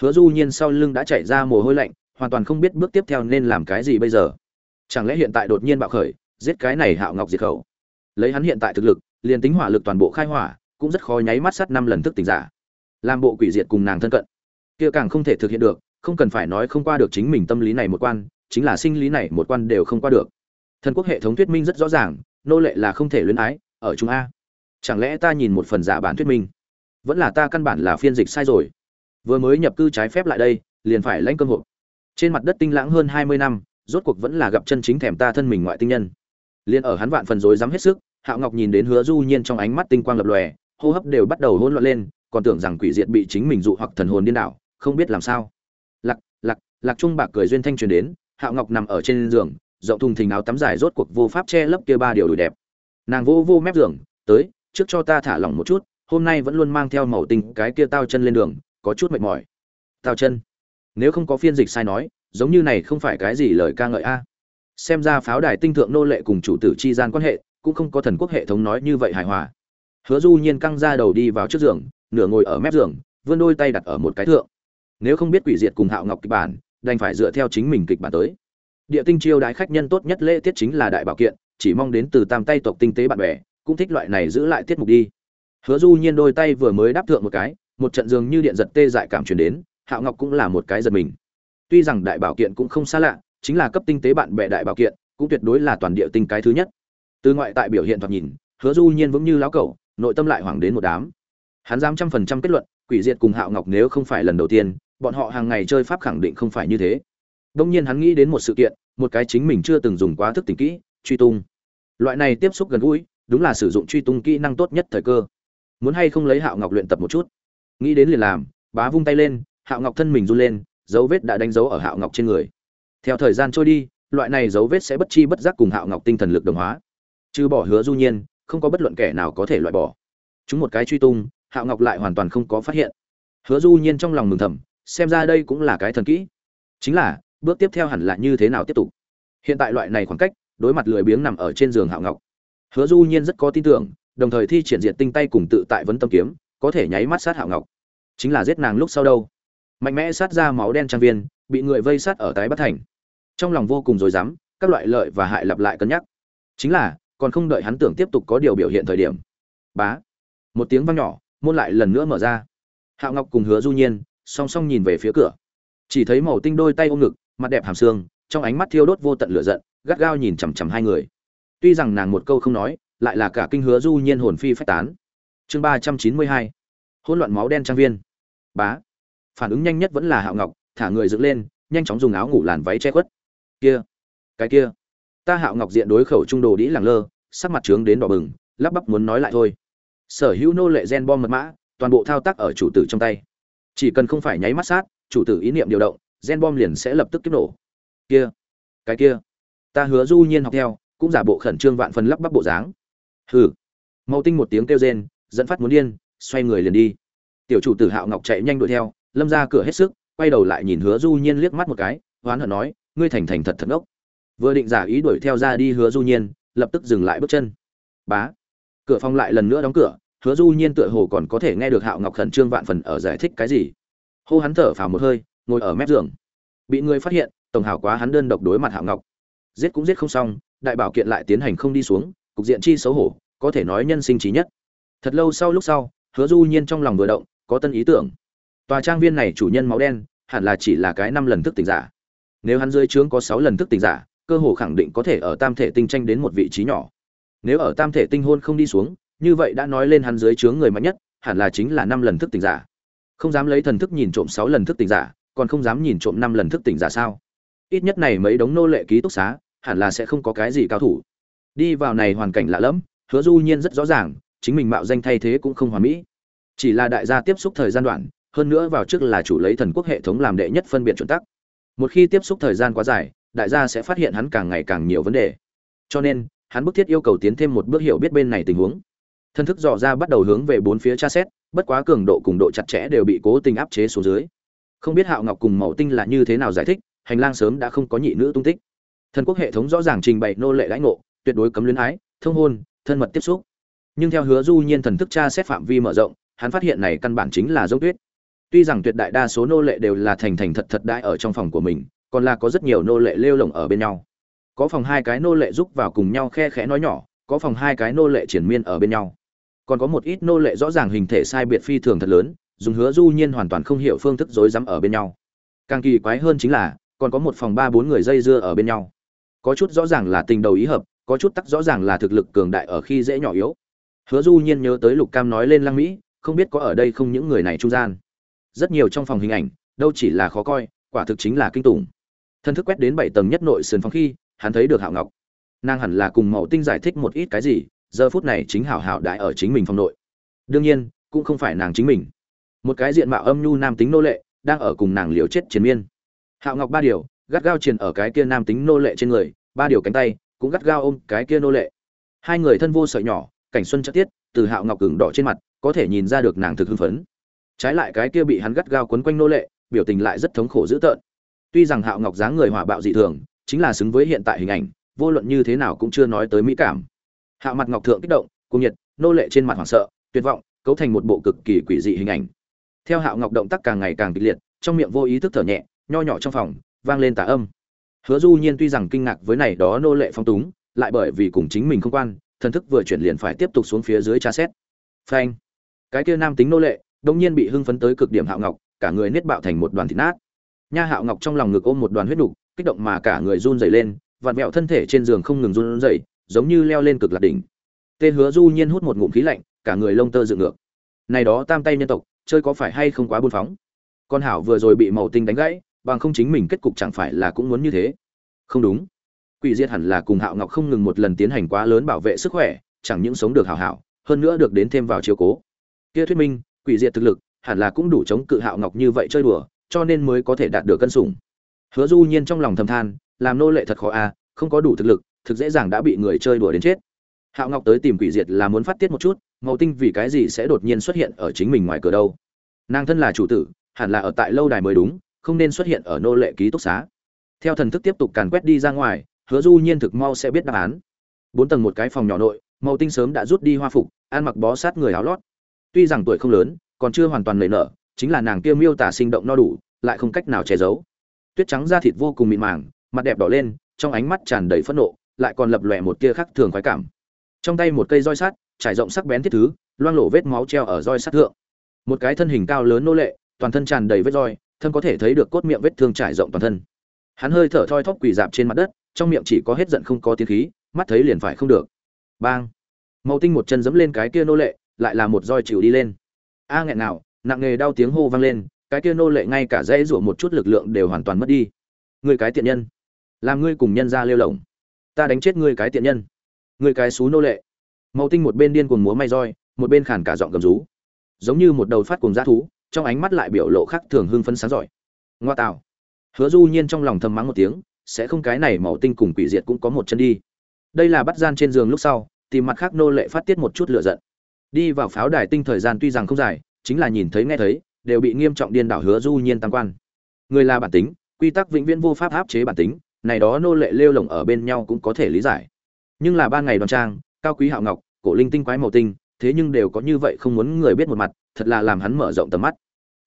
Hứa du nhiên sau lưng đã chảy ra mồ hôi lạnh, hoàn toàn không biết bước tiếp theo nên làm cái gì bây giờ. Chẳng lẽ hiện tại đột nhiên bạo khởi, giết cái này hạo ngọc diệt khẩu? Lấy hắn hiện tại thực lực, liền tính hỏa lực toàn bộ khai hỏa, cũng rất khó nháy mắt sát năm lần thức tỉnh giả. Làm bộ quỷ diệt cùng nàng thân cận. Kia càng không thể thực hiện được, không cần phải nói không qua được chính mình tâm lý này một quan, chính là sinh lý này một quan đều không qua được. Thần quốc hệ thống thuyết minh rất rõ ràng, nô lệ là không thể luyến ái, ở chúng a. Chẳng lẽ ta nhìn một phần giả bản thuyết minh? Vẫn là ta căn bản là phiên dịch sai rồi vừa mới nhập cư trái phép lại đây, liền phải lãnh cơm hộp. Trên mặt đất tinh lãng hơn hai mươi năm, rốt cuộc vẫn là gặp chân chính thèm ta thân mình ngoại tinh nhân. Liền ở hắn vạn phần rối dám hết sức hạo ngọc nhìn đến hứa du nhiên trong ánh mắt tinh quang lập lòe, hô hấp đều bắt đầu hỗn loạn lên, còn tưởng rằng quỷ diệt bị chính mình dụ hoặc thần hồn điên đảo, không biết làm sao. Lạc lạc lạc trung bạc cười duyên thanh truyền đến hạo ngọc nằm ở trên giường, rộng thùng thình áo tắm dài rốt cuộc vô pháp che lấp kia ba điều đùi đẹp. Nàng vô vô mép giường, tới, trước cho ta thả lỏng một chút, hôm nay vẫn luôn mang theo màu tinh cái kia tao chân lên đường có chút mệt mỏi. Tao chân, nếu không có phiên dịch sai nói, giống như này không phải cái gì lời ca ngợi a. Xem ra pháo đài tinh thượng nô lệ cùng chủ tử chi gian quan hệ, cũng không có thần quốc hệ thống nói như vậy hài hòa. Hứa du nhiên căng ra đầu đi vào trước giường, nửa ngồi ở mép giường, vươn đôi tay đặt ở một cái thượng. Nếu không biết quỷ diệt cùng hạo ngọc kịch bản, đành phải dựa theo chính mình kịch bản tới. Địa tinh chiêu đái khách nhân tốt nhất lễ tiết chính là đại bảo kiện, chỉ mong đến từ tam tay tộc tinh tế bạn bè, cũng thích loại này giữ lại tiết mục đi. Hứa du nhiên đôi tay vừa mới đáp thượng một cái một trận dường như điện giật tê dại cảm truyền đến, hạo ngọc cũng là một cái giật mình. Tuy rằng đại bảo kiện cũng không xa lạ, chính là cấp tinh tế bạn bè đại bảo kiện, cũng tuyệt đối là toàn địa tinh cái thứ nhất. Từ ngoại tại biểu hiện thoạt nhìn, hứa du nhiên vững như lão cẩu, nội tâm lại hoảng đến một đám. Hắn dám trăm phần trăm kết luận, quỷ diệt cùng hạo ngọc nếu không phải lần đầu tiên, bọn họ hàng ngày chơi pháp khẳng định không phải như thế. Đông nhiên hắn nghĩ đến một sự kiện, một cái chính mình chưa từng dùng quá thức tỉnh kỹ, truy tung. Loại này tiếp xúc gần gũi, đúng là sử dụng truy tung kỹ năng tốt nhất thời cơ. Muốn hay không lấy hạo ngọc luyện tập một chút? Nghĩ đến liền làm, bá vung tay lên, hạo ngọc thân mình run lên, dấu vết đã đánh dấu ở hạo ngọc trên người. Theo thời gian trôi đi, loại này dấu vết sẽ bất chi bất giác cùng hạo ngọc tinh thần lực đồng hóa. Trừ bỏ hứa du nhiên, không có bất luận kẻ nào có thể loại bỏ. Chúng một cái truy tung, hạo ngọc lại hoàn toàn không có phát hiện. Hứa du nhiên trong lòng mừng thầm, xem ra đây cũng là cái thần kỹ. Chính là, bước tiếp theo hẳn là như thế nào tiếp tục? Hiện tại loại này khoảng cách, đối mặt lười biếng nằm ở trên giường hạo ngọc. Hứa du nhiên rất có tin tưởng, đồng thời thi triển diệt tinh tay cùng tự tại vấn tâm kiếm có thể nháy mắt sát hạo ngọc. Chính là giết nàng lúc sau đâu? Mạnh mẽ sát ra máu đen trang viên, bị người vây sát ở tái bất thành. Trong lòng vô cùng rối rắm, các loại lợi và hại lặp lại cân nhắc. Chính là, còn không đợi hắn tưởng tiếp tục có điều biểu hiện thời điểm. Bá! Một tiếng vang nhỏ, môn lại lần nữa mở ra. Hạo ngọc cùng hứa du nhiên, song song nhìn về phía cửa. Chỉ thấy màu tinh đôi tay ôm ngực, mặt đẹp hàm xương trong ánh mắt thiêu đốt vô tận lửa giận, gắt gao nhìn chằm chằm hai người. Tuy rằng nàng một câu không nói, lại là cả kinh hứa du nhiên hồn phi phách tán chương ba trăm chín mươi hai. Hỗn loạn máu đen trang viên. Bá. Phản ứng nhanh nhất vẫn là hạo ngọc, thả người dựng lên, nhanh chóng dùng áo ngủ làn váy che khuất. Kia. Cái kia. Ta hạo ngọc diện đối khẩu trung đồ đĩ lẳng lơ, sắc mặt trướng đến đỏ bừng, lắp bắp muốn nói lại thôi. Sở hữu nô lệ gen bom mật mã, toàn bộ thao tác ở chủ tử trong tay. Chỉ cần không phải nháy mắt sát, chủ tử ý niệm điều động, gen bom liền sẽ lập tức kích nổ. Kia. Cái kia. Ta hứa du nhiên học theo, cũng giả bộ khẩn trương vạn phần lắp bắp bộ dáng. Hừ. Màu tinh một tiếng kêu rên dẫn phát muốn điên, xoay người liền đi. Tiểu chủ tử hạo ngọc chạy nhanh đuổi theo, lâm ra cửa hết sức, quay đầu lại nhìn hứa du nhiên liếc mắt một cái, hoán hận nói, ngươi thành thành thật thật ngốc. Vừa định giả ý đuổi theo ra đi hứa du nhiên, lập tức dừng lại bước chân. Bá! Cửa phòng lại lần nữa đóng cửa, hứa du nhiên tựa hồ còn có thể nghe được hạo ngọc khẩn trương vạn phần ở giải thích cái gì. Hô hắn thở phào một hơi, ngồi ở mép giường. Bị người phát hiện, tổng hảo quá hắn đơn độc đối mặt hạo ngọc. Giết cũng giết không xong, đại bảo kiện lại tiến hành không đi xuống, cục diện chi xấu hổ, có thể nói nhân sinh trí nhất thật lâu sau lúc sau, hứa du nhiên trong lòng vừa động, có tân ý tưởng. Tòa trang viên này chủ nhân máu đen, hẳn là chỉ là cái năm lần thức tỉnh giả. Nếu hắn dưới trướng có sáu lần thức tỉnh giả, cơ hồ khẳng định có thể ở tam thể tinh tranh đến một vị trí nhỏ. Nếu ở tam thể tinh hôn không đi xuống, như vậy đã nói lên hắn dưới trướng người mạnh nhất, hẳn là chính là năm lần thức tỉnh giả. Không dám lấy thần thức nhìn trộm sáu lần thức tỉnh giả, còn không dám nhìn trộm năm lần thức tỉnh giả sao? Ít nhất này mấy đống nô lệ ký túc xá, hẳn là sẽ không có cái gì cao thủ. Đi vào này hoàn cảnh lạ lẫm, hứa du nhiên rất rõ ràng chính mình mạo danh thay thế cũng không hoàn mỹ. Chỉ là đại gia tiếp xúc thời gian đoạn, hơn nữa vào trước là chủ lấy thần quốc hệ thống làm đệ nhất phân biệt chuẩn tắc. Một khi tiếp xúc thời gian quá dài, đại gia sẽ phát hiện hắn càng ngày càng nhiều vấn đề. Cho nên, hắn bức thiết yêu cầu tiến thêm một bước hiểu biết bên này tình huống. Thân thức dò ra bắt đầu hướng về bốn phía tra xét, bất quá cường độ cùng độ chặt chẽ đều bị cố tình áp chế xuống dưới. Không biết hạo ngọc cùng mẫu tinh là như thế nào giải thích, hành lang sớm đã không có nhị nữ tung tích. Thần quốc hệ thống rõ ràng trình bày nô lệ lãnh ngộ, tuyệt đối cấm luyến ái, thông hôn, thân mật tiếp xúc nhưng theo hứa du nhiên thần thức tra xét phạm vi mở rộng, hắn phát hiện này căn bản chính là giống tuyết. Tuy rằng tuyệt đại đa số nô lệ đều là thành thành thật thật đại ở trong phòng của mình, còn là có rất nhiều nô lệ lêu lồng ở bên nhau. Có phòng hai cái nô lệ giúp vào cùng nhau khe khẽ nói nhỏ, có phòng hai cái nô lệ triển miên ở bên nhau. Còn có một ít nô lệ rõ ràng hình thể sai biệt phi thường thật lớn, dùng hứa du nhiên hoàn toàn không hiểu phương thức rối rắm ở bên nhau. Càng kỳ quái hơn chính là, còn có một phòng ba bốn người dây dưa ở bên nhau. Có chút rõ ràng là tình đầu ý hợp, có chút tắc rõ ràng là thực lực cường đại ở khi dễ nhỏ yếu hứa du nhiên nhớ tới lục cam nói lên lăng mỹ, không biết có ở đây không những người này trung gian. Rất nhiều trong phòng hình ảnh, đâu chỉ là khó coi, quả thực chính là kinh tủng. Thân thức quét đến bảy tầng nhất nội sườn phòng khi, hắn thấy được hạo ngọc. Nàng hẳn là cùng mẫu tinh giải thích một ít cái gì, giờ phút này chính hảo hảo đại ở chính mình phòng nội. Đương nhiên, cũng không phải nàng chính mình. Một cái diện mạo âm nhu nam tính nô lệ, đang ở cùng nàng liều chết chiến miên. Hạo ngọc ba điều, gắt gao triền ở cái kia nam tính nô lệ trên người, ba điều cánh tay, cũng gắt gao ôm cái kia nô lệ. Hai người thân vô sợi nhỏ cảnh xuân chất tiết, từ hạo ngọc cứng đỏ trên mặt, có thể nhìn ra được nàng thực hưng phấn. Trái lại cái kia bị hắn gắt gao quấn quanh nô lệ, biểu tình lại rất thống khổ dữ tợn. Tuy rằng hạo ngọc dáng người hỏa bạo dị thường, chính là xứng với hiện tại hình ảnh, vô luận như thế nào cũng chưa nói tới mỹ cảm. Hạo mặt ngọc thượng kích động cung nhiệt, nô lệ trên mặt hoảng sợ, tuyệt vọng, cấu thành một bộ cực kỳ quỷ dị hình ảnh. Theo hạo ngọc động tác càng ngày càng kịch liệt, trong miệng vô ý thức thở nhẹ, nho nhỏ trong phòng, vang lên tà âm. Hứa du nhiên tuy rằng kinh ngạc với này đó nô lệ phong túng, lại bởi vì cùng chính mình không quan thần thức vừa chuyển liền phải tiếp tục xuống phía dưới tra xét. Phanh. Cái kia nam tính nô lệ đông nhiên bị hưng phấn tới cực điểm hạo ngọc, cả người niết bạo thành một đoàn thịt nát. Nha hạo ngọc trong lòng ngực ôm một đoàn huyết đục kích động mà cả người run rẩy lên, vặn vẹo thân thể trên giường không ngừng run rẩy, giống như leo lên cực lạc đỉnh. Tên hứa du nhiên hút một ngụm khí lạnh, cả người lông tơ dựng ngược. Này đó tam tay nhân tộc, chơi có phải hay không quá buôn phóng? Con hảo vừa rồi bị màu tinh đánh gãy, bằng không chính mình kết cục chẳng phải là cũng muốn như thế. Không đúng quỷ diệt hẳn là cùng hạo ngọc không ngừng một lần tiến hành quá lớn bảo vệ sức khỏe, chẳng những sống được hảo hảo, hơn nữa được đến thêm vào chiếu cố. Kia thuyết minh, quỷ diệt thực lực, hẳn là cũng đủ chống cự hạo ngọc như vậy chơi đùa, cho nên mới có thể đạt được cân sủng. Hứa du nhiên trong lòng thầm than, làm nô lệ thật khó a không có đủ thực lực, thực dễ dàng đã bị người chơi đùa đến chết. Hạo ngọc tới tìm quỷ diệt là muốn phát tiết một chút, màu tinh vì cái gì sẽ đột nhiên xuất hiện ở chính mình ngoài cửa đâu. Nàng thân là chủ tử, hẳn là ở tại lâu đài mới đúng, không nên xuất hiện ở nô lệ ký túc xá. Theo thần thức tiếp tục càn quét đi ra ngoài hứa du nhiên thực mau sẽ biết đáp án. Bốn tầng một cái phòng nhỏ nội, màu tinh sớm đã rút đi hoa phục, ăn mặc bó sát người áo lót. Tuy rằng tuổi không lớn, còn chưa hoàn toàn lầy nở, chính là nàng kia miêu tả sinh động no đủ, lại không cách nào che giấu. Tuyết trắng da thịt vô cùng mịn màng, mặt đẹp đỏ lên, trong ánh mắt tràn đầy phẫn nộ, lại còn lập lòe một tia khác thường khoái cảm. Trong tay một cây roi sắt, trải rộng sắc bén thiết thứ, loang lổ vết máu treo ở roi sắt thượng. Một cái thân hình cao lớn nô lệ, toàn thân tràn đầy vết roi thân có thể thấy được cốt miệng vết thương trải rộng toàn thân. Hắn hơi thở thoi thóp quỳ dạp trên mặt đất trong miệng chỉ có hết giận không có tiếng khí, mắt thấy liền phải không được. Bang! Màu tinh một chân giẫm lên cái kia nô lệ, lại là một roi chịu đi lên. A nghẹn nào nặng nghề đau tiếng hô vang lên, cái kia nô lệ ngay cả dãy rủa một chút lực lượng đều hoàn toàn mất đi. Người cái tiện nhân! Làm ngươi cùng nhân ra lêu lỏng. Ta đánh chết ngươi cái tiện nhân. Ngươi cái xú nô lệ. Màu tinh một bên điên cuồng múa may roi, một bên khản cả giọng gầm rú. Giống như một đầu phát cùng g thú, trong ánh mắt lại biểu lộ khác thường hưng phấn sáng giỏi. Ngoa tạo. Hứa du nhiên trong lòng thầm mắng một tiếng sẽ không cái này màu tinh cùng quỷ diệt cũng có một chân đi. Đây là bắt gian trên giường lúc sau, tìm mặt khác nô lệ phát tiết một chút lửa giận. Đi vào pháo đài tinh thời gian tuy rằng không dài, chính là nhìn thấy nghe thấy, đều bị nghiêm trọng điên đảo hứa du nhiên tăng quan. Người là bản tính, quy tắc vĩnh viễn vô pháp áp chế bản tính, này đó nô lệ lêu lồng ở bên nhau cũng có thể lý giải. Nhưng là ba ngày đoàn trang, cao quý hạo ngọc, cổ linh tinh quái màu tinh, thế nhưng đều có như vậy không muốn người biết một mặt, thật là làm hắn mở rộng tầm mắt.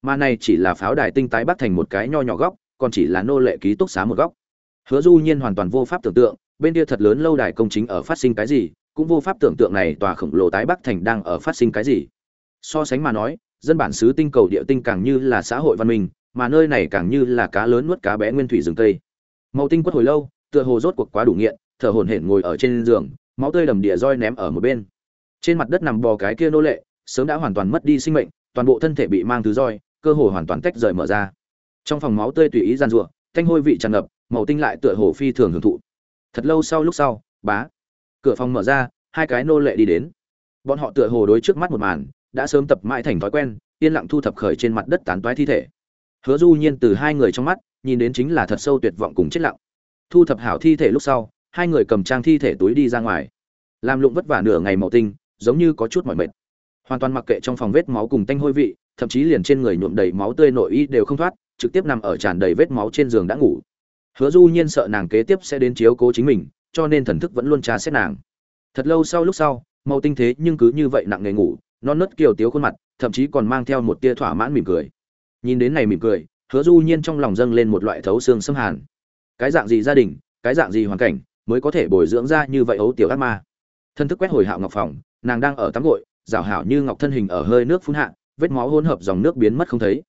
Mà này chỉ là pháo đài tinh tái bắt thành một cái nho nhỏ góc, còn chỉ là nô lệ ký túc xá một góc hứa du nhiên hoàn toàn vô pháp tưởng tượng, bên kia thật lớn lâu đài công chính ở phát sinh cái gì, cũng vô pháp tưởng tượng này tòa khổng lồ tái bắc thành đang ở phát sinh cái gì. So sánh mà nói, dân bản xứ tinh cầu địa tinh càng như là xã hội văn minh, mà nơi này càng như là cá lớn nuốt cá bé nguyên thủy rừng tây màu tinh quất hồi lâu, tựa hồ rốt cuộc quá đủ nghiện, thở hổn hển ngồi ở trên giường, máu tươi đầm địa roi ném ở một bên. Trên mặt đất nằm bò cái kia nô lệ, sớm đã hoàn toàn mất đi sinh mệnh, toàn bộ thân thể bị mang thứ roi, cơ hồ hoàn toàn tách rời mở ra. Trong phòng máu tươi tùy ý gian rủa thanh hôi vị tràn ngập màu tinh lại tựa hồ phi thường hưởng thụ. Thật lâu sau lúc sau, bá, cửa phòng mở ra, hai cái nô lệ đi đến. Bọn họ tựa hồ đối trước mắt một màn, đã sớm tập mãi thành thói quen, yên lặng thu thập khởi trên mặt đất tán toái thi thể. Hứa du nhiên từ hai người trong mắt, nhìn đến chính là thật sâu tuyệt vọng cùng chết lặng. Thu thập hảo thi thể lúc sau, hai người cầm trang thi thể túi đi ra ngoài. Làm lụng vất vả nửa ngày màu tinh, giống như có chút mỏi mệt. Hoàn toàn mặc kệ trong phòng vết máu cùng tanh hôi vị, thậm chí liền trên người nhuộm đầy máu tươi nội y đều không thoát, trực tiếp nằm ở tràn đầy vết máu trên giường đã ngủ hứa du nhiên sợ nàng kế tiếp sẽ đến chiếu cố chính mình, cho nên thần thức vẫn luôn tra xét nàng. Thật lâu sau lúc sau, màu tinh thế nhưng cứ như vậy nặng nề ngủ, non nớt kiều tiếu khuôn mặt, thậm chí còn mang theo một tia thỏa mãn mỉm cười. Nhìn đến này mỉm cười, hứa du nhiên trong lòng dâng lên một loại thấu xương xâm hàn. Cái dạng gì gia đình, cái dạng gì hoàn cảnh mới có thể bồi dưỡng ra như vậy ấu tiểu ác ma? Thân thức quét hồi hạo ngọc phòng, nàng đang ở tắm gội, rảo hảo như ngọc thân hình ở hơi nước phun hạ, vết máu hỗn hợp dòng nước biến mất không thấy.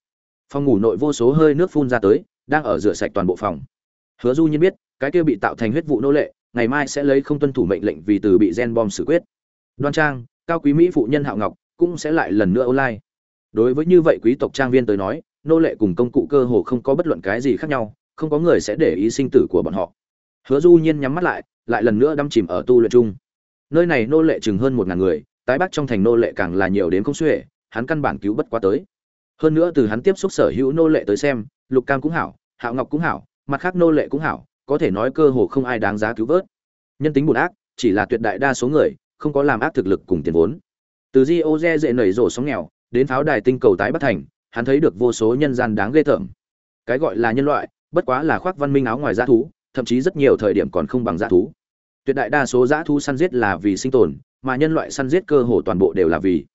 Phòng ngủ nội vô số hơi nước phun ra tới, đang ở rửa sạch toàn bộ phòng hứa du nhiên biết, cái kia bị tạo thành huyết vụ nô lệ, ngày mai sẽ lấy không tuân thủ mệnh lệnh vì từ bị gen bom xử quyết. Đoan trang, cao quý mỹ phụ nhân hạo ngọc, cũng sẽ lại lần nữa online. Đối với như vậy quý tộc trang viên tới nói, nô lệ cùng công cụ cơ hồ không có bất luận cái gì khác nhau, không có người sẽ để ý sinh tử của bọn họ. Hứa du nhiên nhắm mắt lại lại lần nữa đâm chìm ở tu luyện chung. Nơi này nô lệ chừng hơn một ngàn người, tái bắc trong thành nô lệ càng là nhiều đến không xuể, hắn căn bản cứu bất quá tới. Hơn nữa từ hắn tiếp xúc sở hữu nô lệ tới xem, lục cam cũng hảo, hạo ngọc cũng hảo mặt khác nô lệ cũng hảo, có thể nói cơ hồ không ai đáng giá cứu vớt. Nhân tính bùn ác, chỉ là tuyệt đại đa số người, không có làm ác thực lực cùng tiền vốn. Từ di ô dễ nảy rổ sóng nghèo, đến pháo đài tinh cầu tái bất thành, hắn thấy được vô số nhân gian đáng ghê tởm. Cái gọi là nhân loại, bất quá là khoác văn minh áo ngoài dã thú, thậm chí rất nhiều thời điểm còn không bằng dã thú. Tuyệt đại đa số dã thú săn giết là vì sinh tồn, mà nhân loại săn giết cơ hồ toàn bộ đều là vì.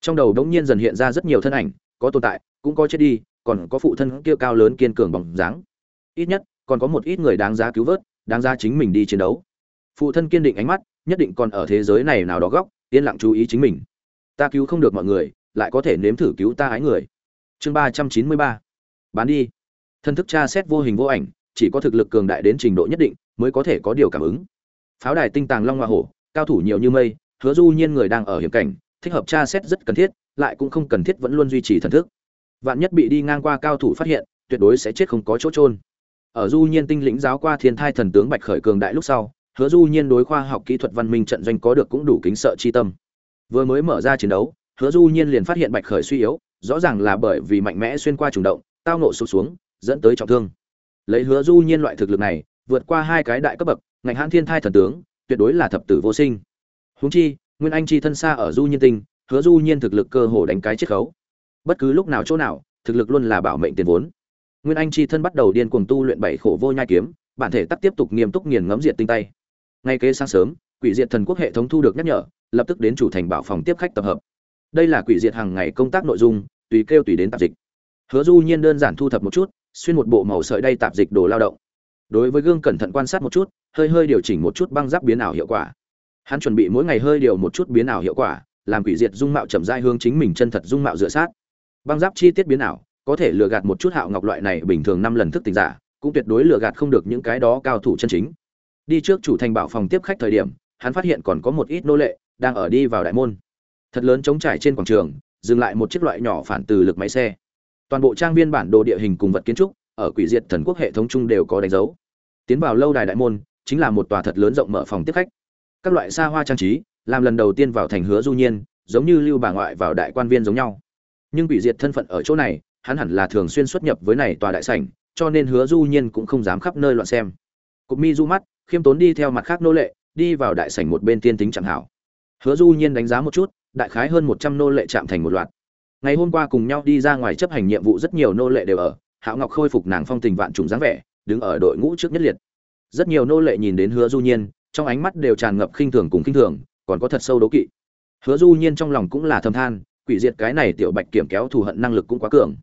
Trong đầu đống nhiên dần hiện ra rất nhiều thân ảnh, có tồn tại, cũng có chết đi, còn có phụ thân kia cao lớn kiên cường bóng dáng ít nhất, còn có một ít người đáng giá cứu vớt, đáng giá chính mình đi chiến đấu. Phụ thân kiên định ánh mắt, nhất định còn ở thế giới này nào đó góc, yên lặng chú ý chính mình. Ta cứu không được mọi người, lại có thể nếm thử cứu ta ái người. Chương ba trăm chín mươi ba. Bán đi. Thân thức tra xét vô hình vô ảnh, chỉ có thực lực cường đại đến trình độ nhất định, mới có thể có điều cảm ứng. Pháo đài tinh tàng long hoa hổ, cao thủ nhiều như mây, hứa du nhiên người đang ở hiểm cảnh, thích hợp tra xét rất cần thiết, lại cũng không cần thiết vẫn luôn duy trì thần thức. Vạn nhất bị đi ngang qua cao thủ phát hiện, tuyệt đối sẽ chết không có chỗ trôn ở du nhiên tinh lĩnh giáo qua thiên thai thần tướng bạch khởi cường đại lúc sau, hứa du nhiên đối khoa học kỹ thuật văn minh trận doanh có được cũng đủ kính sợ chi tâm. Vừa mới mở ra chiến đấu, hứa du nhiên liền phát hiện bạch khởi suy yếu, rõ ràng là bởi vì mạnh mẽ xuyên qua trùng động, tao nộ sụp xuống, dẫn tới trọng thương. Lấy hứa du nhiên loại thực lực này, vượt qua hai cái đại cấp bậc, ngành hãn thiên thai thần tướng, tuyệt đối là thập tử vô sinh. Huống chi, nguyên anh chi thân xa ở du nhiên tinh, hứa du nhiên thực lực cơ hồ đánh cái chiết khấu. Bất cứ lúc nào chỗ nào, thực lực luôn là bảo mệnh tiền vốn nguyên anh chi thân bắt đầu điên cuồng tu luyện bảy khổ vô nhai kiếm, bản thể tắc tiếp tục nghiêm túc nghiền ngẫm diệt tinh tay. Ngay kế sáng sớm, quỷ diệt thần quốc hệ thống thu được nhắc nhở, lập tức đến chủ thành bảo phòng tiếp khách tập hợp. Đây là quỷ diệt hàng ngày công tác nội dung, tùy kêu tùy đến tạp dịch. Hứa du nhiên đơn giản thu thập một chút, xuyên một bộ màu sợi đây tạp dịch đồ lao động. Đối với gương cẩn thận quan sát một chút, hơi hơi điều chỉnh một chút băng giáp biến ảo hiệu quả. Hắn chuẩn bị mỗi ngày hơi điều một chút biến ảo hiệu quả, làm quỷ diệt dung mạo chậm rãi hướng chính mình chân thật dung mạo dựa sát. Băng giáp chi tiết biến ảo có thể lừa gạt một chút hạo ngọc loại này bình thường năm lần thức tỉnh giả, cũng tuyệt đối lừa gạt không được những cái đó cao thủ chân chính. Đi trước chủ thành bảo phòng tiếp khách thời điểm, hắn phát hiện còn có một ít nô lệ đang ở đi vào đại môn. Thật lớn trống trải trên quảng trường, dừng lại một chiếc loại nhỏ phản từ lực máy xe. Toàn bộ trang viên bản đồ địa hình cùng vật kiến trúc, ở quỷ diệt thần quốc hệ thống chung đều có đánh dấu. Tiến vào lâu đài đại môn, chính là một tòa thật lớn rộng mở phòng tiếp khách. Các loại xa hoa trang trí, làm lần đầu tiên vào thành hứa du nhiên, giống như lưu bà ngoại vào đại quan viên giống nhau. Nhưng quỷ diệt thân phận ở chỗ này hắn hẳn là thường xuyên xuất nhập với này tòa đại sảnh, cho nên hứa du nhiên cũng không dám khắp nơi loạn xem. Cục mi du mắt, khiêm tốn đi theo mặt khác nô lệ, đi vào đại sảnh một bên tiên tính chẳng hảo. Hứa du nhiên đánh giá một chút, đại khái hơn một trăm nô lệ chạm thành một loạt. Ngày hôm qua cùng nhau đi ra ngoài chấp hành nhiệm vụ rất nhiều nô lệ đều ở hạo ngọc khôi phục nàng phong tình vạn trùng dáng vẻ, đứng ở đội ngũ trước nhất liệt. Rất nhiều nô lệ nhìn đến hứa du nhiên, trong ánh mắt đều tràn ngập khinh thường cùng khinh thường, còn có thật sâu đố kỵ. Hứa du nhiên trong lòng cũng là thầm than, quỷ diệt cái này tiểu bạch kiểm kéo thù hận năng lực cũng quá cường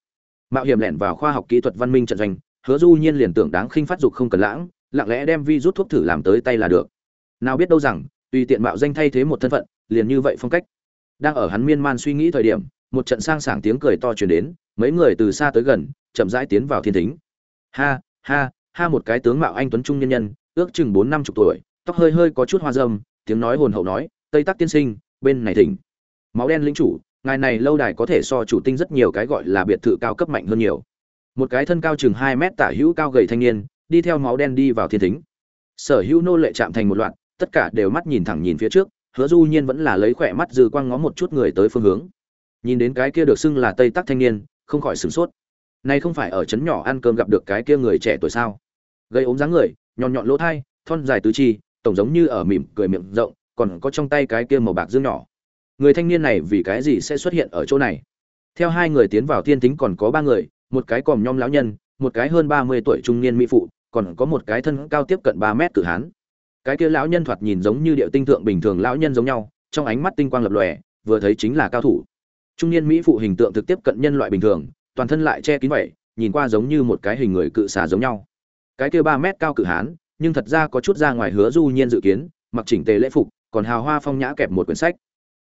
mạo hiểm lẻn vào khoa học kỹ thuật văn minh trận doanh, hứa du nhiên liền tưởng đáng khinh phát dục không cần lãng, lặng lẽ đem vi rút thuốc thử làm tới tay là được. Nào biết đâu rằng, tùy tiện mạo danh thay thế một thân phận, liền như vậy phong cách. Đang ở hắn miên man suy nghĩ thời điểm, một trận sang sảng tiếng cười to truyền đến, mấy người từ xa tới gần, chậm rãi tiến vào thiên thính. Ha ha ha một cái tướng mạo anh tuấn trung nhân nhân, ước chừng bốn năm chục tuổi, tóc hơi hơi có chút hoa dâm tiếng nói hồn hậu nói, tây tắc tiên sinh, bên này thỉnh. Máu đen lĩnh chủ ngài này lâu đài có thể so chủ tinh rất nhiều cái gọi là biệt thự cao cấp mạnh hơn nhiều. Một cái thân cao chừng hai mét tả hữu cao gầy thanh niên, đi theo máu đen đi vào thiên thính. Sở hữu nô lệ chạm thành một loạt, tất cả đều mắt nhìn thẳng nhìn phía trước, hứa du nhiên vẫn là lấy khỏe mắt dư quang ngó một chút người tới phương hướng. Nhìn đến cái kia được xưng là tây tắc thanh niên, không khỏi sửng sốt. Nay không phải ở trấn nhỏ ăn cơm gặp được cái kia người trẻ tuổi sao? Gây ốm dáng người, nhọn nhọn lỗ thai, thon dài tứ chi, tổng giống như ở mỉm cười miệng rộng, còn có trong tay cái kia màu bạc dương nhỏ người thanh niên này vì cái gì sẽ xuất hiện ở chỗ này? Theo hai người tiến vào thiên tính còn có ba người, một cái còm nhom lão nhân, một cái hơn ba mươi tuổi trung niên mỹ phụ, còn có một cái thân cao tiếp cận ba mét cử hán. Cái kia lão nhân thoạt nhìn giống như điệu tinh thượng bình thường lão nhân giống nhau, trong ánh mắt tinh quang lập lòe, vừa thấy chính là cao thủ. Trung niên mỹ phụ hình tượng thực tiếp cận nhân loại bình thường, toàn thân lại che kín vậy nhìn qua giống như một cái hình người cự xà giống nhau. Cái kia ba mét cao cự hán, nhưng thật ra có chút ra ngoài hứa du nhiên dự kiến, mặc chỉnh tề lễ phục, còn hào hoa phong nhã kẹp một quyển sách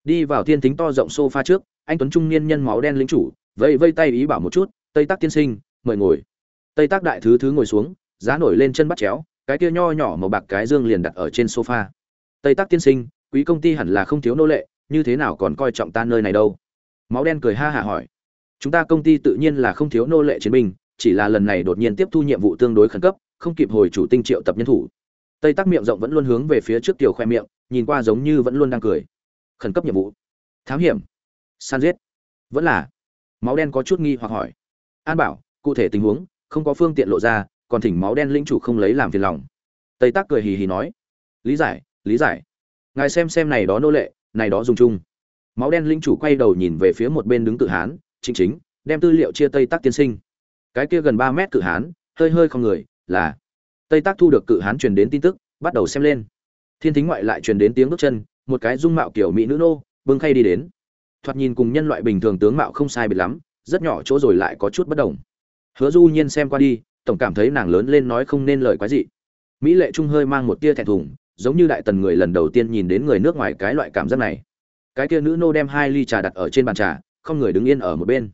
đi vào thiên thính to rộng sofa trước, anh tuấn trung niên nhân máu đen lính chủ, vẫy vây tay ý bảo một chút, tây tác tiên sinh, mời ngồi. Tây tác đại thứ thứ ngồi xuống, giá nổi lên chân bắt chéo, cái kia nho nhỏ màu bạc cái dương liền đặt ở trên sofa. Tây tác tiên sinh, quý công ty hẳn là không thiếu nô lệ, như thế nào còn coi trọng ta nơi này đâu? Máu đen cười ha hả hỏi. Chúng ta công ty tự nhiên là không thiếu nô lệ chiến binh, chỉ là lần này đột nhiên tiếp thu nhiệm vụ tương đối khẩn cấp, không kịp hồi chủ tinh triệu tập nhân thủ. Tây tắc miệng rộng vẫn luôn hướng về phía trước tiểu khoe miệng, nhìn qua giống như vẫn luôn đang cười khẩn cấp nhiệm vụ. Thám hiểm. San giết. Vẫn là. Máu đen có chút nghi hoặc hỏi. An bảo, cụ thể tình huống, không có phương tiện lộ ra, còn thỉnh máu đen linh chủ không lấy làm phiền lòng. Tây tác cười hì hì nói. Lý giải lý giải. Ngài xem xem này đó nô lệ, này đó dùng chung. Máu đen linh chủ quay đầu nhìn về phía một bên đứng tự hán, chính chính, đem tư liệu chia tây tác tiên sinh. Cái kia gần ba mét cự hán, hơi hơi không người, là. Tây tác thu được cự hán truyền đến tin tức, bắt đầu xem lên. Thiên thính ngoại lại truyền đến tiếng bước chân một cái dung mạo kiểu mỹ nữ nô, bưng khay đi đến. Thoạt nhìn cùng nhân loại bình thường tướng mạo không sai biệt lắm, rất nhỏ chỗ rồi lại có chút bất đồng. Hứa du nhiên xem qua đi, tổng cảm thấy nàng lớn lên nói không nên lời quái gì mỹ lệ trung hơi mang một tia thẹn thùng, giống như đại tần người lần đầu tiên nhìn đến người nước ngoài cái loại cảm giác này. Cái kia nữ nô đem hai ly trà đặt ở trên bàn trà, không người đứng yên ở một bên.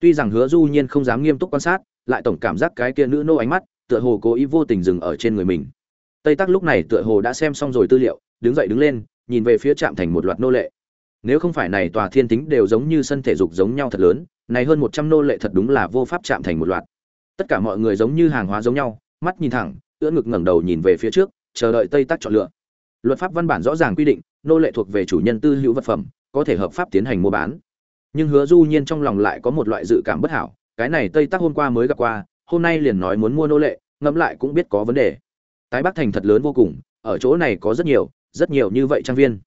Tuy rằng hứa du nhiên không dám nghiêm túc quan sát, lại tổng cảm giác cái kia nữ nô ánh mắt, tựa hồ cố ý vô tình dừng ở trên người mình. Tây tắc lúc này tựa hồ đã xem xong rồi tư liệu, đứng dậy đứng lên nhìn về phía trạm thành một loạt nô lệ. Nếu không phải này tòa thiên tính đều giống như sân thể dục giống nhau thật lớn, này hơn một trăm nô lệ thật đúng là vô pháp chạm thành một loạt. Tất cả mọi người giống như hàng hóa giống nhau, mắt nhìn thẳng, ưỡn ngực ngẩng đầu nhìn về phía trước, chờ đợi tây tắc chọn lựa. Luật pháp văn bản rõ ràng quy định, nô lệ thuộc về chủ nhân tư hữu vật phẩm, có thể hợp pháp tiến hành mua bán. Nhưng hứa du nhiên trong lòng lại có một loại dự cảm bất hảo, cái này tây tắc hôm qua mới gặp qua, hôm nay liền nói muốn mua nô lệ, ngẫm lại cũng biết có vấn đề. Tái bắc thành thật lớn vô cùng, ở chỗ này có rất nhiều rất nhiều như vậy trang viên.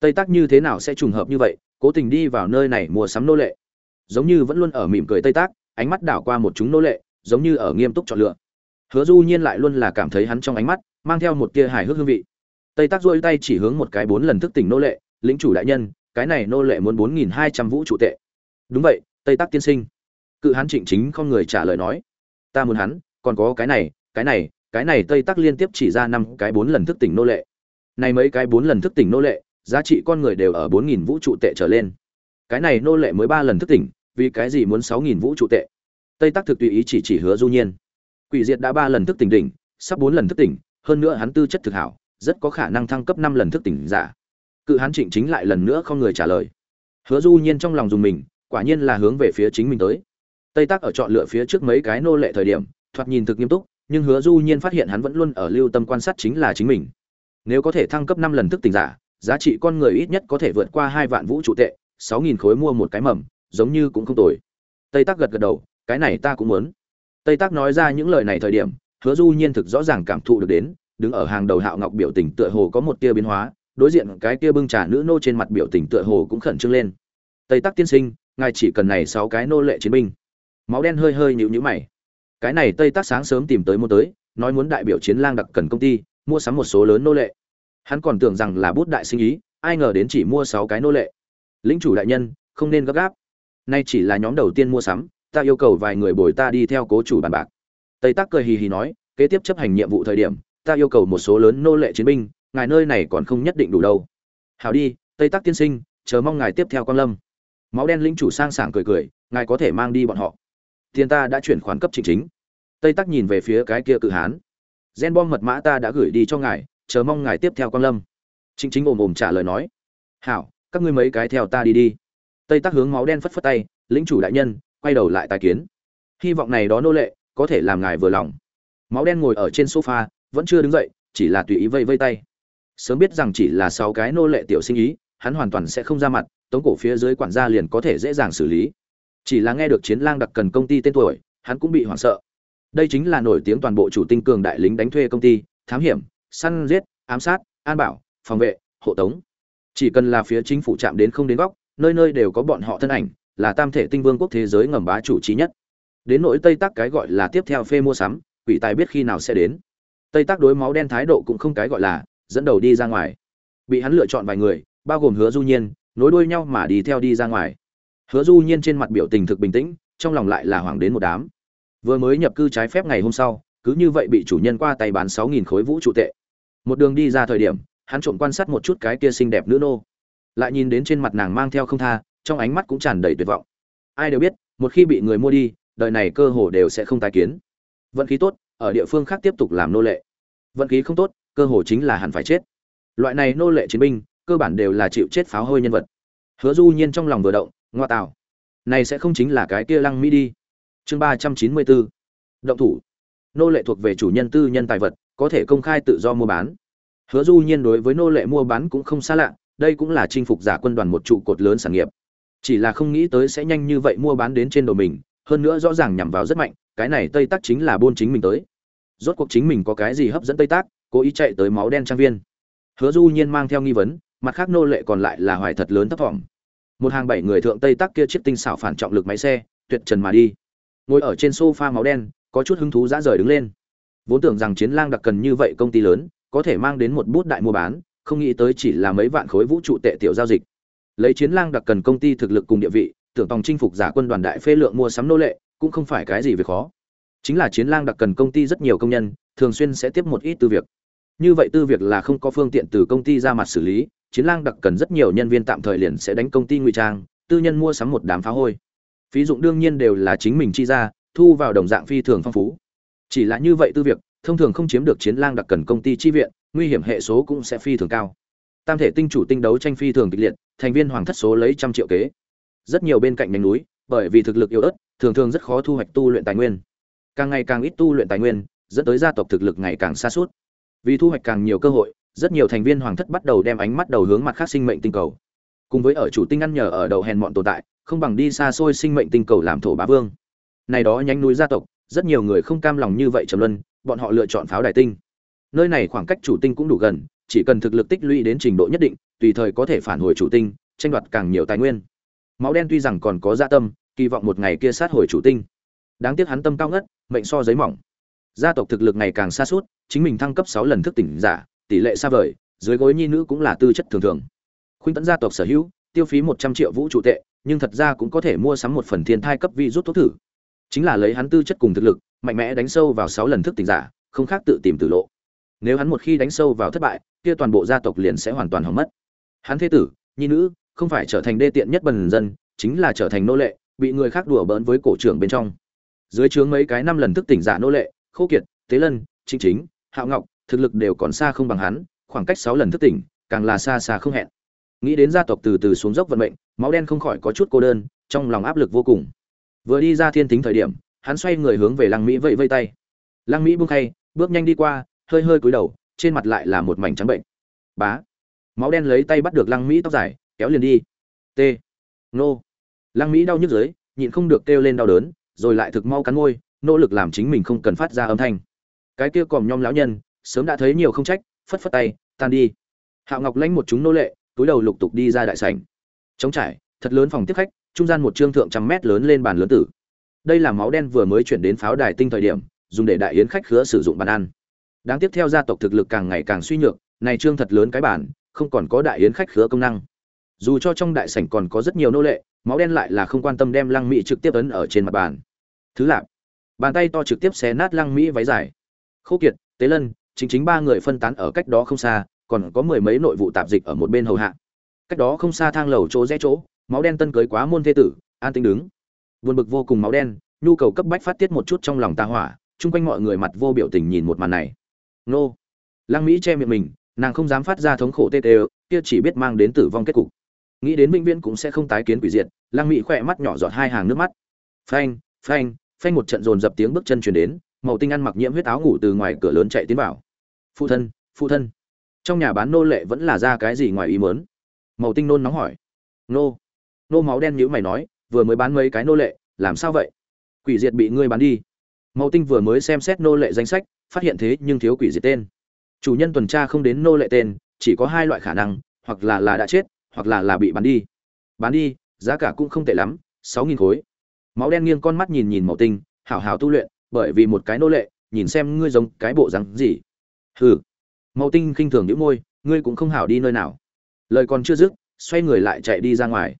Tây tắc như thế nào sẽ trùng hợp như vậy, cố tình đi vào nơi này mua sắm nô lệ. Giống như vẫn luôn ở mỉm cười tây tác ánh mắt đảo qua một chúng nô lệ, giống như ở nghiêm túc chọn lựa. Hứa du nhiên lại luôn là cảm thấy hắn trong ánh mắt, mang theo một tia hài hước hương vị. Tây tác duỗi tay chỉ hướng một cái bốn lần thức tỉnh nô lệ, lĩnh chủ đại nhân, cái này nô lệ muốn bốn nghìn hai trăm vũ trụ tệ. Đúng vậy, tây tác tiên sinh. Cự hắn trịnh chính không người trả lời nói. Ta muốn hắn, còn có cái này cái này cái này tây tác liên tiếp chỉ ra năm cái bốn lần thức tỉnh nô lệ này mấy cái bốn lần thức tỉnh nô lệ, giá trị con người đều ở bốn nghìn vũ trụ tệ trở lên. Cái này nô lệ mới ba lần thức tỉnh, vì cái gì muốn sáu nghìn vũ trụ tệ? Tây tác thực tùy ý chỉ chỉ hứa du nhiên. Quỷ diệt đã ba lần thức tỉnh đỉnh, sắp bốn lần thức tỉnh, hơn nữa hắn tư chất thực hảo, rất có khả năng thăng cấp năm lần thức tỉnh giả. Cự hắn trịnh chính lại lần nữa không người trả lời. Hứa du nhiên trong lòng dùng mình, quả nhiên là hướng về phía chính mình tới. Tây tác ở chọn lựa phía trước mấy cái nô lệ thời điểm, thoạt nhìn thực nghiêm túc, nhưng hứa du nhiên phát hiện hắn vẫn luôn ở lưu tâm quan sát chính là chính mình nếu có thể thăng cấp năm lần thức tỉnh giả, giá trị con người ít nhất có thể vượt qua hai vạn vũ trụ tệ, sáu nghìn khối mua một cái mầm, giống như cũng không tồi. Tây tác gật gật đầu, cái này ta cũng muốn. Tây tác nói ra những lời này thời điểm, hứa du nhiên thực rõ ràng cảm thụ được đến, đứng ở hàng đầu hạo ngọc biểu tình tựa hồ có một tia biến hóa, đối diện cái kia bưng trà nữ nô trên mặt biểu tình tựa hồ cũng khẩn trương lên. Tây tắc tiên sinh, ngài chỉ cần này sáu cái nô lệ chiến binh. Máu đen hơi hơi nhịu nhữ mày. Cái này tây tắc sáng sớm tìm tới mua tới, nói muốn đại biểu chiến lang đặc cần công ty, mua sắm một số lớn nô lệ hắn còn tưởng rằng là bút đại sinh ý, ai ngờ đến chỉ mua sáu cái nô lệ. Lính chủ đại nhân, không nên gấp gáp. Nay chỉ là nhóm đầu tiên mua sắm, ta yêu cầu vài người bồi ta đi theo cố chủ bàn bạc. Tây tắc cười hì hì nói, kế tiếp chấp hành nhiệm vụ thời điểm, ta yêu cầu một số lớn nô lệ chiến binh, ngài nơi này còn không nhất định đủ đâu. Hảo đi, tây tắc tiên sinh, chờ mong ngài tiếp theo quan lâm. Máu đen lính chủ sang sảng cười cười, ngài có thể mang đi bọn họ. Tiền ta đã chuyển khoản cấp chính chính. Tây tắc nhìn về phía cái kia cự hán. Gen bom mật mã ta đã gửi đi cho ngài chờ mong ngài tiếp theo quang lâm. Chính chính ồm ồm trả lời nói, hảo, các ngươi mấy cái theo ta đi đi. Tây tắc hướng máu đen phất phất tay, lĩnh chủ đại nhân, quay đầu lại tài kiến. Hy vọng này đó nô lệ có thể làm ngài vừa lòng. Máu đen ngồi ở trên sofa, vẫn chưa đứng dậy, chỉ là tùy ý vây vây tay. Sớm biết rằng chỉ là sáu cái nô lệ tiểu sinh ý, hắn hoàn toàn sẽ không ra mặt, tống cổ phía dưới quản gia liền có thể dễ dàng xử lý. Chỉ là nghe được chiến lang đặc cần công ty tên tuổi, hắn cũng bị hoảng sợ. Đây chính là nổi tiếng toàn bộ chủ tinh cường đại lính đánh thuê công ty, thám hiểm săn giết, ám sát, an bảo, phòng vệ, hộ tống. Chỉ cần là phía chính phủ chạm đến không đến góc, nơi nơi đều có bọn họ thân ảnh, là tam thể tinh vương quốc thế giới ngầm bá chủ trí nhất. Đến nỗi tây tắc cái gọi là tiếp theo phê mua sắm, quỷ tài biết khi nào sẽ đến. Tây tắc đối máu đen thái độ cũng không cái gọi là, dẫn đầu đi ra ngoài. Bị hắn lựa chọn vài người, bao gồm hứa du nhiên, nối đuôi nhau mà đi theo đi ra ngoài. Hứa du nhiên trên mặt biểu tình thực bình tĩnh, trong lòng lại là hoảng đến một đám. Vừa mới nhập cư trái phép ngày hôm sau, cứ như vậy bị chủ nhân qua tay bán sáu nghìn khối vũ trụ tệ một đường đi ra thời điểm, hắn trộm quan sát một chút cái kia xinh đẹp nữ nô. Lại nhìn đến trên mặt nàng mang theo không tha, trong ánh mắt cũng tràn đầy tuyệt vọng. Ai đều biết, một khi bị người mua đi, đời này cơ hồ đều sẽ không tái kiến. Vận khí tốt, ở địa phương khác tiếp tục làm nô lệ. Vận khí không tốt, cơ hồ chính là hẳn phải chết. Loại này nô lệ chiến binh, cơ bản đều là chịu chết pháo hơi nhân vật. Hứa du nhiên trong lòng vừa động, ngoa tạo. Này sẽ không chính là cái kia lăng mỹ đi. Chương ba trăm chín mươi bốn. Động thủ. Nô lệ thuộc về chủ nhân tư nhân tài vật có thể công khai tự do mua bán. Hứa du nhiên đối với nô lệ mua bán cũng không xa lạ, đây cũng là chinh phục giả quân đoàn một trụ cột lớn sản nghiệp. Chỉ là không nghĩ tới sẽ nhanh như vậy mua bán đến trên đầu mình, hơn nữa rõ ràng nhằm vào rất mạnh, cái này tây tắc chính là buôn chính mình tới. Rốt cuộc chính mình có cái gì hấp dẫn tây tác cố ý chạy tới máu đen trang viên. Hứa du nhiên mang theo nghi vấn, mặt khác nô lệ còn lại là hoài thật lớn thấp vọng. một hàng bảy người thượng tây tắc kia chiếc tinh xảo phản trọng lực máy xe, tuyệt trần mà đi. Ngồi ở trên sofa máu đen, có chút hứng thú dã rời đứng lên vốn tưởng rằng chiến lang đặc cần như vậy công ty lớn, có thể mang đến một bút đại mua bán, không nghĩ tới chỉ là mấy vạn khối vũ trụ tệ tiểu giao dịch. Lấy chiến lang đặc cần công ty thực lực cùng địa vị, tưởng tòng chinh phục giả quân đoàn đại phê lượng mua sắm nô lệ, cũng không phải cái gì việc khó. Chính là chiến lang đặc cần công ty rất nhiều công nhân, thường xuyên sẽ tiếp một ít tư việc. Như vậy tư việc là không có phương tiện từ công ty ra mặt xử lý, chiến lang đặc cần rất nhiều nhân viên tạm thời liền sẽ đánh công ty ngụy trang, tư nhân mua sắm một đám phá hôi. Phí dụng đương nhiên đều là chính mình chi ra, thu vào đồng dạng phi thường phong phú chỉ là như vậy tư việc, thông thường không chiếm được chiến lang đặc cần công ty chi viện, nguy hiểm hệ số cũng sẽ phi thường cao. Tam thể tinh chủ tinh đấu tranh phi thường kịch liệt, thành viên hoàng thất số lấy trăm triệu kế. Rất nhiều bên cạnh nhánh núi, bởi vì thực lực yếu ớt, thường thường rất khó thu hoạch tu luyện tài nguyên. Càng ngày càng ít tu luyện tài nguyên, dẫn tới gia tộc thực lực ngày càng xa suốt. Vì thu hoạch càng nhiều cơ hội, rất nhiều thành viên hoàng thất bắt đầu đem ánh mắt đầu hướng mặt khác sinh mệnh tinh cầu. Cùng với ở chủ tinh ăn nhờ ở đầu hèn mọn tồn tại, không bằng đi xa xôi sinh mệnh tinh cầu làm thổ bá vương. Này đó nhánh núi gia tộc rất nhiều người không cam lòng như vậy trầm luân, bọn họ lựa chọn pháo đài tinh. Nơi này khoảng cách chủ tinh cũng đủ gần, chỉ cần thực lực tích lũy đến trình độ nhất định, tùy thời có thể phản hồi chủ tinh, tranh đoạt càng nhiều tài nguyên. Máu đen tuy rằng còn có gia tâm, kỳ vọng một ngày kia sát hồi chủ tinh. Đáng tiếc hắn tâm cao ngất, mệnh so giấy mỏng. Gia tộc thực lực ngày càng xa suốt, chính mình thăng cấp sáu lần thức tỉnh giả, tỷ lệ xa vời, dưới gối nhi nữ cũng là tư chất thường thường. Khuynh tấn gia tộc sở hữu, tiêu phí một trăm triệu vũ trụ tệ, nhưng thật ra cũng có thể mua sắm một phần thiên thai cấp vi rút thuốc thử chính là lấy hắn tư chất cùng thực lực, mạnh mẽ đánh sâu vào sáu lần thức tỉnh giả, không khác tự tìm tử lộ. Nếu hắn một khi đánh sâu vào thất bại, kia toàn bộ gia tộc liền sẽ hoàn toàn hỏng mất. Hắn thế tử, nhi nữ, không phải trở thành đê tiện nhất bần dân, chính là trở thành nô lệ, bị người khác đùa bỡn với cổ trưởng bên trong. Dưới trướng mấy cái năm lần thức tỉnh giả nô lệ, khô kiệt tế lân chính chính, hạo ngọc, thực lực đều còn xa không bằng hắn, khoảng cách sáu lần thức tỉnh, càng là xa xa không hẹn. Nghĩ đến gia tộc từ từ xuống dốc vận mệnh, máu đen không khỏi có chút cô đơn, trong lòng áp lực vô cùng vừa đi ra thiên tính thời điểm, hắn xoay người hướng về lăng mỹ vẫy vây tay. Lăng mỹ buông khay, bước nhanh đi qua, hơi hơi cúi đầu, trên mặt lại là một mảnh trắng bệnh. Bá. Máu đen lấy tay bắt được lăng mỹ tóc dài, kéo liền đi. T. Nô. Lăng mỹ đau nhức dưới, nhịn không được kêu lên đau đớn, rồi lại thực mau cắn môi, nỗ lực làm chính mình không cần phát ra âm thanh. Cái kia còm nhom lão nhân, sớm đã thấy nhiều không trách, phất phất tay, tan đi. Hạo ngọc lãnh một chúng nô lệ, túi đầu lục tục đi ra đại sảnh. Trống trải, thật lớn phòng tiếp khách trung gian một trương thượng trăm mét lớn lên bàn lớn tử. Đây là máu đen vừa mới chuyển đến pháo đài tinh thời điểm, dùng để đại yến khách khứa sử dụng bàn ăn. Đáng tiếp theo gia tộc thực lực càng ngày càng suy nhược, này trương thật lớn cái bản không còn có đại yến khách khứa công năng. Dù cho trong đại sảnh còn có rất nhiều nô lệ, máu đen lại là không quan tâm đem lăng mỹ trực tiếp ấn ở trên mặt bàn. Thứ lạp bàn tay to trực tiếp xé nát lăng mỹ váy dài. Khô kiệt, tế lân, chính chính ba người phân tán ở cách đó không xa, còn có mười mấy nội vụ tạp dịch ở một bên hầu hạ. Cách đó không xa thang lầu chỗ rẽ chỗ máu đen tân cưới quá môn thế tử, an tính đứng. Buồn bực vô cùng máu đen, nhu cầu cấp bách phát tiết một chút trong lòng ta hỏa, chung quanh mọi người mặt vô biểu tình nhìn một màn này. Nô. Lăng mỹ che miệng mình, nàng không dám phát ra thống khổ tê tê, kia chỉ biết mang đến tử vong kết cục. Nghĩ đến vĩnh viễn cũng sẽ không tái kiến quỷ diệt, lăng mỹ khỏe mắt nhỏ giọt hai hàng nước mắt. Phanh phanh phanh một trận dồn dập tiếng bước chân chuyển đến, màu tinh ăn mặc nhiễm huyết áo ngủ từ ngoài cửa lớn chạy tiến vào. Phụ thân phụ thân. Trong nhà bán nô lệ vẫn là ra cái gì ngoài ý mớn màu tinh nôn nóng hỏi. Nô nô máu đen nhữ mày nói, vừa mới bán mấy cái nô lệ, làm sao vậy? Quỷ diệt bị ngươi bán đi. Màu tinh vừa mới xem xét nô lệ danh sách, phát hiện thế nhưng thiếu quỷ diệt tên. Chủ nhân tuần tra không đến nô lệ tên, chỉ có hai loại khả năng, hoặc là là đã chết, hoặc là là bị bán đi. Bán đi, giá cả cũng không tệ lắm, sáu nghìn khối. Máu đen nghiêng con mắt nhìn nhìn màu tinh, hảo hảo tu luyện, bởi vì một cái nô lệ, nhìn xem ngươi giống cái bộ rắn gì. Hừ. Màu tinh khinh thường những môi, ngươi cũng không hảo đi nơi nào. Lời còn chưa dứt, xoay người lại chạy đi ra ngoài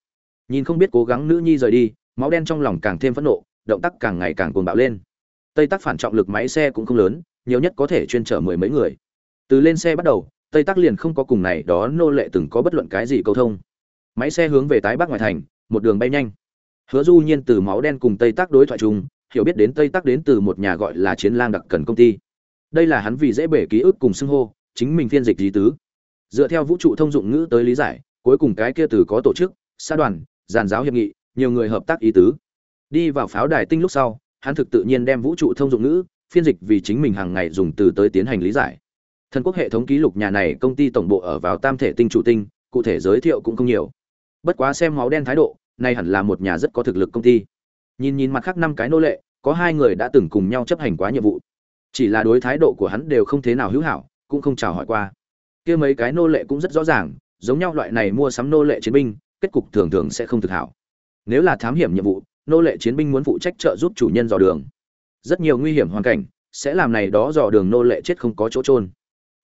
nhìn không biết cố gắng nữ nhi rời đi, máu đen trong lòng càng thêm phẫn nộ, động tác càng ngày càng cuồng bạo lên. Tây tắc phản trọng lực máy xe cũng không lớn, nhiều nhất có thể chuyên chở mười mấy người. Từ lên xe bắt đầu, tây tắc liền không có cùng này đó nô lệ từng có bất luận cái gì câu thông. Máy xe hướng về tái bắc ngoài thành, một đường bay nhanh. Hứa du nhiên từ máu đen cùng tây tắc đối thoại chung, hiểu biết đến tây tắc đến từ một nhà gọi là chiến lang đặc cần công ty. Đây là hắn vì dễ bể ký ức cùng xưng hô, chính mình phiên dịch lý tứ. Dựa theo vũ trụ thông dụng ngữ tới lý giải, cuối cùng cái kia từ có tổ chức, xã đoàn giàn giáo hiệp nghị, nhiều người hợp tác ý tứ. Đi vào pháo đài tinh lúc sau, hắn thực tự nhiên đem vũ trụ thông dụng ngữ, phiên dịch vì chính mình hàng ngày dùng từ tới tiến hành lý giải. Thần quốc hệ thống ký lục nhà này công ty tổng bộ ở vào tam thể tinh chủ tinh, cụ thể giới thiệu cũng không nhiều. Bất quá xem máu đen thái độ nay hẳn là một nhà rất có thực lực công ty. Nhìn nhìn mặt khác năm cái nô lệ, có hai người đã từng cùng nhau chấp hành quá nhiệm vụ. Chỉ là đối thái độ của hắn đều không thế nào hữu hảo, cũng không chào hỏi qua. Kia mấy cái nô lệ cũng rất rõ ràng, giống nhau loại này mua sắm nô lệ chiến binh kết cục thường thường sẽ không thực hảo. Nếu là thám hiểm nhiệm vụ, nô lệ chiến binh muốn phụ trách trợ giúp chủ nhân dò đường. Rất nhiều nguy hiểm hoàn cảnh, sẽ làm này đó dò đường nô lệ chết không có chỗ trôn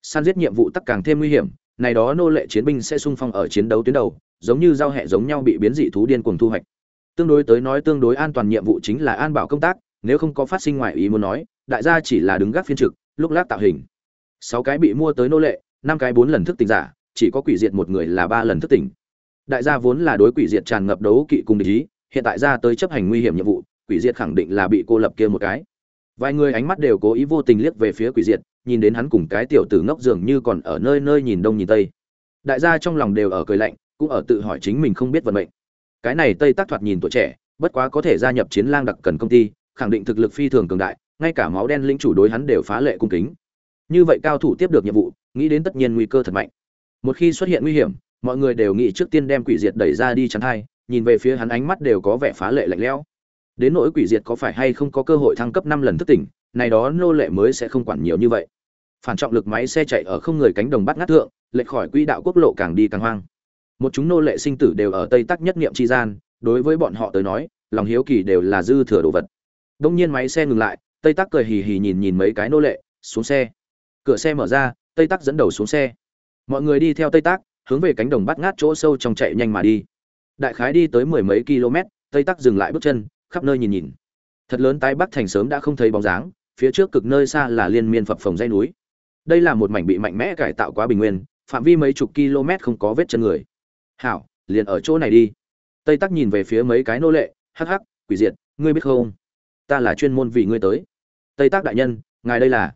săn giết nhiệm vụ tắc càng thêm nguy hiểm, này đó nô lệ chiến binh sẽ sung phong ở chiến đấu tuyến đầu, giống như giao hẹ giống nhau bị biến dị thú điên cuồng thu hoạch. Tương đối tới nói tương đối an toàn nhiệm vụ chính là an bảo công tác, nếu không có phát sinh ngoài ý muốn nói, đại gia chỉ là đứng gác phiên trực, lúc lát tạo hình. Sáu cái bị mua tới nô lệ, năm cái bốn lần thức tỉnh giả, chỉ có quỷ diệt một người là ba lần thức tỉnh đại gia vốn là đối quỷ diệt tràn ngập đấu kỵ cùng địch ý, hiện tại ra tới chấp hành nguy hiểm nhiệm vụ, quỷ diệt khẳng định là bị cô lập kia một cái. Vài người ánh mắt đều cố ý vô tình liếc về phía quỷ diệt, nhìn đến hắn cùng cái tiểu tử ngốc dường như còn ở nơi nơi nhìn đông nhìn tây. Đại gia trong lòng đều ở cười lạnh, cũng ở tự hỏi chính mình không biết vận mệnh. Cái này tây tác thoạt nhìn tuổi trẻ, bất quá có thể gia nhập chiến lang đặc cần công ty, khẳng định thực lực phi thường cường đại, ngay cả máu đen lĩnh chủ đối hắn đều phá lệ cung kính. Như vậy cao thủ tiếp được nhiệm vụ, nghĩ đến tất nhiên nguy cơ thật mạnh. Một khi xuất hiện nguy hiểm mọi người đều nghĩ trước tiên đem quỷ diệt đẩy ra đi chắn hai nhìn về phía hắn ánh mắt đều có vẻ phá lệ lạnh lẽo. Đến nỗi quỷ diệt có phải hay không có cơ hội thăng cấp năm lần thức tỉnh, này đó nô lệ mới sẽ không quản nhiều như vậy. Phản trọng lực máy xe chạy ở không người cánh đồng bắt ngát thượng, lệch khỏi quỹ đạo quốc lộ càng đi càng hoang. Một chúng nô lệ sinh tử đều ở tây tắc nhất niệm chi gian, đối với bọn họ tới nói, lòng hiếu kỳ đều là dư thừa đồ vật. Đông nhiên máy xe ngừng lại, tây tắc cười hì hì nhìn nhìn mấy cái nô lệ, xuống xe. Cửa xe mở ra, tây tắc dẫn đầu xuống xe. Mọi người đi theo tây tắc hướng về cánh đồng bát ngát chỗ sâu trong chạy nhanh mà đi. Đại khái đi tới mười mấy km, tây tắc dừng lại bước chân, khắp nơi nhìn nhìn. Thật lớn tái bắc thành sớm đã không thấy bóng dáng, phía trước cực nơi xa là liên miên phập phồng dây núi. Đây là một mảnh bị mạnh mẽ cải tạo quá bình nguyên, phạm vi mấy chục km không có vết chân người. Hảo, liền ở chỗ này đi. Tây tắc nhìn về phía mấy cái nô lệ, hắc hắc, quỷ diệt, ngươi biết không? Ta là chuyên môn vì ngươi tới. Tây tác đại nhân, ngài đây là?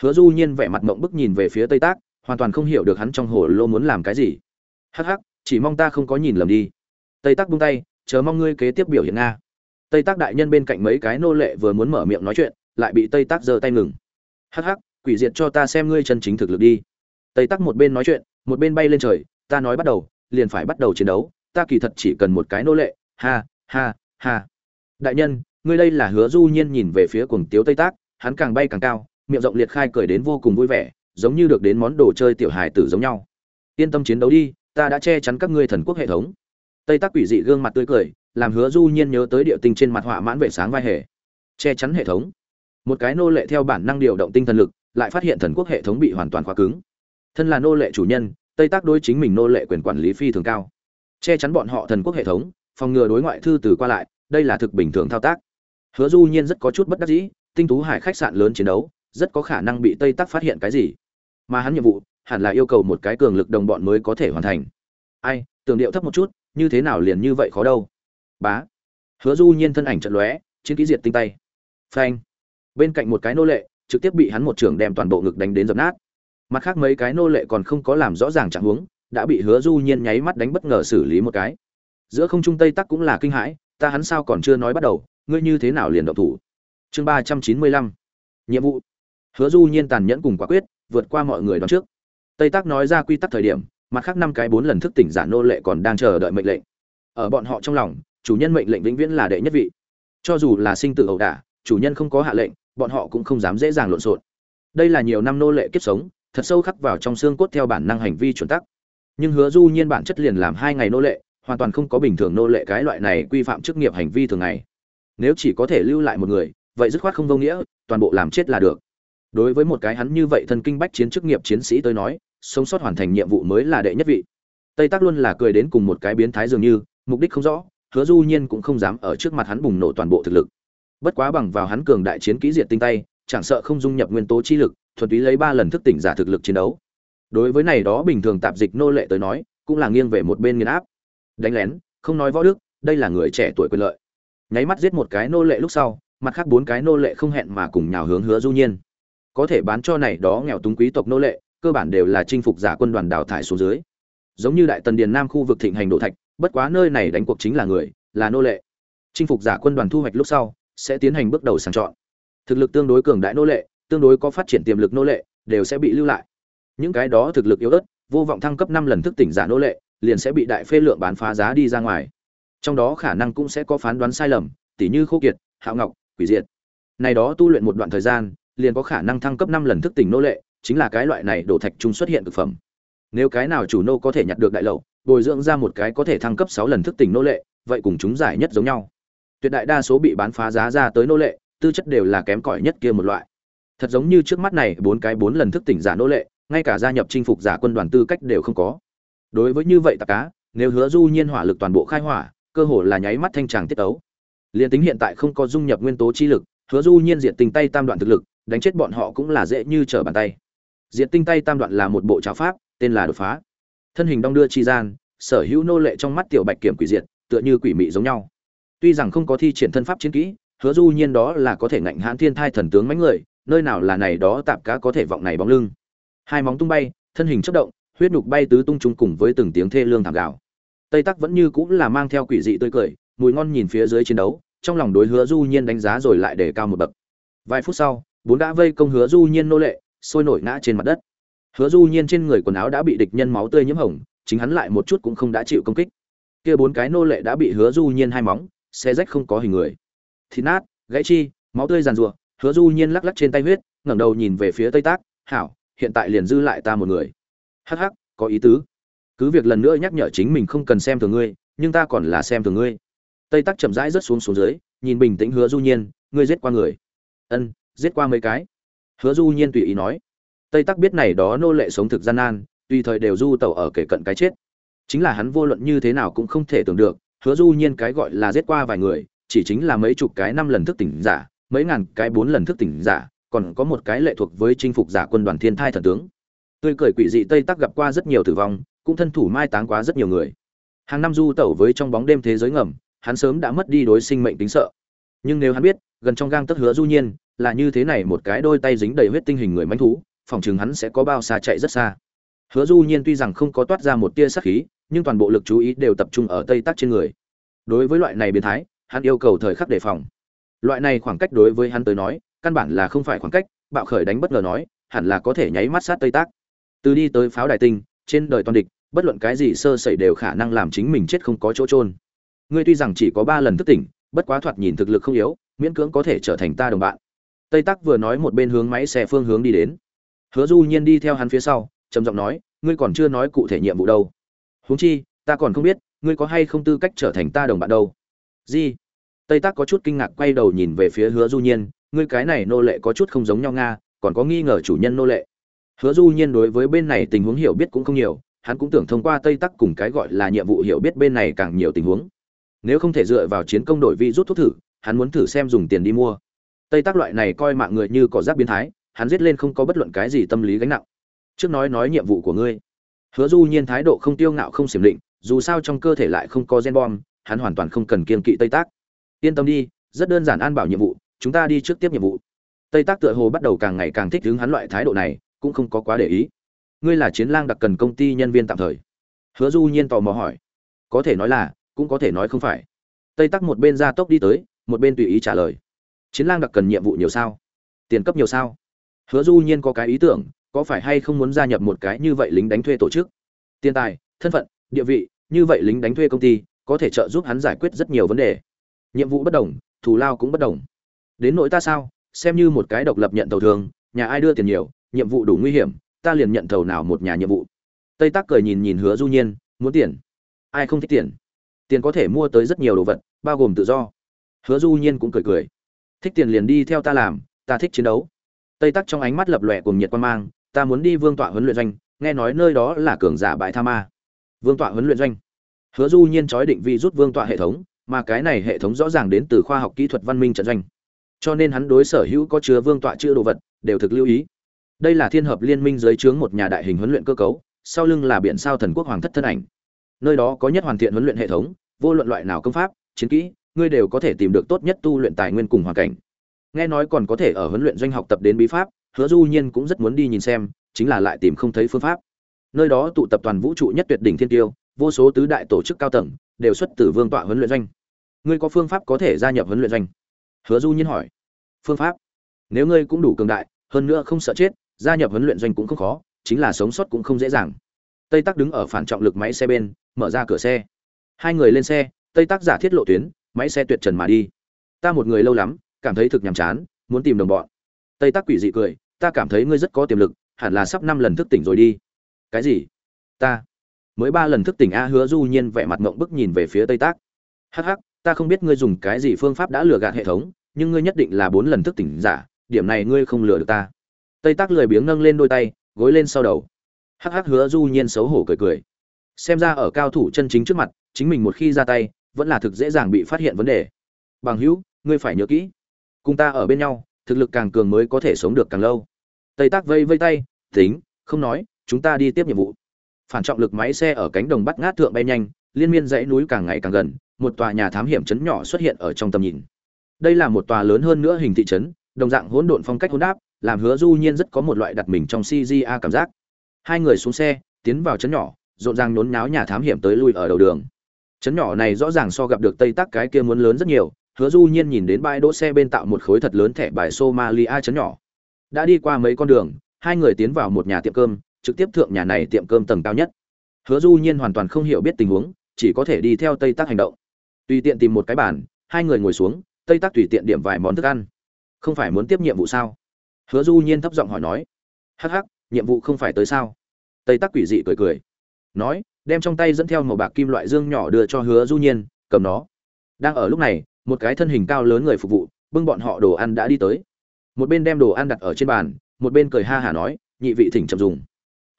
Hứa du nhiên vẻ mặt mộng bức nhìn về phía tây tác hoàn toàn không hiểu được hắn trong hồ lô muốn làm cái gì. Hắc hắc, chỉ mong ta không có nhìn lầm đi. Tây tác buông tay, chờ mong ngươi kế tiếp biểu hiện nga. Tây tác đại nhân bên cạnh mấy cái nô lệ vừa muốn mở miệng nói chuyện, lại bị tây tác giơ tay ngừng. Hắc hắc, quỷ diệt cho ta xem ngươi chân chính thực lực đi. Tây tác một bên nói chuyện, một bên bay lên trời, ta nói bắt đầu, liền phải bắt đầu chiến đấu, ta kỳ thật chỉ cần một cái nô lệ, ha ha ha. Đại nhân, ngươi đây là hứa du nhiên nhìn về phía cuồng tiếu tây tác hắn càng bay càng cao, miệng rộng liệt khai cười đến vô cùng vui vẻ giống như được đến món đồ chơi tiểu hài tử giống nhau. Yên tâm chiến đấu đi, ta đã che chắn các ngươi thần quốc hệ thống. Tây tác quỷ dị gương mặt tươi cười, làm hứa du nhiên nhớ tới địa tinh trên mặt họa mãn vệ sáng vai hề. Che chắn hệ thống. Một cái nô lệ theo bản năng điều động tinh thần lực, lại phát hiện thần quốc hệ thống bị hoàn toàn khóa cứng. Thân là nô lệ chủ nhân, tây tác đối chính mình nô lệ quyền quản lý phi thường cao. Che chắn bọn họ thần quốc hệ thống, phòng ngừa đối ngoại thư từ qua lại, đây là thực bình thường thao tác. Hứa du nhiên rất có chút bất đắc dĩ, tinh tú hải khách sạn lớn chiến đấu, rất có khả năng bị tây tắc phát hiện cái gì mà hắn nhiệm vụ hẳn là yêu cầu một cái cường lực đồng bọn mới có thể hoàn thành. Ai, tường điệu thấp một chút, như thế nào liền như vậy khó đâu. Bá. Hứa du nhiên thân ảnh trận lóe, chiến kỹ diệt tinh tay. Phanh. Bên cạnh một cái nô lệ, trực tiếp bị hắn một trường đem toàn bộ ngực đánh đến dập nát. Mặt khác mấy cái nô lệ còn không có làm rõ ràng trạng huống, đã bị hứa du nhiên nháy mắt đánh bất ngờ xử lý một cái. Giữa không trung tây tắc cũng là kinh hãi, ta hắn sao còn chưa nói bắt đầu, ngươi như thế nào liền động thủ. Chương ba trăm chín mươi lăm. Nhiệm vụ. Hứa du nhiên tàn nhẫn cùng quả quyết vượt qua mọi người đón trước. Tây tác nói ra quy tắc thời điểm, mặt khác năm cái bốn lần thức tỉnh giả nô lệ còn đang chờ đợi mệnh lệnh. Ở bọn họ trong lòng, chủ nhân mệnh lệnh vĩnh viễn là đệ nhất vị. Cho dù là sinh tử ẩu đả, chủ nhân không có hạ lệnh, bọn họ cũng không dám dễ dàng lộn xộn. Đây là nhiều năm nô lệ kiếp sống, thật sâu khắc vào trong xương cốt theo bản năng hành vi chuẩn tắc. Nhưng hứa du nhiên bản chất liền làm hai ngày nô lệ, hoàn toàn không có bình thường nô lệ cái loại này quy phạm chức nghiệp hành vi thường ngày. Nếu chỉ có thể lưu lại một người, vậy dứt khoát không vô nghĩa, toàn bộ làm chết là được đối với một cái hắn như vậy thân kinh bách chiến chức nghiệp chiến sĩ tới nói, sống sót hoàn thành nhiệm vụ mới là đệ nhất vị. Tây tác luôn là cười đến cùng một cái biến thái dường như, mục đích không rõ, hứa du nhiên cũng không dám ở trước mặt hắn bùng nổ toàn bộ thực lực. Bất quá bằng vào hắn cường đại chiến kỹ diệt tinh tay, chẳng sợ không dung nhập nguyên tố chi lực, thuần túy lấy ba lần thức tỉnh giả thực lực chiến đấu. Đối với này đó bình thường tạp dịch nô lệ tới nói, cũng là nghiêng về một bên nghiền áp. Đánh lén, không nói võ đức, đây là người trẻ tuổi quyền lợi. Nháy mắt giết một cái nô lệ lúc sau, mặt khác bốn cái nô lệ không hẹn mà cùng nhào hướng hứa du nhiên có thể bán cho này đó nghèo túng quý tộc nô lệ, cơ bản đều là chinh phục giả quân đoàn đào thải xuống dưới. Giống như đại tần điền nam khu vực thịnh hành đổ thạch, bất quá nơi này đánh cuộc chính là người, là nô lệ. Chinh phục giả quân đoàn thu hoạch lúc sau, sẽ tiến hành bước đầu sàng chọn. Thực lực tương đối cường đại nô lệ, tương đối có phát triển tiềm lực nô lệ, đều sẽ bị lưu lại. Những cái đó thực lực yếu ớt, vô vọng thăng cấp năm lần thức tỉnh giả nô lệ, liền sẽ bị đại phê lượng bán phá giá đi ra ngoài. Trong đó khả năng cũng sẽ có phán đoán sai lầm, tỉ như khô kiệt, hạo ngọc, quỷ diệt. Này đó tu luyện một đoạn thời gian liền có khả năng thăng cấp năm lần thức tỉnh nô lệ, chính là cái loại này đổ thạch trung xuất hiện thực phẩm. Nếu cái nào chủ nô có thể nhặt được đại lậu, bồi dưỡng ra một cái có thể thăng cấp sáu lần thức tỉnh nô lệ, vậy cùng chúng giải nhất giống nhau. Tuyệt đại đa số bị bán phá giá ra tới nô lệ, tư chất đều là kém cỏi nhất kia một loại. Thật giống như trước mắt này, bốn cái bốn lần thức tỉnh giả nô lệ, ngay cả gia nhập chinh phục giả quân đoàn tư cách đều không có. Đối với như vậy tạc cá, nếu hứa du nhiên hỏa lực toàn bộ khai hỏa, cơ hồ là nháy mắt thanh tràng tiết ấu liền tính hiện tại không có dung nhập nguyên tố chi lực, hứa du nhiên diệt tình tay tam đoạn thực lực đánh chết bọn họ cũng là dễ như trở bàn tay. Diệt tinh tay tam đoạn là một bộ cháo pháp, tên là đột phá. Thân hình đong đưa chi gian, sở hữu nô lệ trong mắt tiểu bạch kiểm quỷ diệt, tựa như quỷ mị giống nhau. Tuy rằng không có thi triển thân pháp chiến kỹ, hứa du nhiên đó là có thể ngạnh hãn thiên thai thần tướng mấy người, nơi nào là này đó tạp cá có thể vọng này bóng lưng. Hai móng tung bay, thân hình chất động, huyết nhục bay tứ tung chung cùng với từng tiếng thê lương thảm gạo tây tắc vẫn như cũng là mang theo quỷ dị tươi cười, mùi ngon nhìn phía dưới chiến đấu, trong lòng đối hứa du nhiên đánh giá rồi lại để cao một bậc. Vài phút sau bốn gã vây công hứa du nhiên nô lệ, sôi nổi ngã trên mặt đất. Hứa du nhiên trên người quần áo đã bị địch nhân máu tươi nhiễm hồng, chính hắn lại một chút cũng không đã chịu công kích. Kia bốn cái nô lệ đã bị hứa du nhiên hai móng xe rách không có hình người. Thịt nát, gãy chi, máu tươi giàn rùa hứa du nhiên lắc lắc trên tay huyết, ngẩng đầu nhìn về phía tây tác, hảo, hiện tại liền dư lại ta một người. Hắc hắc, có ý tứ. Cứ việc lần nữa nhắc nhở chính mình không cần xem thường ngươi, nhưng ta còn là xem thường ngươi. Tây tắc chậm rãi rớt xuống xuống dưới, nhìn bình tĩnh hứa du nhiên, ngươi giết qua người. Ân giết qua mấy cái. Hứa du nhiên tùy ý nói, tây tắc biết này đó nô lệ sống thực gian nan, tùy thời đều du tẩu ở kể cận cái chết. Chính là hắn vô luận như thế nào cũng không thể tưởng được, hứa du nhiên cái gọi là giết qua vài người, chỉ chính là mấy chục cái năm lần thức tỉnh giả, mấy ngàn cái bốn lần thức tỉnh giả, còn có một cái lệ thuộc với chinh phục giả quân đoàn thiên thai thần tướng. Tươi cười quỷ dị tây tắc gặp qua rất nhiều tử vong, cũng thân thủ mai táng quá rất nhiều người. Hàng năm du tẩu với trong bóng đêm thế giới ngầm, hắn sớm đã mất đi đối sinh mệnh tính sợ. Nhưng nếu hắn biết, gần trong gang tất hứa du nhiên là như thế này một cái đôi tay dính đầy huyết tinh hình người manh thú, phòng chừng hắn sẽ có bao xa chạy rất xa. Hứa du nhiên tuy rằng không có toát ra một tia sát khí, nhưng toàn bộ lực chú ý đều tập trung ở tây tắc trên người. Đối với loại này biến thái, hắn yêu cầu thời khắc đề phòng. Loại này khoảng cách đối với hắn tới nói, căn bản là không phải khoảng cách, bạo khởi đánh bất ngờ nói, hẳn là có thể nháy mắt sát tây tác từ đi tới pháo đài tinh, trên đời toàn địch, bất luận cái gì sơ sẩy đều khả năng làm chính mình chết không có chỗ trôn ngươi tuy rằng chỉ có ba lần thức tỉnh, bất quá thoạt nhìn thực lực không yếu, miễn cưỡng có thể trở thành ta đồng bạn tây tắc vừa nói một bên hướng máy xe phương hướng đi đến. Hứa du nhiên đi theo hắn phía sau, trầm giọng nói, ngươi còn chưa nói cụ thể nhiệm vụ đâu. Huống chi, ta còn không biết, ngươi có hay không tư cách trở thành ta đồng bạn đâu. Gì? Tây tắc có chút kinh ngạc quay đầu nhìn về phía hứa du nhiên, ngươi cái này nô lệ có chút không giống nhau nga, còn có nghi ngờ chủ nhân nô lệ. Hứa du nhiên đối với bên này tình huống hiểu biết cũng không nhiều, hắn cũng tưởng thông qua tây tắc cùng cái gọi là nhiệm vụ hiểu biết bên này càng nhiều tình huống. Nếu không thể dựa vào chiến công đổi vi rút thuốc thử, hắn muốn thử xem dùng tiền đi mua tây Tác loại này coi mạng người như cỏ rác biến thái, hắn giết lên không có bất luận cái gì tâm lý gánh nặng. Trước nói nói nhiệm vụ của ngươi. Hứa du nhiên thái độ không tiêu ngạo không xiểm định, dù sao trong cơ thể lại không có gen bom, hắn hoàn toàn không cần kiên kỵ tây tác yên tâm đi, rất đơn giản an bảo nhiệm vụ, chúng ta đi trước tiếp nhiệm vụ. Tây tác tựa hồ bắt đầu càng ngày càng thích hứng hắn loại thái độ này, cũng không có quá để ý. Ngươi là chiến lang đặc cần công ty nhân viên tạm thời. Hứa du nhiên tò mò hỏi. Có thể nói là, cũng có thể nói không phải. Tây tắc một bên ra tốc đi tới, một bên tùy ý trả lời chiến lang đặc cần nhiệm vụ nhiều sao? Tiền cấp nhiều sao? Hứa du nhiên có cái ý tưởng, có phải hay không muốn gia nhập một cái như vậy lính đánh thuê tổ chức? Tiền tài, thân phận, địa vị, như vậy lính đánh thuê công ty, có thể trợ giúp hắn giải quyết rất nhiều vấn đề. Nhiệm vụ bất đồng, thù lao cũng bất đồng. Đến nỗi ta sao? Xem như một cái độc lập nhận tàu thường, nhà ai đưa tiền nhiều, nhiệm vụ đủ nguy hiểm, ta liền nhận thầu nào một nhà nhiệm vụ. Tây tác cười nhìn nhìn hứa du nhiên, muốn tiền. Ai không thích tiền? Tiền có thể mua tới rất nhiều đồ vật, bao gồm tự do. Hứa du nhiên cũng cười cười thích tiền liền đi theo ta làm, ta thích chiến đấu. Tây tắc trong ánh mắt lập lòe cùng nhiệt quan mang, ta muốn đi vương tọa huấn luyện doanh, nghe nói nơi đó là cường giả bại tha ma. Vương tọa huấn luyện doanh. Hứa du nhiên trói định vi rút vương tọa hệ thống, mà cái này hệ thống rõ ràng đến từ khoa học kỹ thuật văn minh trận doanh. Cho nên hắn đối sở hữu có chứa vương tọa chữ đồ vật, đều thực lưu ý. Đây là thiên hợp liên minh dưới trướng một nhà đại hình huấn luyện cơ cấu, sau lưng là biển sao thần quốc hoàng thất thân ảnh. Nơi đó có nhất hoàn thiện huấn luyện hệ thống, vô luận loại nào công pháp, chiến kỹ ngươi đều có thể tìm được tốt nhất tu luyện tài nguyên cùng hoàn cảnh. Nghe nói còn có thể ở huấn luyện doanh học tập đến bí pháp, hứa du nhiên cũng rất muốn đi nhìn xem, chính là lại tìm không thấy phương pháp. Nơi đó tụ tập toàn vũ trụ nhất tuyệt đỉnh thiên tiêu, vô số tứ đại tổ chức cao tầng, đều xuất từ vương tọa huấn luyện doanh. Ngươi có phương pháp có thể gia nhập huấn luyện doanh? Hứa du nhiên hỏi. Phương pháp? Nếu ngươi cũng đủ cường đại, hơn nữa không sợ chết, gia nhập huấn luyện doanh cũng không khó, chính là sống sót cũng không dễ dàng. Tây tắc đứng ở phản trọng lực máy xe bên, mở ra cửa xe. Hai người lên xe, tây tắc giả thiết lộ tuyến máy xe tuyệt trần mà đi. Ta một người lâu lắm, cảm thấy thực nhàm chán, muốn tìm đồng bọn. Tây tắc quỷ dị cười, ta cảm thấy ngươi rất có tiềm lực, hẳn là sắp năm lần thức tỉnh rồi đi. Cái gì? Ta. Mới ba lần thức tỉnh a hứa du nhiên vẻ mặt ngộng bức nhìn về phía tây tác hắc hắc, ta không biết ngươi dùng cái gì phương pháp đã lừa gạt hệ thống, nhưng ngươi nhất định là bốn lần thức tỉnh giả, điểm này ngươi không lừa được ta. Tây tác lười biếng nâng lên đôi tay, gối lên sau đầu. Hắc hắc hứa du nhiên xấu hổ cười cười. Xem ra ở cao thủ chân chính trước mặt, chính mình một khi ra tay vẫn là thực dễ dàng bị phát hiện vấn đề. Bằng hữu, ngươi phải nhớ kỹ, cùng ta ở bên nhau, thực lực càng cường mới có thể sống được càng lâu. Tây tác vây vây tay, tính, không nói, chúng ta đi tiếp nhiệm vụ. Phản trọng lực máy xe ở cánh đồng bắt ngát thượng bay nhanh, liên miên dãy núi càng ngày càng gần, một tòa nhà thám hiểm trấn nhỏ xuất hiện ở trong tầm nhìn. Đây là một tòa lớn hơn nữa hình thị trấn, đồng dạng hỗn độn phong cách hỗn đáp, làm hứa du nhiên rất có một loại đặt mình trong CGA cảm giác. Hai người xuống xe, tiến vào trấn nhỏ, rộn ràng nhốn nháo nhà thám hiểm tới lui ở đầu đường chấn nhỏ này rõ ràng so gặp được tây tắc cái kia muốn lớn rất nhiều, hứa du nhiên nhìn đến bãi đỗ xe bên tạo một khối thật lớn thẻ bài somalia chấn nhỏ. Đã đi qua mấy con đường, hai người tiến vào một nhà tiệm cơm, trực tiếp thượng nhà này tiệm cơm tầng cao nhất. Hứa du nhiên hoàn toàn không hiểu biết tình huống, chỉ có thể đi theo tây tác hành động. Tùy tiện tìm một cái bàn, hai người ngồi xuống, tây tác tùy tiện điểm vài món thức ăn. Không phải muốn tiếp nhiệm vụ sao? Hứa du nhiên thấp giọng hỏi nói. Hắc hắc, nhiệm vụ không phải tới sao? Tây tác quỷ dị cười cười. Nói đem trong tay dẫn theo màu bạc kim loại dương nhỏ đưa cho hứa du nhiên, cầm nó. Đang ở lúc này, một cái thân hình cao lớn người phục vụ, bưng bọn họ đồ ăn đã đi tới. Một bên đem đồ ăn đặt ở trên bàn, một bên cười ha hả nói, nhị vị thỉnh chậm dùng.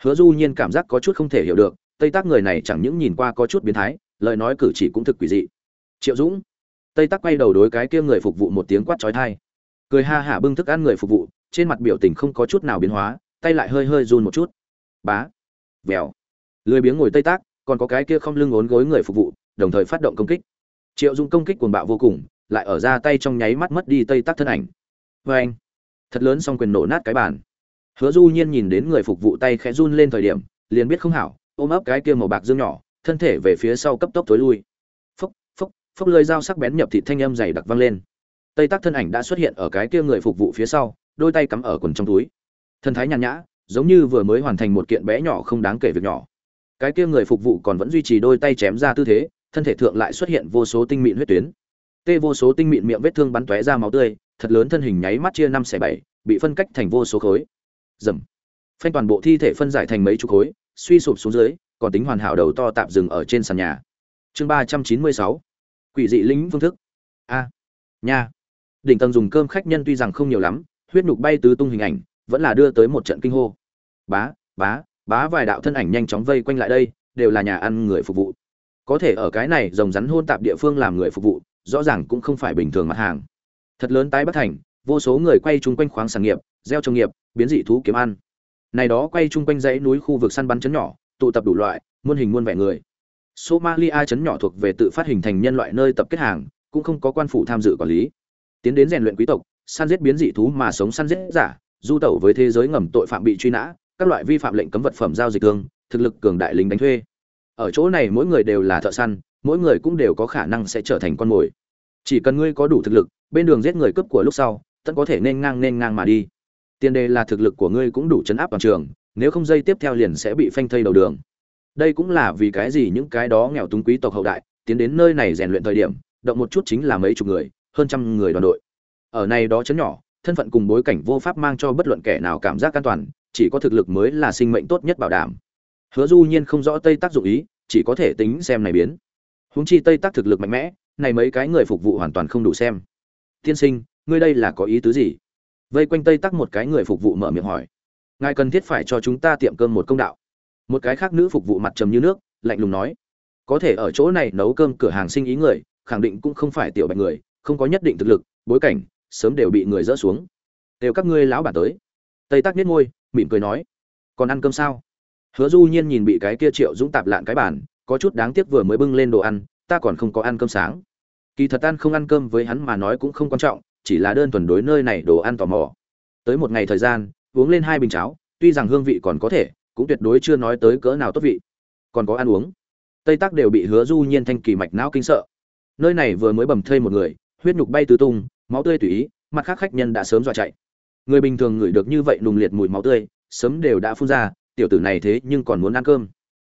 Hứa du nhiên cảm giác có chút không thể hiểu được, tây tác người này chẳng những nhìn qua có chút biến thái, lời nói cử chỉ cũng thực quỷ dị. Triệu dũng. Tây tác quay đầu đối cái kia người phục vụ một tiếng quát chói tai. Cười ha hả bưng thức ăn người phục vụ, trên mặt biểu tình không có chút nào biến hóa, tay lại hơi hơi run một chút. Bá. Vèo lười biếng ngồi tây tác, còn có cái kia không lưng ốn gối người phục vụ, đồng thời phát động công kích. Triệu Dung công kích cuồng bạo vô cùng, lại ở ra tay trong nháy mắt mất đi tây tác thân ảnh. Vê anh, thật lớn xong quyền nổ nát cái bàn. Hứa du nhiên nhìn đến người phục vụ tay khẽ run lên thời điểm, liền biết không hảo, ôm ấp cái kia màu bạc dương nhỏ, thân thể về phía sau cấp tốc tối lui. Phốc phốc phốc lưỡi dao sắc bén nhập thịt thanh âm dày đặc vang lên. Tây tác thân ảnh đã xuất hiện ở cái kia người phục vụ phía sau, đôi tay cắm ở quần trong túi. Thân thái nhàn nhã, giống như vừa mới hoàn thành một kiện bé nhỏ không đáng kể việc nhỏ cái kia người phục vụ còn vẫn duy trì đôi tay chém ra tư thế, thân thể thượng lại xuất hiện vô số tinh mịn huyết tuyến. Tê vô số tinh mịn miệng vết thương bắn tóe ra máu tươi, thật lớn thân hình nháy mắt chia năm xẻ bảy, bị phân cách thành vô số khối. Dầm. Phanh toàn bộ thi thể phân giải thành mấy chục khối, suy sụp xuống dưới, còn tính hoàn hảo đầu to tạm dừng ở trên sàn nhà. Chương ba trăm chín mươi sáu. Quỷ dị lính phương thức. A. Nha. Đỉnh tầng dùng cơm khách nhân tuy rằng không nhiều lắm, huyết nhục bay tứ tung hình ảnh, vẫn là đưa tới một trận kinh hô. Bá bá bá vài đạo thân ảnh nhanh chóng vây quanh lại đây, đều là nhà ăn người phục vụ. Có thể ở cái này rồng rắn hôn tạp địa phương làm người phục vụ, rõ ràng cũng không phải bình thường mặt hàng. Thật lớn tái bất thành, vô số người quay chung quanh khoáng sản nghiệp, gieo trồng nghiệp, biến dị thú kiếm ăn. Này đó quay chung quanh dãy núi khu vực săn bắn chấn nhỏ, tụ tập đủ loại, muôn hình muôn vẻ người. Somalia chấn nhỏ thuộc về tự phát hình thành nhân loại nơi tập kết hàng, cũng không có quan phủ tham dự quản lý. Tiến đến rèn luyện quý tộc, săn giết biến dị thú mà sống săn giết giả, du tẩu với thế giới ngầm tội phạm bị truy nã các loại vi phạm lệnh cấm vật phẩm giao dịch thương thực lực cường đại lính đánh thuê. Ở chỗ này mỗi người đều là thợ săn, mỗi người cũng đều có khả năng sẽ trở thành con mồi. Chỉ cần ngươi có đủ thực lực, bên đường giết người cướp của lúc sau tận có thể nên ngang nên ngang mà đi. Tiền đề là thực lực của ngươi cũng đủ chấn áp toàn trường, nếu không dây tiếp theo liền sẽ bị phanh thây đầu đường. Đây cũng là vì cái gì những cái đó nghèo túng quý tộc hậu đại tiến đến nơi này rèn luyện thời điểm, động một chút chính là mấy chục người, hơn trăm người đoàn đội. Ở này đó chấn nhỏ, thân phận cùng bối cảnh vô pháp mang cho bất luận kẻ nào cảm giác an toàn chỉ có thực lực mới là sinh mệnh tốt nhất bảo đảm. Hứa du nhiên không rõ tây tác dụng ý, chỉ có thể tính xem này biến. Huống chi tây tác thực lực mạnh mẽ, này mấy cái người phục vụ hoàn toàn không đủ xem. Tiên sinh, ngươi đây là có ý tứ gì? Vây quanh tây tắc một cái người phục vụ mở miệng hỏi. Ngài cần thiết phải cho chúng ta tiệm cơm một công đạo. Một cái khác nữ phục vụ mặt trầm như nước, lạnh lùng nói. Có thể ở chỗ này nấu cơm cửa hàng sinh ý người, khẳng định cũng không phải tiểu bạch người, không có nhất định thực lực, bối cảnh, sớm đều bị người dỡ xuống. Đều các ngươi lão bản tới. Tây tắc nhếch môi mỉm cười nói, còn ăn cơm sao? Hứa du nhiên nhìn bị cái kia triệu dũng tạp lạn cái bản có chút đáng tiếc vừa mới bưng lên đồ ăn, ta còn không có ăn cơm sáng. Kỳ thật ăn không ăn cơm với hắn mà nói cũng không quan trọng, chỉ là đơn thuần đối nơi này đồ ăn tò mò. Tới một ngày thời gian, uống lên hai bình cháo, tuy rằng hương vị còn có thể, cũng tuyệt đối chưa nói tới cỡ nào tốt vị. Còn có ăn uống. Tây tắc đều bị hứa du nhiên thanh kỳ mạch não kinh sợ. Nơi này vừa mới bầm thây một người, huyết nhục bay tứ tung, máu tươi tùy ý, mặt khác khách nhân đã sớm dọa chạy người bình thường ngửi được như vậy nùng liệt mùi máu tươi sớm đều đã phun ra tiểu tử này thế nhưng còn muốn ăn cơm.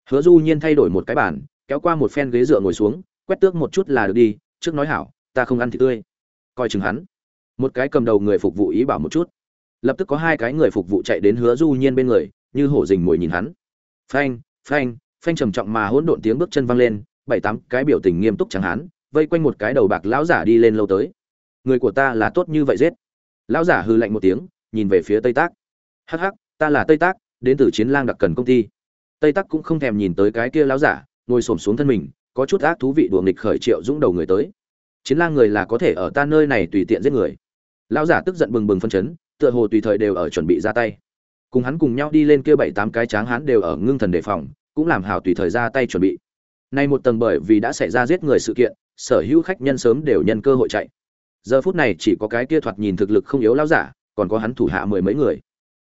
Hứa du nhiên thay đổi một cái bản, kéo qua một phen ghế dựa ngồi xuống quét tước một chút là được đi trước nói hảo ta không ăn thịt tươi. Coi chừng hắn. Một cái cầm đầu người phục vụ ý bảo một chút. Lập tức có hai cái người phục vụ chạy đến hứa du nhiên bên người như hổ dình mồi nhìn hắn. Phanh phanh phanh trầm trọng mà hỗn độn tiếng bước chân vang lên bảy tám cái biểu tình nghiêm túc chẳng hắn vây quanh một cái đầu bạc lão giả đi lên lâu tới. Người của ta là tốt như vậy giết lão giả hư lạnh một tiếng, nhìn về phía tây tác hắc hắc, ta là tây tác đến từ chiến lang đặc cần công ty. Tây tác cũng không thèm nhìn tới cái kia lão giả, ngồi xổm xuống thân mình, có chút ác thú vị đùa nghịch khởi triệu dũng đầu người tới. Chiến lang người là có thể ở ta nơi này tùy tiện giết người. Lão giả tức giận bừng bừng phân chấn, tựa hồ tùy thời đều ở chuẩn bị ra tay. Cùng hắn cùng nhau đi lên kia bảy tám cái tráng hắn đều ở ngưng thần đề phòng, cũng làm hào tùy thời ra tay chuẩn bị. Nay một tầng bởi vì đã xảy ra giết người sự kiện, sở hữu khách nhân sớm đều nhân cơ hội chạy giờ phút này chỉ có cái kia thoạt nhìn thực lực không yếu lão giả, còn có hắn thủ hạ mười mấy người.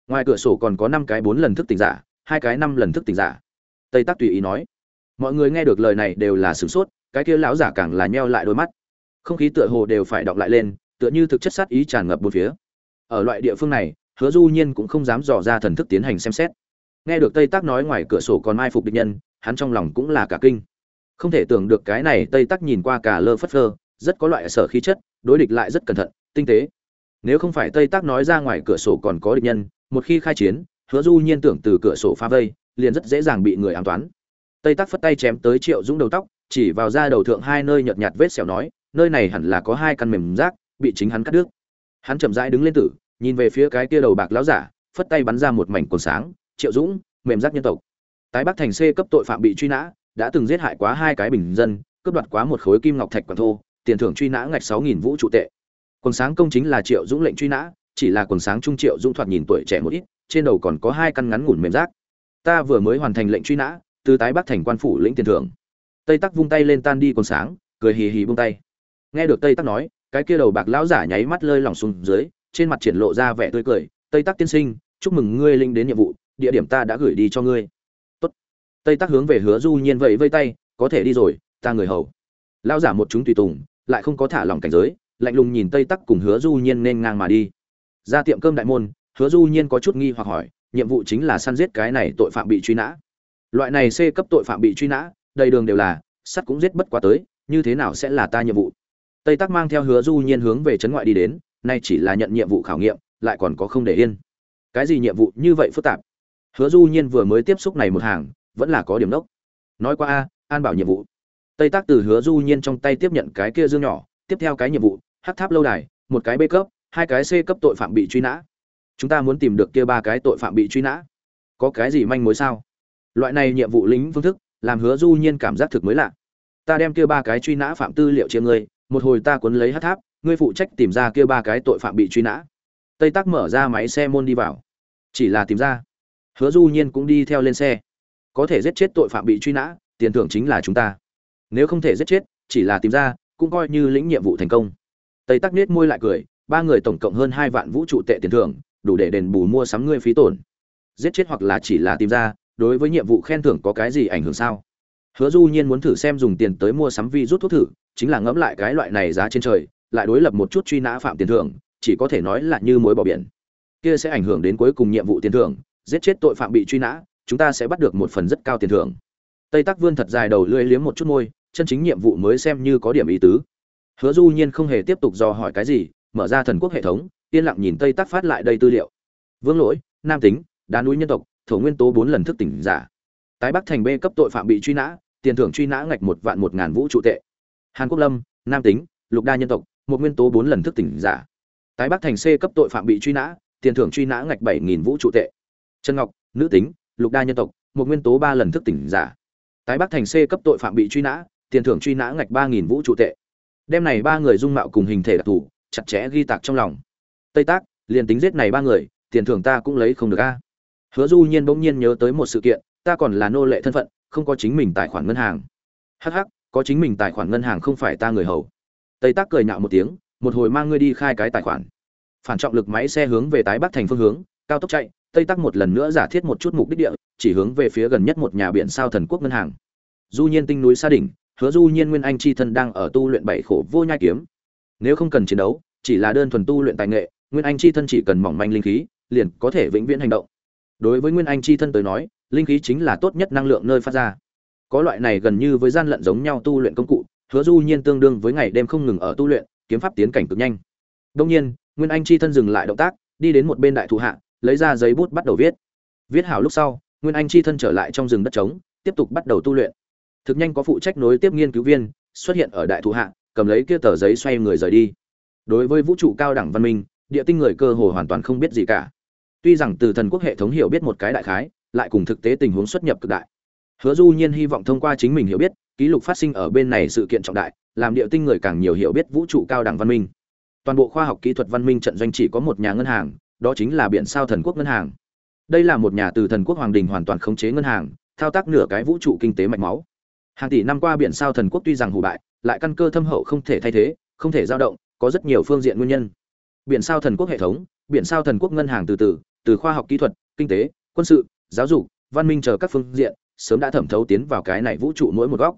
Ngoài cửa sổ còn có năm cái bốn lần thức tỉnh giả, hai cái năm lần thức tỉnh giả. Tây tắc tùy ý nói, mọi người nghe được lời này đều là sửng sốt, cái kia lão giả càng là nheo lại đôi mắt. Không khí tựa hồ đều phải đọng lại lên, tựa như thực chất sát ý tràn ngập bốn phía. Ở loại địa phương này, hứa du nhiên cũng không dám dò ra thần thức tiến hành xem xét. Nghe được tây tác nói ngoài cửa sổ còn mai phục địch nhân, hắn trong lòng cũng là cả kinh. Không thể tưởng được cái này tây tác nhìn qua cả lơ phất phơ, rất có loại sở khí chất đối địch lại rất cẩn thận, tinh tế. Nếu không phải tây tác nói ra ngoài cửa sổ còn có địch nhân, một khi khai chiến, hứa du nhiên tưởng từ cửa sổ phá vây, liền rất dễ dàng bị người ám toán. Tây tác phất tay chém tới triệu dũng đầu tóc, chỉ vào ra đầu thượng hai nơi nhợt nhạt vết sẹo nói, nơi này hẳn là có hai căn mềm rác, bị chính hắn cắt đứt. Hắn chậm rãi đứng lên tử, nhìn về phía cái kia đầu bạc lão giả, phất tay bắn ra một mảnh cồn sáng, triệu dũng, mềm rác nhân tộc. Tái bắc thành c cấp tội phạm bị truy nã, đã từng giết hại quá hai cái bình dân, cướp đoạt quá một khối kim ngọc thạch quản thô tiền thưởng truy nã ngạch sáu nghìn vũ trụ tệ. Quần sáng công chính là triệu dũng lệnh truy nã, chỉ là quần sáng trung triệu dũng thoạt nhìn tuổi trẻ một ít, trên đầu còn có hai căn ngắn ngủn mềm rác. Ta vừa mới hoàn thành lệnh truy nã, từ tái bắc thành quan phủ lĩnh tiền thưởng. Tây tắc vung tay lên tan đi quần sáng, cười hì hì buông tay. Nghe được tây tắc nói, cái kia đầu bạc lão giả nháy mắt lơi lỏng xuống dưới, trên mặt triển lộ ra vẻ tươi cười, tây tắc tiên sinh, chúc mừng ngươi linh đến nhiệm vụ, địa điểm ta đã gửi đi cho ngươi. Tốt. tây tắc hướng về hứa du nhiên vậy vây tay, có thể đi rồi, ta người hầu. Lão giả một chúng tùy tùng lại không có thả lỏng cảnh giới, lạnh lùng nhìn tây tắc cùng hứa du nhiên nên ngang mà đi. Ra tiệm cơm đại môn, hứa du nhiên có chút nghi hoặc hỏi, nhiệm vụ chính là săn giết cái này tội phạm bị truy nã. Loại này c cấp tội phạm bị truy nã, đầy đường đều là, sắt cũng giết bất quá tới, như thế nào sẽ là ta nhiệm vụ? Tây tắc mang theo hứa du nhiên hướng về trấn ngoại đi đến, nay chỉ là nhận nhiệm vụ khảo nghiệm, lại còn có không để yên. Cái gì nhiệm vụ như vậy phức tạp? Hứa du nhiên vừa mới tiếp xúc này một hàng, vẫn là có điểm đốc. Nói qua a, an bảo nhiệm vụ tây tác từ hứa du nhiên trong tay tiếp nhận cái kia dương nhỏ, tiếp theo cái nhiệm vụ hắc tháp lâu đài, một cái b cấp, hai cái c cấp tội phạm bị truy nã. Chúng ta muốn tìm được kia ba cái tội phạm bị truy nã. Có cái gì manh mối sao? Loại này nhiệm vụ lính phương thức, làm hứa du nhiên cảm giác thực mới lạ. Ta đem kia ba cái truy nã phạm tư liệu chia ngươi, một hồi ta cuốn lấy hát tháp, ngươi phụ trách tìm ra kia ba cái tội phạm bị truy nã. Tây Tác mở ra máy xe môn đi vào. Chỉ là tìm ra. Hứa du nhiên cũng đi theo lên xe. Có thể giết chết tội phạm bị truy nã, tiền thưởng chính là chúng ta nếu không thể giết chết, chỉ là tìm ra, cũng coi như lĩnh nhiệm vụ thành công. Tây tắc nết môi lại cười, ba người tổng cộng hơn hai vạn vũ trụ tệ tiền thưởng, đủ để đền bù mua sắm ngươi phí tổn. Giết chết hoặc là chỉ là tìm ra, đối với nhiệm vụ khen thưởng có cái gì ảnh hưởng sao? Hứa du nhiên muốn thử xem dùng tiền tới mua sắm vi rút thuốc thử, chính là ngẫm lại cái loại này giá trên trời, lại đối lập một chút truy nã phạm tiền thưởng, chỉ có thể nói là như mối bỏ biển. Kia sẽ ảnh hưởng đến cuối cùng nhiệm vụ tiền thưởng, giết chết tội phạm bị truy nã, chúng ta sẽ bắt được một phần rất cao tiền thưởng. Tây tắc vươn thật dài đầu lưỡi liếm một chút môi chân chính nhiệm vụ mới xem như có điểm ý tứ. Hứa du nhiên không hề tiếp tục dò hỏi cái gì, mở ra thần quốc hệ thống, yên lặng nhìn tây tắc phát lại đây tư liệu. Vương lỗi, nam tính, đá núi nhân tộc, thổ nguyên tố bốn lần thức tỉnh giả. Tái bắc thành b cấp tội phạm bị truy nã, tiền thưởng truy nã ngạch một vạn một ngàn vũ trụ tệ. Hàn quốc lâm, nam tính, lục đa nhân tộc, một nguyên tố bốn lần thức tỉnh giả. Tái bắc thành c cấp tội phạm bị truy nã, tiền thưởng truy nã ngạch bảy nghìn vũ trụ tệ. Trần ngọc, nữ tính, lục đa nhân tộc, một nguyên tố ba lần thức tỉnh giả. Tái bắc thành c cấp tội phạm bị truy nã tiền thưởng truy nã ngạch ba nghìn vũ trụ tệ. Đem này ba người dung mạo cùng hình thể đặc thù, chặt chẽ ghi tạc trong lòng. Tây tác, liền tính giết này ba người, tiền thưởng ta cũng lấy không được a. Hứa du nhiên bỗng nhiên nhớ tới một sự kiện, ta còn là nô lệ thân phận, không có chính mình tài khoản ngân hàng. Hh có chính mình tài khoản ngân hàng không phải ta người hầu. Tây tác cười nhạo một tiếng, một hồi mang ngươi đi khai cái tài khoản. Phản trọng lực máy xe hướng về tái bắc thành phương hướng, cao tốc chạy, tây tắc một lần nữa giả thiết một chút mục đích địa, chỉ hướng về phía gần nhất một nhà biển sao thần quốc ngân hàng. Du nhiên tinh núi sa đỉnh hứa du nhiên nguyên anh chi thân đang ở tu luyện bảy khổ vô nhai kiếm. Nếu không cần chiến đấu, chỉ là đơn thuần tu luyện tài nghệ, nguyên anh chi thân chỉ cần mỏng manh linh khí, liền có thể vĩnh viễn hành động. Đối với nguyên anh chi thân tới nói, linh khí chính là tốt nhất năng lượng nơi phát ra. Có loại này gần như với gian lận giống nhau tu luyện công cụ, hứa du nhiên tương đương với ngày đêm không ngừng ở tu luyện, kiếm pháp tiến cảnh cực nhanh. Đông nhiên, nguyên anh chi thân dừng lại động tác, đi đến một bên đại thủ hạ, lấy ra giấy bút bắt đầu viết. Viết hảo lúc sau, nguyên anh chi thân trở lại trong rừng đất trống, tiếp tục bắt đầu tu luyện thực nhanh có phụ trách nối tiếp nghiên cứu viên, xuất hiện ở đại thủ hạ, cầm lấy kia tờ giấy xoay người rời đi. Đối với vũ trụ cao đẳng văn minh, địa tinh người cơ hồ hoàn toàn không biết gì cả. Tuy rằng từ thần quốc hệ thống hiểu biết một cái đại khái, lại cùng thực tế tình huống xuất nhập cực đại. Hứa du nhiên hy vọng thông qua chính mình hiểu biết, ký lục phát sinh ở bên này sự kiện trọng đại, làm địa tinh người càng nhiều hiểu biết vũ trụ cao đẳng văn minh. Toàn bộ khoa học kỹ thuật văn minh trận doanh chỉ có một nhà ngân hàng, đó chính là biển sao thần quốc ngân hàng. Đây là một nhà từ thần quốc hoàng đình hoàn toàn khống chế ngân hàng, thao tác nửa cái vũ trụ kinh tế mạch máu hàng tỷ năm qua biển sao thần quốc tuy rằng hủ bại, lại căn cơ thâm hậu không thể thay thế, không thể dao động, có rất nhiều phương diện nguyên nhân. Biển sao thần quốc hệ thống, biển sao thần quốc ngân hàng từ từ từ khoa học kỹ thuật, kinh tế, quân sự, giáo dục, văn minh chờ các phương diện, sớm đã thẩm thấu tiến vào cái này vũ trụ mỗi một góc.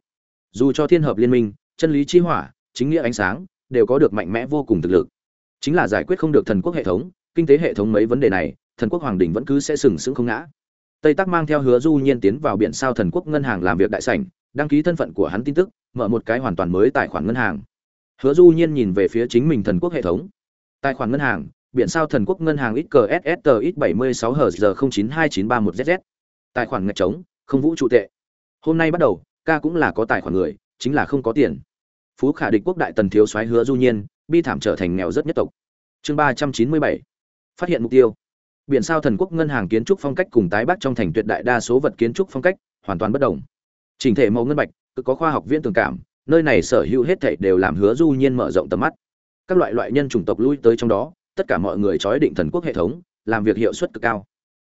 Dù cho thiên hợp liên minh, chân lý chi hỏa, chính nghĩa ánh sáng, đều có được mạnh mẽ vô cùng thực lực. Chính là giải quyết không được thần quốc hệ thống, kinh tế hệ thống mấy vấn đề này, thần quốc hoàng đình vẫn cứ sẽ sừng sững không ngã. Tây tắc mang theo hứa du nhiên tiến vào biển sao thần quốc ngân hàng làm việc đại sảnh đăng ký thân phận của hắn tin tức mở một cái hoàn toàn mới tài khoản ngân hàng hứa du nhiên nhìn về phía chính mình thần quốc hệ thống tài khoản ngân hàng biển sao thần quốc ngân hàng XKSST X76 HZ 092931ZZ. Tài khoản ngạch trống, không vũ trụ tệ. Hôm nay bắt đầu, ca cũng là có tài khoản người, chính là không có tiền. Phú Khả địch quốc đại tần thiếu soái hứa du nhiên, bi thảm trở thành nghèo rất nhất tộc. Chương 397. Phát hiện mục tiêu. Biển sao thần quốc ngân hàng kiến trúc phong cách cùng tái bắc trong thành tuyệt đại đa số vật kiến trúc phong cách hoàn toàn bất động. Trình thể màu ngân bạch, cực có khoa học viễn tường cảm, nơi này sở hữu hết thảy đều làm hứa du nhiên mở rộng tầm mắt. Các loại loại nhân chủng tộc lui tới trong đó, tất cả mọi người trói định thần quốc hệ thống làm việc hiệu suất cực cao.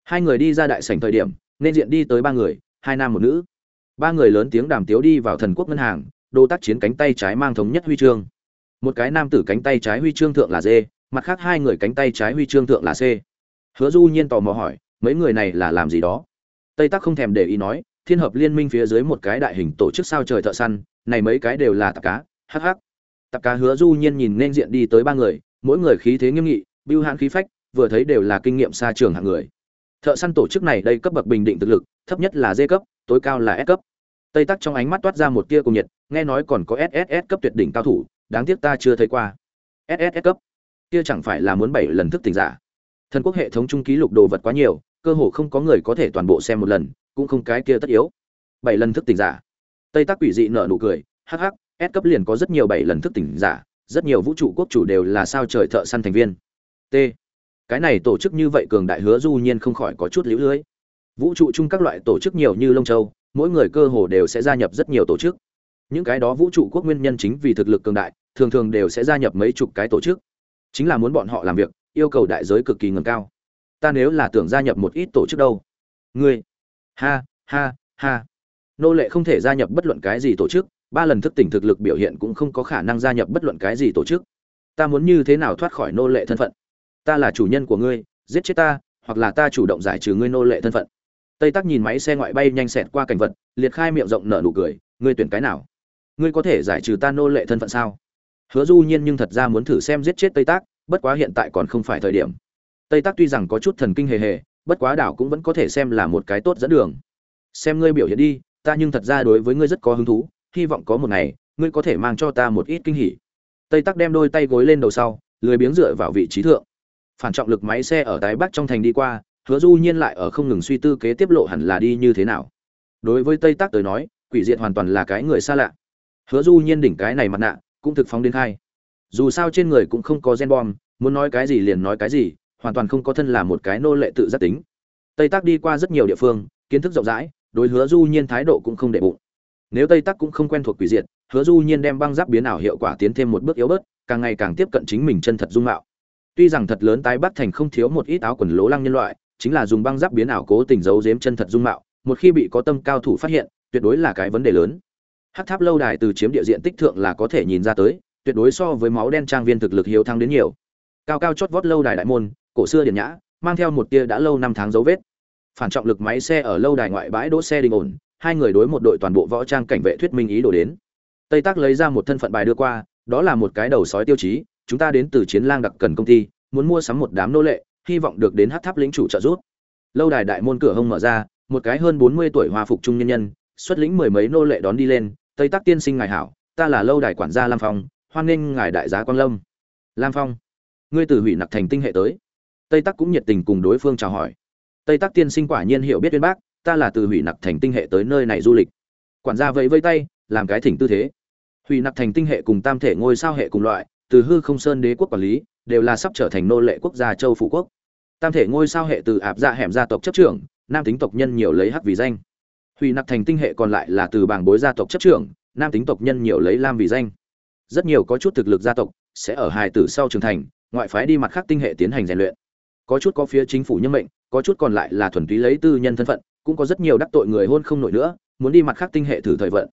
Hai người đi ra đại sảnh thời điểm nên diện đi tới ba người hai nam một nữ. Ba người lớn tiếng đàm tiếu đi vào thần quốc ngân hàng đô tác chiến cánh tay trái mang thống nhất huy chương. Một cái nam tử cánh tay trái huy chương thượng là d mặt khác hai người cánh tay trái huy chương thượng là c. Hứa du nhiên tò mò hỏi mấy người này là làm gì đó? Tây tắc không thèm để ý nói thiên hợp liên minh phía dưới một cái đại hình tổ chức sao trời thợ săn, này mấy cái đều là tạp cá hh tạp cá hứa du nhiên nhìn nên diện đi tới ba người, mỗi người khí thế nghiêm nghị, bưu hãn khí phách, vừa thấy đều là kinh nghiệm xa trường hạng người. Thợ săn tổ chức này đây cấp bậc bình định thực lực, thấp nhất là d cấp, tối cao là s cấp. Tây tắc trong ánh mắt toát ra một tia cùng nhiệt, nghe nói còn có sss cấp tuyệt đỉnh cao thủ, đáng tiếc ta chưa thấy qua. Sss cấp? Kia chẳng phải là muốn bảy lần thức tỉnh giả? Thần quốc hệ thống trung ký lục đồ vật quá nhiều, cơ hồ không có người có thể toàn bộ xem một lần cũng không cái kia tất yếu. Bảy lần thức tỉnh giả. Tây tác quỷ dị nở nụ cười hh s cấp liền có rất nhiều bảy lần thức tỉnh giả, rất nhiều vũ trụ quốc chủ đều là sao trời thợ săn thành viên. T. Cái này tổ chức như vậy cường đại hứa du nhiên không khỏi có chút liễu lưới. Vũ trụ chung các loại tổ chức nhiều như lông châu, mỗi người cơ hồ đều sẽ gia nhập rất nhiều tổ chức. Những cái đó vũ trụ quốc nguyên nhân chính vì thực lực cường đại, thường thường đều sẽ gia nhập mấy chục cái tổ chức. Chính là muốn bọn họ làm việc, yêu cầu đại giới cực kỳ ngầm cao. Ta nếu là tưởng gia nhập một ít tổ chức đâu? Ngươi ha ha ha. Nô lệ không thể gia nhập bất luận cái gì tổ chức, ba lần thức tỉnh thực lực biểu hiện cũng không có khả năng gia nhập bất luận cái gì tổ chức. Ta muốn như thế nào thoát khỏi nô lệ thân phận? Ta là chủ nhân của ngươi, giết chết ta, hoặc là ta chủ động giải trừ ngươi nô lệ thân phận. Tây tắc nhìn máy xe ngoại bay nhanh xẹt qua cảnh vật, liệt khai miệng rộng nở nụ cười, ngươi tuyển cái nào? Ngươi có thể giải trừ ta nô lệ thân phận sao? Hứa du nhiên nhưng thật ra muốn thử xem giết chết tây tác bất quá hiện tại còn không phải thời điểm. Tây tác tuy rằng có chút thần kinh hề hề bất quá đảo cũng vẫn có thể xem là một cái tốt dẫn đường. Xem ngươi biểu hiện đi, ta nhưng thật ra đối với ngươi rất có hứng thú, hy vọng có một ngày, ngươi có thể mang cho ta một ít kinh hỉ. Tây tắc đem đôi tay gối lên đầu sau, lười biếng dựa vào vị trí thượng. Phản trọng lực máy xe ở tái bắc trong thành đi qua, hứa du nhiên lại ở không ngừng suy tư kế tiếp lộ hẳn là đi như thế nào. Đối với tây tắc tới nói, quỷ diệt hoàn toàn là cái người xa lạ. Hứa du nhiên đỉnh cái này mặt nạ, cũng thực phóng đến khai dù sao trên người cũng không có gen bom, muốn nói cái gì liền nói cái gì hoàn toàn không có thân là một cái nô lệ tự giác tính. Tây Tác đi qua rất nhiều địa phương, kiến thức rộng rãi, đối hứa du nhiên thái độ cũng không để bụng. Nếu tây Tác cũng không quen thuộc quỷ diệt, hứa du nhiên đem băng giáp biến ảo hiệu quả tiến thêm một bước yếu bớt, càng ngày càng tiếp cận chính mình chân thật dung mạo. Tuy rằng thật lớn tái bắc thành không thiếu một ít áo quần lố lăng nhân loại, chính là dùng băng giáp biến ảo cố tình giấu giếm chân thật dung mạo, một khi bị có tâm cao thủ phát hiện, tuyệt đối là cái vấn đề lớn. Hắc tháp lâu đài từ chiếm địa diện tích thượng là có thể nhìn ra tới, tuyệt đối so với máu đen trang viên thực lực hiếu thắng đến nhiều. Cao cao chót vót lâu đài đại môn cổ xưa điển nhã, mang theo một tia đã lâu năm tháng dấu vết. Phản trọng lực máy xe ở lâu đài ngoại bãi đỗ xe đình ổn, hai người đối một đội toàn bộ võ trang cảnh vệ thuyết minh ý đồ đến. Tây tác lấy ra một thân phận bài đưa qua, đó là một cái đầu sói tiêu chí, chúng ta đến từ chiến lang đặc cần công ty, muốn mua sắm một đám nô lệ, hy vọng được đến hát tháp lĩnh chủ trợ giúp. Lâu đài đại môn cửa hông mở ra, một cái hơn bốn mươi tuổi hòa phục trung nhân nhân, xuất lĩnh mười mấy nô lệ đón đi lên, tây tác tiên sinh ngài hảo, ta là lâu đài quản gia lam phong, hoan nghênh ngài đại giá quang lâm. Lam phong, ngươi từ hủy nặc thành tinh hệ tới tây tắc cũng nhiệt tình cùng đối phương chào hỏi. Tây tắc tiên sinh quả nhiên hiểu biết viên bác, ta là từ hủy nặc thành tinh hệ tới nơi này du lịch. Quản gia vẫy vây tay, làm cái thỉnh tư thế. Hủy nặc thành tinh hệ cùng tam thể ngôi sao hệ cùng loại, từ hư không sơn đế quốc quản lý, đều là sắp trở thành nô lệ quốc gia châu phủ quốc. Tam thể ngôi sao hệ từ áp dạ hẻm gia tộc chấp trưởng, nam tính tộc nhân nhiều lấy hắc vì danh. Hủy nặc thành tinh hệ còn lại là từ bảng bối gia tộc chấp trưởng, nam tính tộc nhân nhiều lấy lam vì danh. Rất nhiều có chút thực lực gia tộc sẽ ở hài tử sau trưởng thành, ngoại phái đi mặt khác tinh hệ tiến hành rèn luyện có chút có phía chính phủ nhân mệnh, có chút còn lại là thuần túy lấy tư nhân thân phận, cũng có rất nhiều đắc tội người hôn không nổi nữa, muốn đi mặt khác tinh hệ thử thời vận.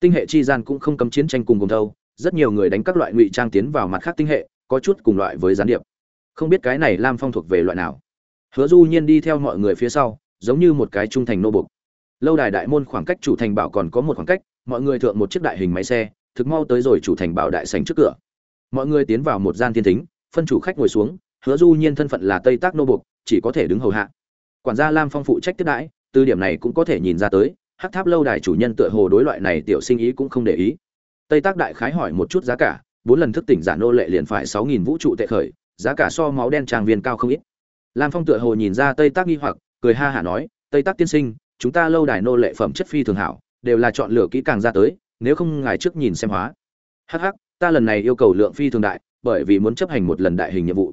Tinh hệ chi gian cũng không cấm chiến tranh cùng cùng thâu, rất nhiều người đánh các loại ngụy trang tiến vào mặt khác tinh hệ, có chút cùng loại với gián điệp. Không biết cái này lam phong thuộc về loại nào. Hứa du nhiên đi theo mọi người phía sau, giống như một cái trung thành nô bục. Lâu đài đại môn khoảng cách chủ thành bảo còn có một khoảng cách, mọi người thượng một chiếc đại hình máy xe, thực mau tới rồi chủ thành bảo đại sảnh trước cửa. Mọi người tiến vào một gian thiên thính, phân chủ khách ngồi xuống hứa du nhiên thân phận là tây tác nô buộc, chỉ có thể đứng hầu hạ. Quản gia lam phong phụ trách tiếp đãi, từ điểm này cũng có thể nhìn ra tới, hắc tháp lâu đài chủ nhân tựa hồ đối loại này tiểu sinh ý cũng không để ý. Tây tác đại khái hỏi một chút giá cả, bốn lần thức tỉnh giả nô lệ liền phải sáu nghìn vũ trụ tệ khởi, giá cả so máu đen trang viên cao không ít. Lam phong tựa hồ nhìn ra tây tác nghi hoặc, cười ha hả nói, tây tác tiên sinh, chúng ta lâu đài nô lệ phẩm chất phi thường hảo, đều là chọn lựa kỹ càng ra tới, nếu không ngài trước nhìn xem hóa. Hh ta lần này yêu cầu lượng phi thường đại, bởi vì muốn chấp hành một lần đại hình nhiệm vụ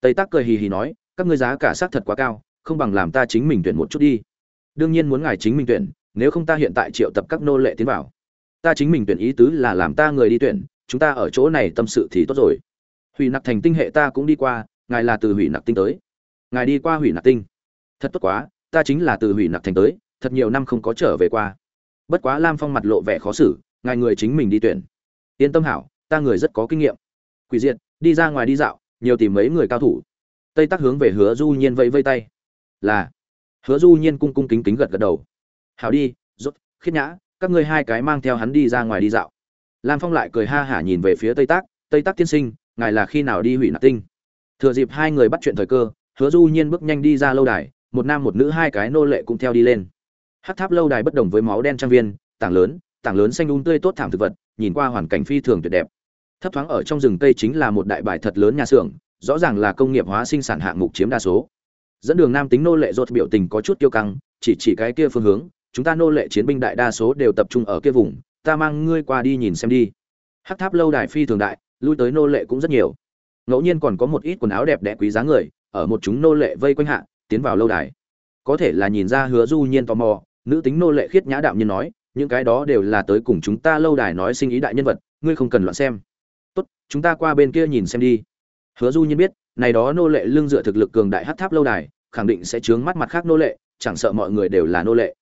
tây tác cười hì hì nói, các ngươi giá cả xác thật quá cao, không bằng làm ta chính mình tuyển một chút đi. Đương nhiên muốn ngài chính mình tuyển, nếu không ta hiện tại triệu tập các nô lệ tiến vào. Ta chính mình tuyển ý tứ là làm ta người đi tuyển, chúng ta ở chỗ này tâm sự thì tốt rồi. Hủy nặc thành tinh hệ ta cũng đi qua, ngài là từ hủy nặc tinh tới. Ngài đi qua hủy nặc tinh. Thật tốt quá, ta chính là từ hủy nặc thành tới, thật nhiều năm không có trở về qua. Bất quá lam phong mặt lộ vẻ khó xử, ngài người chính mình đi tuyển. Yên tâm hảo, ta người rất có kinh nghiệm. Quỷ diệt, đi ra ngoài đi dạo nhiều tìm mấy người cao thủ. Tây tắc hướng về hứa du nhiên vẫy vây tay. Là. Hứa du nhiên cung cung kính kính gật gật đầu. Hảo đi, rốt, khiết nhã, các ngươi hai cái mang theo hắn đi ra ngoài đi dạo. Lam phong lại cười ha hả nhìn về phía tây tác tây tác tiên sinh, ngài là khi nào đi hủy nạp tinh? Thừa dịp hai người bắt chuyện thời cơ, hứa du nhiên bước nhanh đi ra lâu đài, một nam một nữ hai cái nô lệ cũng theo đi lên. Hát tháp lâu đài bất đồng với máu đen trang viên, tảng lớn tảng lớn xanh um tươi tốt thảm thực vật, nhìn qua hoàn cảnh phi thường tuyệt đẹp thấp thoáng ở trong rừng tây chính là một đại bài thật lớn nhà xưởng, rõ ràng là công nghiệp hóa sinh sản hạng mục chiếm đa số. Dẫn đường nam tính nô lệ rột biểu tình có chút tiêu căng, chỉ chỉ cái kia phương hướng, chúng ta nô lệ chiến binh đại đa số đều tập trung ở kia vùng, ta mang ngươi qua đi nhìn xem đi. Hắc tháp lâu đài phi thường đại, lui tới nô lệ cũng rất nhiều. Ngẫu nhiên còn có một ít quần áo đẹp đẽ quý giá người, ở một chúng nô lệ vây quanh hạ, tiến vào lâu đài. Có thể là nhìn ra hứa du nhiên tò mò, nữ tính nô lệ khiết nhã đạo nhiên nói, những cái đó đều là tới cùng chúng ta lâu đài nói sinh ý đại nhân vật, ngươi không cần loạn xem chúng ta qua bên kia nhìn xem đi. Hứa du nhiên biết, này đó nô lệ lương dựa thực lực cường đại hắc tháp lâu đài, khẳng định sẽ chướng mắt mặt khác nô lệ, chẳng sợ mọi người đều là nô lệ.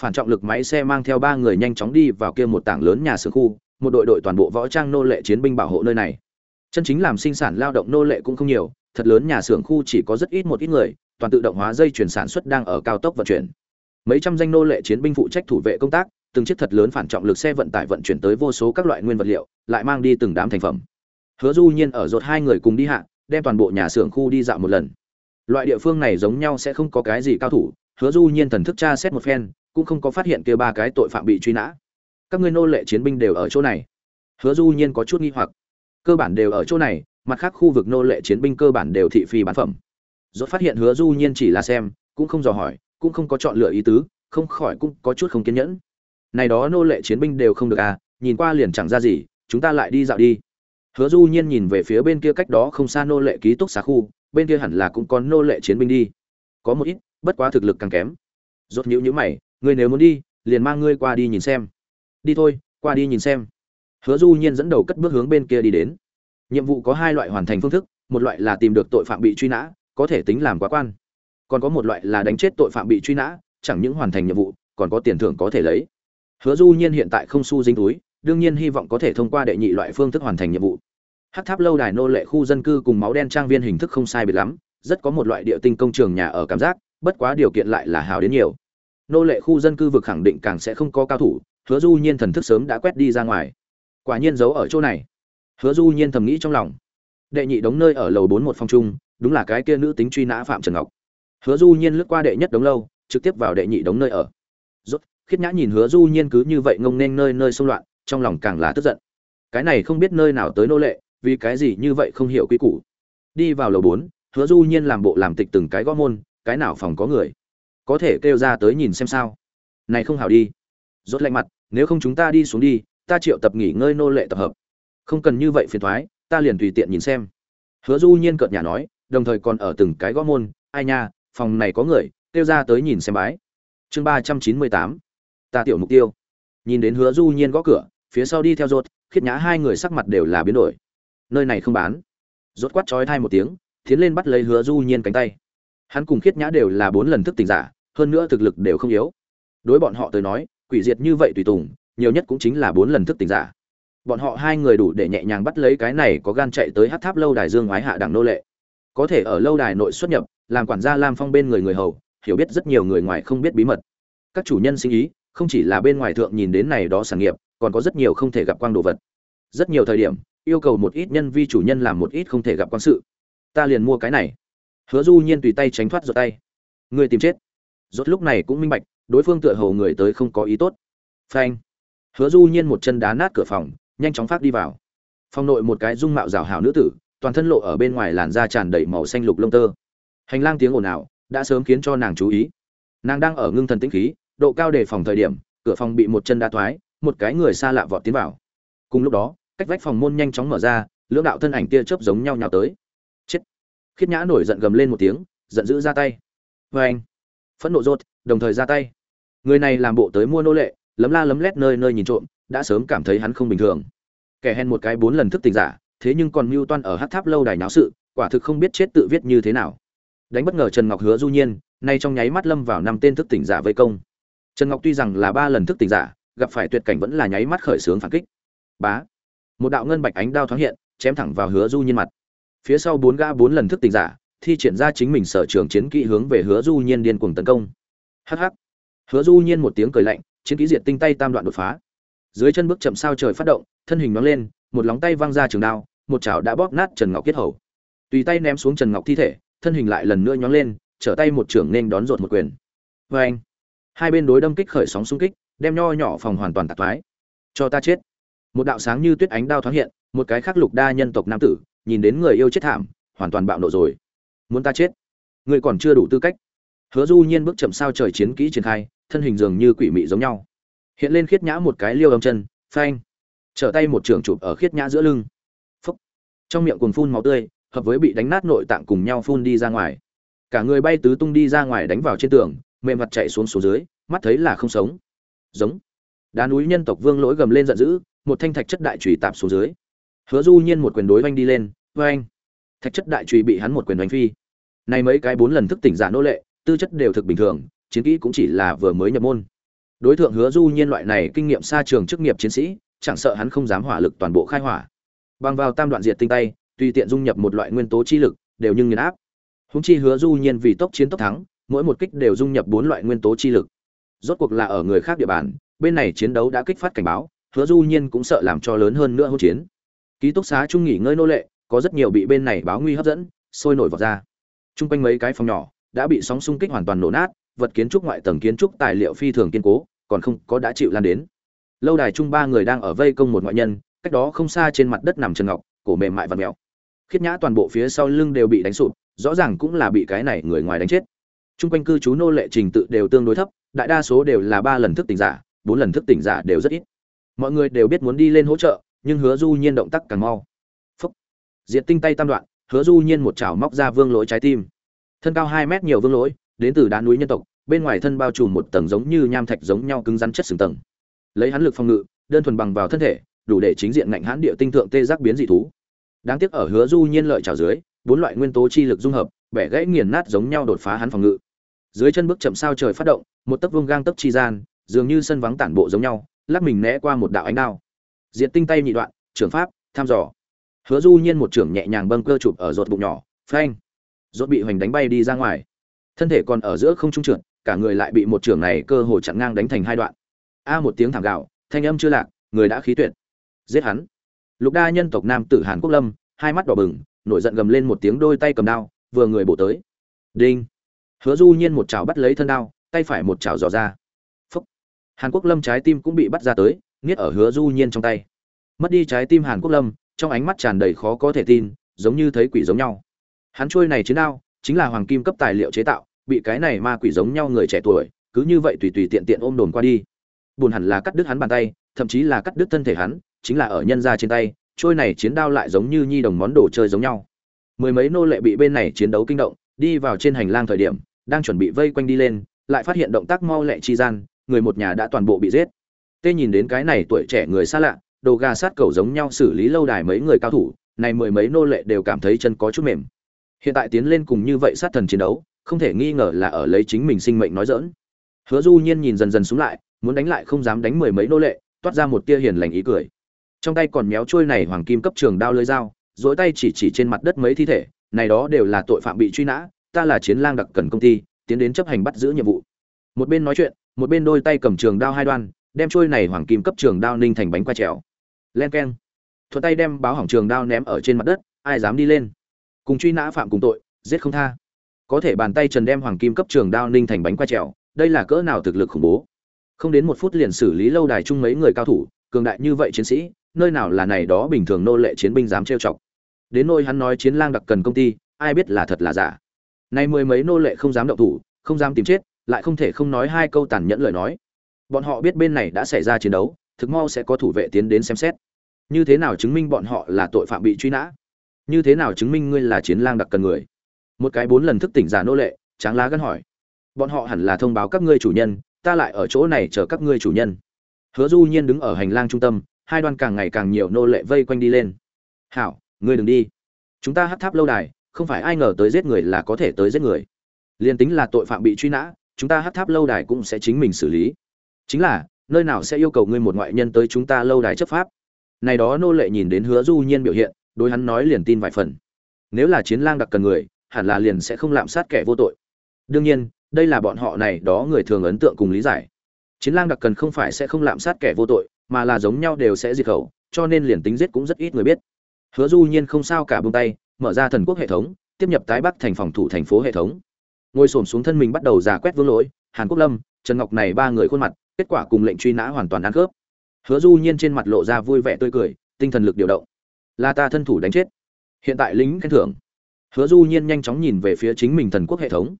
Phản trọng lực máy xe mang theo ba người nhanh chóng đi vào kia một tảng lớn nhà xưởng khu, một đội đội toàn bộ võ trang nô lệ chiến binh bảo hộ nơi này. Chân chính làm sinh sản lao động nô lệ cũng không nhiều, thật lớn nhà xưởng khu chỉ có rất ít một ít người, toàn tự động hóa dây chuyển sản xuất đang ở cao tốc vận chuyển. Mấy trăm danh nô lệ chiến binh phụ trách thủ vệ công tác, từng chiếc thật lớn phản trọng lực xe vận tải vận chuyển tới vô số các loại nguyên vật liệu, lại mang đi từng đám thành phẩm hứa du nhiên ở rột hai người cùng đi hạ, đem toàn bộ nhà xưởng khu đi dạo một lần. Loại địa phương này giống nhau sẽ không có cái gì cao thủ, hứa du nhiên thần thức tra xét một phen, cũng không có phát hiện kia ba cái tội phạm bị truy nã. Các ngươi nô lệ chiến binh đều ở chỗ này. Hứa du nhiên có chút nghi hoặc. Cơ bản đều ở chỗ này, mặt khác khu vực nô lệ chiến binh cơ bản đều thị phi bán phẩm. Rốt phát hiện hứa du nhiên chỉ là xem, cũng không dò hỏi, cũng không có chọn lựa ý tứ, không khỏi cũng có chút không kiên nhẫn. Này đó nô lệ chiến binh đều không được à nhìn qua liền chẳng ra gì, chúng ta lại đi dạo đi hứa du nhiên nhìn về phía bên kia cách đó không xa nô lệ ký túc xá khu, bên kia hẳn là cũng có nô lệ chiến binh đi. Có một ít, bất quá thực lực càng kém. Rốt nhíu nhíu mày, ngươi nếu muốn đi, liền mang ngươi qua đi nhìn xem. Đi thôi, qua đi nhìn xem. Hứa du nhiên dẫn đầu cất bước hướng bên kia đi đến. Nhiệm vụ có hai loại hoàn thành phương thức, một loại là tìm được tội phạm bị truy nã, có thể tính làm quá quan. Còn có một loại là đánh chết tội phạm bị truy nã, chẳng những hoàn thành nhiệm vụ, còn có tiền thưởng có thể lấy. Hứa du nhiên hiện tại không xu dính túi, đương nhiên hy vọng có thể thông qua đệ nhị loại phương thức hoàn thành nhiệm vụ. Hát tháp lâu đài nô lệ khu dân cư cùng máu đen trang viên hình thức không sai biệt lắm, rất có một loại địa tinh công trường nhà ở cảm giác, bất quá điều kiện lại là hào đến nhiều. Nô lệ khu dân cư vực khẳng định càng sẽ không có cao thủ, hứa du nhiên thần thức sớm đã quét đi ra ngoài. Quả nhiên giấu ở chỗ này. Hứa du nhiên thầm nghĩ trong lòng. Đệ nhị đống nơi ở lầu bốn một phòng trung đúng là cái kia nữ tính truy nã phạm trần ngọc. Hứa du nhiên lướt qua đệ nhất đống lâu, trực tiếp vào đệ nhị đống nơi ở. Rốt khiết nhã nhìn hứa du nhiên cứ như vậy ngông nên nơi nơi xung loạn, trong lòng càng là tức giận. Cái này không biết nơi nào tới nô lệ vì cái gì như vậy không hiểu quy củ. Đi vào lầu bốn, hứa du nhiên làm bộ làm tịch từng cái gõ môn, cái nào phòng có người? Có thể kêu ra tới nhìn xem sao. Này không hảo đi. Rốt lạnh mặt, nếu không chúng ta đi xuống đi, ta triệu tập nghỉ ngơi nô lệ tập hợp. Không cần như vậy phiền thoái, ta liền tùy tiện nhìn xem. Hứa du nhiên cợt nhà nói, đồng thời còn ở từng cái gõ môn, ai nha, phòng này có người, kêu ra tới nhìn xem bái. Chương ba trăm chín mươi tám, ta tiểu mục tiêu. Nhìn đến hứa du nhiên gõ cửa, phía sau đi theo rốt, khiết nhã hai người sắc mặt đều là biến đổi nơi này không bán. Rốt quát chói thai một tiếng, tiến lên bắt lấy hứa du nhiên cánh tay. Hắn cùng khiết nhã đều là bốn lần thức tỉnh giả, hơn nữa thực lực đều không yếu. Đối bọn họ tới nói, quỷ diệt như vậy tùy tùng, nhiều nhất cũng chính là bốn lần thức tỉnh giả. Bọn họ hai người đủ để nhẹ nhàng bắt lấy cái này có gan chạy tới hát tháp lâu đài dương ái hạ đẳng nô lệ. Có thể ở lâu đài nội xuất nhập, làm quản gia lam phong bên người người hầu, hiểu biết rất nhiều người ngoài không biết bí mật. Các chủ nhân sinh ý, không chỉ là bên ngoài thượng nhìn đến này đó sản nghiệp, còn có rất nhiều không thể gặp quang đồ vật. Rất nhiều thời điểm yêu cầu một ít nhân vi chủ nhân làm một ít không thể gặp quan sự. Ta liền mua cái này. Hứa du nhiên tùy tay tránh thoát giọt tay. Người tìm chết. Rốt lúc này cũng minh bạch, đối phương tựa hồ người tới không có ý tốt. Phanh. Hứa du nhiên một chân đá nát cửa phòng, nhanh chóng phát đi vào. Phòng nội một cái dung mạo rào hảo nữ tử, toàn thân lộ ở bên ngoài làn da tràn đầy màu xanh lục lông tơ. Hành lang tiếng ồn ào, đã sớm khiến cho nàng chú ý. Nàng đang ở ngưng thần tĩnh khí, độ cao đề phòng thời điểm, cửa phòng bị một chân đá thoái, một cái người xa lạ vọt tiến vào. Cùng lúc đó cách vách phòng môn nhanh chóng mở ra, lưỡng đạo thân ảnh tia chớp giống nhau nhào tới. Chết. Khiết nhã nổi giận gầm lên một tiếng, giận dữ ra tay. Vê anh. Phẫn nộ rốt, đồng thời ra tay. Người này làm bộ tới mua nô lệ, lấm la lấm lét nơi nơi nhìn trộm, đã sớm cảm thấy hắn không bình thường. Kẻ hèn một cái bốn lần thức tỉnh giả, thế nhưng còn mưu toan ở hát tháp lâu đài náo sự, quả thực không biết chết tự viết như thế nào. Đánh bất ngờ trần ngọc hứa du nhiên, nay trong nháy mắt lâm vào năm tên thức tỉnh giả vây công. Trần ngọc tuy rằng là ba lần thức tỉnh giả, gặp phải tuyệt cảnh vẫn là nháy mắt khởi sướng phản kích. Bá một đạo ngân bạch ánh đao thoáng hiện, chém thẳng vào hứa du nhiên mặt. Phía sau bốn gã bốn lần thức tỉnh giả, thi triển ra chính mình sở trường chiến kỹ hướng về hứa du nhiên điên cuồng tấn công. Hắc hắc. Hứa du nhiên một tiếng cười lạnh, chiến kỹ diệt tinh tay tam đoạn đột phá. Dưới chân bước chậm sao trời phát động, thân hình nóng lên, một lóng tay văng ra trường đao, một chảo đã bóp nát trần ngọc kết hầu. Tùy tay ném xuống trần ngọc thi thể, thân hình lại lần nữa nhóng lên, trở tay một trưởng nên đón rột một quyền. Vê anh hai bên đối đâm kích khởi sóng xung kích, đem nho nhỏ phòng hoàn toàn tạc thoái. Cho ta chết một đạo sáng như tuyết ánh đao thoáng hiện, một cái khắc lục đa nhân tộc nam tử, nhìn đến người yêu chết thảm, hoàn toàn bạo nộ rồi. Muốn ta chết? Người còn chưa đủ tư cách. Hứa du nhiên bước chậm sao trời chiến kỹ triển khai, thân hình dường như quỷ mị giống nhau. Hiện lên khiết nhã một cái liêu âm chân, phanh. Trở tay một trường chụp ở khiết nhã giữa lưng. Phúc. Trong miệng cuồng phun máu tươi, hợp với bị đánh nát nội tạng cùng nhau phun đi ra ngoài. Cả người bay tứ tung đi ra ngoài đánh vào trên tường, mềm mặt chạy xuống số dưới, mắt thấy là không sống. Giống. Đá núi nhân tộc vương lỗi gầm lên giận dữ một thanh thạch chất đại chùy tạm xuống dưới. Hứa du nhiên một quyền đối vanh đi lên vanh thạch chất đại chùy bị hắn một quyền đánh phi. Này mấy cái bốn lần thức tỉnh giả nô lệ, tư chất đều thực bình thường, chiến kỹ cũng chỉ là vừa mới nhập môn. Đối tượng hứa du nhiên loại này kinh nghiệm xa trường chức nghiệp chiến sĩ, chẳng sợ hắn không dám hỏa lực toàn bộ khai hỏa. Bằng vào tam đoạn diệt tinh tay, tùy tiện dung nhập một loại nguyên tố chi lực, đều nhưng nghiền áp. Hùng chi hứa du nhiên vì tốc chiến tốc thắng, mỗi một kích đều dung nhập bốn loại nguyên tố chi lực. Rốt cuộc là ở người khác địa bàn, bên này chiến đấu đã kích phát cảnh báo hứa du nhiên cũng sợ làm cho lớn hơn nữa hỗn chiến. Ký túc xá trung nghỉ ngơi nô lệ, có rất nhiều bị bên này báo nguy hấp dẫn, sôi nổi vào ra. Trung quanh mấy cái phòng nhỏ đã bị sóng xung kích hoàn toàn nổ nát, vật kiến trúc ngoại tầng kiến trúc tài liệu phi thường kiên cố, còn không có đã chịu lan đến. Lâu đài trung ba người đang ở vây công một ngoại nhân, cách đó không xa trên mặt đất nằm trần ngọc, cổ mềm mại và mèo. Khiết nhã toàn bộ phía sau lưng đều bị đánh sụp, rõ ràng cũng là bị cái này người ngoài đánh chết. Trung quanh cư trú nô lệ trình tự đều tương đối thấp, đại đa số đều là ba lần thức tỉnh giả, bốn lần thức tỉnh giả đều rất ít mọi người đều biết muốn đi lên hỗ trợ, nhưng hứa du nhiên động tác càng mau. Phúc. Diện tinh tay tam đoạn, hứa du nhiên một chảo móc ra vương lỗi trái tim. Thân cao hai mét nhiều vương lỗi, đến từ đá núi nhân tộc, bên ngoài thân bao trùm một tầng giống như nham thạch giống nhau cứng rắn chất sừng tầng. Lấy hắn lực phòng ngự, đơn thuần bằng vào thân thể, đủ để chính diện ngạnh hãn địa tinh thượng tê giác biến dị thú. Đáng tiếc ở hứa du nhiên lợi trào dưới, bốn loại nguyên tố chi lực dung hợp, bẻ gãy nghiền nát giống nhau đột phá hắn phòng ngự. Dưới chân bước chậm sao trời phát động, một tấc vương gang tấc chi gian, dường như sân vắng tản bộ giống nhau lắc mình né qua một đạo ánh đao. Diệt tinh tay nhị đoạn, trưởng pháp thăm dò. Hứa du nhiên một trưởng nhẹ nhàng bâng cơ chụp ở ruột bụng nhỏ, phanh. Ruột bị hoành đánh bay đi ra ngoài. Thân thể còn ở giữa không trung trượt, cả người lại bị một trưởng này cơ hồ chặn ngang đánh thành hai đoạn. A một tiếng thảm gạo, thanh âm chưa lạc, người đã khí tuyệt. Giết hắn. Lục đa nhân tộc nam tử hàn quốc lâm, hai mắt đỏ bừng, nổi giận gầm lên một tiếng đôi tay cầm đao, vừa người bổ tới. Đinh. Hứa du nhiên một chảo bắt lấy thân đao, tay phải một chảo dò ra hàn quốc lâm trái tim cũng bị bắt ra tới niết ở hứa du nhiên trong tay. Mất đi trái tim hàn quốc lâm, trong ánh mắt tràn đầy khó có thể tin, giống như thấy quỷ giống nhau. Hắn trôi này chiến đao, chính là hoàng kim cấp tài liệu chế tạo, bị cái này ma quỷ giống nhau người trẻ tuổi, cứ như vậy tùy tùy tiện tiện ôm đồn qua đi. Buồn hẳn là cắt đứt hắn bàn tay, thậm chí là cắt đứt thân thể hắn, chính là ở nhân ra trên tay, trôi này chiến đao lại giống như nhi đồng món đồ chơi giống nhau. Mười mấy nô lệ bị bên này chiến đấu kinh động, đi vào trên hành lang thời điểm, đang chuẩn bị vây quanh đi lên, lại phát hiện động tác mau lẹ chi gian người một nhà đã toàn bộ bị giết. Tê nhìn đến cái này tuổi trẻ người xa lạ, đồ gà sát cầu giống nhau xử lý lâu đài mấy người cao thủ, này mười mấy nô lệ đều cảm thấy chân có chút mềm. Hiện tại tiến lên cùng như vậy sát thần chiến đấu, không thể nghi ngờ là ở lấy chính mình sinh mệnh nói dỡn hứa du nhiên nhìn dần dần xuống lại, muốn đánh lại không dám đánh mười mấy nô lệ, toát ra một tia hiền lành ý cười. Trong tay còn méo trôi này hoàng kim cấp trường đao lưới dao dỗi tay chỉ chỉ trên mặt đất mấy thi thể, này đó đều là tội phạm bị truy nã, ta là chiến lang đặc cần công ty, tiến đến chấp hành bắt giữ nhiệm vụ. Một bên nói chuyện một bên đôi tay cầm trường đao hai đoan, đem trôi này hoàng kim cấp trường đao ninh thành bánh qua trèo. Len keng. Thuật tay đem báo hỏng trường đao ném ở trên mặt đất, ai dám đi lên. Cùng truy nã phạm cùng tội, giết không tha. Có thể bàn tay trần đem hoàng kim cấp trường đao ninh thành bánh qua trèo, đây là cỡ nào thực lực khủng bố. Không đến một phút liền xử lý lâu đài chung mấy người cao thủ, cường đại như vậy chiến sĩ, nơi nào là này đó bình thường nô lệ chiến binh dám trêu chọc. Đến nôi hắn nói chiến lang đặc cần công ty, ai biết là thật là giả. Nay mười mấy nô lệ không dám động thủ, không dám tìm chết lại không thể không nói hai câu tàn nhẫn lời nói. Bọn họ biết bên này đã xảy ra chiến đấu, thực mau sẽ có thủ vệ tiến đến xem xét. Như thế nào chứng minh bọn họ là tội phạm bị truy nã? Như thế nào chứng minh ngươi là chiến lang đặc cần người? Một cái bốn lần thức tỉnh giả nô lệ, tráng lá gân hỏi. Bọn họ hẳn là thông báo các ngươi chủ nhân, ta lại ở chỗ này chờ các ngươi chủ nhân. Hứa du nhiên đứng ở hành lang trung tâm, hai đoàn càng ngày càng nhiều nô lệ vây quanh đi lên. Hảo, ngươi đừng đi. Chúng ta hắt tháp lâu đài, không phải ai ngờ tới giết người là có thể tới giết người. Liên tính là tội phạm bị truy nã chúng ta hát tháp lâu đài cũng sẽ chính mình xử lý. Chính là, nơi nào sẽ yêu cầu ngươi một ngoại nhân tới chúng ta lâu đài chấp pháp? Này đó nô lệ nhìn đến hứa du nhiên biểu hiện, đối hắn nói liền tin vài phần. Nếu là chiến lang đặc cần người, hẳn là liền sẽ không lạm sát kẻ vô tội. Đương nhiên, đây là bọn họ này đó người thường ấn tượng cùng lý giải. Chiến lang đặc cần không phải sẽ không lạm sát kẻ vô tội, mà là giống nhau đều sẽ diệt khẩu, cho nên liền tính giết cũng rất ít người biết. Hứa du nhiên không sao cả buông tay, mở ra thần quốc hệ thống, tiếp nhập tái bắc thành phòng thủ thành phố hệ thống ngồi xổm xuống thân mình bắt đầu giả quét vương lỗi, hàn quốc lâm, trần ngọc này ba người khuôn mặt, kết quả cùng lệnh truy nã hoàn toàn ăn khớp. Hứa du nhiên trên mặt lộ ra vui vẻ tươi cười, tinh thần lực điều động. Là ta thân thủ đánh chết. Hiện tại lính khen thưởng. Hứa du nhiên nhanh chóng nhìn về phía chính mình thần quốc hệ thống.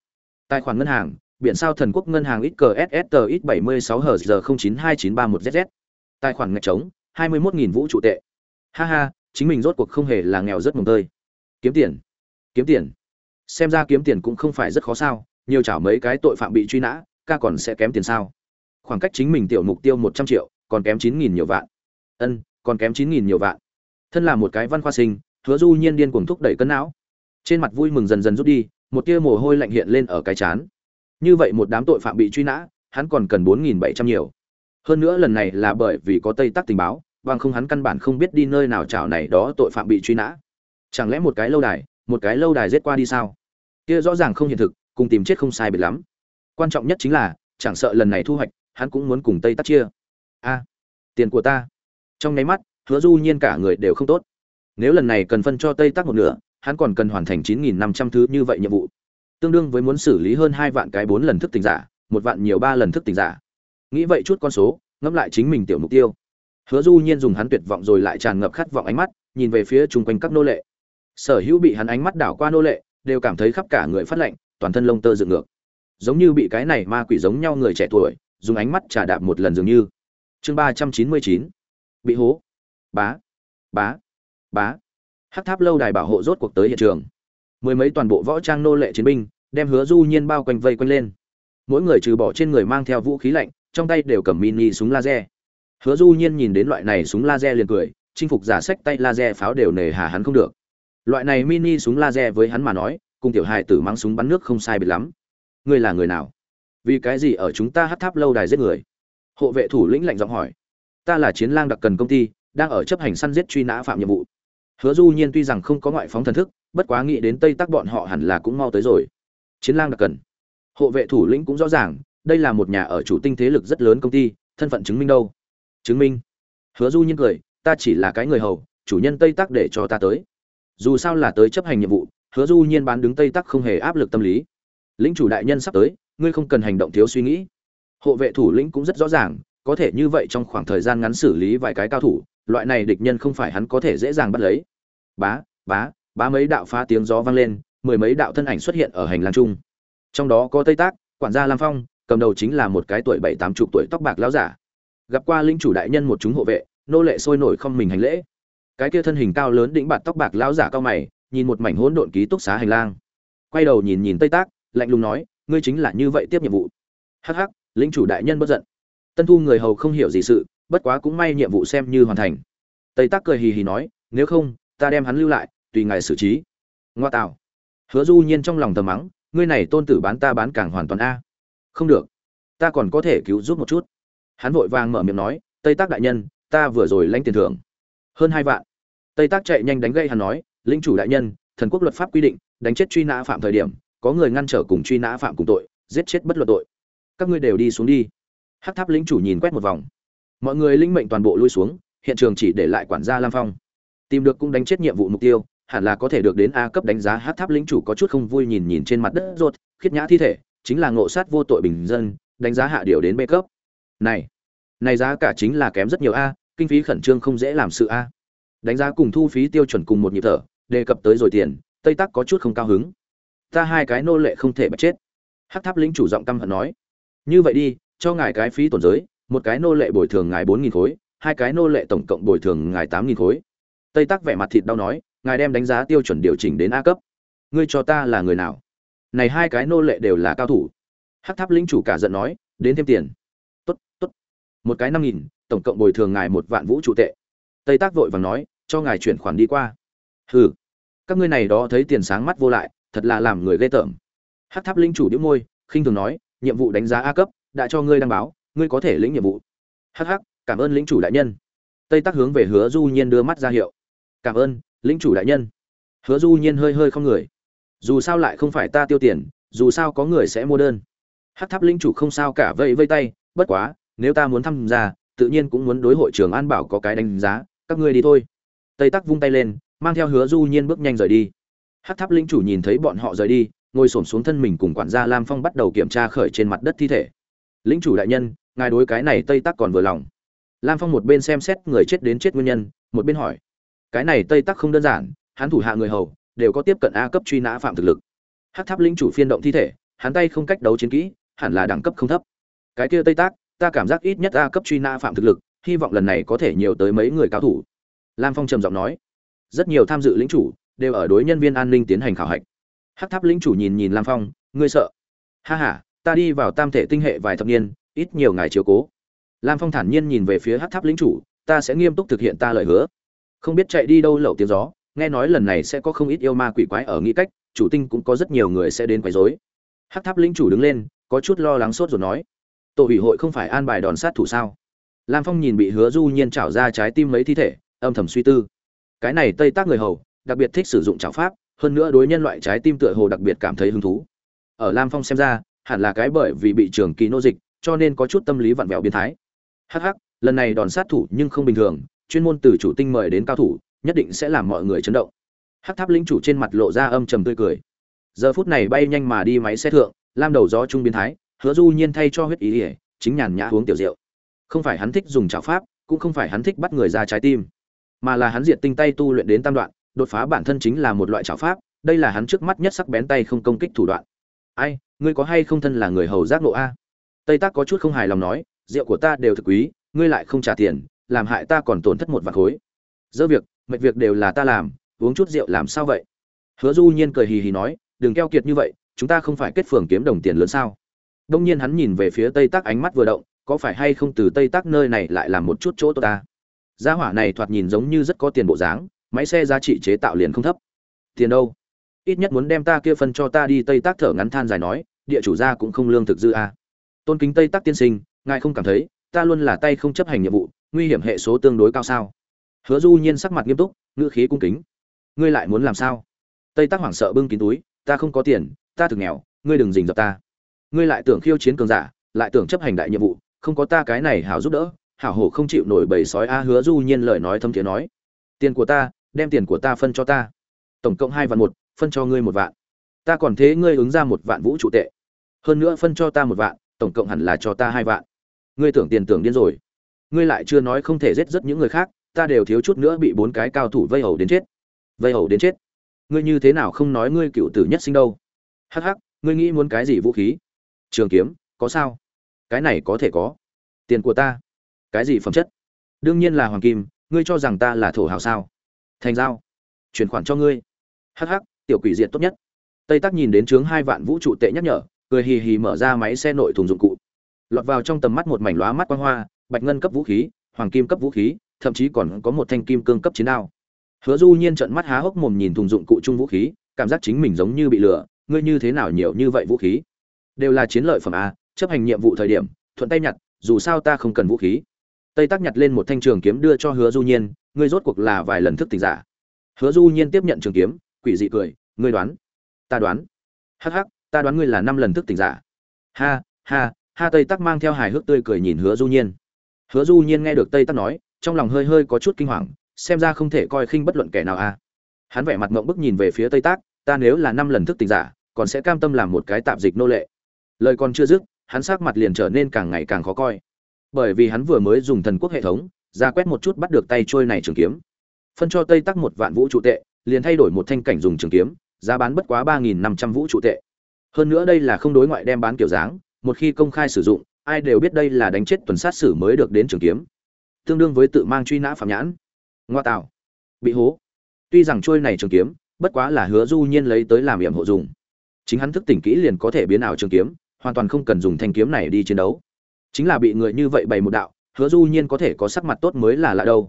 Tài khoản ngân hàng, biển sao thần quốc ngân hàng ít cờ sst ít bảy mươi sáu hờ giờ không chín hai chín ba một zz tài khoản ngạch trống, hai mươi một nghìn vũ trụ tệ. Ha ha, chính mình rốt cuộc không hề là nghèo rất mồm tơi. Kiếm tiền. Kiếm tiền xem ra kiếm tiền cũng không phải rất khó sao, nhiều chảo mấy cái tội phạm bị truy nã, ca còn sẽ kém tiền sao? Khoảng cách chính mình tiểu mục tiêu một trăm triệu, còn kém chín nghìn nhiều vạn. Ân, còn kém chín nghìn nhiều vạn. Thân là một cái văn khoa sinh, hứa du nhiên điên cuồng thúc đẩy cân não. Trên mặt vui mừng dần dần rút đi, một tia mồ hôi lạnh hiện lên ở cái chán. Như vậy một đám tội phạm bị truy nã, hắn còn cần bốn nghìn bảy trăm nhiều. Hơn nữa lần này là bởi vì có tây tắc tình báo, bằng không hắn căn bản không biết đi nơi nào chảo này đó tội phạm bị truy nã. Chẳng lẽ một cái lâu đài một cái lâu đài giết qua đi sao? Kia rõ ràng không hiện thực, cùng tìm chết không sai biệt lắm. Quan trọng nhất chính là, chẳng sợ lần này thu hoạch, hắn cũng muốn cùng tây tắc chia. A, tiền của ta. Trong nháy mắt, hứa du nhiên cả người đều không tốt. Nếu lần này cần phân cho tây tắc một nửa, hắn còn cần hoàn thành chín nghìn năm trăm thứ như vậy nhiệm vụ. Tương đương với muốn xử lý hơn hai vạn cái bốn lần thức tỉnh giả, một vạn nhiều ba lần thức tỉnh giả. Nghĩ vậy chút con số, ngẫm lại chính mình tiểu mục tiêu. Hứa du nhiên dùng hắn tuyệt vọng rồi lại tràn ngập khát vọng ánh mắt, nhìn về phía chung quanh các nô lệ sở hữu bị hắn ánh mắt đảo qua nô lệ, đều cảm thấy khắp cả người phát lạnh, toàn thân lông tơ dựng ngược. Giống như bị cái này ma quỷ giống nhau người trẻ tuổi, dùng ánh mắt trà đạp một lần dường như. Chương ba trăm chín mươi chín. Bị hố. Bá. Bá. Bá. Hát tháp lâu đài bảo hộ rốt cuộc tới hiện trường. Mười mấy toàn bộ võ trang nô lệ chiến binh, đem hứa du nhiên bao quanh vây quanh lên. Mỗi người trừ bỏ trên người mang theo vũ khí lạnh, trong tay đều cầm mini súng laser. Hứa du nhiên nhìn đến loại này súng laser liền cười, chinh phục giả sách tay laser pháo đều nề hà hắn không được loại này mini súng laser với hắn mà nói, cùng tiểu hài tử mang súng bắn nước không sai biệt lắm. Ngươi là người nào? Vì cái gì ở chúng ta hát tháp lâu đài giết người? Hộ vệ thủ lĩnh lạnh giọng hỏi. Ta là chiến lang đặc cần công ty, đang ở chấp hành săn giết truy nã phạm nhiệm vụ. Hứa du nhiên tuy rằng không có ngoại phóng thần thức, bất quá nghĩ đến tây tắc bọn họ hẳn là cũng mau tới rồi. Chiến lang đặc cần. Hộ vệ thủ lĩnh cũng rõ ràng, đây là một nhà ở chủ tinh thế lực rất lớn công ty, thân phận chứng minh đâu? Chứng minh. Hứa du nhiên cười, ta chỉ là cái người hầu, chủ nhân tây tắc để cho ta tới dù sao là tới chấp hành nhiệm vụ, hứa du nhiên bán đứng tây tắc không hề áp lực tâm lý. Lĩnh chủ đại nhân sắp tới, ngươi không cần hành động thiếu suy nghĩ. Hộ vệ thủ lĩnh cũng rất rõ ràng, có thể như vậy trong khoảng thời gian ngắn xử lý vài cái cao thủ, loại này địch nhân không phải hắn có thể dễ dàng bắt lấy. Bá bá bá mấy đạo phá tiếng gió vang lên, mười mấy đạo thân ảnh xuất hiện ở hành lang chung. Trong đó có tây tác quản gia lam phong, cầm đầu chính là một cái tuổi bảy tám chục tuổi tóc bạc lão giả. Gặp qua linh chủ đại nhân một chúng hộ vệ, nô lệ sôi nổi không mình hành lễ cái kia thân hình cao lớn đĩnh bạt tóc bạc lão giả cao mày, nhìn một mảnh hỗn độn ký túc xá hành lang. Quay đầu nhìn nhìn tây tác, lạnh lùng nói, ngươi chính là như vậy tiếp nhiệm vụ. Hắc hắc linh chủ đại nhân bất giận. Tân thu người hầu không hiểu gì sự, bất quá cũng may nhiệm vụ xem như hoàn thành. Tây tác cười hì hì nói, nếu không, ta đem hắn lưu lại, tùy ngài xử trí. Ngoa tạo. Hứa du nhiên trong lòng tầm mắng, ngươi này tôn tử bán ta bán càng hoàn toàn a. Không được, ta còn có thể cứu giúp một chút. Hắn vội vàng mở miệng nói, tây tác đại nhân, ta vừa rồi lãnh tiền thưởng, hơn hai vạn tây tác chạy nhanh đánh gây hắn nói linh chủ đại nhân thần quốc luật pháp quy định đánh chết truy nã phạm thời điểm có người ngăn trở cùng truy nã phạm cùng tội giết chết bất luận tội. Các ngươi đều đi xuống đi. Hắc tháp lĩnh chủ nhìn quét một vòng. Mọi người linh mệnh toàn bộ lui xuống hiện trường chỉ để lại quản gia lam phong. Tìm được cũng đánh chết nhiệm vụ mục tiêu hẳn là có thể được đến a cấp đánh giá. Hắc tháp lĩnh chủ có chút không vui nhìn nhìn trên mặt đất ruột, khiết nhã thi thể chính là ngộ sát vô tội bình dân đánh giá hạ điều đến b cấp. Này này giá cả chính là kém rất nhiều a kinh phí khẩn trương không dễ làm sự a đánh giá cùng thu phí tiêu chuẩn cùng một nhịp thở, đề cập tới rồi tiền, tây tắc có chút không cao hứng. Ta hai cái nô lệ không thể bạch chết. Hát tháp lĩnh chủ giọng căm hận nói. Như vậy đi, cho ngài cái phí tổn giới, một cái nô lệ bồi thường ngài bốn nghìn khối, hai cái nô lệ tổng cộng bồi thường ngài tám nghìn khối. Tây tắc vẻ mặt thịt đau nói, ngài đem đánh giá tiêu chuẩn điều chỉnh đến a cấp. Ngươi cho ta là người nào? Này hai cái nô lệ đều là cao thủ. Hắc tháp lĩnh chủ cả giận nói, đến thêm tiền. Tốt tốt. Một cái năm nghìn, tổng cộng bồi thường ngài một vạn vũ trụ tệ tây tác vội vàng nói, cho ngài chuyển khoản đi qua. Hừ. Các ngươi này đó thấy tiền sáng mắt vô lại, thật là làm người ghê tởm. Hắc tháp linh chủ đĩu môi, khinh thường nói, nhiệm vụ đánh giá a cấp, đã cho ngươi đăng báo, ngươi có thể lĩnh nhiệm vụ. Hắc hắc, cảm ơn lĩnh chủ đại nhân. Tây tác hướng về hứa du nhiên đưa mắt ra hiệu. Cảm ơn, lĩnh chủ đại nhân. Hứa du nhiên hơi hơi không người. Dù sao lại không phải ta tiêu tiền, dù sao có người sẽ mua đơn. Hát tháp lĩnh chủ không sao cả vây vây tay, bất quá, nếu ta muốn tham gia, tự nhiên cũng muốn đối hội trưởng an bảo có cái đánh giá các ngươi đi thôi. Tây tắc vung tay lên, mang theo hứa du nhiên bước nhanh rời đi. Hát tháp lĩnh chủ nhìn thấy bọn họ rời đi, ngồi xổm xuống thân mình cùng quản gia lam phong bắt đầu kiểm tra khởi trên mặt đất thi thể. Lĩnh chủ đại nhân, ngài đối cái này tây tắc còn vừa lòng. Lam phong một bên xem xét người chết đến chết nguyên nhân, một bên hỏi. Cái này tây tắc không đơn giản, hắn thủ hạ người hầu, đều có tiếp cận a cấp truy nã phạm thực lực. Hát tháp lĩnh chủ phiên động thi thể, hắn tay không cách đấu chiến kỹ, hẳn là đẳng cấp không thấp. Cái kia tây tác ta cảm giác ít nhất a cấp truy nã phạm thực lực hy vọng lần này có thể nhiều tới mấy người cao thủ. Lam phong trầm giọng nói, rất nhiều tham dự lĩnh chủ đều ở đối nhân viên an ninh tiến hành khảo hạch. Hát tháp lĩnh chủ nhìn nhìn lam phong, ngươi sợ? Ha h a ta đi vào tam thể tinh hệ vài thập niên, ít nhiều ngài chiếu cố. Lam phong thản nhiên nhìn về phía hát tháp lĩnh chủ, ta sẽ nghiêm túc thực hiện ta lời hứa. Không biết chạy đi đâu lậu tiếng gió, nghe nói lần này sẽ có không ít yêu ma quỷ quái ở nghĩ cách, chủ tinh cũng có rất nhiều người sẽ đến quấy rối. Hắc tháp linh chủ đứng lên, có chút lo lắng sốt rồi nói, tổ ủy hội không phải an bài đòn sát thủ sao? Lam phong nhìn bị hứa du nhiên chảo ra trái tim mấy thi thể, âm thầm suy tư. Cái này tây tác người hầu, đặc biệt thích sử dụng chảo pháp, hơn nữa đối nhân loại trái tim tựa hồ đặc biệt cảm thấy hứng thú. Ở lam phong xem ra, hẳn là cái bởi vì bị trường kỳ nô dịch, cho nên có chút tâm lý vặn vẹo biến thái. Hắc hắc, lần này đòn sát thủ nhưng không bình thường, chuyên môn từ chủ tinh mời đến cao thủ, nhất định sẽ làm mọi người chấn động. Hắc tháp lĩnh chủ trên mặt lộ ra âm trầm tươi cười. Giờ phút này bay nhanh mà đi máy xe thượng, lam đầu gió trung biến thái, hứa du nhiên thay cho huyết ý ỉa chính nhàn nhã uống tiểu rượu không phải hắn thích dùng trảo pháp, cũng không phải hắn thích bắt người ra trái tim, mà là hắn diệt tinh tay tu luyện đến tam đoạn, đột phá bản thân chính là một loại trảo pháp, đây là hắn trước mắt nhất sắc bén tay không công kích thủ đoạn. Ai, ngươi có hay không thân là người hầu giác nộ a? Tây tác có chút không hài lòng nói, rượu của ta đều thực quý, ngươi lại không trả tiền, làm hại ta còn tổn thất một vạn khối. Dỡ việc, mệt việc đều là ta làm, uống chút rượu làm sao vậy? Hứa du nhiên cười hì hì nói, đừng keo kiệt như vậy, chúng ta không phải kết phường kiếm đồng tiền lớn sao? Đông nhiên hắn nhìn về phía tây tác ánh mắt vừa động có phải hay không từ tây tác nơi này lại làm một chút chỗ tốt ta? Gia hỏa này thoạt nhìn giống như rất có tiền bộ dáng, máy xe giá trị chế tạo liền không thấp. Tiền đâu? Ít nhất muốn đem ta kia phân cho ta đi, tây tác thở ngắn than dài nói, địa chủ gia cũng không lương thực dư a. Tôn kính tây tác tiên sinh, ngài không cảm thấy, ta luôn là tay không chấp hành nhiệm vụ, nguy hiểm hệ số tương đối cao sao? Hứa du nhiên sắc mặt nghiêm túc, ngữ khí cung kính. Ngươi lại muốn làm sao? Tây tác hoảng sợ bưng kín túi, ta không có tiền, ta thực nghèo, ngươi đừng dình dập ta. Ngươi lại tưởng khiêu chiến cường giả, lại tưởng chấp hành đại nhiệm vụ không có ta cái này hảo giúp đỡ, hảo hổ không chịu nổi bầy sói a hứa du nhiên lời nói thâm thiế nói, tiền của ta, đem tiền của ta phân cho ta. Tổng cộng hai vạn một, phân cho ngươi một vạn. Ta còn thế ngươi ứng ra một vạn vũ trụ tệ. Hơn nữa phân cho ta một vạn, tổng cộng hẳn là cho ta hai vạn. Ngươi tưởng tiền tưởng điên rồi. Ngươi lại chưa nói không thể giết rất những người khác, ta đều thiếu chút nữa bị bốn cái cao thủ vây hầu đến chết. Vây hầu đến chết. Ngươi như thế nào không nói ngươi cựu tử nhất sinh đâu? Hắc hắc, ngươi nghĩ muốn cái gì vũ khí? Trường kiếm, có sao? Cái này có thể có. Tiền của ta. Cái gì phẩm chất? Đương nhiên là hoàng kim, ngươi cho rằng ta là thổ hào sao? Thành giao. Chuyển khoản cho ngươi. Hắc hắc, tiểu quỷ diệt tốt nhất. Tây tắc nhìn đến chướng hai vạn vũ trụ tệ nhắc nhở, cười hì hì mở ra máy xe nội thùng dụng cụ. Lọt vào trong tầm mắt một mảnh lóa mắt quang hoa, bạch ngân cấp vũ khí, hoàng kim cấp vũ khí, thậm chí còn có một thanh kim cương cấp chiến đao. Hứa du nhiên trợn mắt há hốc mồm nhìn thùng dụng cụ chung vũ khí, cảm giác chính mình giống như bị lừa, ngươi như thế nào nhiều như vậy vũ khí? Đều là chiến lợi phẩm a chấp hành nhiệm vụ thời điểm, thuận tay nhặt, dù sao ta không cần vũ khí. Tây tác nhặt lên một thanh trường kiếm đưa cho hứa du nhiên, ngươi rốt cuộc là vài lần thức tỉnh giả? Hứa du nhiên tiếp nhận trường kiếm, quỷ dị cười, ngươi đoán? Ta đoán. Hắc hắc, ta đoán ngươi là năm lần thức tỉnh giả. Ha ha ha, tây tắc mang theo hài hước tươi cười nhìn hứa du nhiên. Hứa du nhiên nghe được tây tắc nói, trong lòng hơi hơi có chút kinh hoàng, xem ra không thể coi khinh bất luận kẻ nào a hắn vẻ mặt ngậm bức nhìn về phía tây tác ta nếu là năm lần thức tỉnh giả, còn sẽ cam tâm làm một cái tạm dịch nô lệ. Lời còn chưa dứt hắn sắc mặt liền trở nên càng ngày càng khó coi. Bởi vì hắn vừa mới dùng thần quốc hệ thống, ra quét một chút bắt được tay trôi này trường kiếm. Phân cho tây tắc một vạn vũ trụ tệ, liền thay đổi một thanh cảnh dùng trường kiếm, giá bán bất quá ba nghìn năm trăm vũ trụ tệ. Hơn nữa đây là không đối ngoại đem bán kiểu dáng, một khi công khai sử dụng, ai đều biết đây là đánh chết tuần sát sử mới được đến trường kiếm. Tương đương với tự mang truy nã phạm nhãn. Ngoa tạo. Bị hố. Tuy rằng trôi này trường kiếm, bất quá là hứa du nhiên lấy tới làm yểm hộ dùng. Chính hắn thức tỉnh kỹ liền có thể biến ảo trường kiếm hoàn toàn không cần dùng thanh kiếm này đi chiến đấu. Chính là bị người như vậy bày một đạo, hứa du nhiên có thể có sắc mặt tốt mới là lạ đâu.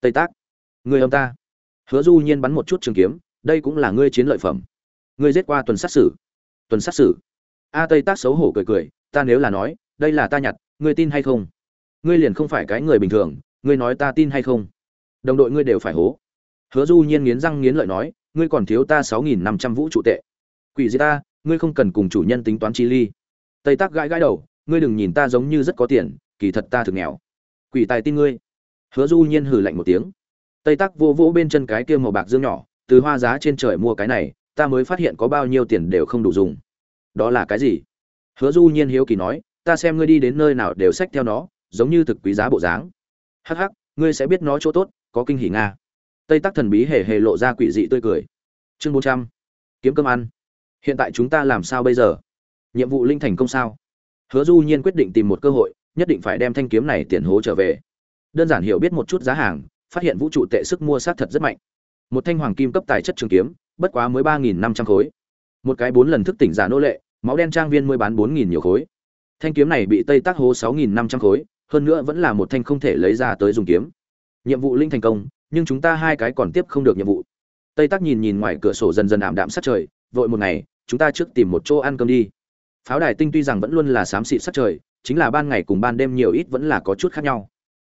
Tây tác, người ông ta. Hứa du nhiên bắn một chút trường kiếm, đây cũng là ngươi chiến lợi phẩm. Ngươi giết qua tuần sát xử. Tuần sát xử. A tây tác xấu hổ cười cười, ta nếu là nói, đây là ta nhặt, ngươi tin hay không? Ngươi liền không phải cái người bình thường, ngươi nói ta tin hay không? Đồng đội ngươi đều phải hố. Hứa du nhiên nghiến răng nghiến lợi nói, ngươi còn thiếu ta sáu nghìn năm trăm vũ trụ tệ. Quỷ gì ta, ngươi không cần cùng chủ nhân tính toán chi ly tây tác gãi gãi đầu, ngươi đừng nhìn ta giống như rất có tiền, kỳ thật ta thực nghèo. Quỷ tài tin ngươi. Hứa du nhiên hừ lạnh một tiếng. Tây tác vô vỗ bên chân cái kia màu bạc dương nhỏ, từ hoa giá trên trời mua cái này, ta mới phát hiện có bao nhiêu tiền đều không đủ dùng. Đó là cái gì? Hứa du nhiên hiếu kỳ nói, ta xem ngươi đi đến nơi nào đều xách theo nó, giống như thực quý giá bộ dáng. Hắc hắc, ngươi sẽ biết nó chỗ tốt, có kinh hỉ nga. Tây tắc thần bí hề hề lộ ra quỷ dị tươi cười. Chương bốn trăm. Kiếm cơm ăn. Hiện tại chúng ta làm sao bây giờ? Nhiệm vụ linh thành công sao? Hứa du nhiên quyết định tìm một cơ hội, nhất định phải đem thanh kiếm này tiền hố trở về. Đơn giản hiểu biết một chút giá hàng, phát hiện vũ trụ tệ sức mua sát thật rất mạnh. Một thanh hoàng kim cấp tài chất trường kiếm, bất quá mới ba nghìn năm trăm khối. Một cái bốn lần thức tỉnh giả nô lệ, máu đen trang viên mới bán bốn nghìn nhiều khối. Thanh kiếm này bị tây tác hố sáu nghìn năm trăm khối, hơn nữa vẫn là một thanh không thể lấy ra tới dùng kiếm. Nhiệm vụ linh thành công, nhưng chúng ta hai cái còn tiếp không được nhiệm vụ. Tây tác nhìn nhìn ngoài cửa sổ dần dần ảm đạm sát trời, vội một ngày, chúng ta trước tìm một chỗ ăn cơm đi pháo đài tinh tuy rằng vẫn luôn là xám xịt sát trời, chính là ban ngày cùng ban đêm nhiều ít vẫn là có chút khác nhau.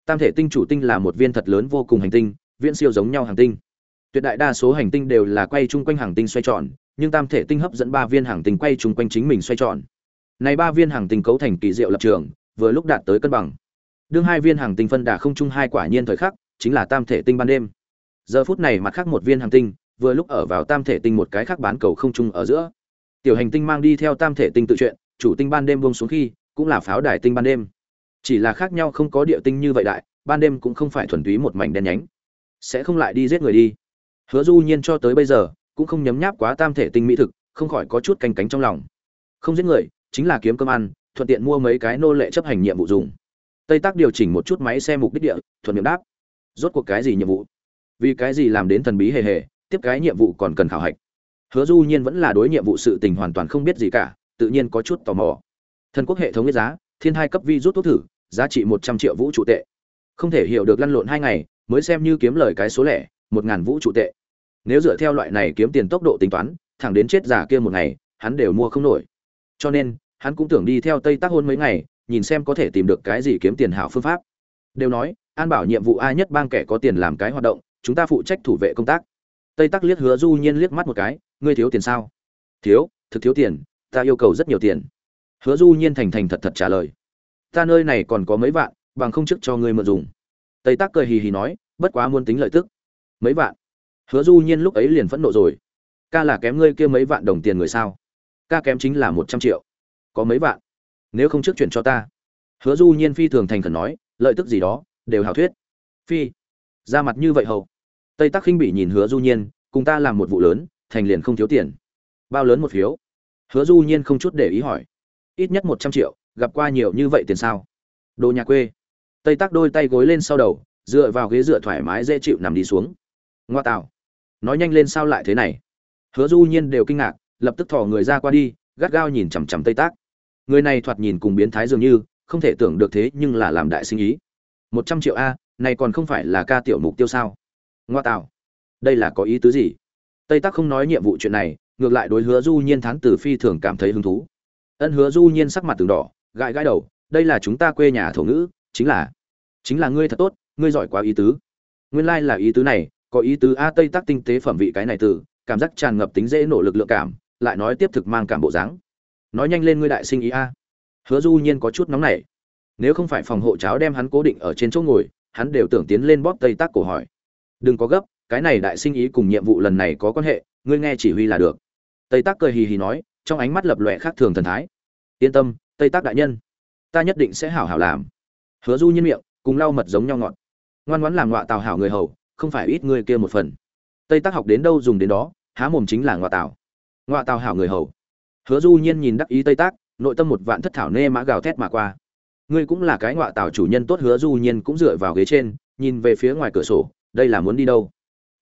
Tam thể tinh chủ tinh là một viên thật lớn vô cùng hành tinh, viễn siêu giống nhau hành tinh. Tuyệt đại đa số hành tinh đều là quay chung quanh hành tinh xoay tròn, nhưng tam thể tinh hấp dẫn ba viên hành tinh quay chung quanh chính mình xoay tròn. Này ba viên hành tinh cấu thành kỳ diệu lập trường, vừa lúc đạt tới cân bằng. Đương hai viên hành tinh phân đà không chung hai quả nhiên thời khắc, chính là tam thể tinh ban đêm. Giờ phút này mặt khác một viên hành tinh, vừa lúc ở vào tam thể tinh một cái khác bán cầu không chung ở giữa tiểu hành tinh mang đi theo tam thể tinh tự chuyện, chủ tinh ban đêm buông xuống khi, cũng là pháo đài tinh ban đêm. Chỉ là khác nhau không có địa tinh như vậy đại, ban đêm cũng không phải thuần túy một mảnh đen nhánh. Sẽ không lại đi giết người đi. Hứa du nhiên cho tới bây giờ, cũng không nhấm nháp quá tam thể tinh mỹ thực, không khỏi có chút canh cánh trong lòng. Không giết người, chính là kiếm cơm ăn, thuận tiện mua mấy cái nô lệ chấp hành nhiệm vụ dùng. Tây tác điều chỉnh một chút máy xe mục đích địa, thuận miệng đáp. Rốt cuộc cái gì nhiệm vụ? Vì cái gì làm đến thần bí hề hề, tiếp cái nhiệm vụ còn cần khảo hạch? Hứa du nhiên vẫn là đối nhiệm vụ sự tình hoàn toàn không biết gì cả, tự nhiên có chút tò mò. Thần quốc hệ thống biết giá, thiên hai cấp vi rút thuốc thử, giá trị một trăm triệu vũ trụ tệ. Không thể hiểu được lăn lộn hai ngày, mới xem như kiếm lời cái số lẻ, một ngàn vũ trụ tệ. Nếu dựa theo loại này kiếm tiền tốc độ tính toán, thẳng đến chết giả kia một ngày, hắn đều mua không nổi. Cho nên, hắn cũng tưởng đi theo tây tác hôn mấy ngày, nhìn xem có thể tìm được cái gì kiếm tiền hảo phương pháp. Đều nói, an bảo nhiệm vụ ai nhất bang kẻ có tiền làm cái hoạt động, chúng ta phụ trách thủ vệ công tác. Tây tắc liếc hứa du nhiên liếc mắt một cái ngươi thiếu tiền sao? Thiếu, thực thiếu tiền, ta yêu cầu rất nhiều tiền. Hứa du nhiên thành thành thật thật trả lời. Ta nơi này còn có mấy vạn, bằng không chức cho ngươi mượn dùng. Tây tắc cười hì hì nói, bất quá muốn tính lợi tức. Mấy vạn? Hứa du nhiên lúc ấy liền phẫn nộ rồi. Ca là kém ngươi kia mấy vạn đồng tiền người sao? Ca kém chính là một trăm triệu. Có mấy vạn? Nếu không trước chuyển cho ta. Hứa du nhiên phi thường thành khẩn nói, lợi tức gì đó, đều hảo thuyết. Phi. Ra mặt như vậy hầu. Tây tắc khinh bị nhìn hứa du nhiên, cùng ta làm một vụ lớn thành liền không thiếu tiền. Bao lớn một phiếu? Hứa du nhiên không chút để ý hỏi. Ít nhất một trăm triệu, gặp qua nhiều như vậy tiền sao? Đồ nhà quê. Tây tắc đôi tay gối lên sau đầu, dựa vào ghế dựa thoải mái dễ chịu nằm đi xuống. Ngoa tạo. Nói nhanh lên sao lại thế này? Hứa du nhiên đều kinh ngạc, lập tức thò người ra qua đi, gắt gao nhìn chằm chằm tây tác người này thoạt nhìn cùng biến thái dường như, không thể tưởng được thế nhưng là làm đại sinh ý. Một trăm triệu a, này còn không phải là ca tiểu mục tiêu sao? Ngoa tạo. Đây là có ý tứ gì? Tây tắc không nói nhiệm vụ chuyện này, ngược lại đối hứa du nhiên thán từ phi thường cảm thấy hứng thú. Ân hứa du nhiên sắc mặt từng đỏ, gãi gãi đầu, đây là chúng ta quê nhà thổ ngữ, chính là chính là ngươi thật tốt, ngươi giỏi quá ý tứ. Nguyên lai like là ý tứ này, có ý tứ a tây tắc tinh tế phẩm vị cái này từ, cảm giác tràn ngập tính dễ nổ lực lượng cảm, lại nói tiếp thực mang cảm bộ dáng. Nói nhanh lên ngươi đại sinh ý a. Hứa du nhiên có chút nóng nảy. Nếu không phải phòng hộ cháo đem hắn cố định ở trên chỗ ngồi, hắn đều tưởng tiến lên bóp tây tắc cổ hỏi. Đừng có gấp cái này đại sinh ý cùng nhiệm vụ lần này có quan hệ, ngươi nghe chỉ huy là được. Tây tác cười hì hì nói, trong ánh mắt lập lòe khác thường thần thái. Yên tâm, tây tác đại nhân, ta nhất định sẽ hảo hảo làm. Hứa du nhiên miệng, cùng lau mật giống nhau ngọt. Ngoan ngoãn làm ngọa tào hảo người hầu, không phải ít người kia một phần. Tây tác học đến đâu dùng đến đó, há mồm chính là ngọa tào. Ngọa tào hảo người hầu. Hứa du nhiên nhìn đắc ý tây tác nội tâm một vạn thất thảo nê mã gào thét mà qua. Ngươi cũng là cái ngọa tào chủ nhân tốt, hứa du nhiên cũng dựa vào ghế trên, nhìn về phía ngoài cửa sổ, đây là muốn đi đâu?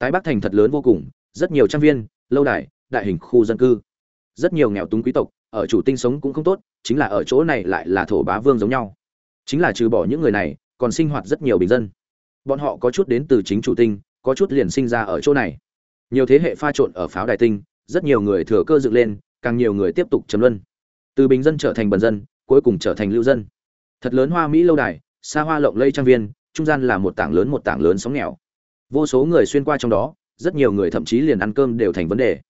Tái bắc thành thật lớn vô cùng, rất nhiều trang viên, lâu đài, đại hình khu dân cư, rất nhiều nghèo túng quý tộc, ở chủ tinh sống cũng không tốt, chính là ở chỗ này lại là thổ bá vương giống nhau. Chính là trừ bỏ những người này, còn sinh hoạt rất nhiều bình dân. Bọn họ có chút đến từ chính chủ tinh, có chút liền sinh ra ở chỗ này. Nhiều thế hệ pha trộn ở pháo đài tinh, rất nhiều người thừa cơ dựng lên, càng nhiều người tiếp tục chấm luân. Từ bình dân trở thành bần dân, cuối cùng trở thành lưu dân. Thật lớn hoa mỹ lâu đài, xa hoa lộng lây trang viên, trung gian là một tảng lớn một tảng lớn sóng nghèo vô số người xuyên qua trong đó, rất nhiều người thậm chí liền ăn cơm đều thành vấn đề.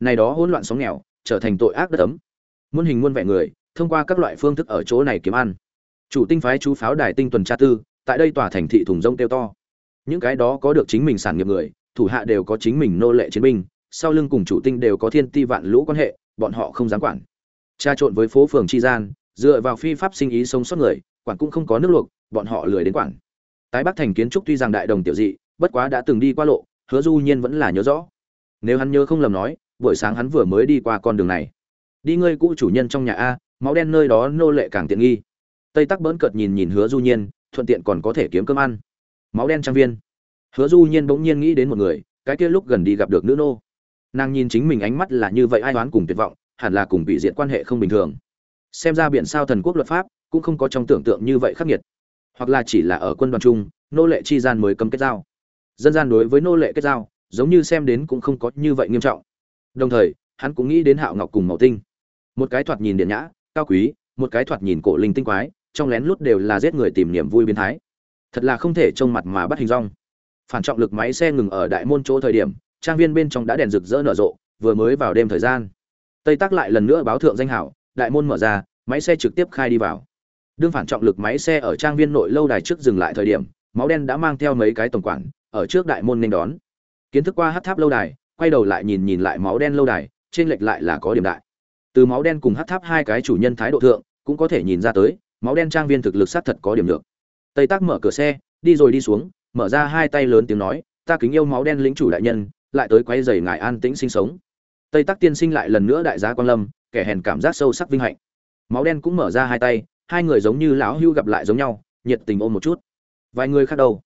Này đó hỗn loạn sóng nghèo, trở thành tội ác đất ấm. Muôn hình muôn vẻ người, thông qua các loại phương thức ở chỗ này kiếm ăn. Chủ tinh phái chú pháo đài tinh tuần tra tư, tại đây tòa thành thị thùng rông tiêu to. Những cái đó có được chính mình sản nghiệp người, thủ hạ đều có chính mình nô lệ chiến binh, sau lưng cùng chủ tinh đều có thiên ti vạn lũ quan hệ, bọn họ không dám quản. Tra trộn với phố phường chi gian, dựa vào phi pháp sinh ý sống sót người, quản cũng không có nước luộc, bọn họ lười đến quản. Tái bắc thành kiến trúc tuy rằng đại đồng tiểu dị bất quá đã từng đi qua lộ, hứa du nhiên vẫn là nhớ rõ. Nếu hắn nhớ không lầm nói, buổi sáng hắn vừa mới đi qua con đường này. Đi ngươi cũ chủ nhân trong nhà a, máu đen nơi đó nô lệ càng tiện nghi. Tây tắc bỡn cợt nhìn nhìn hứa du nhiên, thuận tiện còn có thể kiếm cơm ăn. Máu đen trang viên. Hứa du nhiên bỗng nhiên nghĩ đến một người, cái kia lúc gần đi gặp được nữ nô. Nàng nhìn chính mình ánh mắt là như vậy ai đoán cùng tuyệt vọng, hẳn là cùng bị diện quan hệ không bình thường. Xem ra biển sao thần quốc luật pháp cũng không có trong tưởng tượng như vậy khắc nghiệt. Hoặc là chỉ là ở quân đoàn chung, nô lệ chi gian mới cấm kết giao dân gian đối với nô lệ kết giao, giống như xem đến cũng không có như vậy nghiêm trọng. Đồng thời, hắn cũng nghĩ đến hạo ngọc cùng màu tinh. Một cái thoạt nhìn điện nhã, cao quý, một cái thoạt nhìn cổ linh tinh quái, trong lén lút đều là giết người tìm niềm vui biến thái. Thật là không thể trông mặt mà bắt hình rong. Phản trọng lực máy xe ngừng ở đại môn chỗ thời điểm, trang viên bên trong đã đèn rực rỡ nở rộ, vừa mới vào đêm thời gian. Tây tác lại lần nữa báo thượng danh hảo, đại môn mở ra, máy xe trực tiếp khai đi vào. Đương phản trọng lực máy xe ở trang viên nội lâu đài trước dừng lại thời điểm, máu đen đã mang theo mấy cái tổng quản ở trước đại môn nên đón. Kiến thức qua hát tháp lâu đài, quay đầu lại nhìn nhìn lại máu đen lâu đài, trên lệch lại là có điểm đại. Từ máu đen cùng hát tháp hai cái chủ nhân thái độ thượng, cũng có thể nhìn ra tới, máu đen trang viên thực lực sát thật có điểm được tây tác mở cửa xe, đi rồi đi xuống, mở ra hai tay lớn tiếng nói, ta kính yêu máu đen lĩnh chủ đại nhân, lại tới quay dày ngài an tĩnh sinh sống. Tây tác tiên sinh lại lần nữa đại gia quan lâm, kẻ hèn cảm giác sâu sắc vinh hạnh. Máu đen cũng mở ra hai tay, hai người giống như lão hưu gặp lại giống nhau, nhiệt tình ôm một chút. Vài người khác đâu?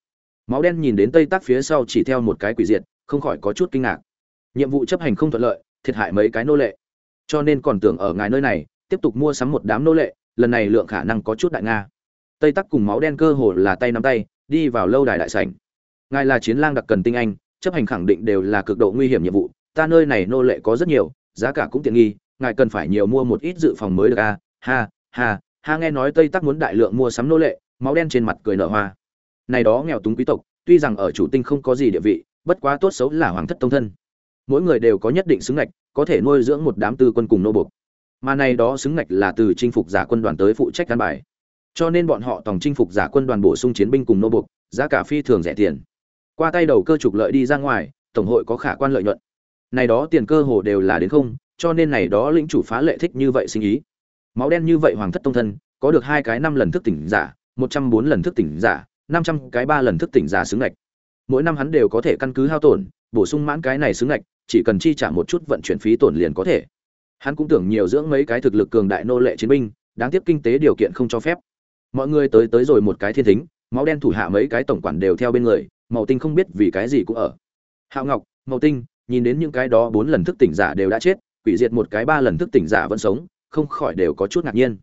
Máu đen nhìn đến tây tác phía sau chỉ theo một cái quỷ diệt, không khỏi có chút kinh ngạc. Nhiệm vụ chấp hành không thuận lợi, thiệt hại mấy cái nô lệ. Cho nên còn tưởng ở ngài nơi này, tiếp tục mua sắm một đám nô lệ, lần này lượng khả năng có chút đại nga. Tây tắc cùng máu đen cơ hồ là tay nắm tay, đi vào lâu đài đại sảnh. Ngài là chiến lang đặc cần tinh anh, chấp hành khẳng định đều là cực độ nguy hiểm nhiệm vụ, ta nơi này nô lệ có rất nhiều, giá cả cũng tiện nghi, ngài cần phải nhiều mua một ít dự phòng mới được a ha ha ha nghe nói tây tắc muốn đại lượng mua sắm nô lệ, máu đen trên mặt cười nở hoa này đó nghèo túng quý tộc, tuy rằng ở chủ tinh không có gì địa vị, bất quá tốt xấu là hoàng thất tông thân. Mỗi người đều có nhất định xứng ngạch, có thể nuôi dưỡng một đám tư quân cùng nô buộc. Mà này đó xứng ngạch là từ chinh phục giả quân đoàn tới phụ trách căn bài. Cho nên bọn họ tổng chinh phục giả quân đoàn bổ sung chiến binh cùng nô buộc, giá cả phi thường rẻ tiền. Qua tay đầu cơ trục lợi đi ra ngoài, tổng hội có khả quan lợi nhuận. Này đó tiền cơ hồ đều là đến không, cho nên này đó lĩnh chủ phá lệ thích như vậy sinh ý. Máu đen như vậy hoàng thất tông thân, có được hai cái năm lần thức tỉnh giả, một trăm bốn lần thức tỉnh giả năm trăm cái ba lần thức tỉnh giả xứng ngạch. Mỗi năm hắn đều có thể căn cứ hao tổn, bổ sung mãn cái này xứng ngạch, chỉ cần chi trả một chút vận chuyển phí tổn liền có thể. Hắn cũng tưởng nhiều dưỡng mấy cái thực lực cường đại nô lệ chiến binh, đáng tiếc kinh tế điều kiện không cho phép. Mọi người tới tới rồi một cái thiên thính, máu đen thủ hạ mấy cái tổng quản đều theo bên người màu tinh không biết vì cái gì cũng ở. Hạo ngọc màu tinh, nhìn đến những cái đó bốn lần thức tỉnh giả đều đã chết, quỷ diệt một cái ba lần thức tỉnh giả vẫn sống, không khỏi đều có chút ngạc nhiên.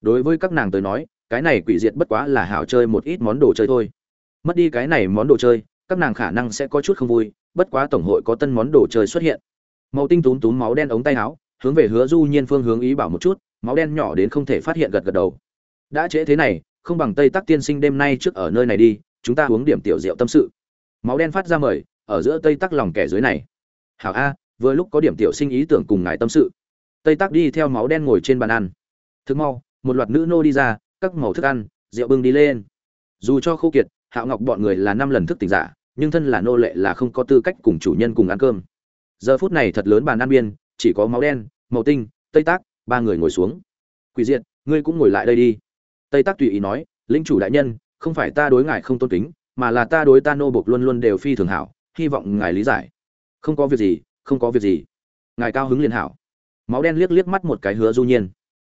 Đối với các nàng tới nói cái này quỷ diệt bất quá là hảo chơi một ít món đồ chơi thôi. Mất đi cái này món đồ chơi, các nàng khả năng sẽ có chút không vui, bất quá tổng hội có tân món đồ chơi xuất hiện. Màu tinh túm túm máu đen ống tay áo, hướng về hứa du nhiên phương hướng ý bảo một chút, máu đen nhỏ đến không thể phát hiện gật gật đầu. Đã trễ thế này, không bằng tây tắc tiên sinh đêm nay trước ở nơi này đi, chúng ta uống điểm tiểu rượu tâm sự. Máu đen phát ra mời, ở giữa tây tắc lòng kẻ dưới này. Hảo a, vừa lúc có điểm tiểu sinh ý tưởng cùng ngài tâm sự. Tây tắc đi theo máu đen ngồi trên bàn ăn. Thức mau, một loạt nữ nô đi ra các màu thức ăn, rượu bưng đi lên. Dù cho khô kiệt, hạo ngọc bọn người là năm lần thức tỉnh giả, nhưng thân là nô lệ là không có tư cách cùng chủ nhân cùng ăn cơm. Giờ phút này thật lớn bàn ăn biên, chỉ có máu đen, màu tinh, tây tác, ba người ngồi xuống. Quỷ diện ngươi cũng ngồi lại đây đi. Tây tác tùy ý nói, lĩnh chủ đại nhân, không phải ta đối ngài không tôn kính, mà là ta đối ta nô bộc luôn luôn đều phi thường hảo, hy vọng ngài lý giải. Không có việc gì, không có việc gì. Ngài cao hứng liền hảo. Máu đen liếc liếc mắt một cái hứa du nhiên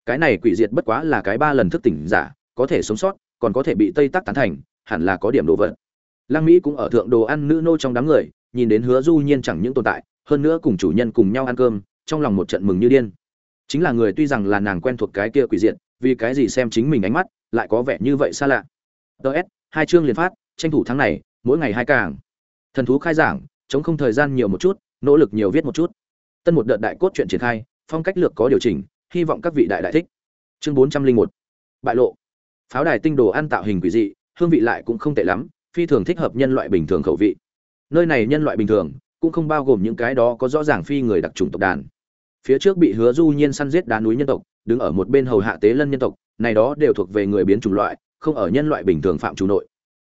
cái này quỷ diệt bất quá là cái ba lần thức tỉnh giả, có thể sống sót, còn có thể bị tây tắc tán thành, hẳn là có điểm đồ vật. Lăng mỹ cũng ở thượng đồ ăn nữ nô trong đám người, nhìn đến hứa du nhiên chẳng những tồn tại, hơn nữa cùng chủ nhân cùng nhau ăn cơm, trong lòng một trận mừng như điên. Chính là người tuy rằng là nàng quen thuộc cái kia quỷ diện vì cái gì xem chính mình ánh mắt lại có vẻ như vậy xa lạ. Ts hai chương liền phát, tranh thủ tháng này, mỗi ngày hai càng. Thần thú khai giảng, chống không thời gian nhiều một chút, nỗ lực nhiều viết một chút. Tân một đợt đại cốt truyện triển khai, phong cách lược có điều chỉnh hy vọng các vị đại đại thích. Chương bốn trăm linh một, bại lộ. Pháo đài tinh đồ ăn tạo hình quỷ dị, hương vị lại cũng không tệ lắm, phi thường thích hợp nhân loại bình thường khẩu vị. Nơi này nhân loại bình thường, cũng không bao gồm những cái đó có rõ ràng phi người đặc trùng tộc đàn. Phía trước bị hứa du nhiên săn giết đá núi nhân tộc, đứng ở một bên hầu hạ tế lân nhân tộc, này đó đều thuộc về người biến chủng loại, không ở nhân loại bình thường phạm chủ nội.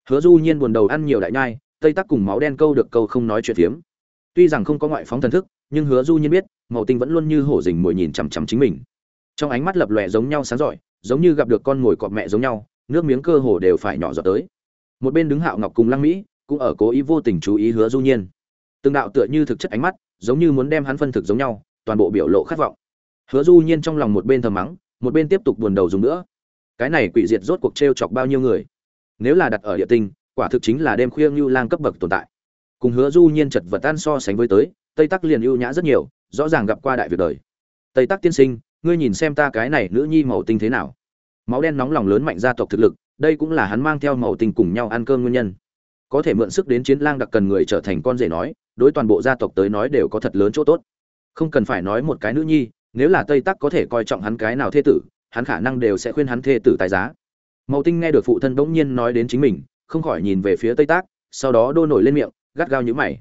Hứa du nhiên buồn đầu ăn nhiều đại nhai, tây tắc cùng máu đen câu được câu không nói chuyện phiếm tuy rằng không có ngoại phóng thần thức, nhưng hứa du nhiên biết, màu tinh vẫn luôn như hổ rình mồi nhìn chằm chằm chính mình. Trong ánh mắt lập lòe giống nhau sáng rọi giống như gặp được con mồi cọp mẹ giống nhau, nước miếng cơ hồ đều phải nhỏ giọt tới. Một bên đứng hạo ngọc cùng lăng mỹ, cũng ở cố ý vô tình chú ý hứa du nhiên. Từng đạo tựa như thực chất ánh mắt, giống như muốn đem hắn phân thực giống nhau, toàn bộ biểu lộ khát vọng. Hứa du nhiên trong lòng một bên thầm mắng, một bên tiếp tục buồn đầu dùng nữa. Cái này quỷ diệt rốt cuộc trêu chọc bao nhiêu người? Nếu là đặt ở địa tinh, quả thực chính là đêm khuya như lang cấp bậc tồn tại cùng hứa du nhiên chật vật tan so sánh với tới, tây tắc liền ưu nhã rất nhiều, rõ ràng gặp qua đại việc đời. Tây tắc tiên sinh, ngươi nhìn xem ta cái này nữ nhi màu tinh thế nào? Máu đen nóng lòng lớn mạnh gia tộc thực lực, đây cũng là hắn mang theo màu tinh cùng nhau ăn cơm nguyên nhân. Có thể mượn sức đến chiến lang đặc cần người trở thành con rể nói, đối toàn bộ gia tộc tới nói đều có thật lớn chỗ tốt. Không cần phải nói một cái nữ nhi, nếu là tây tắc có thể coi trọng hắn cái nào thê tử, hắn khả năng đều sẽ khuyên hắn thê tử tài giá. Màu tinh nghe được phụ thân bỗng nhiên nói đến chính mình, không khỏi nhìn về phía tây tác sau đó đô nổi lên miệng gắt gao như mày.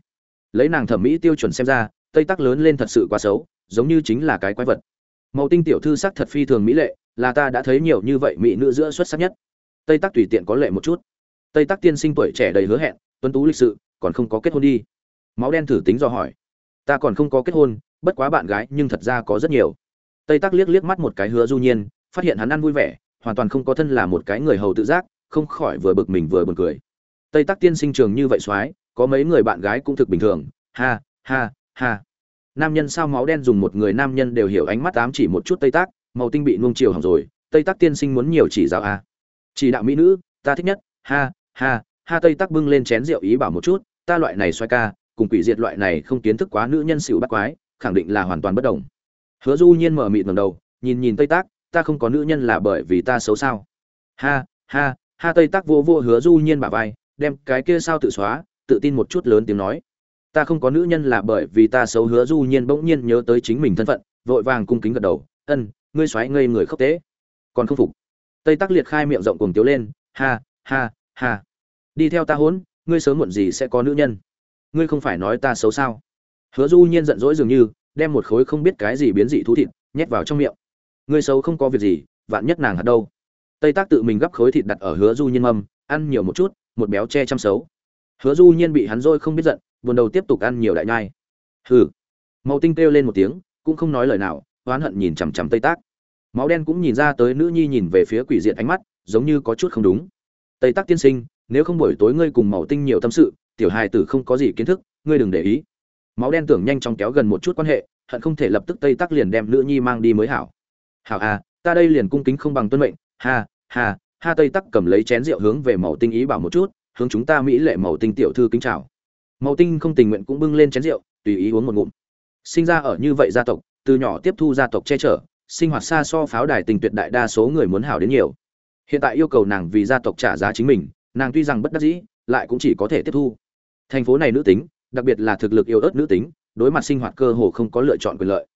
Lấy nàng thẩm mỹ tiêu chuẩn xem ra, tây tác lớn lên thật sự quá xấu, giống như chính là cái quái vật. Màu tinh tiểu thư sắc thật phi thường mỹ lệ, là ta đã thấy nhiều như vậy mỹ nữ giữa xuất sắc nhất. Tây tác tùy tiện có lệ một chút. Tây tác tiên sinh tuổi trẻ đầy hứa hẹn, tuấn tú lịch sự, còn không có kết hôn đi. Máu đen thử tính do hỏi. Ta còn không có kết hôn, bất quá bạn gái, nhưng thật ra có rất nhiều. Tây tác liếc liếc mắt một cái hứa du nhiên, phát hiện hắn ăn vui vẻ, hoàn toàn không có thân là một cái người hầu tự giác, không khỏi vừa bực mình vừa buồn cười. Tây tác tiên sinh trường như vậy soái có mấy người bạn gái cũng thực bình thường. Ha ha ha. Nam nhân sao máu đen dùng một người nam nhân đều hiểu ánh mắt ám chỉ một chút tây tác, màu tinh bị nuông chiều hỏng rồi, tây tác tiên sinh muốn nhiều chỉ giáo a. Chỉ đạo mỹ nữ, ta thích nhất. Ha ha ha tây tác bưng lên chén rượu ý bảo một chút, ta loại này xoay ca, cùng quỷ diệt loại này không kiến thức quá nữ nhân xỉu bắt quái, khẳng định là hoàn toàn bất đồng. Hứa du nhiên mở mịt ngầm đầu, nhìn nhìn tây tác, ta không có nữ nhân là bởi vì ta xấu sao? Ha ha ha tây tác vô vô hứa du nhiên bả vai, đem cái kia sao tự xóa tự tin một chút lớn tiếng nói. Ta không có nữ nhân là bởi vì ta xấu hứa du nhiên bỗng nhiên nhớ tới chính mình thân phận, vội vàng cung kính gật đầu, ân, ngươi xoáy ngây người khóc tế còn không phục. Tây tắc liệt khai miệng rộng cùng tiếu lên, ha ha ha. Đi theo ta hốn, ngươi sớm muộn gì sẽ có nữ nhân? Ngươi không phải nói ta xấu sao? Hứa du nhiên giận dỗi dường như, đem một khối không biết cái gì biến dị thú thịt nhét vào trong miệng. Ngươi xấu không có việc gì, vạn nhất nàng hạt đâu? Tây tác tự mình gấp khối thịt đặt ở hứa du nhiên mâm, ăn nhiều một chút, một béo che chăm xấu hứa du nhiên bị hắn rồi không biết giận, buồn đầu tiếp tục ăn nhiều đại nhai. Hừ. Màu tinh kêu lên một tiếng, cũng không nói lời nào, oán hận nhìn chằm chằm tây tác. Máu đen cũng nhìn ra tới nữ nhi nhìn về phía quỷ diện ánh mắt, giống như có chút không đúng. Tây tác tiên sinh, nếu không buổi tối ngươi cùng màu tinh nhiều tâm sự, tiểu hài tử không có gì kiến thức, ngươi đừng để ý. Máu đen tưởng nhanh chóng kéo gần một chút quan hệ, hận không thể lập tức tây tác liền đem nữ nhi mang đi mới hảo. Hảo à ta đây liền cung kính không bằng tuân mệnh. Ha ha ha tây tắc cầm lấy chén rượu hướng về màu tinh ý bảo một chút hướng chúng ta mỹ lệ màu tinh tiểu thư kính chào. Màu tinh không tình nguyện cũng bưng lên chén rượu, tùy ý uống một ngụm. Sinh ra ở như vậy gia tộc, từ nhỏ tiếp thu gia tộc che chở, sinh hoạt xa so pháo đài tình tuyệt đại đa số người muốn hảo đến nhiều. Hiện tại yêu cầu nàng vì gia tộc trả giá chính mình, nàng tuy rằng bất đắc dĩ, lại cũng chỉ có thể tiếp thu. Thành phố này nữ tính, đặc biệt là thực lực yêu ớt nữ tính, đối mặt sinh hoạt cơ hồ không có lựa chọn quyền lợi.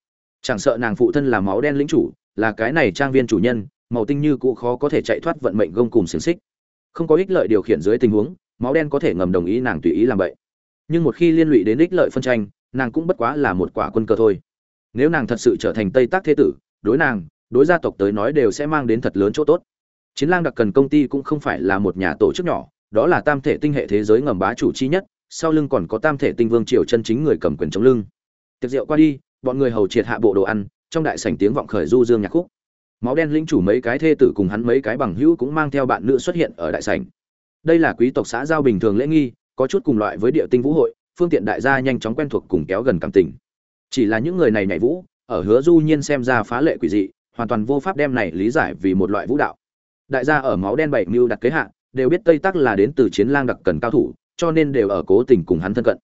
Chẳng sợ nàng phụ thân là máu đen lĩnh chủ, là cái này trang viên chủ nhân, màu tinh như cũ khó có thể chạy thoát vận mệnh gông cùng xiềng xích không có ích lợi điều khiển dưới tình huống, máu đen có thể ngầm đồng ý nàng tùy ý làm vậy. Nhưng một khi liên lụy đến ích lợi phân tranh, nàng cũng bất quá là một quả quân cờ thôi. Nếu nàng thật sự trở thành tây tác thế tử, đối nàng, đối gia tộc tới nói đều sẽ mang đến thật lớn chỗ tốt. Chiến lang đặc cần công ty cũng không phải là một nhà tổ chức nhỏ, đó là tam thể tinh hệ thế giới ngầm bá chủ chi nhất, sau lưng còn có tam thể tinh vương triều chân chính người cầm quyền chống lưng. Tiệc rượu qua đi, bọn người hầu triệt hạ bộ đồ ăn, trong đại sảnh tiếng vọng khởi du dương nhạc khúc máu đen lĩnh chủ mấy cái thê tử cùng hắn mấy cái bằng hữu cũng mang theo bạn nữ xuất hiện ở đại sảnh. Đây là quý tộc xã giao bình thường lễ nghi, có chút cùng loại với địa tinh vũ hội, phương tiện đại gia nhanh chóng quen thuộc cùng kéo gần cảm tình. Chỉ là những người này nhảy vũ, ở hứa du nhiên xem ra phá lệ quỷ dị, hoàn toàn vô pháp đem này lý giải vì một loại vũ đạo. Đại gia ở máu đen bảy mưu đặt kế hạ, đều biết tây tắc là đến từ chiến lang đặc cần cao thủ, cho nên đều ở cố tình cùng hắn thân cận.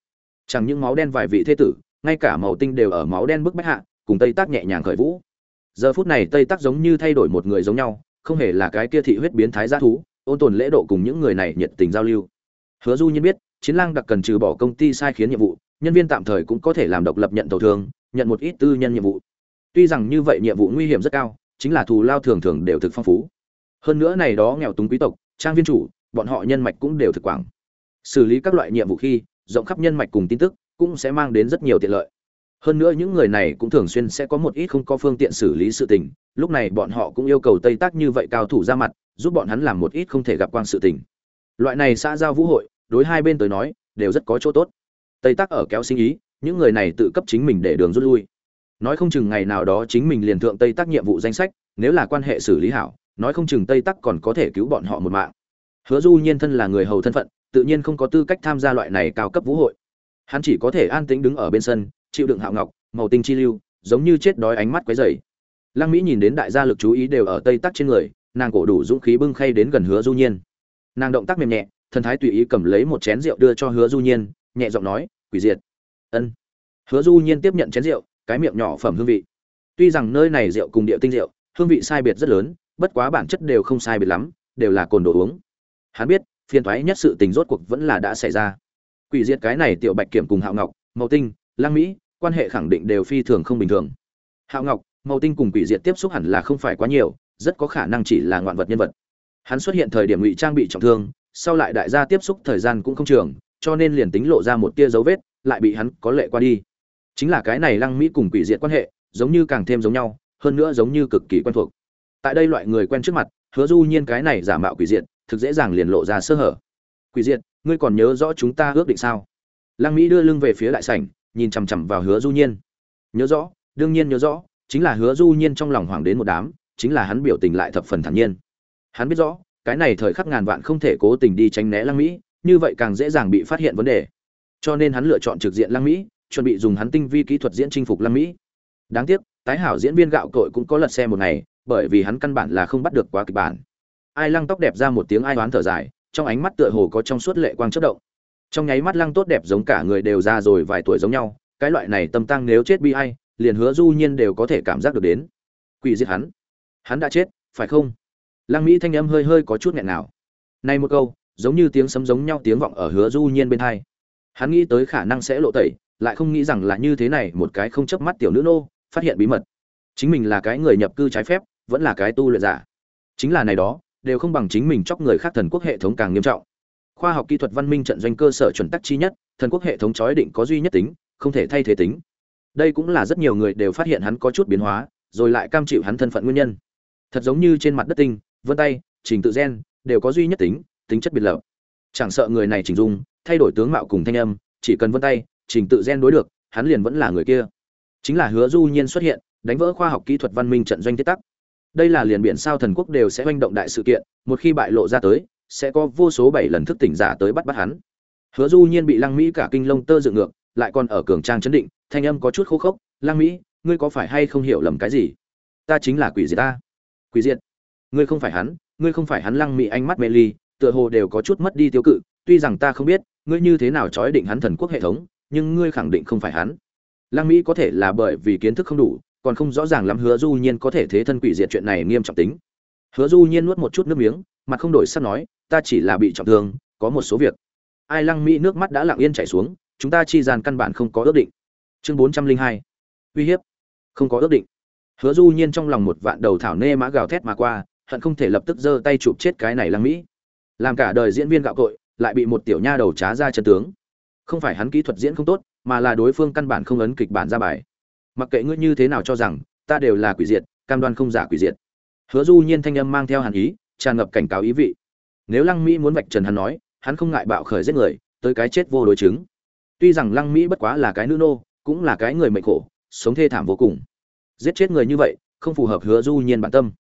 Chẳng những máu đen vài vị thế tử, ngay cả màu tinh đều ở máu đen bức bách hạ, cùng tây tắc nhẹ nhàng khởi vũ giờ phút này tây tắc giống như thay đổi một người giống nhau, không hề là cái kia thị huyết biến thái g thú, ôn tồn lễ độ cùng những người này nhiệt tình giao lưu. Hứa du nhiên biết, chiến lang đặc cần trừ bỏ công ty sai khiến nhiệm vụ, nhân viên tạm thời cũng có thể làm độc lập nhận tàu thường nhận một ít tư nhân nhiệm vụ. Tuy rằng như vậy nhiệm vụ nguy hiểm rất cao, chính là thù lao thường thường đều thực phong phú. Hơn nữa này đó nghèo túng quý tộc, trang viên chủ, bọn họ nhân mạch cũng đều thực quảng. Xử lý các loại nhiệm vụ khi, rộng khắp nhân mạch cùng tin tức, cũng sẽ mang đến rất nhiều tiện lợi hơn nữa những người này cũng thường xuyên sẽ có một ít không có phương tiện xử lý sự tình, lúc này bọn họ cũng yêu cầu tây tác như vậy cao thủ ra mặt, giúp bọn hắn làm một ít không thể gặp quan sự tình. Loại này xã giao vũ hội, đối hai bên tới nói, đều rất có chỗ tốt. Tây tác ở kéo sinh ý, những người này tự cấp chính mình để đường rút lui. Nói không chừng ngày nào đó chính mình liền thượng tây tác nhiệm vụ danh sách, nếu là quan hệ xử lý hảo, nói không chừng tây tắc còn có thể cứu bọn họ một mạng. Hứa du nhiên thân là người hầu thân phận, tự nhiên không có tư cách tham gia loại này cao cấp vũ hội. Hắn chỉ có thể an tĩnh đứng ở bên sân chịu đựng hạo ngọc, màu tinh chi lưu, giống như chết đói ánh mắt quấy rầy. Lăng mỹ nhìn đến đại gia lực chú ý đều ở tây tắc trên người, nàng cổ đủ dũng khí bưng khay đến gần hứa du nhiên. Nàng động tác mềm nhẹ, thần thái tùy ý cầm lấy một chén rượu đưa cho hứa du nhiên, nhẹ giọng nói, quỷ diệt. Ân. Hứa du nhiên tiếp nhận chén rượu, cái miệng nhỏ phẩm hương vị. Tuy rằng nơi này rượu cùng địa tinh rượu, hương vị sai biệt rất lớn, bất quá bản chất đều không sai biệt lắm, đều là cồn đồ uống. Hắn biết, phiền toái nhất sự tình rốt cuộc vẫn là đã xảy ra. Quỷ diệt cái này tiểu bạch kiểm cùng hạo ngọc, màu tinh lang mỹ quan hệ khẳng định đều phi thường không bình thường. Hạo ngọc, màu tinh cùng quỷ diệt tiếp xúc hẳn là không phải quá nhiều, rất có khả năng chỉ là ngoạn vật nhân vật. Hắn xuất hiện thời điểm ngụy trang bị trọng thương, sau lại đại gia tiếp xúc thời gian cũng không trường, cho nên liền tính lộ ra một tia dấu vết, lại bị hắn có lệ qua đi. Chính là cái này lăng mỹ cùng quỷ diệt quan hệ, giống như càng thêm giống nhau, hơn nữa giống như cực kỳ quen thuộc. Tại đây loại người quen trước mặt, hứa du nhiên cái này giả mạo quỷ diệt, thực dễ dàng liền lộ ra sơ hở. Quỷ diệt, ngươi còn nhớ rõ chúng ta ước định sao? Lăng mỹ đưa lưng về phía đại sảnh nhìn chằm chằm vào hứa du nhiên. Nhớ rõ, đương nhiên nhớ rõ, chính là hứa du nhiên trong lòng hoảng đến một đám, chính là hắn biểu tình lại thập phần thản nhiên. Hắn biết rõ, cái này thời khắc ngàn vạn không thể cố tình đi tránh né lăng mỹ, như vậy càng dễ dàng bị phát hiện vấn đề. Cho nên hắn lựa chọn trực diện lăng mỹ, chuẩn bị dùng hắn tinh vi kỹ thuật diễn chinh phục lăng mỹ. Đáng tiếc, tái hảo diễn viên gạo cội cũng có lật xe một ngày, bởi vì hắn căn bản là không bắt được quá kịch bản. Ai lăng tóc đẹp ra một tiếng ai đoán thở dài, trong ánh mắt tựa hồ có trong suốt lệ quang chất động trong nháy mắt lăng tốt đẹp giống cả người đều ra rồi vài tuổi giống nhau, cái loại này tâm tăng nếu chết bi ai, liền hứa du nhiên đều có thể cảm giác được đến. Quỷ giết hắn. Hắn đã chết, phải không? Lăng mỹ thanh âm hơi hơi có chút nghẹn nào nay một câu, giống như tiếng sấm giống nhau tiếng vọng ở hứa du nhiên bên hai. Hắn nghĩ tới khả năng sẽ lộ tẩy, lại không nghĩ rằng là như thế này một cái không chớp mắt tiểu nữ nô, phát hiện bí mật. Chính mình là cái người nhập cư trái phép, vẫn là cái tu luyện giả. Chính là này đó, đều không bằng chính mình chọc người khác thần quốc hệ thống càng nghiêm trọng khoa học kỹ thuật văn minh trận doanh cơ sở chuẩn tắc chi nhất, thần quốc hệ thống chói định có duy nhất tính, không thể thay thế tính. Đây cũng là rất nhiều người đều phát hiện hắn có chút biến hóa, rồi lại cam chịu hắn thân phận nguyên nhân. Thật giống như trên mặt đất tinh, vân tay, trình tự gen, đều có duy nhất tính tính chất biệt lập. Chẳng sợ người này chỉnh dung, thay đổi tướng mạo cùng thanh âm, chỉ cần vân tay, trình tự gen đối được, hắn liền vẫn là người kia. Chính là hứa du nhiên xuất hiện, đánh vỡ khoa học kỹ thuật văn minh trận doanh thiết tắc. Đây là liền biển sao thần quốc đều sẽ manh động đại sự kiện, một khi bại lộ ra tới sẽ có vô số bảy lần thức tỉnh giả tới bắt bắt hắn. Hứa du nhiên bị lăng mỹ cả kinh lông tơ dựng ngược, lại còn ở cường trang chấn định, thanh âm có chút khô khốc, lăng mỹ, ngươi có phải hay không hiểu lầm cái gì? Ta chính là quỷ diệt ta. Quỷ diệt? Ngươi không phải hắn, ngươi không phải hắn. Lăng mỹ ánh mắt mê ly, tựa hồ đều có chút mất đi tiêu cự, tuy rằng ta không biết, ngươi như thế nào trói định hắn thần quốc hệ thống, nhưng ngươi khẳng định không phải hắn. Lăng mỹ có thể là bởi vì kiến thức không đủ, còn không rõ ràng lắm hứa du nhiên có thể thế thân quỷ diệt chuyện này nghiêm trọng tính. Hứa du nhiên nuốt một chút nước miếng, mặt không đổi sắc nói ta chỉ là bị trọng thương, có một số việc. Ai lăng mỹ nước mắt đã lặng yên chảy xuống, chúng ta chi gian căn bản không có ước định. Chương bốn trăm linh hai. Uy hiếp. Không có ước định. Hứa du nhiên trong lòng một vạn đầu thảo nê mã gào thét mà qua, hận không thể lập tức giơ tay chụp chết cái này lăng mỹ làm cả đời diễn viên gạo cội, lại bị một tiểu nha đầu trá ra chân tướng. Không phải hắn kỹ thuật diễn không tốt, mà là đối phương căn bản không ấn kịch bản ra bài. Mặc kệ ngươi như thế nào cho rằng, ta đều là quỷ diệt, cam đoan không giả quỷ diệt. Hứa du nhiên thanh âm mang theo hàn ý, tràn ngập cảnh cáo ý vị nếu lăng mỹ muốn vạch trần hắn nói, hắn không ngại bạo khởi giết người, tới cái chết vô đối chứng. Tuy rằng lăng mỹ bất quá là cái nữ nô, cũng là cái người mệnh khổ, sống thê thảm vô cùng. Giết chết người như vậy, không phù hợp hứa du nhiên bản tâm.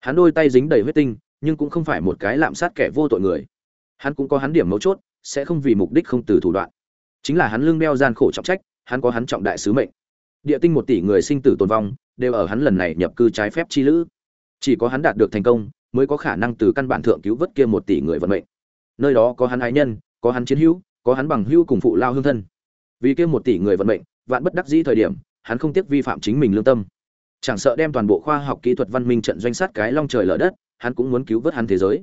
Hắn đôi tay dính đầy huyết tinh, nhưng cũng không phải một cái lạm sát kẻ vô tội người. Hắn cũng có hắn điểm mấu chốt, sẽ không vì mục đích không từ thủ đoạn. Chính là hắn lương đeo gian khổ trọng trách, hắn có hắn trọng đại sứ mệnh. Địa tinh một tỷ người sinh tử tồn vong, đều ở hắn lần này nhập cư trái phép chi lữ. Chỉ có hắn đạt được thành công mới có khả năng từ căn bản thượng cứu vớt kia một tỷ người vận mệnh. Nơi đó có hắn ái nhân, có hắn chiến hữu, có hắn bằng hữu cùng phụ lao hương thân. Vì kia một tỷ người vận mệnh, vạn bất đắc dĩ thời điểm, hắn không tiếc vi phạm chính mình lương tâm. Chẳng sợ đem toàn bộ khoa học kỹ thuật văn minh trận doanh sát cái long trời lở đất, hắn cũng muốn cứu vớt hắn thế giới.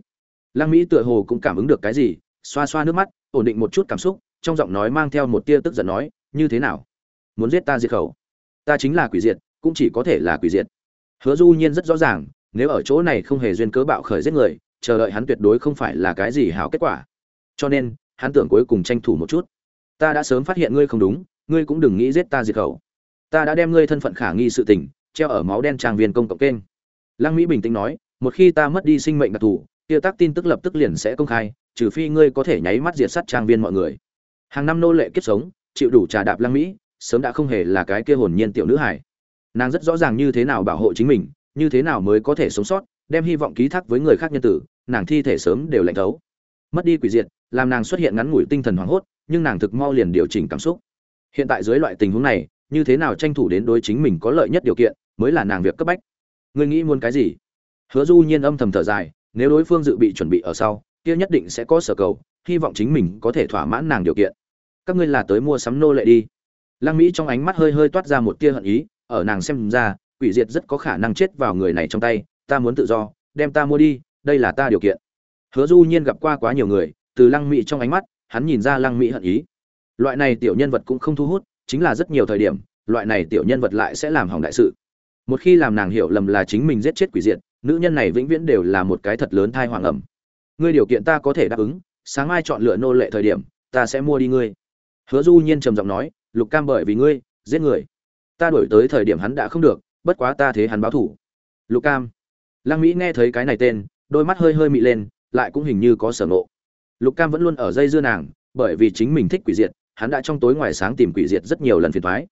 Lăng mỹ tựa hồ cũng cảm ứng được cái gì, xoa xoa nước mắt, ổn định một chút cảm xúc, trong giọng nói mang theo một tia tức giận nói, như thế nào? Muốn giết ta diệt khẩu? Ta chính là quỷ diệt, cũng chỉ có thể là quỷ diệt. Hứa du nhiên rất rõ ràng nếu ở chỗ này không hề duyên cớ bạo khởi giết người, chờ đợi hắn tuyệt đối không phải là cái gì hảo kết quả. Cho nên, hắn tưởng cuối cùng tranh thủ một chút. Ta đã sớm phát hiện ngươi không đúng, ngươi cũng đừng nghĩ giết ta diệt khẩu. Ta đã đem ngươi thân phận khả nghi sự tình, treo ở máu đen trang viên công cộng kênh. Lăng mỹ bình tĩnh nói, một khi ta mất đi sinh mệnh đặc thù, kia tác tin tức lập tức liền sẽ công khai, trừ phi ngươi có thể nháy mắt diệt sát trang viên mọi người. Hàng năm nô lệ kiếp sống, chịu đủ trà đạp lăng mỹ, sớm đã không hề là cái kia hồn nhiên tiểu nữ hải nàng rất rõ ràng như thế nào bảo hộ chính mình như thế nào mới có thể sống sót, đem hy vọng ký thác với người khác nhân tử, nàng thi thể sớm đều lạnh thấu. Mất đi quỷ diệt, làm nàng xuất hiện ngắn ngủi tinh thần hoảng hốt, nhưng nàng thực mau liền điều chỉnh cảm xúc. Hiện tại dưới loại tình huống này, như thế nào tranh thủ đến đối chính mình có lợi nhất điều kiện, mới là nàng việc cấp bách. Ngươi nghĩ muốn cái gì? Hứa du nhiên âm thầm thở dài, nếu đối phương dự bị chuẩn bị ở sau, kia nhất định sẽ có sở cầu, hy vọng chính mình có thể thỏa mãn nàng điều kiện. Các ngươi là tới mua sắm nô lệ đi. Lăng mỹ trong ánh mắt hơi hơi toát ra một tia hận ý, ở nàng xem ra quỷ diệt rất có khả năng chết vào người này trong tay, ta muốn tự do, đem ta mua đi, đây là ta điều kiện. Hứa du nhiên gặp qua quá nhiều người, từ lăng mỹ trong ánh mắt, hắn nhìn ra lăng mỹ hận ý. Loại này tiểu nhân vật cũng không thu hút, chính là rất nhiều thời điểm, loại này tiểu nhân vật lại sẽ làm hỏng đại sự. Một khi làm nàng hiểu lầm là chính mình giết chết quỷ diệt, nữ nhân này vĩnh viễn đều là một cái thật lớn thai hoàng ẩm. Ngươi điều kiện ta có thể đáp ứng, sáng mai chọn lựa nô lệ thời điểm, ta sẽ mua đi ngươi. Hứa du nhiên trầm giọng nói, lục cam bởi vì ngươi, giết người. Ta đổi tới thời điểm hắn đã không được bất quá ta thế hắn báo thủ. Lục cam. Lăng mỹ nghe thấy cái này tên, đôi mắt hơi hơi mị lên, lại cũng hình như có sở nộ lục cam vẫn luôn ở dây dưa nàng, bởi vì chính mình thích quỷ diệt, hắn đã trong tối ngoài sáng tìm quỷ diệt rất nhiều lần phiền thoái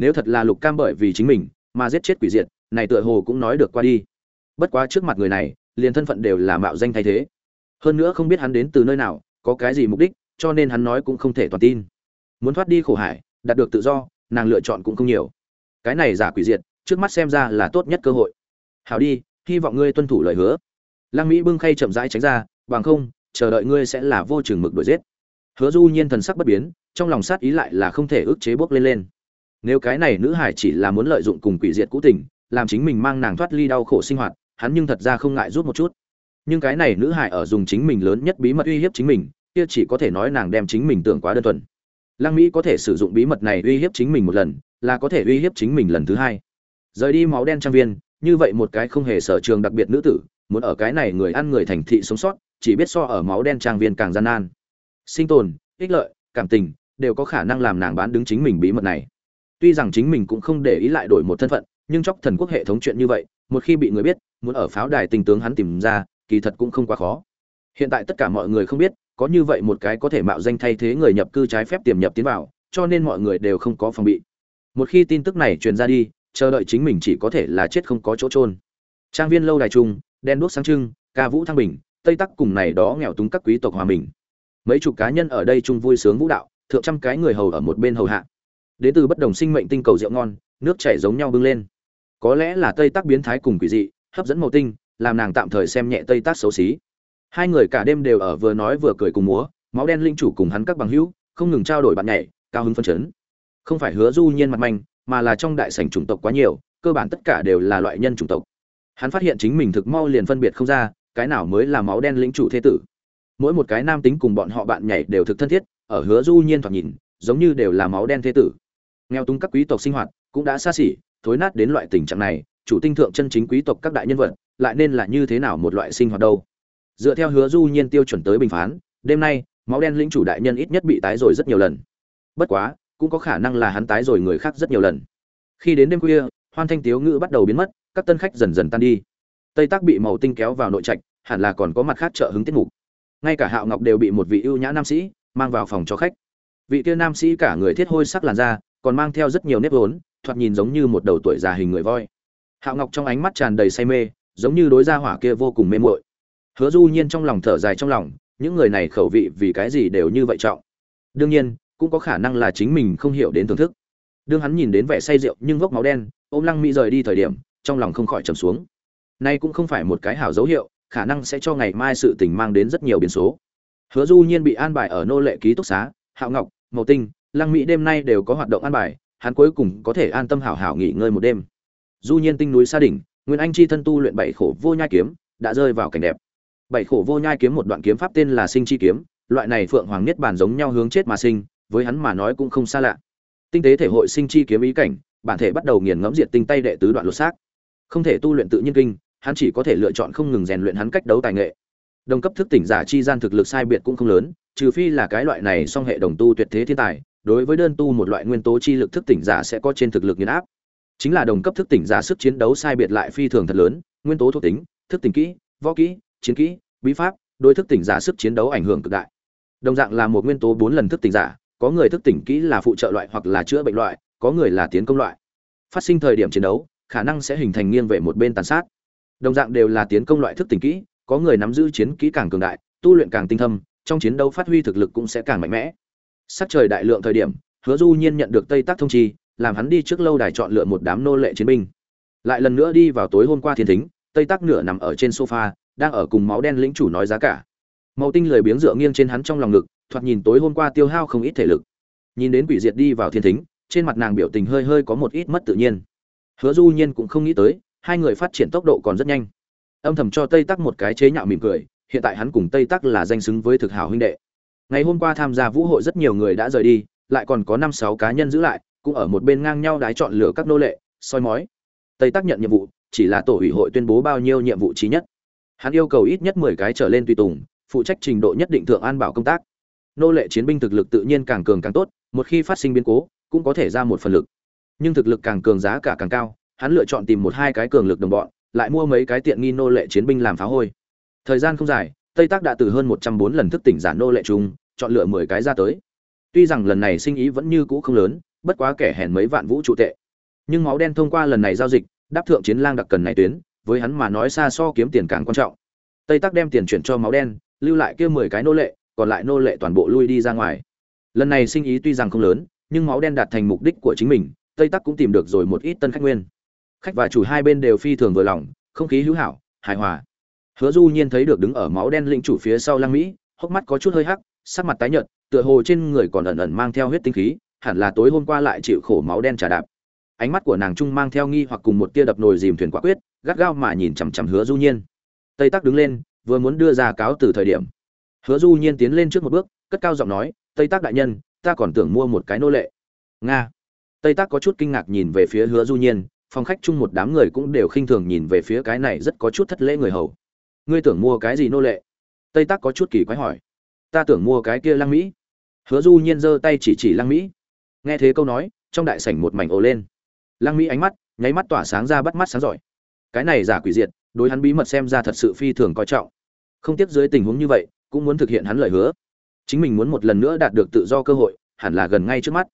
nếu thật là lục cam bởi vì chính mình mà giết chết quỷ diệt, này tựa hồ cũng nói được qua đi. Bất quá trước mặt người này, liền thân phận đều là mạo danh thay thế. Hơn nữa không biết hắn đến từ nơi nào, có cái gì mục đích, cho nên hắn nói cũng không thể toàn tin. Muốn thoát đi khổ hải, đạt được tự do, nàng lựa chọn cũng không nhiều. Cái này giả quỷ diệt trước mắt xem ra là tốt nhất cơ hội. Hảo đi, hy vọng ngươi tuân thủ lời hứa. Lăng mỹ bưng khay chậm rãi tránh ra, bằng không, chờ đợi ngươi sẽ là vô chừng mực đuổi giết. Hứa du nhiên thần sắc bất biến, trong lòng sát ý lại là không thể ức chế bốc lên lên. Nếu cái này nữ hải chỉ là muốn lợi dụng cùng quỷ diệt cũ tình, làm chính mình mang nàng thoát ly đau khổ sinh hoạt, hắn nhưng thật ra không ngại rút một chút. Nhưng cái này nữ hải ở dùng chính mình lớn nhất bí mật uy hiếp chính mình, kia chỉ có thể nói nàng đem chính mình tưởng quá đơn thuần. Lăng mỹ có thể sử dụng bí mật này uy hiếp chính mình một lần, là có thể uy hiếp chính mình lần thứ hai rời đi máu đen trang viên, như vậy một cái không hề sở trường đặc biệt nữ tử, muốn ở cái này người ăn người thành thị sống sót, chỉ biết so ở máu đen trang viên càng gian nan. Sinh tồn, ích lợi, cảm tình, đều có khả năng làm nàng bán đứng chính mình bí mật này. Tuy rằng chính mình cũng không để ý lại đổi một thân phận, nhưng chóc thần quốc hệ thống chuyện như vậy, một khi bị người biết, muốn ở pháo đài tình tướng hắn tìm ra, kỳ thật cũng không quá khó. Hiện tại tất cả mọi người không biết, có như vậy một cái có thể mạo danh thay thế người nhập cư trái phép tiềm nhập tiến vào, cho nên mọi người đều không có phòng bị. Một khi tin tức này truyền ra đi chờ đợi chính mình chỉ có thể là chết không có chỗ trôn trang viên lâu đài trung, đen đuốc sáng trưng, ca vũ thăng bình, tây tắc cùng này đó nghèo túng các quý tộc hòa mình. Mấy chục cá nhân ở đây chung vui sướng vũ đạo, thượng trăm cái người hầu ở một bên hầu hạ. Đến từ bất đồng sinh mệnh tinh cầu rượu ngon, nước chảy giống nhau bưng lên. Có lẽ là tây tắc biến thái cùng quỷ dị, hấp dẫn màu tinh, làm nàng tạm thời xem nhẹ tây tắc xấu xí. Hai người cả đêm đều ở vừa nói vừa cười cùng múa, máu đen linh chủ cùng hắn các bằng hữu, không ngừng trao đổi bạn nhảy, cao hứng phân chấn. Không phải hứa du nhiên mặt manh mà là trong đại sảnh chủng tộc quá nhiều, cơ bản tất cả đều là loại nhân chủng tộc. Hắn phát hiện chính mình thực mau liền phân biệt không ra, cái nào mới là máu đen lĩnh chủ thế tử. Mỗi một cái nam tính cùng bọn họ bạn nhảy đều thực thân thiết, ở hứa du nhiên thoạt nhìn, giống như đều là máu đen thế tử. Nghèo túng các quý tộc sinh hoạt cũng đã xa xỉ, thối nát đến loại tình trạng này, chủ tinh thượng chân chính quý tộc các đại nhân vật, lại nên là như thế nào một loại sinh hoạt đâu. Dựa theo hứa du nhiên tiêu chuẩn tới bình phán, đêm nay, máu đen lĩnh chủ đại nhân ít nhất bị tái rồi rất nhiều lần. Bất quá cũng có khả năng là hắn tái rồi người khác rất nhiều lần. Khi đến đêm khuya, hoan thanh tiếu ngữ bắt đầu biến mất, các tân khách dần dần tan đi. Tây tác bị màu tinh kéo vào nội trạch, hẳn là còn có mặt khác trợ hứng tiết mục. Ngay cả hạo ngọc đều bị một vị ưu nhã nam sĩ mang vào phòng cho khách. Vị kia nam sĩ cả người thiết hôi sắc làn da, còn mang theo rất nhiều nếp vốn, thoạt nhìn giống như một đầu tuổi già hình người voi. Hạo ngọc trong ánh mắt tràn đầy say mê, giống như đối gia hỏa kia vô cùng mê muội. Hứa du nhiên trong lòng thở dài trong lòng, những người này khẩu vị vì cái gì đều như vậy trọng. Đương nhiên cũng có khả năng là chính mình không hiểu đến thưởng thức. Đương hắn nhìn đến vẻ say rượu nhưng vốc máu đen, ôm lăng mỹ rời đi thời điểm, trong lòng không khỏi trầm xuống. Nay cũng không phải một cái hảo dấu hiệu, khả năng sẽ cho ngày mai sự tình mang đến rất nhiều biến số. Hứa du nhiên bị an bài ở nô lệ ký túc xá, hạo ngọc màu tinh, lăng mỹ đêm nay đều có hoạt động an bài, hắn cuối cùng có thể an tâm hảo hảo nghỉ ngơi một đêm. Du nhiên tinh núi sa đỉnh, nguyên anh chi thân tu luyện bảy khổ vô nhai kiếm, đã rơi vào cảnh đẹp. Bảy khổ vô nhai kiếm một đoạn kiếm pháp tên là sinh chi kiếm, loại này phượng hoàng niết bàn giống nhau hướng chết mà sinh với hắn mà nói cũng không xa lạ. Tinh tế thể hội sinh chi kiếm ý cảnh, bản thể bắt đầu nghiền ngẫm diệt tinh tay đệ tứ đoạn lột xác. Không thể tu luyện tự nhiên kinh, hắn chỉ có thể lựa chọn không ngừng rèn luyện hắn cách đấu tài nghệ. Đồng cấp thức tỉnh giả chi gian thực lực sai biệt cũng không lớn, trừ phi là cái loại này song hệ đồng tu tuyệt thế thiên tài, đối với đơn tu một loại nguyên tố chi lực thức tỉnh giả sẽ có trên thực lực nghiền áp. Chính là đồng cấp thức tỉnh giả sức chiến đấu sai biệt lại phi thường thật lớn, nguyên tố thuộc tính, thức tỉnh kỹ, võ kỹ, chiến kỹ, bí pháp, đối thức tỉnh giả sức chiến đấu ảnh hưởng cực đại. Đồng dạng là một nguyên tố bốn lần thức tỉnh giả có người thức tỉnh kỹ là phụ trợ loại hoặc là chữa bệnh loại, có người là tiến công loại. Phát sinh thời điểm chiến đấu, khả năng sẽ hình thành nghiêng về một bên tàn sát. Đồng dạng đều là tiến công loại thức tỉnh kỹ, có người nắm giữ chiến kỹ càng cường đại, tu luyện càng tinh thâm, trong chiến đấu phát huy thực lực cũng sẽ càng mạnh mẽ. Sắc trời đại lượng thời điểm, hứa du nhiên nhận được tây tác thông chi, làm hắn đi trước lâu đài chọn lựa một đám nô lệ chiến binh. Lại lần nữa đi vào tối hôm qua thiên thính, tây tác nửa nằm ở trên sofa, đang ở cùng máu đen lĩnh chủ nói giá cả. Màu tinh lười biếng dựa nghiêng trên hắn trong lòng ngực thoạt nhìn tối hôm qua tiêu hao không ít thể lực. Nhìn đến quỷ diệt đi vào thiên thính, trên mặt nàng biểu tình hơi hơi có một ít mất tự nhiên. Hứa du nhiên cũng không nghĩ tới, hai người phát triển tốc độ còn rất nhanh. Âm thầm cho tây tắc một cái chế nhạo mỉm cười, hiện tại hắn cùng tây tắc là danh xứng với thực hảo huynh đệ. Ngày hôm qua tham gia vũ hội rất nhiều người đã rời đi, lại còn có năm sáu cá nhân giữ lại, cũng ở một bên ngang nhau đái chọn lựa các nô lệ, soi mói. Tây tắc nhận nhiệm vụ, chỉ là tổ ủy hội tuyên bố bao nhiêu nhiệm vụ trí nhất. Hắn yêu cầu ít nhất mười cái trở lên tùy tùng, phụ trách trình độ nhất định thượng an bảo công tác nô lệ chiến binh thực lực tự nhiên càng cường càng tốt, một khi phát sinh biến cố, cũng có thể ra một phần lực. Nhưng thực lực càng cường giá cả càng cao, hắn lựa chọn tìm một hai cái cường lực đồng bọn, lại mua mấy cái tiện nghi nô lệ chiến binh làm phá hôi. Thời gian không dài, tây tác đã từ hơn một trăm bốn lần thức tỉnh giả nô lệ chung, chọn lựa mười cái ra tới. Tuy rằng lần này sinh ý vẫn như cũ không lớn, bất quá kẻ hèn mấy vạn vũ trụ tệ. Nhưng máu đen thông qua lần này giao dịch, đáp thượng chiến lang đặc cần này tuyến, với hắn mà nói xa so kiếm tiền càng quan trọng. Tây tắc đem tiền chuyển cho máu đen, lưu lại kia mười cái nô lệ còn lại nô lệ toàn bộ lui đi ra ngoài. Lần này sinh ý tuy rằng không lớn, nhưng máu đen đạt thành mục đích của chính mình, tây tắc cũng tìm được rồi một ít tân khách nguyên. Khách và chủ hai bên đều phi thường vừa lòng, không khí hữu hảo, hài hòa. Hứa du nhiên thấy được đứng ở máu đen lĩnh chủ phía sau lang mỹ, hốc mắt có chút hơi hắc, sắc mặt tái nhợt, tựa hồ trên người còn ẩn ẩn mang theo huyết tinh khí, hẳn là tối hôm qua lại chịu khổ máu đen trà đạp. Ánh mắt của nàng trung mang theo nghi hoặc cùng một tia đập nồi dìm thuyền quả quyết, gắt gao mà nhìn chằm chằm hứa du nhiên. Tây tắc đứng lên, vừa muốn đưa ra cáo từ thời điểm hứa du nhiên tiến lên trước một bước, cất cao giọng nói, tây Tác đại nhân, ta còn tưởng mua một cái nô lệ. Nga. Tây Tác có chút kinh ngạc nhìn về phía hứa du nhiên, phòng khách chung một đám người cũng đều khinh thường nhìn về phía cái này rất có chút thất lễ người hầu. Ngươi tưởng mua cái gì nô lệ? Tây Tác có chút kỳ quái hỏi. Ta tưởng mua cái kia lăng mỹ. Hứa du nhiên giơ tay chỉ chỉ lăng mỹ. Nghe thế câu nói, trong đại sảnh một mảnh ồ lên. Lăng mỹ ánh mắt, nháy mắt tỏa sáng ra bắt mắt sáng giỏi. Cái này giả quỷ diệt, đối hắn bí mật xem ra thật sự phi thường coi trọng. Không tiếc dưới tình huống như vậy cũng muốn thực hiện hắn lời hứa. Chính mình muốn một lần nữa đạt được tự do cơ hội, hẳn là gần ngay trước mắt.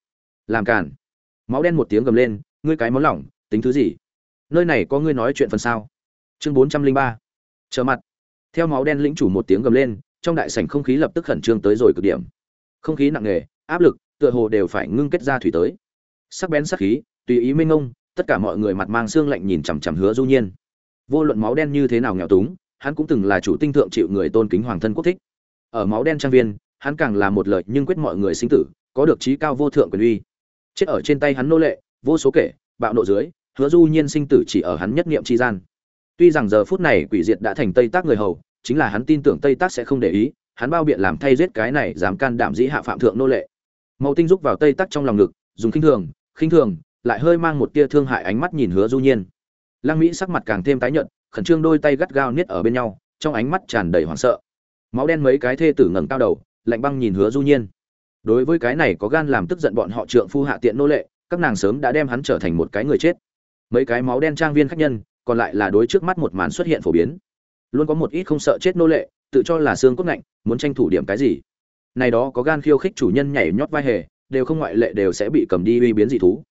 Làm cản máu đen một tiếng gầm lên, ngươi cái máu lỏng, tính thứ gì? Nơi này có ngươi nói chuyện phần sao? Chương bốn trăm linh ba. Trở mặt. Theo máu đen lĩnh chủ một tiếng gầm lên, trong đại sảnh không khí lập tức khẩn trương tới rồi cực điểm. Không khí nặng nề, áp lực, tựa hồ đều phải ngưng kết ra thủy tới. Sắc bén sắc khí, tùy ý minh ông tất cả mọi người mặt mang xương lạnh nhìn chằm chằm hứa du nhiên. Vô luận máu đen như thế nào nghèo túng hắn cũng từng là chủ tinh thượng chịu người tôn kính hoàng thân quốc thích. Ở máu đen trang viên, hắn càng là một lợi nhưng quyết mọi người sinh tử, có được trí cao vô thượng quyền uy. Chết ở trên tay hắn nô lệ, vô số kể, bạo nộ dưới, hứa du nhiên sinh tử chỉ ở hắn nhất niệm chi gian. Tuy rằng giờ phút này quỷ diệt đã thành tây tác người hầu, chính là hắn tin tưởng tây tác sẽ không để ý, hắn bao biện làm thay giết cái này dám can đảm dĩ hạ phạm thượng nô lệ. Màu tinh rúc vào tây tác trong lòng ngực, dùng khinh thường khinh thường, lại hơi mang một tia thương hại ánh mắt nhìn hứa du nhiên. Lăng mỹ sắc mặt càng thêm tái nhợt khẩn trương đôi tay gắt gao niết ở bên nhau, trong ánh mắt tràn đầy hoảng sợ. Máu đen mấy cái thê tử ngẩng cao đầu, lạnh băng nhìn hứa du nhiên. Đối với cái này có gan làm tức giận bọn họ trượng phu hạ tiện nô lệ, các nàng sớm đã đem hắn trở thành một cái người chết. Mấy cái máu đen trang viên khách nhân, còn lại là đối trước mắt một màn xuất hiện phổ biến. Luôn có một ít không sợ chết nô lệ, tự cho là xương cốt ngạnh muốn tranh thủ điểm cái gì. Này đó có gan khiêu khích chủ nhân nhảy nhót vai hề, đều không ngoại lệ đều sẽ bị cầm đi uy biến dị thú.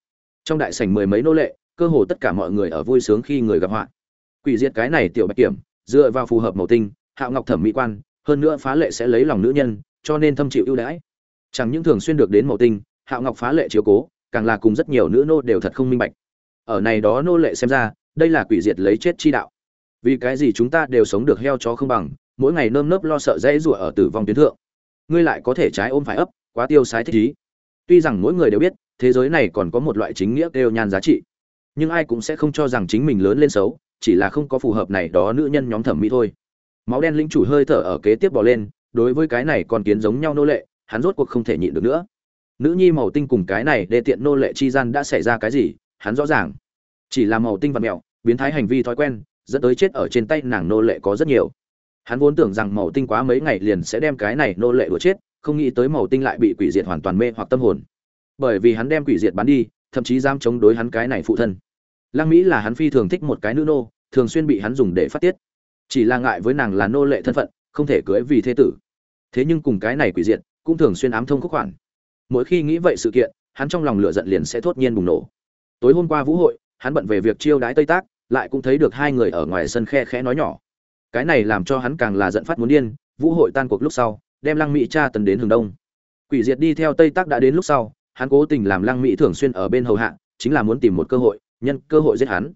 Trong đại sảnh mười mấy nô lệ, cơ hồ tất cả mọi người ở vui sướng khi người gặp họa quỷ diệt cái này tiểu bạch kiểm, dựa vào phù hợp màu tinh, hạo ngọc thẩm mỹ quan, hơn nữa phá lệ sẽ lấy lòng nữ nhân, cho nên thâm chịu ưu đãi. Chẳng những thường xuyên được đến màu tinh, hạo ngọc phá lệ chiếu cố, càng là cùng rất nhiều nữ nô đều thật không minh bạch. Ở này đó nô lệ xem ra, đây là quỷ diệt lấy chết chi đạo. Vì cái gì chúng ta đều sống được heo chó không bằng, mỗi ngày nơm nớp lo sợ dễ rủa ở tử vong tuyến thượng. Ngươi lại có thể trái ôm phải ấp, quá tiêu sái thích ý. Tuy rằng mỗi người đều biết, thế giới này còn có một loại chính nghĩa đều nhan giá trị, nhưng ai cũng sẽ không cho rằng chính mình lớn lên xấu chỉ là không có phù hợp này đó nữ nhân nhóm thẩm mỹ thôi. Máu đen lĩnh chủ hơi thở ở kế tiếp bỏ lên, đối với cái này còn kiến giống nhau nô lệ, hắn rốt cuộc không thể nhịn được nữa. Nữ nhi màu tinh cùng cái này để tiện nô lệ chi gian đã xảy ra cái gì, hắn rõ ràng. Chỉ là màu tinh và mẹo, biến thái hành vi thói quen, dẫn tới chết ở trên tay nàng nô lệ có rất nhiều. Hắn vốn tưởng rằng màu tinh quá mấy ngày liền sẽ đem cái này nô lệ đùa chết, không nghĩ tới màu tinh lại bị quỷ diệt hoàn toàn mê hoặc tâm hồn. Bởi vì hắn đem quỷ diệt bán đi, thậm chí dám chống đối hắn cái này phụ thân lăng mỹ là hắn phi thường thích một cái nữ nô, thường xuyên bị hắn dùng để phát tiết. Chỉ là ngại với nàng là nô lệ thân phận, không thể cưới vì thế tử. Thế nhưng cùng cái này quỷ diệt, cũng thường xuyên ám thông khúc khoản. Mỗi khi nghĩ vậy sự kiện, hắn trong lòng lửa giận liền sẽ thốt nhiên bùng nổ. Tối hôm qua vũ hội, hắn bận về việc chiêu đái tây tác, lại cũng thấy được hai người ở ngoài sân khe khẽ nói nhỏ. Cái này làm cho hắn càng là giận phát muốn điên, vũ hội tan cuộc lúc sau, đem lăng mỹ cha tấn đến hướng đông. Quỷ diệt đi theo tây tác đã đến lúc sau, hắn cố tình làm lăng mỹ thường xuyên ở bên hầu hạ, chính là muốn tìm một cơ hội nhân cơ hội giết hắn.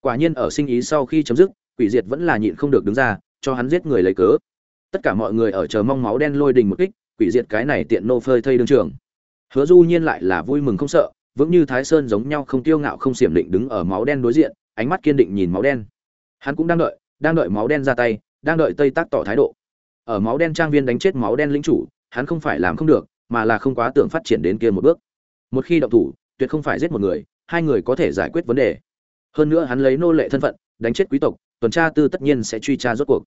Quả nhiên ở sinh ý sau khi chấm dứt, quỷ diệt vẫn là nhịn không được đứng ra, cho hắn giết người lấy cớ. Tất cả mọi người ở chờ mong máu đen lôi đình một kích, quỷ diệt cái này tiện nô phơi thây đương trường. Hứa du nhiên lại là vui mừng không sợ, vững như thái sơn giống nhau không tiêu ngạo không xiểm định đứng ở máu đen đối diện, ánh mắt kiên định nhìn máu đen. Hắn cũng đang đợi đang đợi máu đen ra tay, đang đợi tây tác tỏ thái độ. Ở máu đen trang viên đánh chết máu đen lĩnh chủ, hắn không phải làm không được, mà là không quá tưởng phát triển đến kia một bước. Một khi động thủ, tuyệt không phải giết một người hai người có thể giải quyết vấn đề. Hơn nữa hắn lấy nô lệ thân phận, đánh chết quý tộc, tuần tra tư tất nhiên sẽ truy tra rốt cuộc.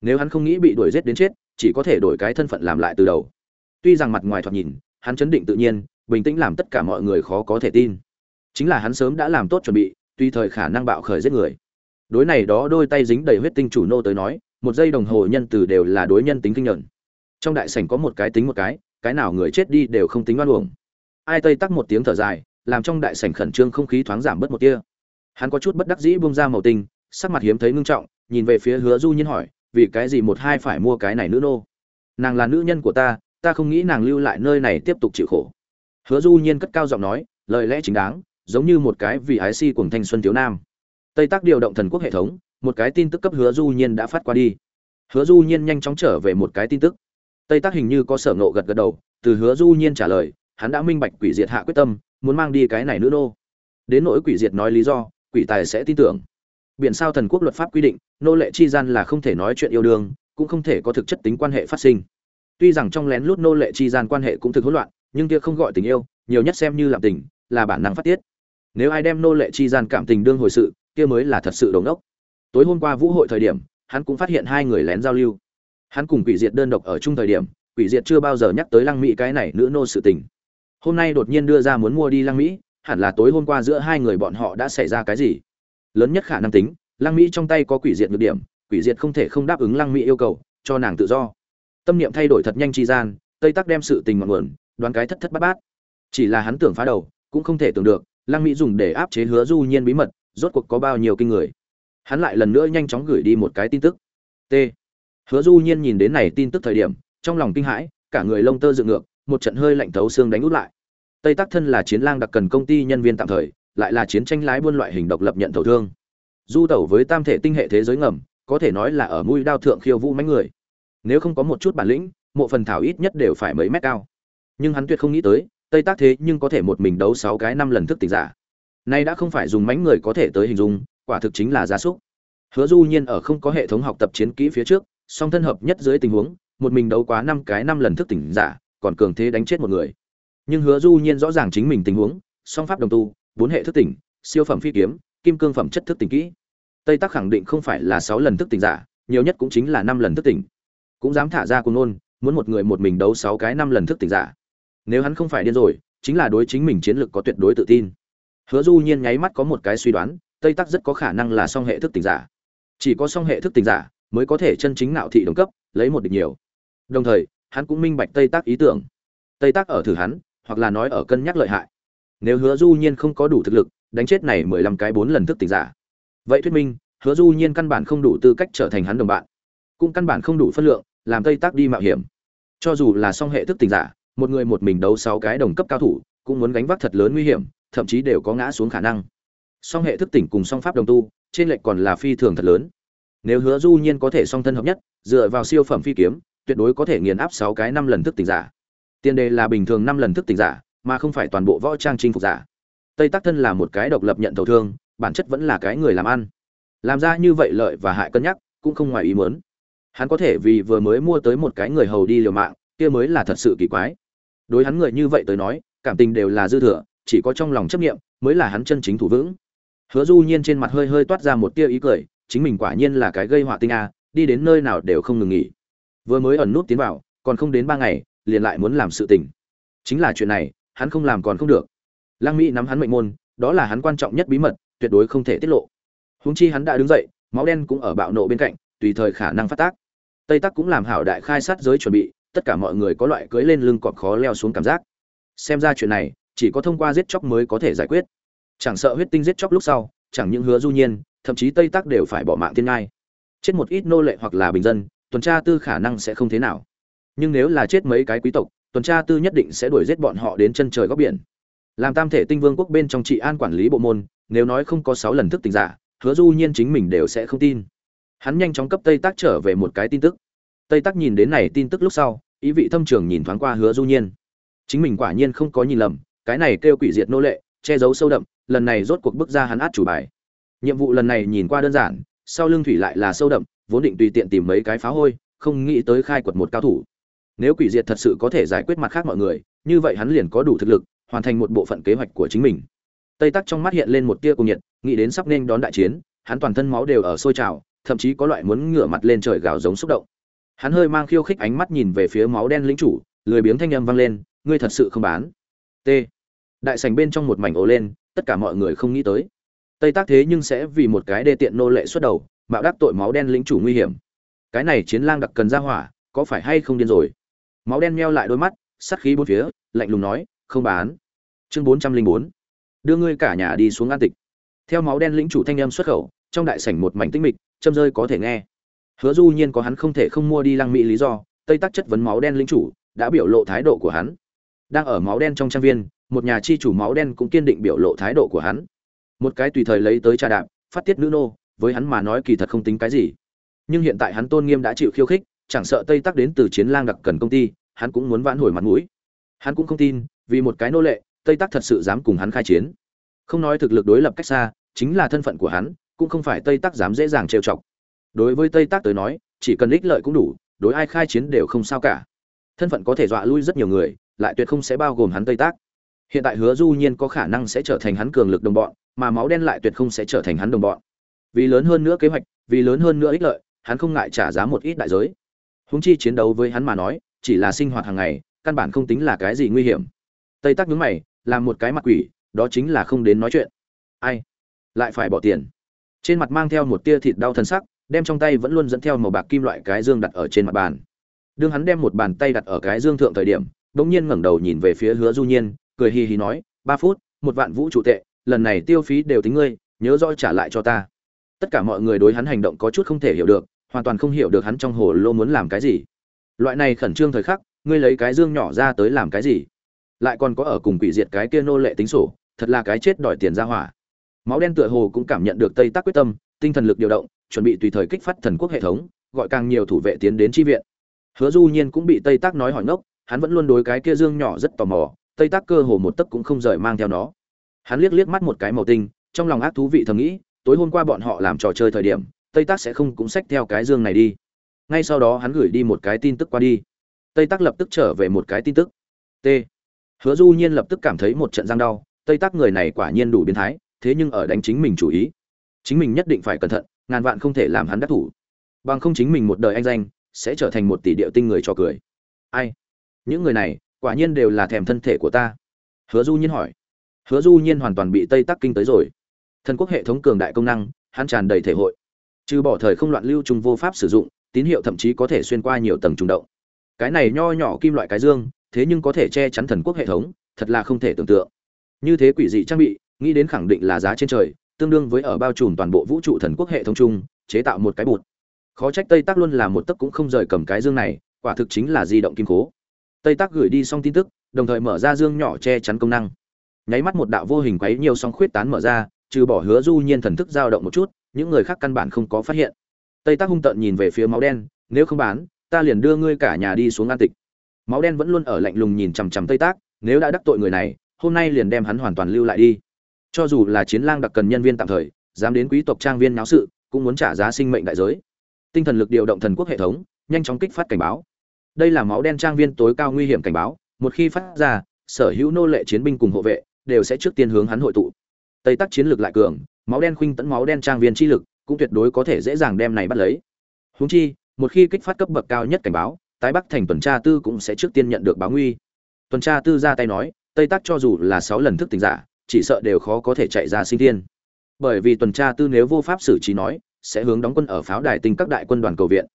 Nếu hắn không nghĩ bị đuổi giết đến chết, chỉ có thể đổi cái thân phận làm lại từ đầu. Tuy rằng mặt ngoài thoạt nhìn, hắn chấn định tự nhiên, bình tĩnh làm tất cả mọi người khó có thể tin. Chính là hắn sớm đã làm tốt chuẩn bị tùy thời khả năng bạo khởi giết người. Đối này đó đôi tay dính đầy huyết tinh chủ nô tới nói, một giây đồng hồ nhân từ đều là đối nhân tính kinh nhận trong đại sảnh có một cái tính một cái cái nào người chết đi đều không tính oan uổng. Ai tây tắc một tiếng thở dài làm trong đại sảnh khẩn trương không khí thoáng giảm bớt một tia. Hắn có chút bất đắc dĩ buông ra màu tinh, sắc mặt hiếm thấy ngưng trọng, nhìn về phía hứa du nhiên hỏi, vì cái gì một hai phải mua cái này nữ nô? Nàng là nữ nhân của ta ta không nghĩ nàng lưu lại nơi này tiếp tục chịu khổ. Hứa du nhiên cất cao giọng nói, lời lẽ chính đáng, giống như một cái vì ái si cùng thanh xuân thiếu nam. Tây tác điều động thần quốc hệ thống, một cái tin tức cấp hứa du nhiên đã phát qua đi. Hứa du nhiên nhanh chóng trở về một cái tin tức. Tây tác hình như có sở ngộ gật gật đầu, từ hứa du nhiên trả lời, hắn đã minh bạch quỷ diệt hạ quyết tâm muốn mang đi cái này nữ nô. Đến nỗi quỷ diệt nói lý do, quỷ tài sẽ tin tưởng. Biển sao thần quốc luật pháp quy định, nô lệ chi gian là không thể nói chuyện yêu đương, cũng không thể có thực chất tính quan hệ phát sinh. Tuy rằng trong lén lút nô lệ chi gian quan hệ cũng thực hỗn loạn, nhưng kia không gọi tình yêu, nhiều nhất xem như làm tình, là bản năng phát tiết. Nếu ai đem nô lệ chi gian cảm tình đương hồi sự, kia mới là thật sự đống ốc tối hôm qua vũ hội thời điểm, hắn cũng phát hiện hai người lén giao lưu. Hắn cùng quỷ diệt đơn độc ở chung thời điểm, quỷ diệt chưa bao giờ nhắc tới lăng mỹ cái này nữ nô sự tình hôm nay đột nhiên đưa ra muốn mua đi lăng mỹ, hẳn là tối hôm qua giữa hai người bọn họ đã xảy ra cái gì? Lớn nhất khả năng tính, lăng mỹ trong tay có quỷ diệt nhược điểm, quỷ diệt không thể không đáp ứng lăng mỹ yêu cầu, cho nàng tự do. Tâm niệm thay đổi thật nhanh tri gian, tây tắc đem sự tình ngọn nguồn, đoán cái thất thất bát bát. Chỉ là hắn tưởng phá đầu, cũng không thể tưởng được, lăng mỹ dùng để áp chế hứa du nhiên bí mật, rốt cuộc có bao nhiêu kinh người. Hắn lại lần nữa nhanh chóng gửi đi một cái tin tức. T. Hứa du nhiên nhìn đến này tin tức thời điểm, trong lòng kinh hãi, cả người lông tơ dựng ngược một trận hơi lạnh thấu xương đánh út lại. Tây tắc thân là chiến lang đặc cần công ty nhân viên tạm thời, lại là chiến tranh lái buôn loại hình độc lập nhận thầu thương. Du tẩu với tam thể tinh hệ thế giới ngầm, có thể nói là ở mũi đao thượng khiêu vũ mánh người. Nếu không có một chút bản lĩnh, mộ phần thảo ít nhất đều phải mấy mét cao. Nhưng hắn tuyệt không nghĩ tới, tây tác thế nhưng có thể một mình đấu sáu cái năm lần thức tỉnh giả. Nay đã không phải dùng mánh người có thể tới hình dung, quả thực chính là gia súc. Hứa du nhiên ở không có hệ thống học tập chiến kỹ phía trước, song thân hợp nhất dưới tình huống, một mình đấu quá năm cái năm lần thức tỉnh giả còn cường thế đánh chết một người. Nhưng hứa du nhiên rõ ràng chính mình tình huống, song pháp đồng tu, bốn hệ thức tỉnh, siêu phẩm phi kiếm, kim cương phẩm chất thức tỉnh kỹ. Tây Tắc khẳng định không phải là sáu lần thức tỉnh giả, nhiều nhất cũng chính là năm lần thức tỉnh. Cũng dám thả ra cuồng nôn, muốn một người một mình đấu sáu cái năm lần thức tỉnh giả. Nếu hắn không phải điên rồi, chính là đối chính mình chiến lược có tuyệt đối tự tin. Hứa du nhiên nháy mắt có một cái suy đoán, tây tắc rất có khả năng là song hệ thức tỉnh giả. Chỉ có song hệ thức tỉnh giả, mới có thể chân chính nạo thị đồng cấp, lấy một địch nhiều. Đồng thời hắn cũng minh bạch tây tác ý tưởng. Tây tác ở thử hắn, hoặc là nói ở cân nhắc lợi hại. Nếu hứa du nhiên không có đủ thực lực, đánh chết này mười lăm cái bốn lần thức tỉnh giả. Vậy thuyết minh, hứa du nhiên căn bản không đủ tư cách trở thành hắn đồng bạn. Cũng căn bản không đủ phân lượng, làm tây tác đi mạo hiểm. Cho dù là song hệ thức tỉnh giả, một người một mình đấu sáu cái đồng cấp cao thủ, cũng muốn gánh vác thật lớn nguy hiểm, thậm chí đều có ngã xuống khả năng. Song hệ thức tỉnh cùng song pháp đồng tu, trên lệch còn là phi thường thật lớn. Nếu hứa du nhiên có thể song thân hợp nhất, dựa vào siêu phẩm phi kiếm tuyệt đối có thể nghiền áp sáu cái năm lần thức tỉnh giả. Tiền đề là bình thường năm lần thức tỉnh giả, mà không phải toàn bộ võ trang chinh phục giả. Tây tác thân là một cái độc lập nhận tổn thương, bản chất vẫn là cái người làm ăn. Làm ra như vậy lợi và hại cân nhắc, cũng không ngoài ý muốn. Hắn có thể vì vừa mới mua tới một cái người hầu đi liều mạng, kia mới là thật sự kỳ quái. Đối hắn người như vậy tới nói, cảm tình đều là dư thừa, chỉ có trong lòng chấp nghiệm mới là hắn chân chính thủ vững. Hứa du nhiên trên mặt hơi hơi toát ra một tia ý cười, chính mình quả nhiên là cái gây họa tinh a, đi đến nơi nào đều không ngừng nghỉ vừa mới ẩn nút tiến vào, còn không đến ba ngày, liền lại muốn làm sự tình. Chính là chuyện này, hắn không làm còn không được. Lăng mỹ nắm hắn mệnh môn, đó là hắn quan trọng nhất bí mật, tuyệt đối không thể tiết lộ. Húng chi hắn đã đứng dậy, máu đen cũng ở bạo nộ bên cạnh, tùy thời khả năng phát tác. Tây tắc cũng làm hảo đại khai sát giới chuẩn bị, tất cả mọi người có loại cưới lên lưng cọp khó leo xuống cảm giác. Xem ra chuyện này, chỉ có thông qua giết chóc mới có thể giải quyết. Chẳng sợ huyết tinh giết chóc lúc sau, chẳng những hứa du nhiên, thậm chí tây tắc đều phải bỏ mạng thiên ngai. Chết một ít nô lệ hoặc là bình dân tuần tra tư khả năng sẽ không thế nào. Nhưng nếu là chết mấy cái quý tộc, tuần tra tư nhất định sẽ đuổi giết bọn họ đến chân trời góc biển. Làm tam thể tinh vương quốc bên trong trị an quản lý bộ môn, nếu nói không có sáu lần thức tình giả, hứa du nhiên chính mình đều sẽ không tin. Hắn nhanh chóng cấp tây tác trở về một cái tin tức. Tây tác nhìn đến này tin tức lúc sau, ý vị thâm trường nhìn thoáng qua hứa du nhiên. Chính mình quả nhiên không có nhìn lầm, cái này kêu quỷ diệt nô lệ, che giấu sâu đậm, lần này rốt cuộc bước ra hắn át chủ bài. Nhiệm vụ lần này nhìn qua đơn giản sau lưng thủy lại là sâu đậm, vốn định tùy tiện tìm mấy cái phá hôi, không nghĩ tới khai quật một cao thủ. Nếu quỷ diệt thật sự có thể giải quyết mặt khác mọi người, như vậy hắn liền có đủ thực lực, hoàn thành một bộ phận kế hoạch của chính mình. Tây tắc trong mắt hiện lên một tia cùng nhiệt, nghĩ đến sắp nên đón đại chiến, hắn toàn thân máu đều ở sôi trào, thậm chí có loại muốn ngửa mặt lên trời gào giống xúc động. Hắn hơi mang khiêu khích ánh mắt nhìn về phía máu đen lĩnh chủ, lười biếng thanh âm vang lên, ngươi thật sự không bán? T. Đại sành bên trong một mảnh ố lên, tất cả mọi người không nghĩ tới tây tác thế nhưng sẽ vì một cái đê tiện nô lệ xuất đầu, mạo đắc tội máu đen lĩnh chủ nguy hiểm. Cái này chiến lang đặc cần ra hỏa, có phải hay không điên rồi? Máu đen meo lại đôi mắt sắt khí bốn phía, lạnh lùng nói, không bán. Chương bốn trăm linh bốn. Đưa ngươi cả nhà đi xuống an tịch. Theo máu đen lĩnh chủ thanh âm xuất khẩu, trong đại sảnh một mảnh tinh mịch, châm rơi có thể nghe. Hứa du nhiên có hắn không thể không mua đi lăng mỹ lý do, tây tắc chất vấn máu đen lĩnh chủ, đã biểu lộ thái độ của hắn. Đang ở máu đen trong trang viên, một nhà chi chủ máu đen cũng kiên định biểu lộ thái độ của hắn một cái tùy thời lấy tới trà đạp, phát tiết nữ nô, với hắn mà nói kỳ thật không tính cái gì. Nhưng hiện tại hắn tôn nghiêm đã chịu khiêu khích, chẳng sợ tây tắc đến từ chiến lang đặc cần công ty, hắn cũng muốn vãn hồi mặt mũi. Hắn cũng không tin, vì một cái nô lệ, tây tắc thật sự dám cùng hắn khai chiến. Không nói thực lực đối lập cách xa, chính là thân phận của hắn, cũng không phải tây tắc dám dễ dàng trêu chọc. Đối với tây tắc tới nói, chỉ cần ích lợi cũng đủ, đối ai khai chiến đều không sao cả. Thân phận có thể dọa lui rất nhiều người, lại tuyệt không sẽ bao gồm hắn tây tác hiện tại hứa du nhiên có khả năng sẽ trở thành hắn cường lực đồng bọn mà máu đen lại tuyệt không sẽ trở thành hắn đồng bọn. Vì lớn hơn nữa kế hoạch, vì lớn hơn nữa ích lợi, hắn không ngại trả giá một ít đại giới. Húng chi chiến đấu với hắn mà nói, chỉ là sinh hoạt hàng ngày, căn bản không tính là cái gì nguy hiểm. Tây tắc nhướng mày làm một cái mặt quỷ, đó chính là không đến nói chuyện. Ai? Lại phải bỏ tiền. Trên mặt mang theo một tia thịt đau thân sắc, đem trong tay vẫn luôn dẫn theo màu bạc kim loại cái dương đặt ở trên mặt bàn. Đương hắn đem một bàn tay đặt ở cái dương thượng thời điểm, bỗng nhiên ngẩng đầu nhìn về phía hứa du nhiên, cười hì hì nói, ba phút, một vạn vũ trụ tệ lần này tiêu phí đều tính ngươi, nhớ rõ trả lại cho ta. Tất cả mọi người đối hắn hành động có chút không thể hiểu được, hoàn toàn không hiểu được hắn trong hồ lô muốn làm cái gì. Loại này khẩn trương thời khắc, ngươi lấy cái dương nhỏ ra tới làm cái gì? Lại còn có ở cùng quỷ diệt cái kia nô lệ tính sổ, thật là cái chết đòi tiền ra hỏa. Máu đen tựa hồ cũng cảm nhận được tây tác quyết tâm, tinh thần lực điều động, chuẩn bị tùy thời kích phát thần quốc hệ thống, gọi càng nhiều thủ vệ tiến đến tri viện. Hứa du nhiên cũng bị tây tác nói hỏi ngốc, hắn vẫn luôn đối cái kia dương nhỏ rất tò mò, tây tác cơ hồ một tấc cũng không rời mang theo nó hắn liếc liếc mắt một cái màu tinh, trong lòng ác thú vị thầm nghĩ, tối hôm qua bọn họ làm trò chơi thời điểm, tây tác sẽ không cũng xách theo cái dương này đi. Ngay sau đó hắn gửi đi một cái tin tức qua đi. Tây tác lập tức trở về một cái tin tức. T. Hứa du nhiên lập tức cảm thấy một trận răng đau, tây tác người này quả nhiên đủ biến thái, thế nhưng ở đánh chính mình chủ ý. Chính mình nhất định phải cẩn thận, ngàn vạn không thể làm hắn đắc thủ. Bằng không chính mình một đời anh danh, sẽ trở thành một tỷ điệu tinh người cho cười. Ai? Những người này, quả nhiên đều là thèm thân thể của ta. Hứa du nhiên hỏi hứa du nhiên hoàn toàn bị tây tắc kinh tới rồi. Thần quốc hệ thống cường đại công năng, hắn tràn đầy thể hội. Trừ bỏ thời không loạn lưu trùng vô pháp sử dụng, tín hiệu thậm chí có thể xuyên qua nhiều tầng trùng động. Cái này nho nhỏ kim loại cái dương, thế nhưng có thể che chắn thần quốc hệ thống, thật là không thể tưởng tượng. Như thế quỷ dị trang bị, nghĩ đến khẳng định là giá trên trời, tương đương với ở bao trùm toàn bộ vũ trụ thần quốc hệ thống chung, chế tạo một cái bột khó trách tây tác luôn là một tấc cũng không rời cầm cái dương này, quả thực chính là di động kim cố. Tây tác gửi đi xong tin tức, đồng thời mở ra dương nhỏ che chắn công năng nháy mắt một đạo vô hình quấy nhiều song khuyết tán mở ra, trừ bỏ hứa du nhiên thần thức dao động một chút, những người khác căn bản không có phát hiện. Tây tác hung tợn nhìn về phía máu đen, nếu không bán, ta liền đưa ngươi cả nhà đi xuống an tịch. Máu đen vẫn luôn ở lạnh lùng nhìn chằm chằm tây tác nếu đã đắc tội người này, hôm nay liền đem hắn hoàn toàn lưu lại đi. Cho dù là chiến lang đặc cần nhân viên tạm thời, dám đến quý tộc trang viên náo sự, cũng muốn trả giá sinh mệnh đại giới. Tinh thần lực điều động thần quốc hệ thống, nhanh chóng kích phát cảnh báo. Đây là máu đen trang viên tối cao nguy hiểm cảnh báo, một khi phát ra, sở hữu nô lệ chiến binh cùng hộ vệ đều sẽ trước tiên hướng hắn hội tụ. Tây tắc chiến lược lại cường, máu đen khuynh tẫn máu đen trang viên chi lực, cũng tuyệt đối có thể dễ dàng đem này bắt lấy. Húng chi, một khi kích phát cấp bậc cao nhất cảnh báo, tái bắc thành tuần tra tư cũng sẽ trước tiên nhận được báo nguy. Tuần tra tư ra tay nói, tây tắc cho dù là sáu lần thức tỉnh giả, chỉ sợ đều khó có thể chạy ra sinh thiên. Bởi vì tuần tra tư nếu vô pháp xử trí nói, sẽ hướng đóng quân ở pháo đài tinh các đại quân đoàn cầu viện.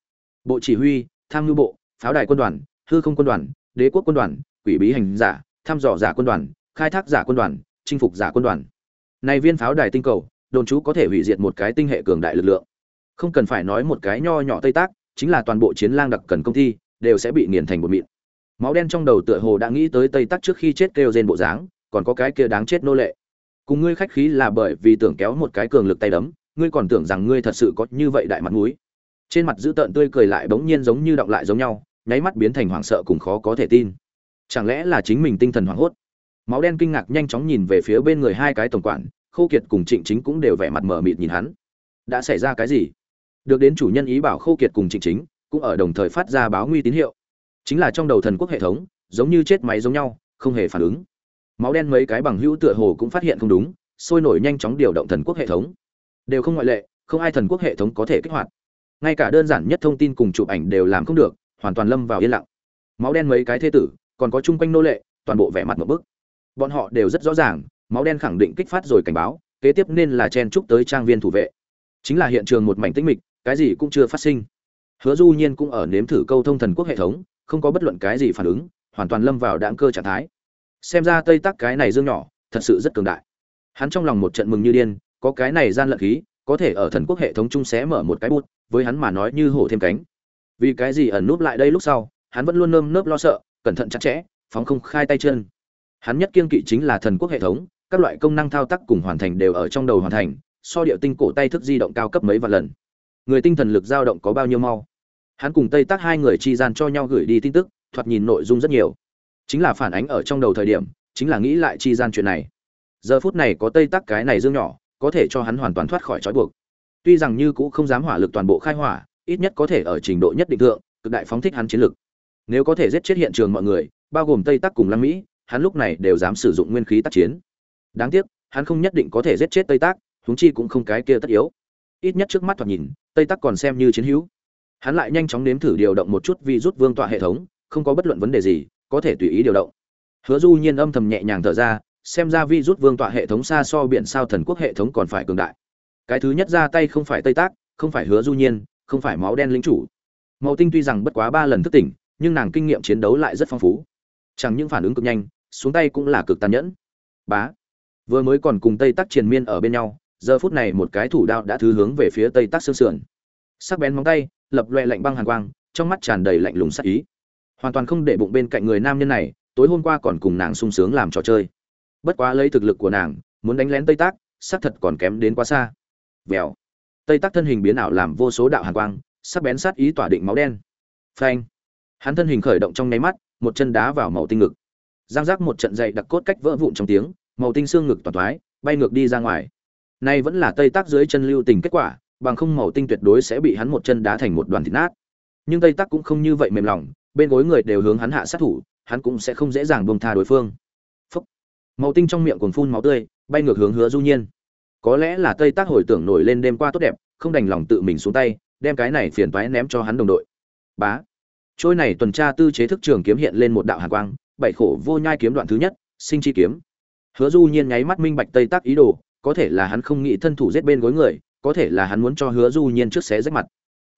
Bộ chỉ huy, tham mưu bộ, pháo đài quân đoàn, hư không quân đoàn, đế quốc quân đoàn, quỷ bí hành giả, thăm dò giả quân đoàn khai thác giả quân đoàn, chinh phục giả quân đoàn. Này viên pháo đài tinh cầu, đồn trú có thể hủy diệt một cái tinh hệ cường đại lực lượng. Không cần phải nói một cái nho nhỏ tây tác, chính là toàn bộ chiến lang đặc cần công ty đều sẽ bị nghiền thành một mịn. Máu đen trong đầu tựa hồ đã nghĩ tới tây tác trước khi chết kêu rên bộ dáng, còn có cái kia đáng chết nô lệ. Cùng ngươi khách khí là bởi vì tưởng kéo một cái cường lực tay đấm, ngươi còn tưởng rằng ngươi thật sự có như vậy đại mặt mũi. Trên mặt dữ tợn tươi cười lại bỗng nhiên giống như động lại giống nhau, nháy mắt biến thành hoảng sợ cùng khó có thể tin. Chẳng lẽ là chính mình tinh thần hoảng hốt? Máu đen kinh ngạc nhanh chóng nhìn về phía bên người hai cái tổng quản, khô kiệt cùng trịnh chính cũng đều vẻ mặt mờ mịt nhìn hắn. Đã xảy ra cái gì? Được đến chủ nhân ý bảo khô kiệt cùng trịnh chính cũng ở đồng thời phát ra báo nguy tín hiệu. Chính là trong đầu thần quốc hệ thống, giống như chết máy giống nhau, không hề phản ứng. Máu đen mấy cái bằng hữu tựa hồ cũng phát hiện không đúng, sôi nổi nhanh chóng điều động thần quốc hệ thống. Đều không ngoại lệ, không ai thần quốc hệ thống có thể kích hoạt. Ngay cả đơn giản nhất thông tin cùng chụp ảnh đều làm không được, hoàn toàn lâm vào yên lặng. Máu đen mấy cái thế tử, còn có chung quanh nô lệ, toàn bộ vẻ mặt một bức bọn họ đều rất rõ ràng, máu đen khẳng định kích phát rồi cảnh báo, kế tiếp nên là chen chúc tới trang viên thủ vệ. Chính là hiện trường một mảnh tĩnh mịch, cái gì cũng chưa phát sinh. Hứa du nhiên cũng ở nếm thử câu thông thần quốc hệ thống, không có bất luận cái gì phản ứng, hoàn toàn lâm vào đạn cơ trạng thái. Xem ra tây tắc cái này dương nhỏ, thật sự rất cường đại. Hắn trong lòng một trận mừng như điên, có cái này gian lận khí, có thể ở thần quốc hệ thống chung xé mở một cái bút, với hắn mà nói như hổ thêm cánh. Vì cái gì ẩn núp lại đây lúc sau, hắn vẫn luôn nơm nớp lo sợ, cẩn thận chặt chẽ, phóng không khai tay chân hắn nhất kiên kỵ chính là thần quốc hệ thống, các loại công năng thao tác cùng hoàn thành đều ở trong đầu hoàn thành, so điệu tinh cổ tay thức di động cao cấp mấy vạn lần. Người tinh thần lực dao động có bao nhiêu mau? Hắn cùng tây tác hai người chi gian cho nhau gửi đi tin tức, thoạt nhìn nội dung rất nhiều. Chính là phản ánh ở trong đầu thời điểm, chính là nghĩ lại chi gian chuyện này. Giờ phút này có tây tác cái này dương nhỏ, có thể cho hắn hoàn toàn thoát khỏi trói buộc. Tuy rằng như cũ không dám hỏa lực toàn bộ khai hỏa, ít nhất có thể ở trình độ nhất định thượng, cực đại phóng thích hắn chiến lực. Nếu có thể giết chết hiện trường mọi người, bao gồm tây tắc cùng lăng mỹ hắn lúc này đều dám sử dụng nguyên khí tác chiến. Đáng tiếc, hắn không nhất định có thể giết chết tây tác huống chi cũng không cái kia tất yếu. Ít nhất trước mắt thoạt nhìn, tây tắc còn xem như chiến hữu. Hắn lại nhanh chóng nếm thử điều động một chút vi rút vương tọa hệ thống, không có bất luận vấn đề gì, có thể tùy ý điều động. Hứa du nhiên âm thầm nhẹ nhàng thở ra, xem ra vi rút vương tọa hệ thống xa so biển sao thần quốc hệ thống còn phải cường đại. Cái thứ nhất ra tay không phải tây tác không phải hứa du nhiên, không phải máu đen lính chủ. Màu tinh tuy rằng bất quá ba lần thức tỉnh, nhưng nàng kinh nghiệm chiến đấu lại rất phong phú. Chẳng những phản ứng cực nhanh xuống tay cũng là cực tàn nhẫn. Bá. Vừa mới còn cùng tây tắc triền miên ở bên nhau, giờ phút này một cái thủ đao đã thứ hướng về phía tây tắc xương sườn. Sắc bén móng tay, lập loẹ lạnh băng hàn quang, trong mắt tràn đầy lạnh lùng sắc ý. Hoàn toàn không để bụng bên cạnh người nam nhân này, tối hôm qua còn cùng nàng sung sướng làm trò chơi. Bất quá lấy thực lực của nàng, muốn đánh lén tây tác xác thật còn kém đến quá xa. Vèo. Tây tác thân hình biến ảo làm vô số đạo hàn quang, sắc bén sát ý tỏa định máu đen. Phanh. Hắn thân hình khởi động trong nháy mắt, một chân đá vào màu tinh ngực giang giác một trận dậy đặc cốt cách vỡ vụn trong tiếng, màu tinh xương ngực toàn thoái, bay ngược đi ra ngoài. Nay vẫn là tây tác dưới chân lưu tình kết quả, bằng không màu tinh tuyệt đối sẽ bị hắn một chân đá thành một đoàn thịt nát. Nhưng tây tác cũng không như vậy mềm lòng, bên gối người đều hướng hắn hạ sát thủ, hắn cũng sẽ không dễ dàng buông tha đối phương. Phúc. màu tinh trong miệng còn phun máu tươi, bay ngược hướng hứa du nhiên. Có lẽ là tây tác hồi tưởng nổi lên đêm qua tốt đẹp, không đành lòng tự mình xuống tay, đem cái này phiền toái ném cho hắn đồng đội. Bá. Trôi này tuần tra tư chế thức trường kiếm hiện lên một đạo hàn quang bảy khổ vô nhai kiếm đoạn thứ nhất, sinh chi kiếm. Hứa du nhiên nháy mắt minh bạch tây tác ý đồ, có thể là hắn không nghĩ thân thủ giết bên gối người, có thể là hắn muốn cho hứa du nhiên trước xé rách mặt.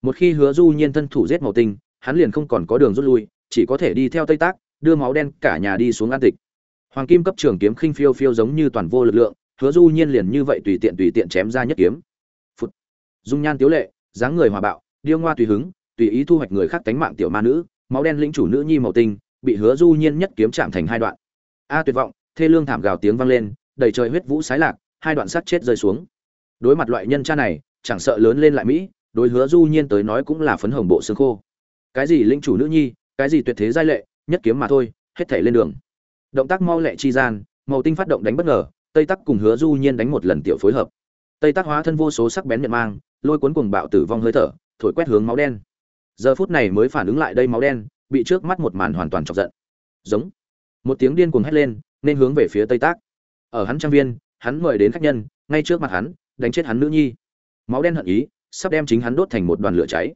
Một khi hứa du nhiên thân thủ giết màu tinh, hắn liền không còn có đường rút lui, chỉ có thể đi theo tây tác đưa máu đen cả nhà đi xuống an tịch. Hoàng kim cấp trường kiếm khinh phiêu phiêu giống như toàn vô lực lượng, hứa du nhiên liền như vậy tùy tiện tùy tiện chém ra nhất kiếm. Phụt. dung nhan tiếu lệ, dáng người hòa bạo, điêu ngoa tùy hứng, tùy ý thu hoạch người khác tánh mạng tiểu ma nữ, máu đen lĩnh chủ nữ nhi màu tinh bị hứa du nhiên nhất kiếm chạm thành hai đoạn. A tuyệt vọng, thê lương thảm gào tiếng vang lên, đầy trời huyết vũ sái lạc, hai đoạn sắt chết rơi xuống. Đối mặt loại nhân cha này, chẳng sợ lớn lên lại mỹ, đối hứa du nhiên tới nói cũng là phấn hồng bộ xương khô. Cái gì linh chủ nữ nhi, cái gì tuyệt thế giai lệ, nhất kiếm mà thôi, hết thảy lên đường. Động tác mau lẹ chi gian, màu tinh phát động đánh bất ngờ, tây tắc cùng hứa du nhiên đánh một lần tiểu phối hợp. Tây tắc hóa thân vô số sắc bén nhận mang, lôi cuốn cuồng bạo tử vong hơi thở, thổi quét hướng máu đen. Giờ phút này mới phản ứng lại đây máu đen bị trước mắt một màn hoàn toàn chọc giận. Giống. Một tiếng điên cuồng hét lên, nên hướng về phía tây tác. Ở hắn trang viên, hắn mời đến khách nhân, ngay trước mặt hắn, đánh chết hắn nữ nhi. Máu đen hận ý, sắp đem chính hắn đốt thành một đoàn lửa cháy.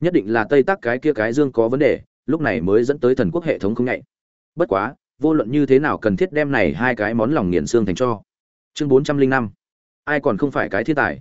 Nhất định là tây tác cái kia cái dương có vấn đề, lúc này mới dẫn tới thần quốc hệ thống không nhạy. Bất quá, vô luận như thế nào cần thiết đem này hai cái món lòng nghiền xương thành cho. Chương bốn trăm linh năm. Ai còn không phải cái thiên tài?